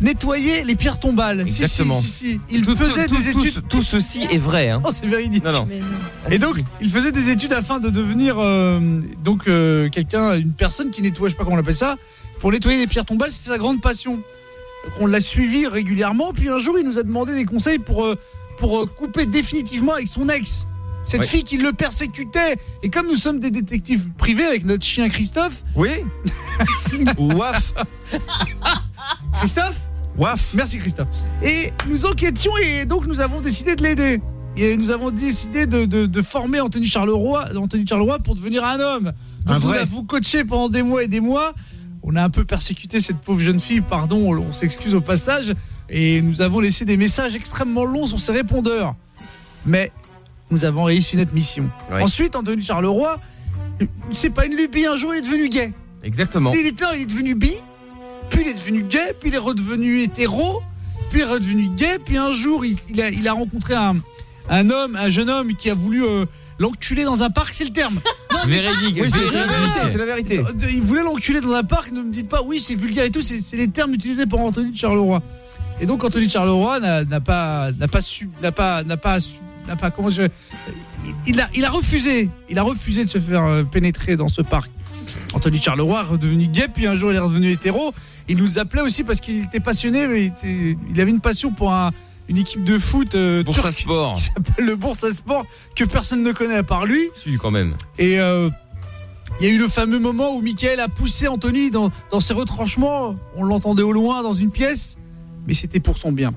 nettoyer les pierres tombales. Si, si, Exactement. si, si. Il Tout- faisait tout- des tout- études. Tout, ceci est vrai. Hein. Oh, c'est véridique. Non, non. Et donc, il faisait des études afin de devenir euh, donc euh, quelqu'un, une personne qui nettoie, je sais pas comment on appelle ça, pour nettoyer les pierres tombales, c'était sa grande passion. Donc, on l'a suivi régulièrement, puis un jour, il nous a demandé des conseils pour euh, pour euh, couper définitivement avec son ex. Cette fille qui le persécutait. Et comme nous sommes des détectives privés avec notre chien Christophe. Oui. [LAUGHS] Waf. Christophe Waf. Merci Christophe. Et nous enquêtions et donc nous avons décidé de l'aider. et nous avons décidé de, de- de former Anthony Charleroi, Anthony Charleroi pour devenir un homme. Donc Un vous vrai. vous coaché pendant des mois et des mois. On a un peu persécuté cette pauvre jeune fille, pardon, on, s'excuse au passage. Et nous avons laissé des messages extrêmement longs sur ses répondeurs. Mais nous avons réussi notre mission. Ensuite, Anthony Charleroi, c'est pas une lubie, un jour il est devenu gay. Exactement. Il est devenu bi, puis il est devenu gay, puis il est redevenu hétéro, puis il est redevenu gay, puis un jour il, il a, il a rencontré un, un homme, un jeune homme qui a voulu euh, l'enculer dans un parc, c'est le terme. [LAUGHS] Non, mais- Véridique. Oui, c'est la vérité, c'est la vérité. Il voulait l'enculer dans un parc, ne me dites pas oui c'est vulgaire et tout, c'est les termes utilisés par Anthony de Charleroi. Et donc Anthony de Charleroi n'a pas n'a pas su n'a pas n'a pas n'a pas comment je il- il a il a refusé, il a refusé de se faire euh, pénétrer dans ce parc. Anthony Charleroi est redevenu gay puis un jour il est redevenu hétéro. Il nous appelait aussi parce qu'il était passionné mais il avait une passion pour un- une équipe de foot euh, Boursa Sport. qui [LAUGHS] s'appelle le Boursa Sport que personne ne connaît à part lui. Si, quand même. Et euh, il y a eu le fameux moment où Michael a poussé Anthony dans, dans ses retranchements. On l'entendait au loin dans une pièce, mais c'était pour son bien.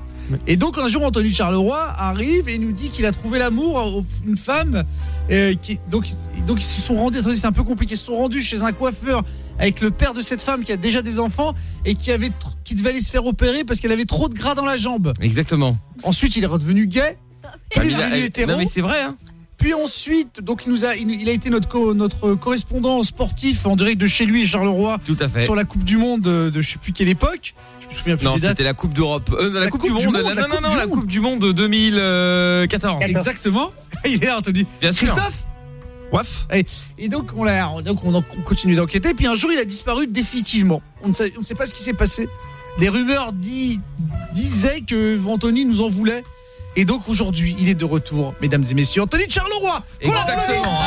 Et donc un jour, Anthony Charleroi arrive et nous dit qu'il a trouvé l'amour, une femme. euh, qui, donc, donc ils se sont rendus, c'est un peu compliqué, ils se sont rendus chez un coiffeur avec le père de cette femme qui a déjà des enfants et qui, avait, qui devait aller se faire opérer parce qu'elle avait trop de gras dans la jambe. Exactement. Ensuite, il est redevenu gay. Puis il est hétéro. non mais c'est vrai hein. Puis ensuite, donc il nous a, il, a été notre co- notre correspondant sportif en direct de chez lui, Charleroi, Tout à fait. sur la Coupe du Monde de, de je sais plus quelle époque. Je me souviens plus Non, c'était la Coupe d'Europe. Euh, la, coupe, du Monde. la non, non, Coupe non, la Monde. Coupe du Monde de 2014. Exactement. [LAUGHS] Il est là, Anthony. Bien sûr. Christophe? Waf. Et, et donc on l'a, on- donc on, en- on continue d'enquêter. Puis un jour, il a disparu définitivement. On ne sait, on ne sait pas ce qui s'est passé. Les rumeurs dit- disaient que Anthony nous en voulait. Et donc aujourd'hui, il est de retour, mesdames et messieurs. Anthony de Charleroi. Qu'on Exactement.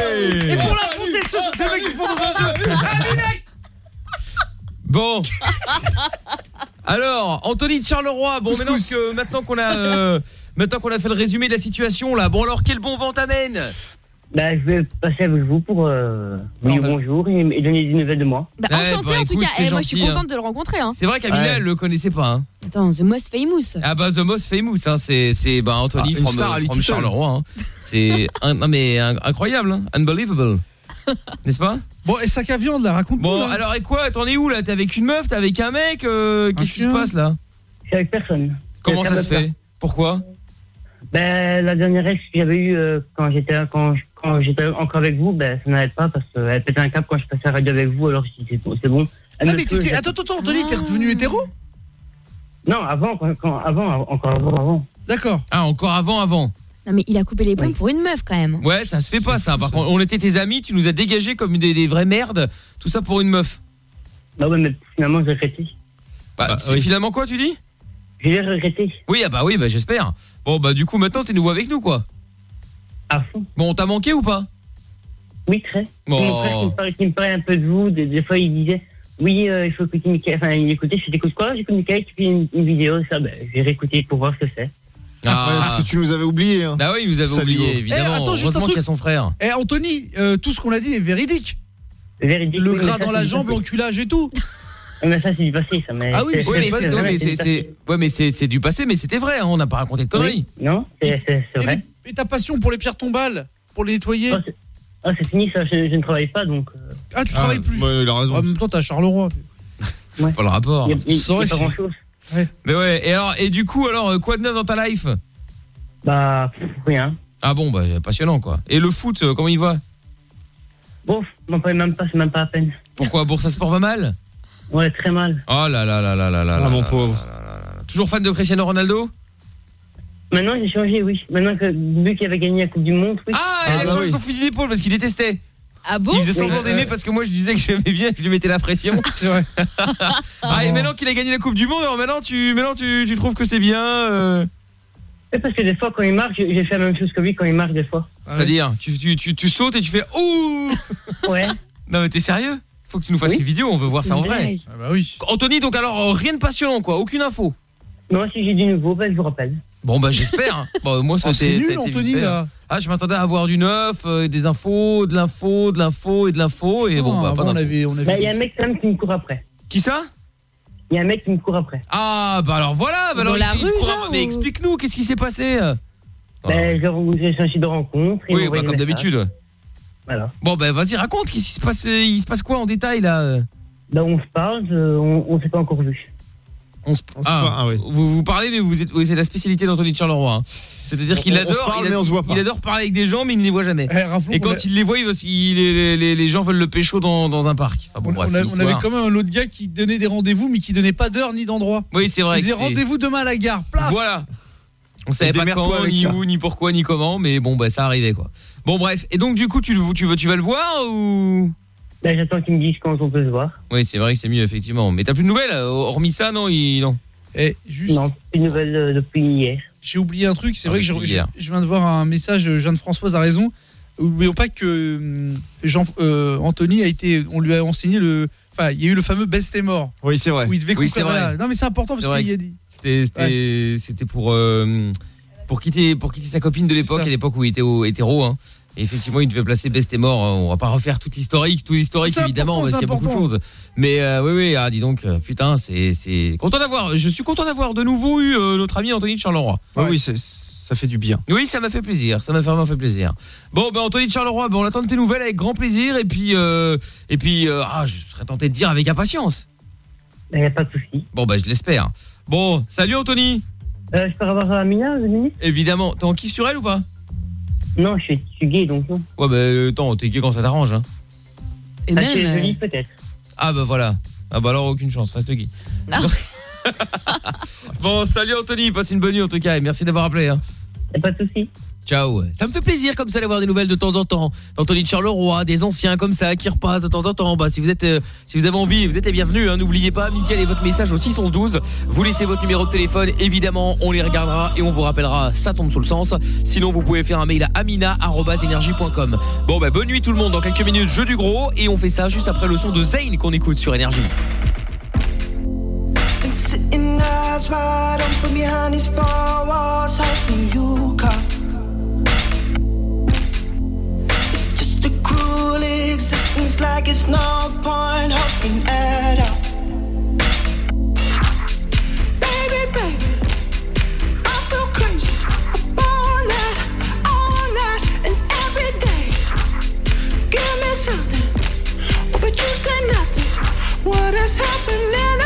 Hey Et pour l'affronter, ce c'est le mec qui se prend dans un jeu. [LAUGHS] Ah, Bon. Alors, Anthony de Charleroi. Bon, maintenant que maintenant qu'on a euh, maintenant qu'on a fait le résumé de la situation là. Bon alors quel bon vent t'amène? Bah, je vais passer avec vous pour euh, vous dire bonjour et, et donner des nouvelles de moi. Bah, Ouais, enchanté bah, en tout écoute, cas. Eh, moi je suis gentil, contente hein. de le rencontrer. Hein. C'est vrai qu'Amina Ouais. elle le connaissait pas hein. Attends, The Most Famous. Ah bah The Most Famous hein, c'est c'est bah Anthony Ah, from, star. Charleroi hein. C'est non mais incroyable hein. unbelievable. [LAUGHS] N'est-ce pas? Bon, et sac à viande là, raconte Bon, alors et quoi? T'en es où là? T'es avec une meuf? T'es avec un mec? Euh, Qu'est-ce qui se passe là? Je suis avec personne. Comment ça se fait? Pourquoi? Ben, la dernière ex que j'avais eue euh, quand j'étais quand, quand j'étais encore avec vous, ben, ça n'arrête pas parce qu'elle pétait un cap quand je passais à la radio avec vous, alors c'est bon. c'est bon. Ah, mais t'étais- je- attends, attends, Anthony, t'es redevenu hétéro? Non, avant, quand, quand- avant, encore avant, avant. D'accord. Ah encore avant avant. Non mais il a coupé les ponts pour une meuf quand même. Ouais, ça se fait pas ça. Par contre, on était tes amis, tu nous as dégagés comme des, des vraies merdes, tout ça pour une meuf. Bah ouais, mais finalement, j'ai regretté. Bah, c'est finalement quoi tu dis? Je l'ai regretté. Oui, ah bah oui, bah j'espère. Bon bah du coup maintenant t'es nouveau avec nous quoi. À fond. Bon, on t'a manqué ou pas? Oui, très. Bon. Mon frère qui me, parlait, qui me parlait un peu de vous, des, des fois il disait oui, euh, il faut écouter Michael. Enfin, il écoutait, je fais t'écoutes quoi J'écoute Michael qui fait une, une vidéo, ça, ben, j'ai réécouté pour voir ce que c'est. Ah. Ouais, parce que tu nous avais oublié. Hein. Bah oui, il nous avait Salut, oublié gros. évidemment. Eh, attends, juste un truc. a son frère. Eh Anthony, euh, tout ce qu'on a dit est véridique. Véridique. Le oui, gras dans la jambe, l'enculage et tout. [LAUGHS] Mais ça, c'est du passé, ça. Mais Ah oui, mais c'est- c'est c'est- ouais, mais c'est- c'est c'est ouais, mais c'est c'est du passé mais c'était vrai, hein, on n'a pas raconté de conneries. Oui, non, c'est c'est- c'est Et, vrai. et ta passion pour les pierres tombales, pour les nettoyer Oh, Ah, c'est fini, ça, je, je ne travaille pas, donc... euh, Ah, tu travailles plus Ouais, il a raison. En même temps, t'as Charleroi. [LAUGHS] Pas le rapport. Il n'y a, vrai, pas grand-chose. Mais ouais, et alors et du coup alors euh, quoi de neuf dans ta life? Bah, rien. Ah bon, bah passionnant quoi. Et le foot euh, comment il va? Bon, m'en parlez même pas, c'est même pas à peine. Pourquoi? Boursa Sport va mal? Ouais, très mal. Oh là là là là là là. Ah, là mon là pauvre. là là là là. Toujours fan de Cristiano Ronaldo? Maintenant, j'ai changé, oui. Maintenant que, vu qu'il avait gagné la Coupe du Monde, oui. Ah, il a bah changé oui. son fusil d'épaule parce qu'il détestait. Ah bon? Il faisait semblant Oui, d'aimer parce que moi je disais que j'aimais bien et que je lui mettais la pression. [LAUGHS] C'est vrai. [LAUGHS] Ah, et maintenant qu'il a gagné la Coupe du Monde, alors maintenant tu maintenant tu, tu trouves que c'est bien euh, parce que des fois, quand il marque, j'ai j'ai fait la même chose que lui quand il marque, des fois. C'est-à-dire tu, tu, tu, tu sautes et tu fais ouh Ouais. [LAUGHS] Non mais t'es sérieux? Faut que tu nous fasses Oui. une vidéo, on veut voir ça en vrai. Ah bah oui. Anthony, donc alors euh, rien de passionnant quoi, aucune info. Non, si j'ai du nouveau, ben, je vous rappelle. Bon bah j'espère. [LAUGHS] bon moi ça Oh, a c'est nul, Anthony, là. Ah je m'attendais à avoir du neuf, euh, des infos, de l'info, de l'info et de l'info et bon Ah, bah pas bon, on avait, on Bah, Il y a un mec quand même qui me court après. Qui ça? Il y a un mec qui me court après. Ah bah alors voilà, bah Dans alors la il- il rue, court genre, après. mais ou- explique-nous qu'est-ce qui s'est passé? Ben, envoie un site de rencontre. Oui, bah, comme d'habitude. Voilà. Bon, bah vas-y, raconte, qu'est-ce qui se passe euh, Il se passe quoi en détail là Ben, on se parle, euh, on, on s'est pas encore vu. On se... Ah, vous, vous parlez, mais vous êtes... oui, c'est la spécialité d'Anthony de Charleroi. hein. C'est-à-dire qu'il On- on se adore, parle, il, mais on se voit pas. il adore parler avec des gens, mais il ne les voit jamais. Eh, rappelons Et qu'on quand a- il les voit, il veut- il- les, les- les gens veulent le pécho dans, dans un parc. Enfin, bon, On, bref, a- on l'histoire. avait quand même un autre gars qui donnait des rendez-vous, mais qui donnait pas d'heure ni d'endroit. Oui, c'est vrai. Il disait c'était- rendez-vous demain à la gare. Plaf Voilà. On savait pas quand, ni ça. où, ni pourquoi, ni comment, mais bon, bah ça arrivait quoi. Bon, bref. Et donc, du coup, tu, veux, tu vas le voir ou? Ben, j'attends qu'ils me disent quand on peut se voir. Oui, c'est vrai que c'est mieux, effectivement. Mais t'as plus de nouvelles euh, Hormis ça, non il... Non? Eh, juste. Non, plus de nouvelles euh, depuis hier. J'ai oublié un truc, c'est Ah, vrai que je, viens de voir un message, euh, Jeanne Françoise a raison. Oublions pas que hum, Jean, euh, Anthony a été, on lui a enseigné le, enfin, il y a eu le fameux best et mort. Oui, c'est vrai. Où il devait Oui, couper- c'est vrai. voilà. Non mais c'est important C'est parce vrai qu'il y a dit. C'était c'était c'était pour euh, pour quitter pour quitter sa copine de l'époque à l'époque où il était au hétéro hein. Et effectivement, il devait placer best et mort. hein. On va pas refaire toute l'historique, tout l'historique évidemment parce qu'il y a c'est beaucoup de choses. Mais euh, oui oui, ah dis donc euh, putain, c'est c'est content d'avoir je suis content d'avoir de nouveau eu euh, notre ami Anthony de Charleroi. Ah oui, c'est- ça fait du bien. Oui, ça m'a fait plaisir, ça m'a vraiment fait plaisir. Bon, ben Anthony de Charleroi, ben, on attend de tes nouvelles avec grand plaisir et puis euh, et puis euh, ah, je serais tenté de dire avec impatience. Il n'y a pas de souci. Bon, bah je l'espère. Bon, salut Anthony. Euh, je peux avoir Amina, deux minutes Évidemment, t'es en kiff sur elle ou pas? Non, je suis, je suis gay, donc non. Ouais, bah euh, attends, t'es gay quand ça t'arrange. Hein. Et Ah, même, euh, joli, peut-être. Ah bah voilà. Ah bah alors aucune chance, reste gay. Ah. [LAUGHS] bon, salut Anthony, passe une bonne nuit en tout cas et merci d'avoir appelé. Hein. Pas de souci. Ciao. Ça me fait plaisir comme ça d'avoir des nouvelles de temps en temps. D'Anthony de Charleroi, des anciens comme ça qui repassent de temps en temps. Bah si vous êtes euh, si vous avez envie, vous êtes les bienvenus hein. N'oubliez pas, Mickaël et votre message au 612. Vous laissez votre numéro de téléphone, évidemment, on les regardera et on vous rappellera, ça tombe sous le sens. Sinon, vous pouvez faire un mail à amina@energie.com. Bon bah bonne nuit tout le monde. Dans quelques minutes, jeu du gros et on fait ça juste après le son de Zayn qu'on écoute sur énergie. Been sitting eyes wide open behind these four walls, hoping you come. It's just a cruel existence, like it's no point hoping at all. Baby, baby, I feel crazy. Up all night, all night, and every day. Give me something, oh, but you say nothing. What is happening?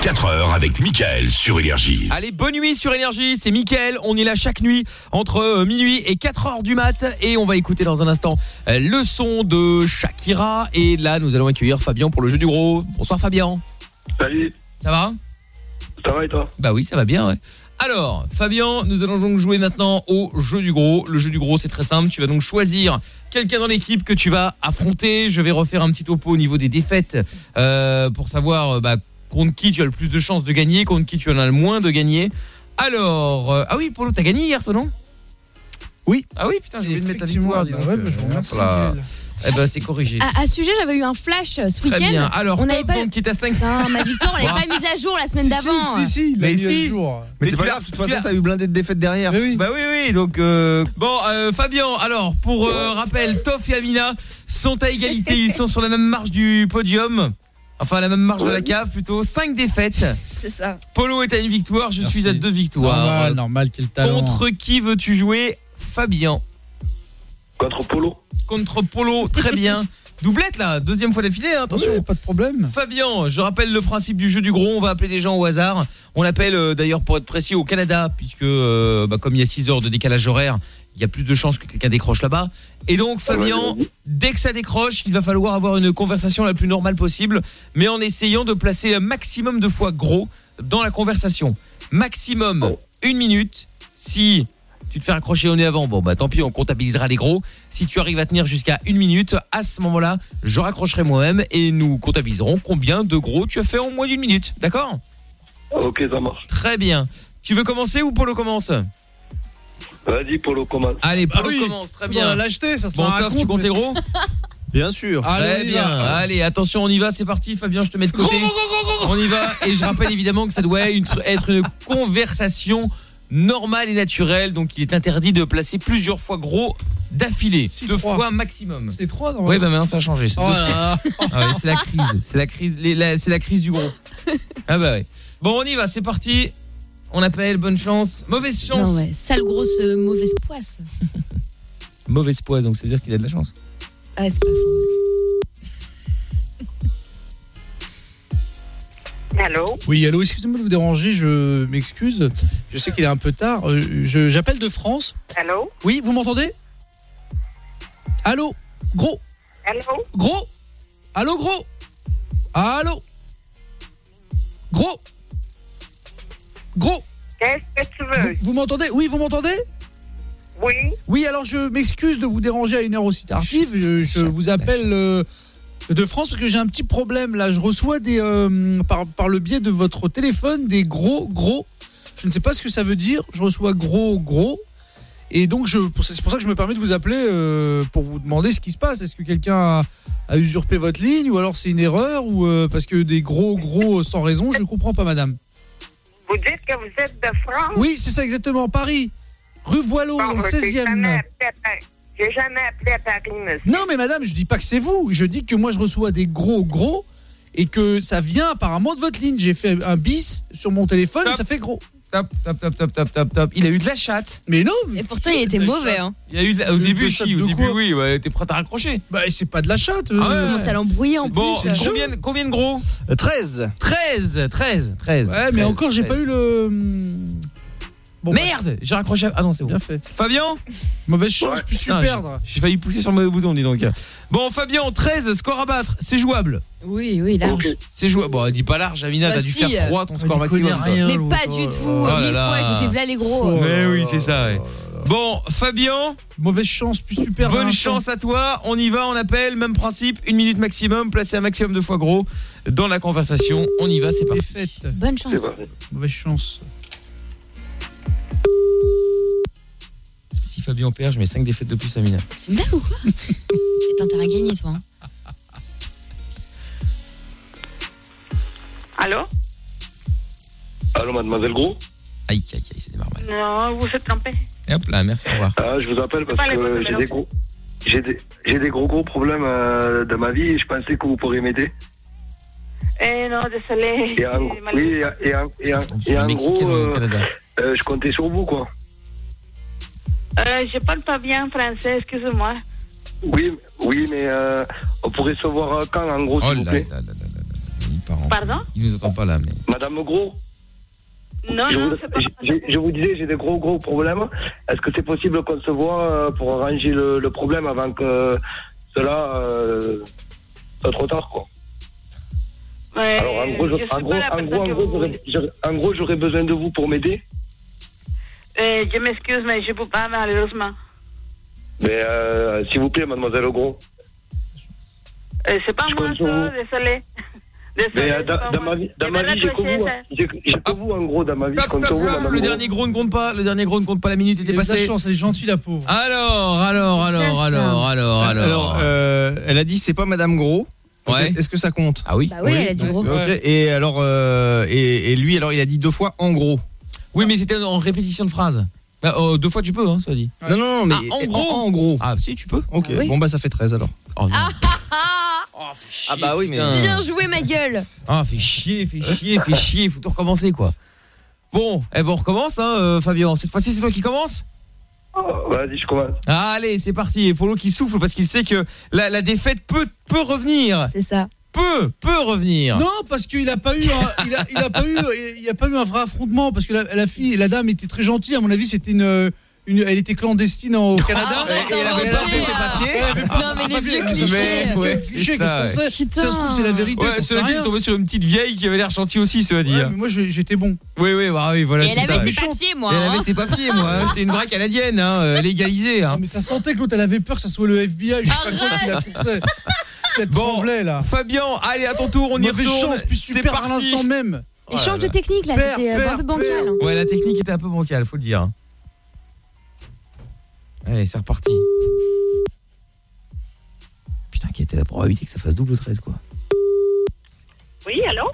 4 heures avec Mickaël sur Énergie. Allez, bonne nuit sur Énergie, c'est Mickaël. On est là chaque nuit entre euh, minuit et 4 heures du mat. Et on va écouter dans un instant euh, le son de Shakira. Et là, nous allons accueillir Fabien pour le jeu du gros. Bonsoir Fabien. Salut. Ça va? Ça va et toi? Bah oui, ça va bien. Alors, Fabien, nous allons donc jouer maintenant au jeu du gros. Le jeu du gros, c'est très simple. Tu vas donc choisir quelqu'un dans l'équipe que tu vas affronter. Je vais refaire un petit topo au niveau des défaites euh, pour savoir bah, contre qui tu as le plus de chances de gagner, contre qui tu en as le moins de gagner. Alors, euh, ah oui, Polo, t'as gagné hier, toi, non? Oui. Ah oui, putain, j'ai oublié de mettre ta Effectivement, victoire. dis donc. ouais, bah, je vous remercie. Eh ben, c'est corrigé. À, à ce sujet, j'avais eu un flash euh, ce week-end. Très bien. Alors, on n'avait pas. donc, qui est à 5 Putain, ma victoire, on l'avait pas mise à jour la semaine d'avant. Si, si, il l'a Mais mis à si. jour. Mais c'est pas grave, de toute façon, t'as eu blindé de défaites derrière. Oui. Bah oui, oui, donc... euh, Bon, euh, Fabien, alors, pour euh, rappel, Toff et Amina sont à égalité. Ils sont sur la même marche du podium. Enfin, la même marche de la cave, plutôt. 5 défaites. C'est ça. Polo est à une victoire, je suis à deux victoires. Normal, normal, quel talent. Contre qui veux-tu jouer Fabien. Contre Polo. Contre Polo, très bien. [LAUGHS] Doublette là, deuxième fois d'affilée, hein, attention. Pas de problème. Fabien, je rappelle le principe du jeu du gros, on va appeler des gens au hasard. On l'appelle euh, d'ailleurs pour être précis au Canada, puisque euh, bah, comme il y a 6 heures de décalage horaire, il y a plus de chances que quelqu'un décroche là-bas. Et donc Fabien, dès que ça décroche, il va falloir avoir une conversation la plus normale possible, mais en essayant de placer un maximum de fois gros dans la conversation. Maximum une minute. Si tu te fais accrocher au nez avant, bon bah tant pis, on comptabilisera les gros. Si tu arrives à tenir jusqu'à une minute, à ce moment-là, je raccrocherai moi-même et nous comptabiliserons combien de gros tu as fait en moins d'une minute. D'accord? Ok, ça marche. Très bien. Tu veux commencer ou Polo commence? Vas-y, Polo, commence. Allez, Polo Ah oui, commence, très bien. l'acheter, ça se Bon, Toff, raconte, tu comptes gros [LAUGHS] Bien sûr. Allez, on bien. va. Allez, attention, on y va, c'est parti. Fabien, je te mets de côté. On y va. Et je rappelle évidemment que ça doit être être une conversation normale et naturelle. Donc, il est interdit de placer plusieurs fois gros d'affilée. Deux trois. fois maximum. C'est trois, non Oui, bah maintenant ça a changé. C'est Oh. Ah ouais, c'est la crise. C'est la crise. la- C'est la crise du gros. Ah bah ouais. Bon, on y va. C'est parti. On appelle. Bonne chance. Mauvaise chance. Non, ouais. Sale grosse euh, mauvaise poisse. [LAUGHS] Mauvaise poise. Donc ça veut dire qu'il a de la chance. Ah, c'est pas faux. Allô? Oui, allô, excusez-moi de vous déranger, je m'excuse. Je sais qu'il est un peu tard. Euh, je- J'appelle de France. Allô? Oui, vous m'entendez? Allô? Gros? Allô? Gros? Allô, gros? Allô? Gros? Gros Qu'est-ce que tu veux? Vous, vous m'entendez? Oui, vous m'entendez? Oui Oui, alors je m'excuse de vous déranger à une heure aussi tardive. Je, je vous appelle euh, de France parce que j'ai un petit problème là. Je reçois des euh, par, par le biais de votre téléphone des gros gros. Je ne sais pas ce que ça veut dire. Je reçois gros gros. Et donc c'est pour ça que je me permets de vous appeler euh, pour vous demander ce qui se passe. Est-ce que quelqu'un a, a usurpé votre ligne ou alors c'est une erreur ou euh, parce que des gros gros sans raison, je comprends pas madame. Vous dites que vous êtes de France Oui, c'est ça exactement Paris. Rue Boileau, Bon, dans le j'ai jamais 16e. appelé à Paris. J'ai jamais appelé à Paris, monsieur. Non, mais madame, je dis pas que c'est vous. Je dis que moi, je reçois des gros gros et que ça vient apparemment de votre ligne. J'ai fait un bis sur mon téléphone et ça fait gros. Top, top, top, top, top, top, top. Il a eu de la chatte. Mais non. Et pourtant, il était mauvais. Hein. Il a eu de la- au début, si, au début, oui, ouais, t'es prêt à raccrocher. Bah, c'est pas de la chatte. Ah ouais, euh. Comment ça l'embrouille en Bon, plus combien, combien de gros? 13. 13, 13, 13. Ouais, mais encore, j'ai pas eu le. Bon, Merde J'ai raccroché. Ah non, c'est bon. Bien fait. Fabien Mauvaise chance, puis je perdre. J'ai failli pousser sur le mauvais bouton, dis donc. Bon, Fabien, 13, score à battre. C'est jouable. Oui, oui, large. C'est jouable. Bon, dis pas large, Amina, Bah t'as dû si, faire euh. 3 ton il score maximum. rien. Mais pas oh du tout. là Mille là. fois, j'ai fait v'là les gros. Oh. Mais oui, c'est ça, ouais. Bon, Fabien, Mauvaise chance, puis super. bonne chance à toi. On y va, on appelle, même principe, une minute maximum, placer un maximum de fois gros dans la conversation. On y va, c'est parti. Bonne chance. Mauvaise chance. Si Fabien perd, je mets 5 défaites de plus à Mina. C'est une blague ou quoi T'as intérêt à gagner, toi. hein. Allô Allô, mademoiselle Gros Aïe, aïe, aïe, ça démarre mal. Non, vous êtes trompé. Et hop là, merci, au revoir. Ah, je vous appelle parce Pas les que bonnes j'ai des gros... J'ai des, j'ai des gros gros problèmes euh, dans ma vie et je pensais que vous pourriez m'aider. Eh non, désolé. Et en, oui, et, et en, et et gros, euh, euh, je comptais sur vous, quoi. Euh, je parle pas bien français, excuse-moi. Oui, oui, mais euh, On pourrait se voir euh, quand, en gros, Oh s'il vous là plaît? là là là là là. Il part Pardon? Il nous entend pas là, mais. Madame Gros? Non, je, non, vous, c'est pas. je, je vous disais, j'ai des gros, gros problèmes. Est-ce que c'est possible qu'on se voit euh, pour arranger le, le problème avant que cela euh, soit trop tard, quoi? Ouais, Alors, en gros, j'aurais besoin de vous pour m'aider. Euh, je m'excuse, mais je peux pas, malheureusement. Mais euh, s'il vous plaît, mademoiselle Gros. Euh, c'est pas Je moi, ça, vous. désolé. Désolé, Mais euh, dans, ma vie, dans Je ma vais vie, j'ai que vous. hein. J'ai que vous, en gros, dans ma vie. Stop, Je compte stop, sur vous, stop. madame Le dernier gros ne compte pas. Le dernier gros ne compte pas. La minute était la passée. chance, elle est gentille la pauvre. Alors, alors, alors, geste. alors, alors, alors. euh, elle a dit c'est pas Madame Gros. Ouais. Est-ce que ça compte? Ah oui. Bah oui, elle a dit gros. Et alors, euh, et, et lui, alors, il a dit deux fois en gros. Oui, mais c'était en répétition de phrase. Bah, euh, deux fois tu peux, hein, ça dit. Non, non, non, mais Ah, en gros en, gros. Ah, si, tu peux. Ok. Ah oui. Bon bah ça fait 13 alors. Oh, non. Ah ah ah Ah bah oui, mais Putain. Bien joué, ma gueule Ah, fait chier, fait chier, fait chier. Faut tout recommencer, quoi. Bon, eh ben, on recommence, hein, euh, Fabien. Cette fois-ci, c'est toi qui commence Oh, Vas-y, je commence. Allez, c'est parti. Et Polo qui souffle parce qu'il sait que la, la défaite peut, peut revenir. C'est ça. Peut, peut revenir. Non, parce qu'il a pas eu, un, il a, il a pas eu, il a pas eu un vrai affrontement parce que la, la fille, la dame était très gentille. À mon avis, c'était une, une, elle était clandestine au Canada. Arrête et elle avait pas fait ses hein. papiers. Elle avait pas Non, mais les papiers. vieux clichés. Ouais, quel c'est cliché, ça, qu'est-ce qu'on ouais. sait Ça se trouve, c'est la vérité. Ouais, cela dit, tombé sur une petite vieille qui avait l'air gentille aussi, cela dit. Ouais, hein. mais moi, j'étais bon. Oui, oui, bah, oui, voilà. Et elle ça, avait ses papiers, moi. Et elle hein. avait ses papiers, moi. hein. J'étais une vraie canadienne, hein, euh, légalisée. Hein. Mais ça sentait que l'autre, elle avait peur que ça soit le FBI. Je sais pas quoi qui la Elle Bon, tremblait là. Fabien, allez, à ton tour, on y Mauvaise retourne. chance, puis C'est super à parti. l'instant même. Il change de technique, là. Père, C'était euh, père, un peu bancal. père. hein. Ouais, la technique était un peu bancale, faut le dire. Allez, c'est reparti. Putain, quelle était la probabilité que ça fasse double 13, quoi. Oui, allô?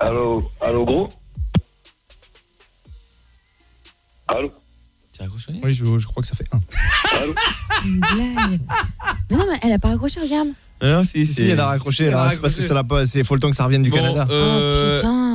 Allô, allô, Gros? Allô? Raccroché Oui, je, je crois que ça fait 1. Allô Une blague. Mais non, mais elle a pas raccroché, regarde. Non, si, Si, elle a raccroché, Elle a là, c'est parce que ça l'a pas, c'est faut le temps que ça revienne du Bon, Canada. euh, Oh putain.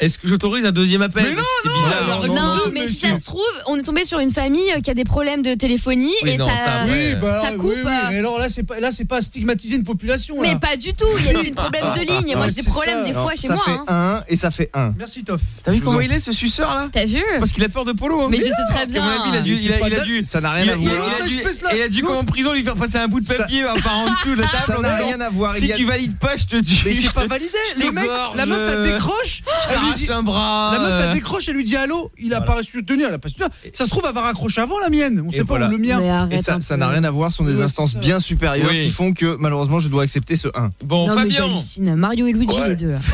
Est-ce que j'autorise un deuxième appel Mais non, non, Non, non, mais si ça se trouve, on est tombé sur une famille euh, qui a des problèmes de téléphonie Oui, et non, ça. ça. Oui, bah Ça coupe, oui, oui. euh. Mais alors là, c'est pas, là, c'est pas stigmatiser une population. Mais pas du tout, il y a des problèmes de ligne. [LAUGHS] Moi, j'ai des problèmes ça. des fois chez ça moi. fait hein. 1 et ça fait 1. Merci Toff. T'as vu comment en- il est, ce suceur, là T'as vu Parce qu'il a peur de Polo. hein. Mais je sais très Parce qu'à mon avis, il a bien. dû, il a, dû, Ça n'a rien à voir. il a dû, espèce là. il a dû comme en prison lui faire passer un bout de Ça- papier par en dessous de la table. Ça n'a rien à voir. Si tu valides pas, je te tue. Mais c'est pas validé. Le mec, la meuf, elle décroche. Elle lui t'arrache dit, un bras. la meuf, euh. elle décroche, elle lui dit allô. Il a pas su le tenir, elle a pas su le tenir. Ça se trouve, elle va raccrocher avant la mienne. On Et sait pas le mien. Et ça n'a rien à voir, ce sont des instances bien supérieures Oui. qui font que malheureusement je dois accepter ce 1. Bon, Fabien. Mario et Luigi, Ouais. les deux. [LAUGHS]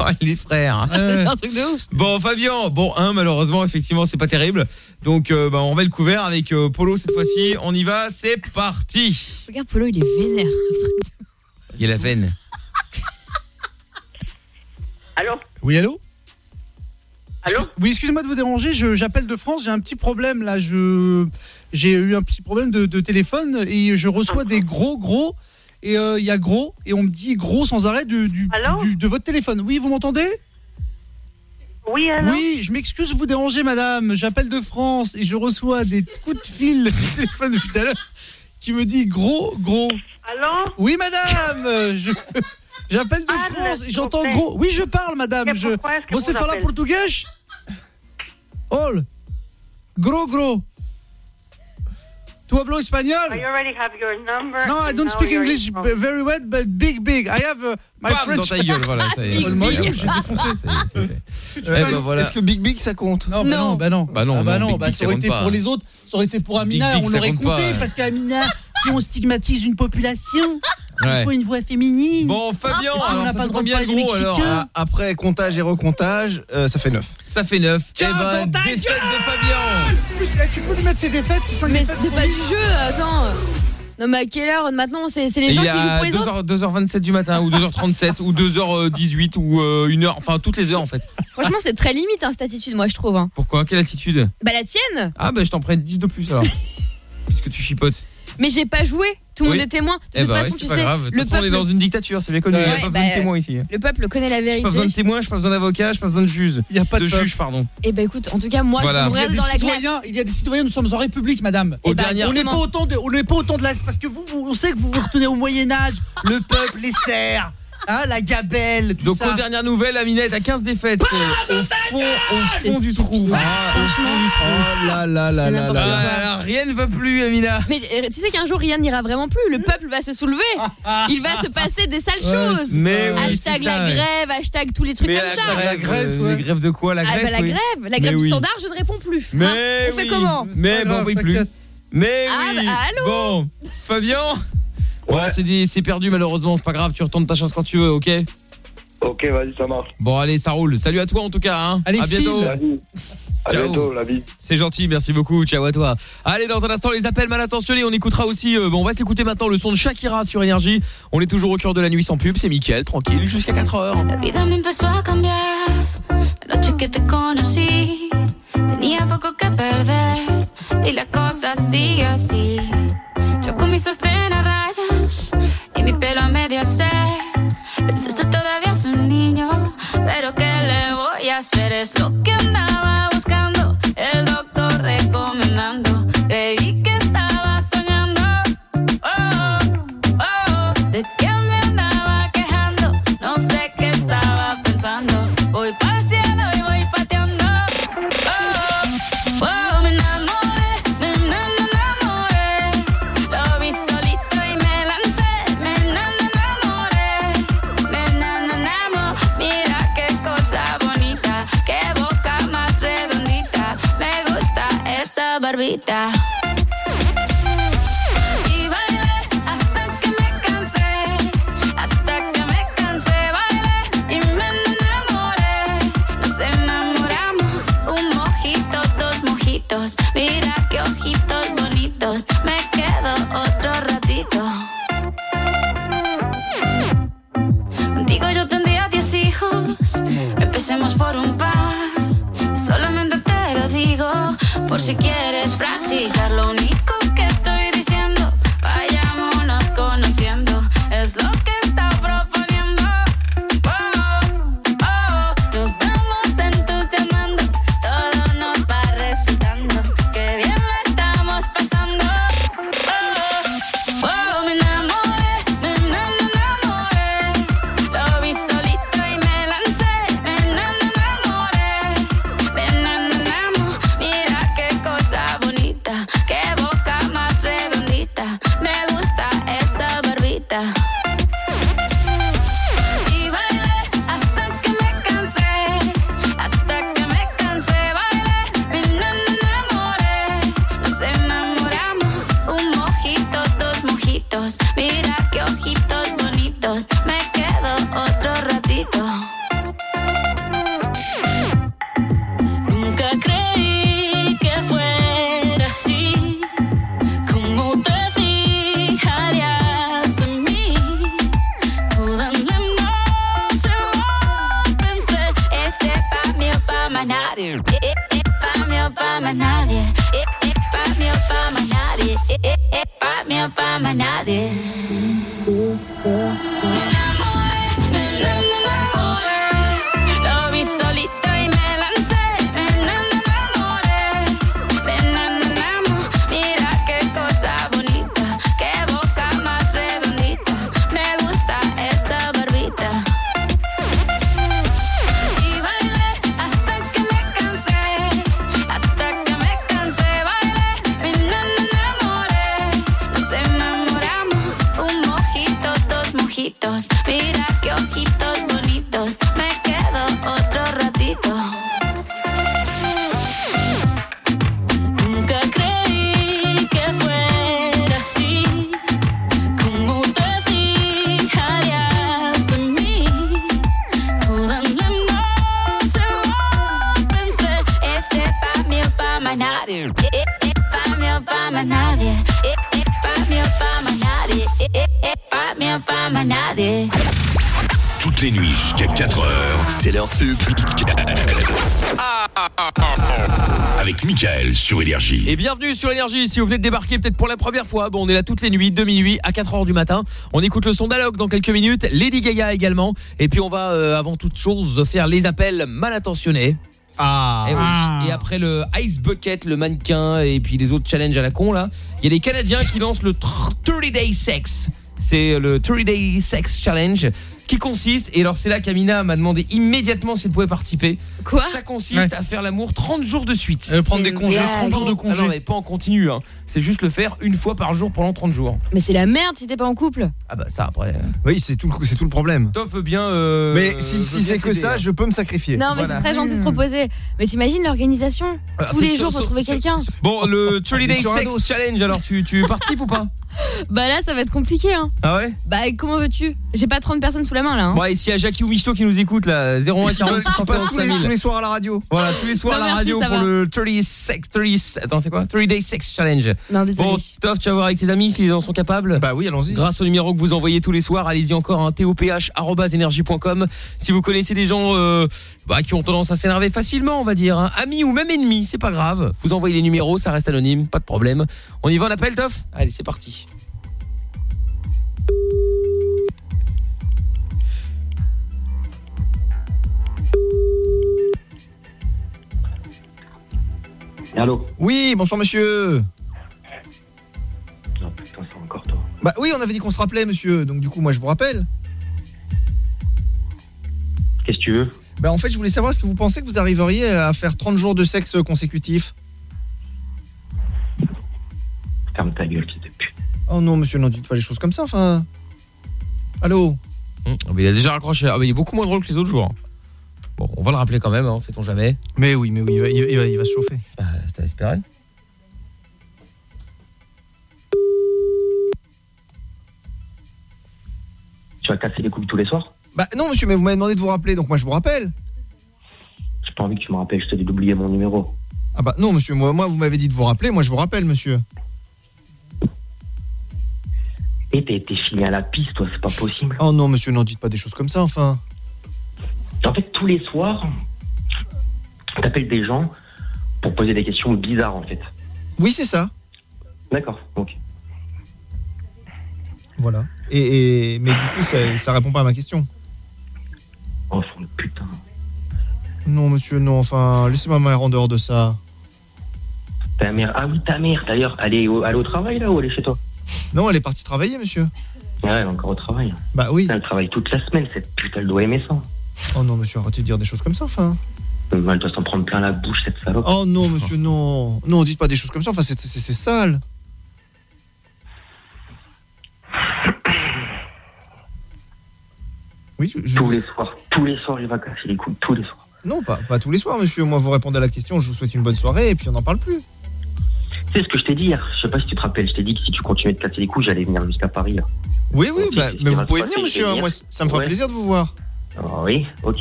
Oh, les frères. C'est un truc de ouf. Bon, Fabien. Bon, un, malheureusement, effectivement, c'est pas terrible. Donc, euh, bah, on remet le couvert avec euh, Polo cette fois-ci. On y va, c'est parti. Regarde, Polo, il est vénère. Il y a la veine. Allô Oui, allô Allô Oui, excusez-moi de vous déranger, j'appelle de France, j'ai un petit problème là, je j'ai eu un petit problème de, de téléphone et je reçois des gros gros et euh, il y a gros et on me dit gros sans arrêt du, du- Allô du- de votre téléphone. Oui, vous m'entendez Oui, allô Oui, je m'excuse de vous déranger madame, j'appelle de France et je reçois des coups de fil de [LAUGHS] téléphone depuis tout à l'heure qui me dit gros gros. Allô Oui madame, je J'appelle de Parle, France et j'entends gros. Oui, je parle, madame. Je... vous fala appelez português? Ol. Gros, gros. Tu hablo espagnol? I already have your number. No, I don't speak English very well, but big, big. I have uh, my Bam, French. dans ta gueule, voilà, ça y est. Le Big, maillot, big. j'ai défoncé. Eh ben, voilà. Est-ce que Big Big ça compte Non, bah non, bah non. Bah non, Ah bah non, non, Big bah Big, ça aurait été pas. pour les autres, ça aurait été pour Amina, Big, on l'aurait compté, pas. parce qu'Amina, si on stigmatise une population, Ouais. il faut une voix féminine. Bon, Fabien, Ah, on alors n'a ça pas le droit de parler des gros alors? Après comptage et recomptage, euh, ça fait 9. Ça fait 9. Tiens, eh ben, dans ta défaite gueule de Fabien. Plus, eh, tu peux lui mettre ses défaites, ses cinq Mais défaites, c'était pas du jeu, attends. Non, mais à quelle heure maintenant C'est c'est les gens qui jouent pour les autres 2h, 2h27 du matin ou 2h37 ou 2h18 ou 1h, enfin toutes les heures en fait. Franchement, c'est très limite hein, cette attitude, moi, je trouve. hein. Pourquoi? Quelle attitude? Bah, la tienne Ah bah je t'en prête 10 de plus alors. [LAUGHS] Tu chipotes. Mais j'ai pas joué. Tout le Oui. monde est témoin. De Eh toute bah ouais, façon, tu sais, grave. De le toute façon, on est peuple- dans une dictature, c'est bien connu. Il n'y a pas besoin de bah, témoins ici. Le peuple connaît la J'ai vérité. pas besoin de témoins, j'ai pas besoin d'avocat, j'ai pas besoin de juge. Il y a pas de de peuple. juge, pardon. Eh ben écoute, en tout cas, moi, Voilà. je me Il y a regarde des dans la glace. citoyens, il y a des citoyens, nous sommes en République, madame. Eh ben, on n'est pas autant de, on n'est pas autant de la, parce que vous, vous- on sait que vous vous retenez au Moyen Âge, le peuple, les serfs, hein, la gabelle, tout Donc ça. aux dernières nouvelles, Aminette a 15 défaites. C'est au fond, au fond du trou. Ah, au fond du trou. Oh là là là là là là. Ah, rien ne va plus, Amina. Mais euh, tu sais qu'un jour rien n'ira vraiment plus, le peuple va se soulever. Il va se passer des sales [LAUGHS] choses. Mais oui, hashtag c'est la ça, ouais. grève, hashtag tous les trucs Mais comme la, ça. la grève, euh, les grèves de quoi La Ah, bah, la oui. grève, la grève du oui. standard, je ne réponds plus. Mais Hein, on fait comment? Mais bon, oui, plus. Mais Ah, oui. bah, allô? Bon, Fabien? Bon, c'est perdu malheureusement, c'est pas grave, tu retournes ta chance quand tu veux, ok Ok, vas-y, ça marche. Bon, allez, ça roule. Salut à toi en tout cas, hein. Allez, à bientôt. À bientôt, la vie. C'est gentil, merci beaucoup. Ciao à toi. Allez, dans un instant, les appels mal intentionnés. On écoutera aussi. euh, bon, on va s'écouter maintenant le son de Shakira sur Énergie. On est toujours au cœur de la nuit sans pub. C'est Mickaël, tranquille, jusqu'à 4h. La vida me empezó a cambiar. La noche que te conocí, tenía poco que perder. Y la cosa sigue así. Yo con mi sostén y mi pelo a medio hacer. Pensaste todavía es un niño, pero ¿qué le voy a hacer? Es lo que andaba buscando, mojitos. Mira qué ojitos bonitos, me quedo otro ratito. Contigo yo tendría diez hijos, empecemos por un par. Por si quieres practicar. Lo único Énergie. Et bienvenue sur Énergie, si vous venez de débarquer peut-être pour la première fois, bon on est là toutes les nuits, de minuit à 4h du matin. On écoute le son d'Alok dans quelques minutes, Lady Gaga également. Et puis on va euh, avant toute chose faire les appels mal intentionnés. Ah. Et, oui. Et après le Ice Bucket, le mannequin et puis les autres challenges à la con là, il y a des Canadiens qui lancent le 30 Day Sex. C'est le 30 Day Sex Challenge qui consiste, et alors c'est là qu'Amina m'a demandé immédiatement si elle pouvait participer. Quoi Ça consiste à faire l'amour 30 jours de suite. Euh, prendre des congés, 30 jours de Ah congés. non, mais pas en continu, hein. c'est juste le faire une fois par jour pendant 30 jours. Mais c'est la merde si t'es pas en couple. Ah bah ça après... Oui, c'est tout, le- c'est tout le problème. Toff veut bien... euh, Mais si, c'est que ça, je peux me sacrifier. Non, mais Voilà. c'est très gentil de proposer. Mais t'imagines l'organisation Tous les jours, faut trouver quelqu'un. Bon, le [LAUGHS] 30 Day Sur un Sex. Challenge, alors tu, tu participes ou pas? Bah là, ça va être compliqué, hein. Ah ouais? Bah comment veux-tu? J'ai pas 30 personnes sous la main là. Hein. Bon, et s'il y a Jackie ou Michto qui nous écoute là, 01 40 Tu passes 640 tous les, 5000. tous les soirs à la radio. Voilà, tous les soirs Non, à la merci, radio pour va. le 30 Sex 30 Attends, c'est quoi? 30 Day Sex Challenge. Non, désolé. Bon, Toff, tu vas voir avec tes amis s'ils en sont capables. Bah oui, allons-y. Grâce au numéro que vous envoyez tous les soirs, allez-y encore un toph@energie.com. Si vous connaissez des gens euh, bah, qui ont tendance à s'énerver facilement, on va dire, hein, amis ou même ennemis, c'est pas grave. Vous envoyez les numéros, ça reste anonyme, pas de problème. On y va, on appelle Toff? Allez, c'est parti. Allô Oui, bonsoir monsieur. Non, putain, c'est encore toi. Bah oui, on avait dit qu'on se rappelait monsieur, donc du coup moi je vous rappelle. Qu'est-ce que tu veux? Bah en fait, je voulais savoir est-ce que vous pensez que vous arriveriez à faire 30 jours de sexe consécutifs Ferme ta gueule, fils de pute. Oh non monsieur, n'en dites pas les choses comme ça, enfin. Allô Hum, mais il a déjà raccroché. Ah, mais il est beaucoup moins drôle que les autres jours. Bon, on va le rappeler quand même, hein, sait-on jamais. Mais oui, mais oui, il va, il va- il va se chauffer. Bah, c'était à espérer. Tu vas casser les couilles tous les soirs? Bah non monsieur, mais vous m'avez demandé de vous rappeler, donc moi je vous rappelle. J'ai pas envie que tu me rappelles, je te dis d'oublier mon numéro. Ah bah non monsieur, moi, moi vous m'avez dit de vous rappeler, moi je vous rappelle monsieur. T'as été filé à la piste, toi, c'est pas possible. Oh non monsieur, n'en dites pas des choses comme ça, enfin. En fait, tous les soirs, t'appelles des gens pour poser des questions bizarres, en fait. Oui c'est ça. D'accord, ok. Voilà. Et, et- mais du coup ça, ça répond pas à ma question. Oh, fond de putain. Non monsieur, non, enfin, laissez ma mère en dehors de ça. Ta mère, ah oui, ta mère, d'ailleurs, elle est au, elle est au travail, là, ou elle est chez toi? Non, elle est partie travailler monsieur. Ouais, elle est encore au travail. Bah oui. Elle travaille toute la semaine, cette pute, elle doit aimer ça. Oh non monsieur, arrêtez de dire des choses comme ça, enfin. Elle doit s'en prendre plein la bouche, cette salope. Oh non monsieur, non. Non, dites pas des choses comme ça, enfin c'est sale. Oui, je, je- Tous les soirs, tous les soirs, il va casser les couilles, tous les soirs. Non, pas, pas tous les soirs, monsieur. Moi, vous répondez à la question, je vous souhaite une bonne soirée et puis on n'en parle plus. Sais ce que je t'ai dit hier Je sais pas si tu te rappelles, je t'ai dit que si tu continuais de casser les couilles, j'allais venir jusqu'à Paris, là. Oui, oui, bah, mais vous pouvez venir, monsieur. hein, venir. Moi, ça me fera Ouais. plaisir de vous voir. Ah oui, ok.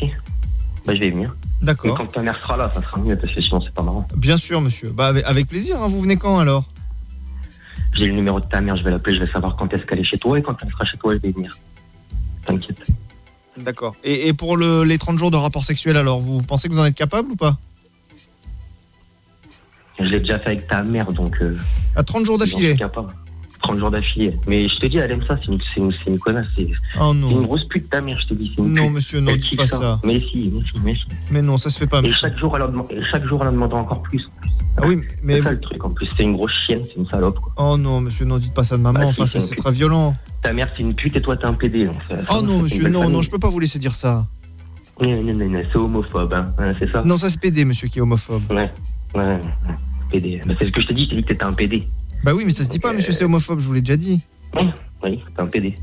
Bah, je vais venir. D'accord. quand ta mère sera là, ça sera mieux, parce que sinon, c'est pas marrant. Bien sûr, monsieur. Bah, avec, avec plaisir. hein. Vous venez quand alors? J'ai le numéro de ta mère, je vais l'appeler, je vais savoir quand est-ce qu'elle est chez toi, et quand elle sera chez toi, je vais venir. T'inquiète. D'accord. Et, et pour le- les 30 jours de rapport sexuel, alors, vous, vous pensez que vous en êtes capable ou pas? Je l'ai déjà fait avec ta mère, donc. Euh, À 30 jours d'affilée suis capable. 30 jours d'affilée. Mais je te dis, elle aime ça, c'est une, une, une connasse. C'est Oh c'est une non. grosse pute, ta mère, je te dis. une Non, pute. monsieur, non, Elle kiffe pas ça. Mais si, mais si, mais si. Mais non, ça se fait pas, Et monsieur. chaque jour, elle en demande, chaque jour, elle en demande encore plus. Ah oui, mais. C'est ça vous- le truc, en plus. C'est une grosse chienne, c'est une salope, quoi. Oh non, monsieur, non, dites pas ça de maman. Bah, enfin, c'est ça, très violent. Ta mère, c'est une pute et toi, t'es un PD. Donc ça- Oh ça, non, monsieur, non, non, famille. je peux pas vous laisser dire ça. Non, non, non, non, c'est homophobe, hein. Hein, c'est ça Non, ça c'est PD, monsieur, qui est homophobe. Ouais, ouais, ouais. PD. Mais c'est ce que je t'ai dit, je t'ai dit que t'étais un PD. Bah oui, mais ça se dit pas, monsieur, c'est homophobe, je vous l'ai déjà dit. Oui, oui, t'es un PD.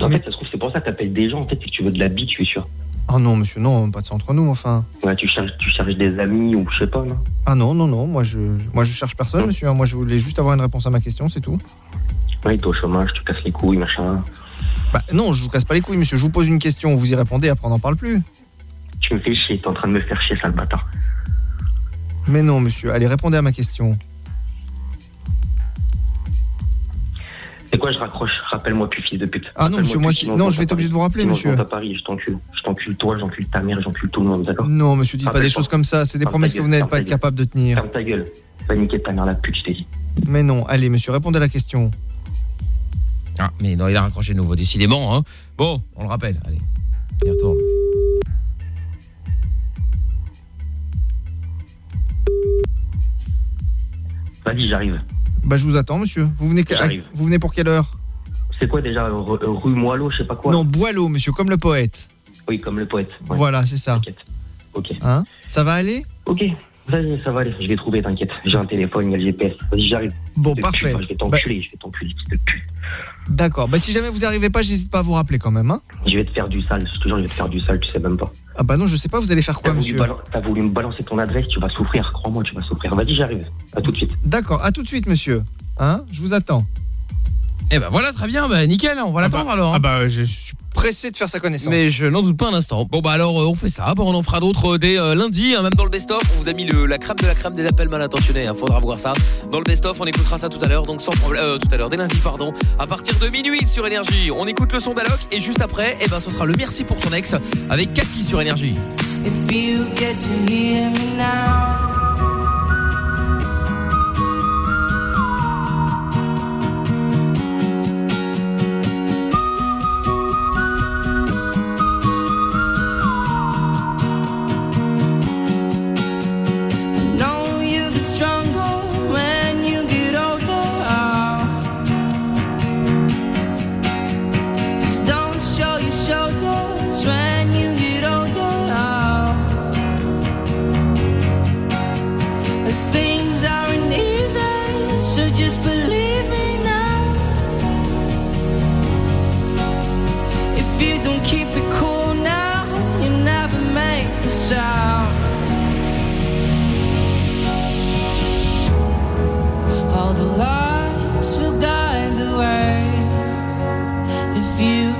En fait, ça se trouve, c'est pour ça que t'appelles des gens, en fait, c'est que tu veux de la bite, je suis sûr. Oh non, monsieur, non, pas de ça entre nous, enfin. Ouais, tu cherches, tu cherches des amis ou je sais pas, non? Ah non, non, non, moi je, moi je cherche personne, monsieur. hein. Moi je voulais juste avoir une réponse à ma question, c'est tout. Ouais, t'es au chômage, tu casses les couilles, machin. Bah non, je vous casse pas les couilles, monsieur. Je vous pose une question, vous y répondez, après on n'en parle plus. Tu me fais chier, t'es en train de me faire chier, sale bâtard. Mais non, monsieur, allez, répondez à ma question. C'est quoi, je raccroche? Rappelle-moi plus, fils de pute. Ah non, monsieur, moi, si- non, je vais être obligé de vous rappeler, monsieur. Je à Paris, je t'encule. Je t'encule toi, j'encule ta mère, j'encule tout le monde, d'accord? Non, monsieur, dites pas des choses comme ça. C'est des promesses que vous n'allez pas capable de tenir. Ferme ta gueule. Va niquer ta mère la pute, je t'ai dit. Mais non, allez, monsieur, répondez à la question. Ah, mais non, il a raccroché de nouveau, décidément. Hein. Bon, on le rappelle, allez. Il retourne. Vas-y, j'arrive. Bah, je vous attends, monsieur. Vous venez, vous venez pour quelle heure? C'est quoi déjà, euh, rue rue Moileau, je sais pas quoi? Non, Boileau, monsieur, comme le poète. Oui, comme le poète. ouais. Voilà, c'est ça. Ok. Hein? Ça va aller? Ok, vas-y, ça va aller. Je vais trouver, t'inquiète. J'ai un téléphone, il y a le GPS. Vas-y, j'arrive. Bon, De parfait. Je vais t'enculer, je vais t'enculer, de pute. D'accord. Bah, si jamais vous arrivez pas, j'hésite pas à vous rappeler quand même, hein Je vais te faire du sale, je te jure, je vais te faire du sale, tu sais même pas. Ah bah non, je sais pas, vous allez faire quoi, monsieur t'as voulu me balancer ton adresse, tu vas souffrir, crois-moi, tu vas souffrir. Vas-y, j'arrive. À tout de suite. D'accord, à tout de suite, monsieur. Hein Je vous attends. Eh ben voilà, très bien, bah nickel, on va l'attendre alors. hein. Ah bah, je suis pressé de faire sa connaissance. Mais je n'en doute pas un instant. Bon bah alors euh, on fait ça, bon, on en fera d'autres euh, dès euh, lundi, hein, même dans le best-of. On vous a mis le- la crème de la crème des appels mal intentionnés, hein, faudra voir ça. Dans le best-of, on écoutera ça tout à l'heure, donc sans problème, euh, tout à l'heure, dès lundi pardon, à partir de minuit sur Énergie. On écoute le son d'Alok et juste après, eh ben ce sera le merci pour ton ex avec Cathy sur Énergie. If you get to hear me now.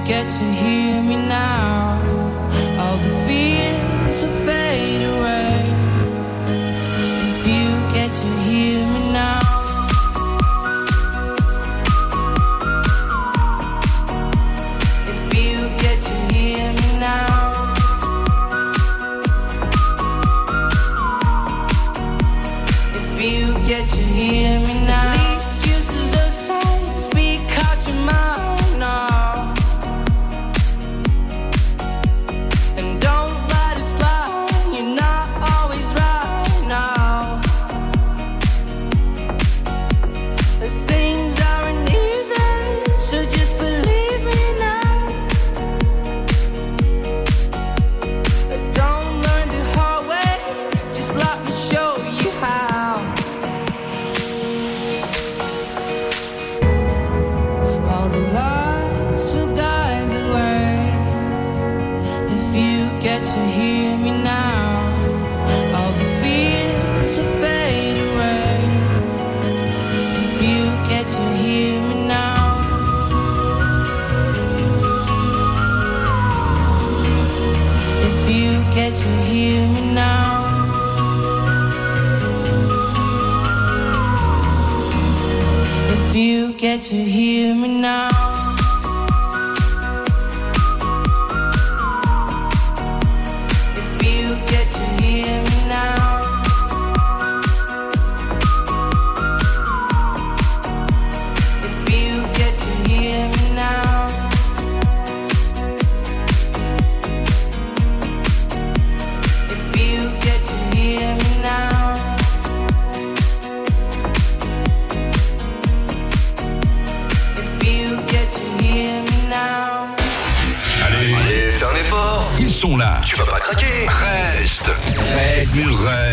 Get to hear me now,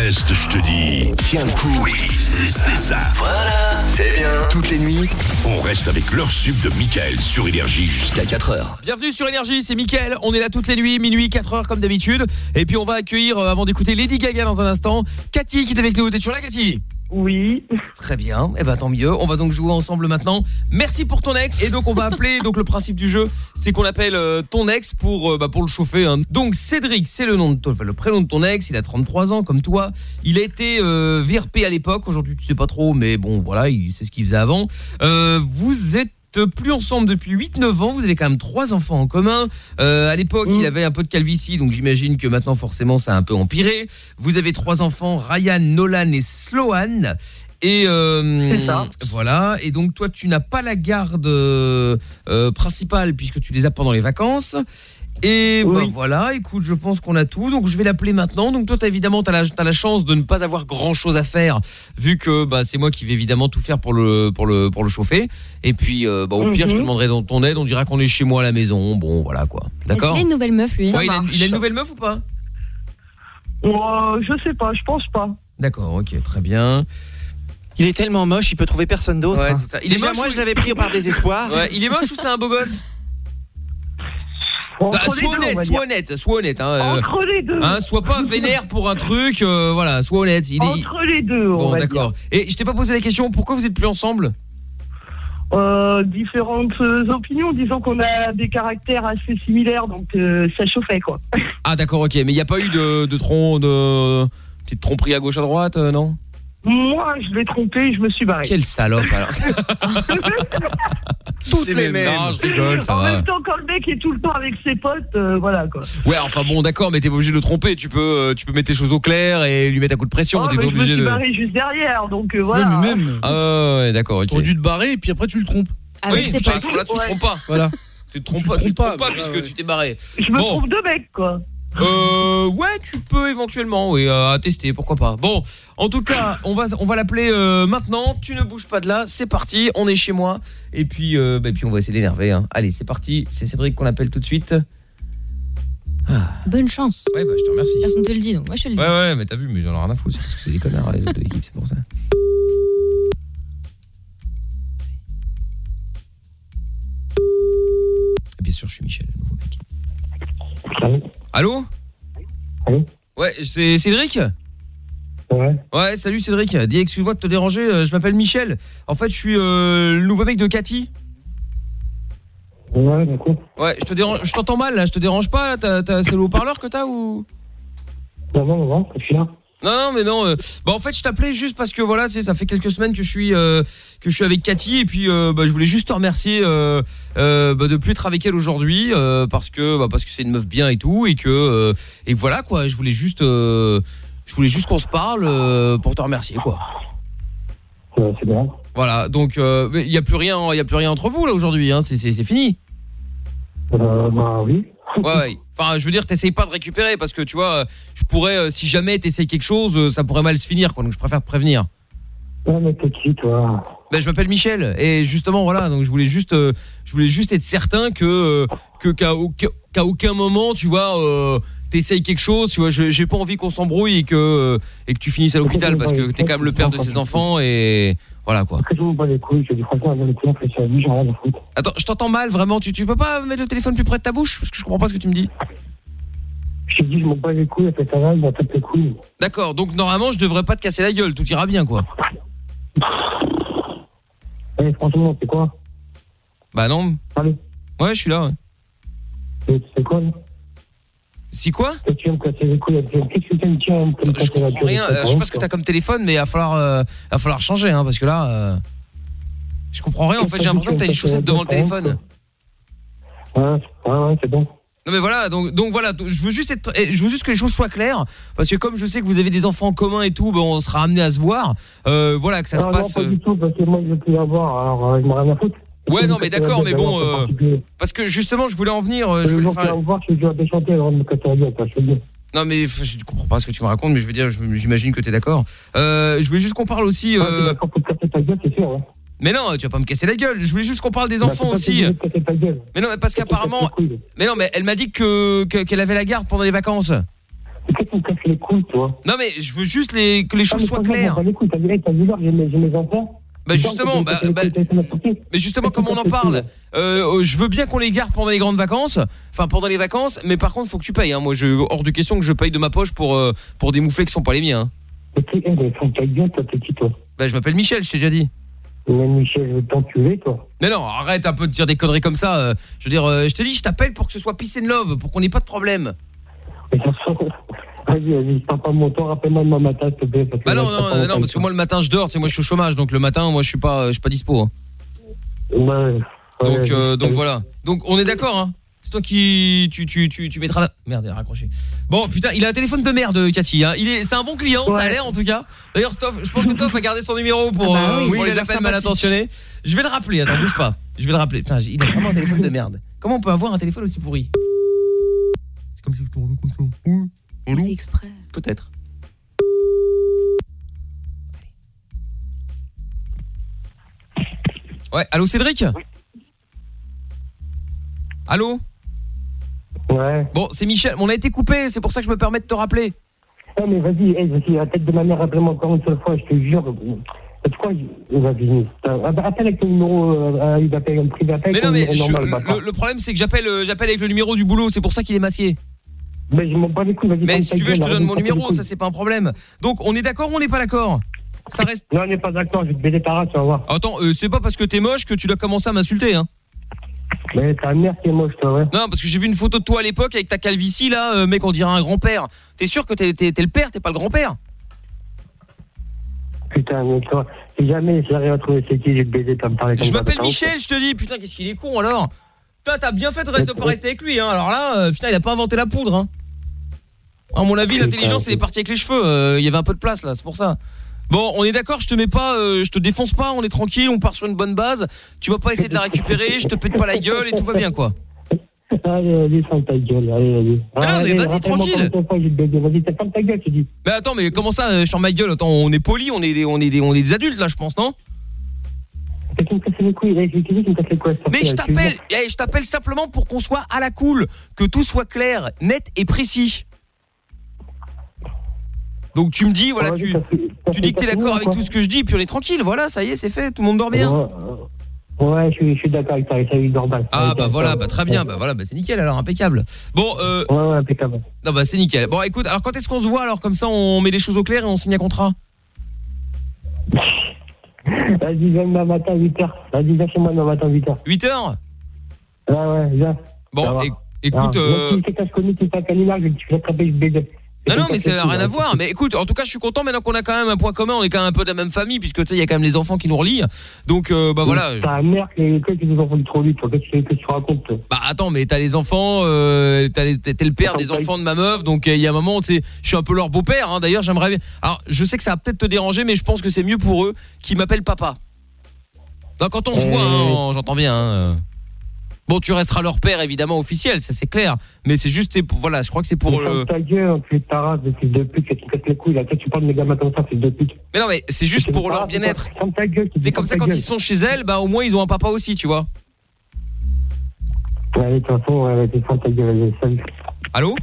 reste, je te dis. Tiens le coup. Oui, c'est ça. Voilà, c'est bien. Toutes les nuits, on reste avec leur sub de Michael sur Énergie jusqu'à 4h. Bienvenue sur Énergie, c'est Mickaël. On est là toutes les nuits, minuit, 4h comme d'habitude. Et puis on va accueillir, euh, avant d'écouter Lady Gaga dans un instant, Cathy qui est avec nous. T'es toujours là, Cathy? Oui. Très bien, eh ben tant mieux. On va donc jouer ensemble maintenant. Merci pour ton ex. Et donc on va appeler. donc le principe du jeu, c'est qu'on appelle euh, ton ex pour euh, bah, pour le chauffer. hein. Donc Cédric, c'est le nom de enfin, le prénom de ton ex. Il a 33 ans comme toi. Il a été euh, VRP à l'époque. Aujourd'hui tu sais pas trop, mais bon voilà, il c'est ce qu'il faisait avant. Euh, vous êtes n'êtes plus ensemble depuis 8-9 ans. Vous avez quand même trois enfants en commun. Euh, à l'époque, Mm. il avait un peu de calvitie, donc j'imagine que maintenant, forcément, ça a un peu empiré. Vous avez trois enfants, Ryan, Nolan et Sloan. Et euh, ça. voilà. Et donc toi, tu n'as pas la garde euh, principale puisque tu les as pendant les vacances. Et ben voilà, écoute, je pense qu'on a tout. Donc je vais l'appeler maintenant. Donc toi, as, évidemment, tu as, la chance de ne pas avoir grand-chose à faire vu que bah, c'est moi qui vais évidemment tout faire pour le, pour le, pour le chauffer. Et puis, euh, bah, au pire, je te Mhm. demanderai dans ton aide. On dira qu'on est chez moi à la maison. Bon, voilà quoi. D'accord qu'il a une nouvelle meuf, lui Ouais, il, a, il a une nouvelle meuf ou pas? Euh, je sais pas, je pense pas. D'accord, ok, très bien. Il est tellement moche, il peut trouver personne d'autre. Ouais, hein. Il est Déjà, moche moi, ou- je l'avais pris par [LAUGHS] désespoir. Ouais, il est moche ou c'est un beau gosse? Bah, sois honnête, sois honnête, sois honnête. Hein, euh, Entre les deux. hein, sois pas vénère pour un truc, euh, voilà, sois honnête. Il est... Entre les deux, on Bon, d'accord. Et je t'ai pas posé la question, pourquoi vous êtes plus ensemble? Euh, différentes opinions, disons qu'on a des caractères assez similaires, donc ça chauffait quoi. Ah, d'accord, ok. Mais il n'y a pas eu de, de tronc, de petite tromperie à gauche à droite, non? Moi, je l'ai trompé, je me suis barré. Quelle salope alors [LAUGHS] Toutes les mêmes. Non, je rigole, ça en va. même temps, quand le mec est tout le temps avec ses potes, euh, voilà quoi. Ouais, enfin bon, d'accord, mais t'es pas obligé de le tromper. Tu peux, euh, tu peux mettre tes choses au clair et lui mettre un coup de pression. Ah, t'es pas je me obligé suis de. barré juste derrière, donc euh, voilà. Ouais, mais même. Ah ouais, d'accord, ok. T'aurais dû te barrer et puis après tu le trompes. Avec oui, ses Euh, ouais, tu peux éventuellement, oui, euh, à tester, pourquoi pas. Bon, en tout cas, on va, on va l'appeler euh, maintenant. Tu ne bouges pas de là, c'est parti. On est chez moi, et puis, euh, bah, puis on va essayer d'énerver. Hein. Allez, c'est parti. C'est Cédric qu'on appelle tout de suite. Bonne chance. Ouais, bah je te remercie. Personne te le dit, donc moi je te le dis. Ouais, ouais, mais t'as vu, mais j'en ai rien à foutre, c'est parce que c'est des connards les autres de l'équipe, c'est pour ça. Et bien sûr, je suis Michel, le nouveau mec. Allô Allô Ouais, c'est Cédric Ouais. Ouais, salut Cédric. Dis, excuse-moi de te déranger, euh, je m'appelle Michel. En fait, je suis euh, le nouveau mec de Cathy. Ouais, d'accord. Ouais, je te dérange, je t'entends mal là, je te dérange pas là, t'as- t'as- c'est le haut-parleur que t'as ou? Non, non, non, non, je suis là. Non, non, mais non. euh, bah en fait, je t'appelais juste parce que voilà, tu sais, ça fait quelques semaines que je suis euh, que je suis avec Cathy et puis euh, bah, je voulais juste te remercier euh, euh, bah, de plus être avec elle aujourd'hui euh, parce que bah, parce que c'est une meuf bien et tout et que euh, et que voilà quoi. Je voulais juste euh, je voulais juste qu'on se parle euh, pour te remercier quoi. c'est bien. Voilà, donc euh, il y a plus rien, il y a plus rien entre vous là aujourd'hui. Hein, c'est c'est c'est fini. Euh, bah oui. Ouais, ouais. Enfin, je veux dire, t'essayes pas de récupérer parce que tu vois, euh, je pourrais, euh, si jamais t'essayes quelque chose, ça pourrait mal se finir, quoi. Donc je préfère te prévenir. Ouais, mais t'es qui, toi? Ben, je m'appelle Michel et justement voilà, donc je voulais juste, euh, je voulais juste être certain que euh, que qu'à aucun, moment, tu vois, euh, t'essayes quelque chose, tu vois, j'ai pas envie qu'on s'embrouille et que et que tu finisses à l'hôpital parce que t'es quand même le père de ses enfants et voilà quoi. Que je me bats les couilles, je dis franchement, la vérité, en fait, c'est la vie, j'ai rien à foutre. Attends, je t'entends mal vraiment. Tu tu peux pas mettre le téléphone plus près de ta bouche? Parce que je comprends pas ce que tu me dis. Je te dis, je m'en bats les couilles, après ça va, il va taper les couilles. D'accord, donc normalement je devrais pas te casser la gueule, tout ira bien quoi. Ouais, franchement, c'est quoi? Bah non. Allez. Ouais, je suis là. Ouais. C'est quoi, là? Si quoi Que tu vas me casser les couilles, qu'est-ce que tu me tiens à me casser la gueule Rien, euh, je sais pas ce que t'as comme téléphone, mais il va falloir, euh, va falloir changer, hein, parce que là, euh, je comprends rien. En fait, j'ai l'impression que t'as une chaussette devant le téléphone. Ouais, ouais, ouais, c'est bon. Non mais voilà, donc donc voilà, je veux juste être, eh, je veux juste que les choses soient claires, parce que comme je sais que vous avez des enfants en commun et tout, ben, on sera amené à se voir. Euh, voilà, que ça se passe. Non, pas du tout, parce que moi, je veux plus alors je m'en ai rien à foutre. Ouais, non, mais d'accord, mais bon, euh, parce que justement, je voulais en venir. euh, je voulais tu me voir, je vais déchanter avant de je. Non mais je comprends pas ce que tu me racontes, mais je veux dire, je- j'imagine que t'es d'accord. Euh, je voulais juste qu'on parle aussi. Ah, Euh... d'accord pour te casser ta gueule, c'est sûr, hein. Mais non, tu vas pas me casser la gueule. Je voulais juste qu'on parle des Bah, enfants aussi. Mais non, mais parce qu'apparemment. Mais non, mais elle m'a dit que que- qu'elle avait la garde pendant les vacances. Qu'est-ce que tu me les couilles, toi? Non mais je veux juste les que les Ah, choses soient claires. T'as vu, t'as vu j'ai mes enfants. Bah justement, bah, bah, mais justement comme on en parle, euh, je veux bien qu'on les garde pendant les grandes vacances, enfin pendant les vacances, mais par contre faut que tu payes. Hein. Moi, je hors de question que je paye de ma poche pour euh, pour des mouflets qui sont pas les miens. hein. Eh, toi Bah je m'appelle Michel, je t'ai déjà dit. Mais Michel, je vais t'enculer, toi. Mais non, arrête un peu de dire des conneries comme ça. euh, je veux dire, euh, je te dis, je t'appelle pour que ce soit peace and love, pour qu'on n'ait pas de problème. Mais ça Vas-y, vas-y, je parle pas mon temps, rappelle-moi demain matin, s'il te plaît. parce que Bah là, non, non, non, parce que moi le matin je dors, tu sais, moi je suis au chômage, donc le matin, moi je suis pas, je suis pas dispo. hein. Ouais, Donc euh, donc voilà. Donc on est d'accord hein. C'est toi qui tu tu tu tu mettras la merde, il a raccroché. Bon putain, il a un téléphone de merde Cathy hein. Il est c'est un bon client, ça a l'air en tout cas. D'ailleurs Toff, je pense que Toff va garder son numéro pour, Ah bah euh, oui. pour Oui, il a les l'air appels mal sympathique. intentionnés. Je vais le rappeler, attends, bouge pas. Je vais le rappeler. Putain, il a vraiment un téléphone de merde. Comment on peut avoir un téléphone aussi pourri? C'est comme si je tournais comme ça. Il fait exprès. Peut-être. Ouais, allô Cédric Allô Ouais. Bon, c'est Michel, on a été coupé, c'est pour ça que je me permets de te rappeler. Non, mais vas-y, hey, vas-y, la tête de ma mère, rappelle-moi encore une seule fois, je te jure. Pourquoi je- Vas-y, putain, appelle avec ton numéro, euh, il appelle en privé, appelle Mais non mais je- normal, le, le problème c'est que j'appelle euh, j'appelle avec le numéro du boulot, c'est pour ça qu'il est masqué. Mais je m'en bats les couilles, vas-y. Mais si tu veux, je te donne mon numéro, ça c'est pas un problème. Donc on est d'accord ou on n'est pas d'accord? Ça reste Non, on n'est pas d'accord, je vais te baiser ta race, tu vas voir. Attends, euh, c'est pas parce que t'es moche que tu dois commencer à m'insulter hein. Mais ta mère qui est moche, toi, ouais. Non, parce que j'ai vu une photo de toi à l'époque avec ta calvitie là, euh, mec, on dirait un grand-père. T'es sûr que t'es le père, t'es pas le grand-père? Putain, mais toi, si jamais j'arrive à trouver c'est qui, je vais te baiser, tu vas me parler comme Je ça, m'appelle t'as honte, Michel, je te dis. Putain, qu'est-ce qu'il est con alors? Putain, t'as bien fait de, de pas rester avec lui, hein. Alors là, euh, putain, il a pas inventé la poudre, hein. À mon avis, l'intelligence, elle est partie avec les cheveux. euh, Il y avait un peu de place là, c'est pour ça. Bon, on est d'accord, je te mets pas, euh, je te défonce pas, on est tranquille, on part sur une bonne base. Tu vas pas essayer de la récupérer, je te pète pas la gueule et tout va bien quoi. Allez, allez, ferme ta gueule, allez, allez. Non, mais Allez, vas-y, rappelle-moi tranquille. je Vas-y, ferme ta gueule, tu dis. Mais attends, mais comment ça, euh, sur ma gueule? Attends, on est poli, on est des, on est des, on est des adultes là, je pense, non? Qu'est-ce qui me casse les couilles Qu'est-ce qui me casse les couilles ça Mais je t'appelle, eh, je t'appelle simplement pour qu'on soit à la cool, que tout soit clair, net et précis. Donc tu me dis, voilà, tu, tu dis que t'es d'accord avec tout ce que je dis, puis on est tranquille, voilà, ça y est, c'est fait, tout le monde dort bien. Ouais, Ouais, je suis, je suis d'accord avec toi, ça lui normal. Ah bah voilà, bah très bien, bah voilà, bah c'est nickel alors, impeccable. Bon, euh... Ouais, ouais, impeccable. Non bah c'est nickel. Bon écoute, alors quand est-ce qu'on se voit alors Comme ça on met les choses au clair et on signe un contrat? Vas-y, viens demain matin à 8h. Vas-y, viens chez moi demain matin à 8h. 8h Ouais, ouais, viens. Bon, éc- écoute, Ah, euh, Même si quelqu'un se connaît, qui est pas canular, je vais te attraper, je te baiser. Non non mais ça n'a rien à voir mais écoute en tout cas je suis content maintenant qu'on a quand même un point commun on est quand même un peu de la même famille puisque tu sais il y a quand même les enfants qui nous relient donc euh, bah voilà Ta mère qui qui nous ont vendu trop vite. Qu'est-ce que tu racontes Bah attends, mais t'as les enfants, euh, t'es le père des enfants de ma meuf, donc euh, il y a un moment, tu sais, je suis un peu leur beau-père. Hein, D'ailleurs, j'aimerais bien. Alors, je sais que ça va peut-être te déranger, mais je pense que c'est mieux pour eux qu'ils m'appellent papa. Non, quand on se voit, hein, j'entends bien. hein. Bon, tu resteras leur père évidemment officiel, ça c'est clair. Mais c'est juste, c'est pour- voilà, je crois que c'est pour ferme ta gueule, enculé de ta race, fils de pute, tu casses les couilles, là. Tu parles de mes gamins comme ça, fils de pute. Mais non, mais c'est juste Tu pour leur bien-être. Tu C'est comme ça quand ils sont chez elles, bah au moins ils ont un papa aussi, tu vois. Ouais, de toute façon, ouais, ferme ta gueule, salut. Allô?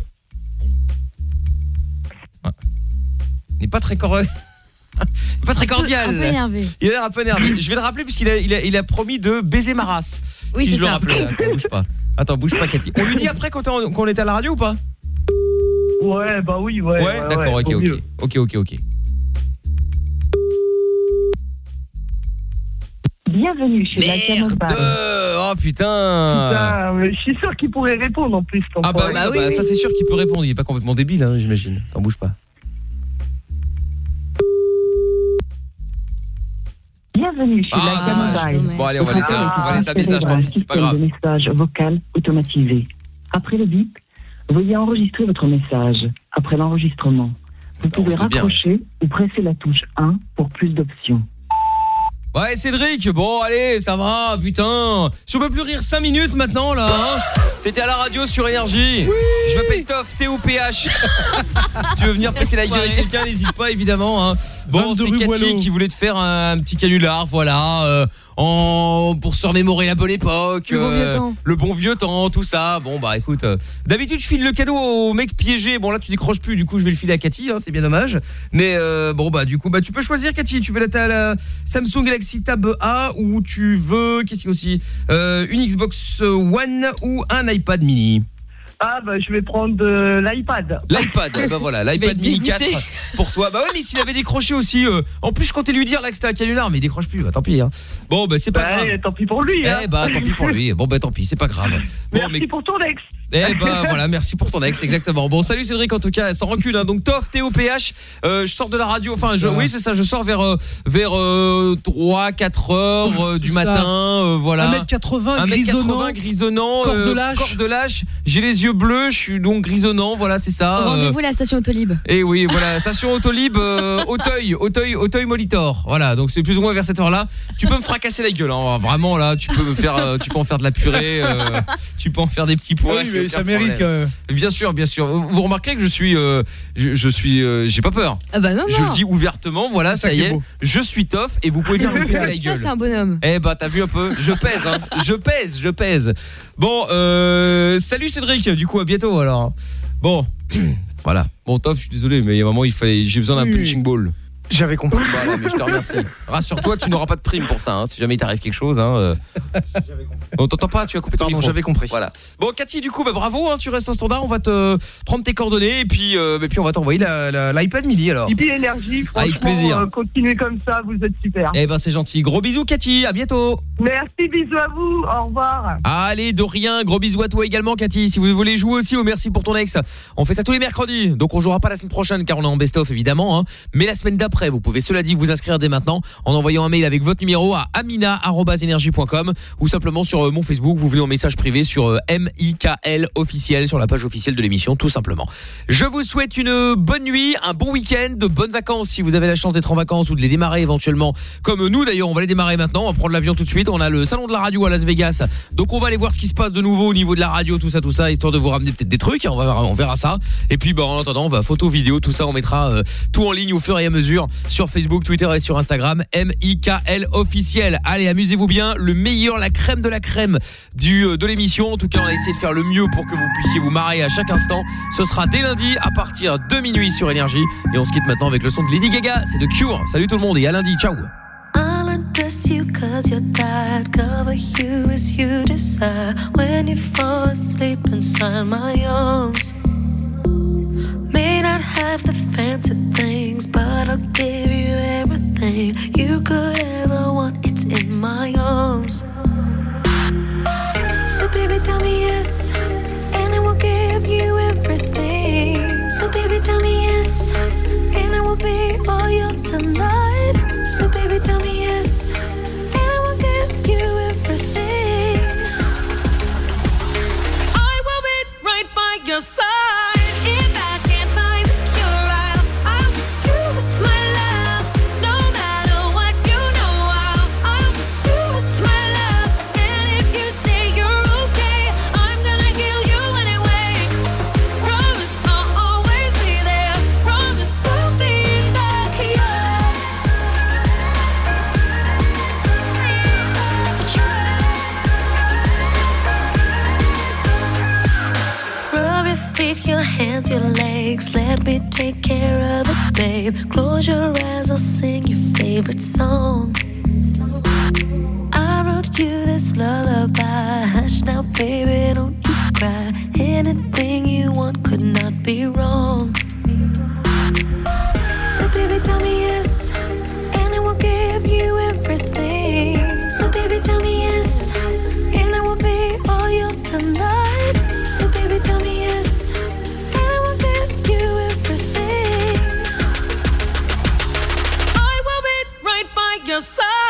Ouais. N'est pas très correct. Il [LAUGHS] est pas très cordial. Un peu énervé. Il a l'air un peu énervé. Je vais le rappeler puisqu'il a, il a, il a promis de baiser ma race. Oui, si c'est je le ça. rappelais. Attends, bouge pas. Attends, bouge pas, Cathy. On lui dit après quand on, qu'on était à la radio ou pas? Ouais, bah oui, ouais. Ouais, d'accord, ok, ok. mieux. Ok, ok, ok. Bienvenue chez la Merde Oh putain Putain, mais je suis sûr qu'il pourrait répondre en plus. ton Ah bah, pote. oui, bah, ça c'est sûr qu'il peut répondre. Il est pas complètement débile, hein, j'imagine. T'en bouge pas. Bienvenue chez Ah, Mobile. dommage. Bon, allez, on va laisser un- on va laisser un message, tant pis, c'est pas grave. message vocal automatisé. Après le bip, veuillez enregistrer votre message. Après l'enregistrement, vous pouvez doute bien. raccrocher ou presser la touche 1 pour plus d'options. Ouais, Cédric, bon, allez, ça va, putain. Je peux plus rire 5 minutes maintenant, là, hein T'étais à la radio sur Énergie. Je m'appelle Toff, T-O-P-H. si [LAUGHS] tu veux venir péter la gueule avec quelqu'un, n'hésite pas, évidemment. Hein. Bon, 22 c'est Cathy qui voulait te faire un, petit canular, voilà, euh, en, pour se remémorer la bonne époque. Le bon vieux euh, temps. Le bon vieux temps, tout ça. Bon, bah écoute, euh, d'habitude, je file le cadeau au mec piégé. Bon, là, tu décroches plus, du coup, je vais le filer à Cathy, hein, c'est bien dommage. Mais euh, bon, bah du coup, bah tu peux choisir, Cathy. Tu veux la, la Samsung Galaxy Tab A ou tu veux, qu'est-ce qu'il y a aussi Euh, Une Xbox One ou un iPad mini Ah bah je vais prendre euh, l'iPad. L'iPad, bah voilà, [LAUGHS] l'iPad mini dégoûté. 4 pour toi. Bah ouais, mais s'il avait décroché aussi, euh, en plus je comptais lui dire là que c'était un canular, mais il décroche plus, bah tant pis. Hein. Bon, bah c'est pas Bah, grave. tant pis pour lui. hein. Eh bah tant pis pour lui. Bon bah tant pis, c'est pas grave. [LAUGHS] Bon, Merci mais pour ton ex. Eh ben [LAUGHS] voilà, merci pour ton ex, exactement. Bon, salut Cédric en tout cas, sans recul. Hein. Donc Toff, TOPH, euh, je sors de la radio. Enfin, je, oui c'est ça, je sors vers euh, vers 3 4 heures euh, du matin, euh, voilà. 1m80, 1m80, grisonnant, grisonnant, corps de euh, lâche. corps de lâche. J'ai les yeux bleus, je suis donc grisonnant, voilà, c'est ça. euh, Rendez-vous à la station Autolib. et oui, voilà, station Autolib, euh, Auteuil, Auteuil, Auteuil Molitor. Voilà, donc c'est plus ou moins vers cette heure-là. Tu peux me fracasser la gueule, hein, vraiment là, tu peux me faire, euh, tu peux en faire de la purée, euh, tu peux en faire des petits pois. Oui, mais ça mérite quand même. Bien sûr, bien sûr. Vous remarquez que je suis, euh, je, je suis, euh, j'ai pas peur. Ah bah non, Je non. le dis ouvertement, voilà, ça ça, y est je suis tough et vous pouvez bien me [LAUGHS] la Ça, gueule. c'est un bonhomme. Eh bah t'as vu un peu, je pèse, hein. je pèse, je pèse. Bon, euh, salut Cédric. Du coup à bientôt alors. Bon, [CLEARS THROAT] voilà. Bon Toff, je suis désolé, mais il y a un moment il fallait, j'ai besoin d'un Oui. punching ball. J'avais compris. Voilà, mais je te remercie. Rassure-toi, tu n'auras pas de prime pour ça, hein, si jamais il t'arrive quelque chose. Hein, euh. On t'entend pas, tu as coupé ton Pardon, j'avais compris. Voilà. Bon, Cathy, du coup, bah, bravo, hein, tu restes au standard. On va te prendre tes coordonnées et puis, euh, et puis on va t'envoyer l'iPad midi alors. Hippie énergie, Avec franchement, plaisir. euh, continuez comme ça, vous êtes super. Eh ben, c'est gentil. Gros bisous, Cathy. À bientôt. Merci, bisous à vous, au revoir. Allez, de rien. Gros bisous à toi également, Cathy. Si vous voulez jouer aussi au Merci pour ton ex, on fait ça tous les mercredis. Donc, on jouera pas la semaine prochaine car on est en best-of évidemment. hein. Mais la semaine d'après, vous pouvez, cela dit, vous inscrire dès maintenant en envoyant un mail avec votre numéro à amina.energie.com ou simplement sur euh, mon Facebook. Vous venez en message privé sur euh, MIKL officiel, sur la page officielle de l'émission, tout simplement. Je vous souhaite une bonne nuit, un bon week-end, de bonnes vacances si vous avez la chance d'être en vacances ou de les démarrer éventuellement. Comme nous d'ailleurs, on va les démarrer maintenant. On va prendre l'avion tout de suite. On a le salon de la radio à Las Vegas. Donc on va aller voir ce qui se passe de nouveau au niveau de la radio, tout ça, tout ça, histoire de vous ramener peut-être des trucs. On, va, on verra ça. Et puis bah, en attendant, on va photo, vidéo, tout ça, on mettra euh, tout en ligne au fur et à mesure sur Facebook, Twitter et sur Instagram. MIKL officiel. Allez, amusez-vous bien. Le meilleur, la crème de la crème du, euh, de l'émission. En tout cas, on a essayé de faire le mieux pour que vous puissiez vous marrer à chaque instant. Ce sera dès lundi à partir de minuit sur Énergie. Et on se quitte maintenant avec le son de Lady Gaga. C'est de Cure. Salut tout le monde et à lundi. Ciao. You cause you're tired. Cover you as you decide. When you fall asleep inside my arms. Not have the fancy things, but I'll give you everything you could ever want. It's in my arms. So, baby, tell me yes, and I will give you everything. So, baby, tell me yes, and I will be all yours tonight. So, baby, tell me yes, and I will give you everything. I will be right by your side. Let me take care of it, babe. Close your eyes, I'll sing your favorite song. I wrote you this lullaby. Hush now, baby, don't you cry. Anything you want could not be wrong. So, baby, tell me yes, and I will give you everything. So, baby, tell me yes, and I will be all yours tonight. So, baby, tell me sun.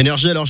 Énergie alors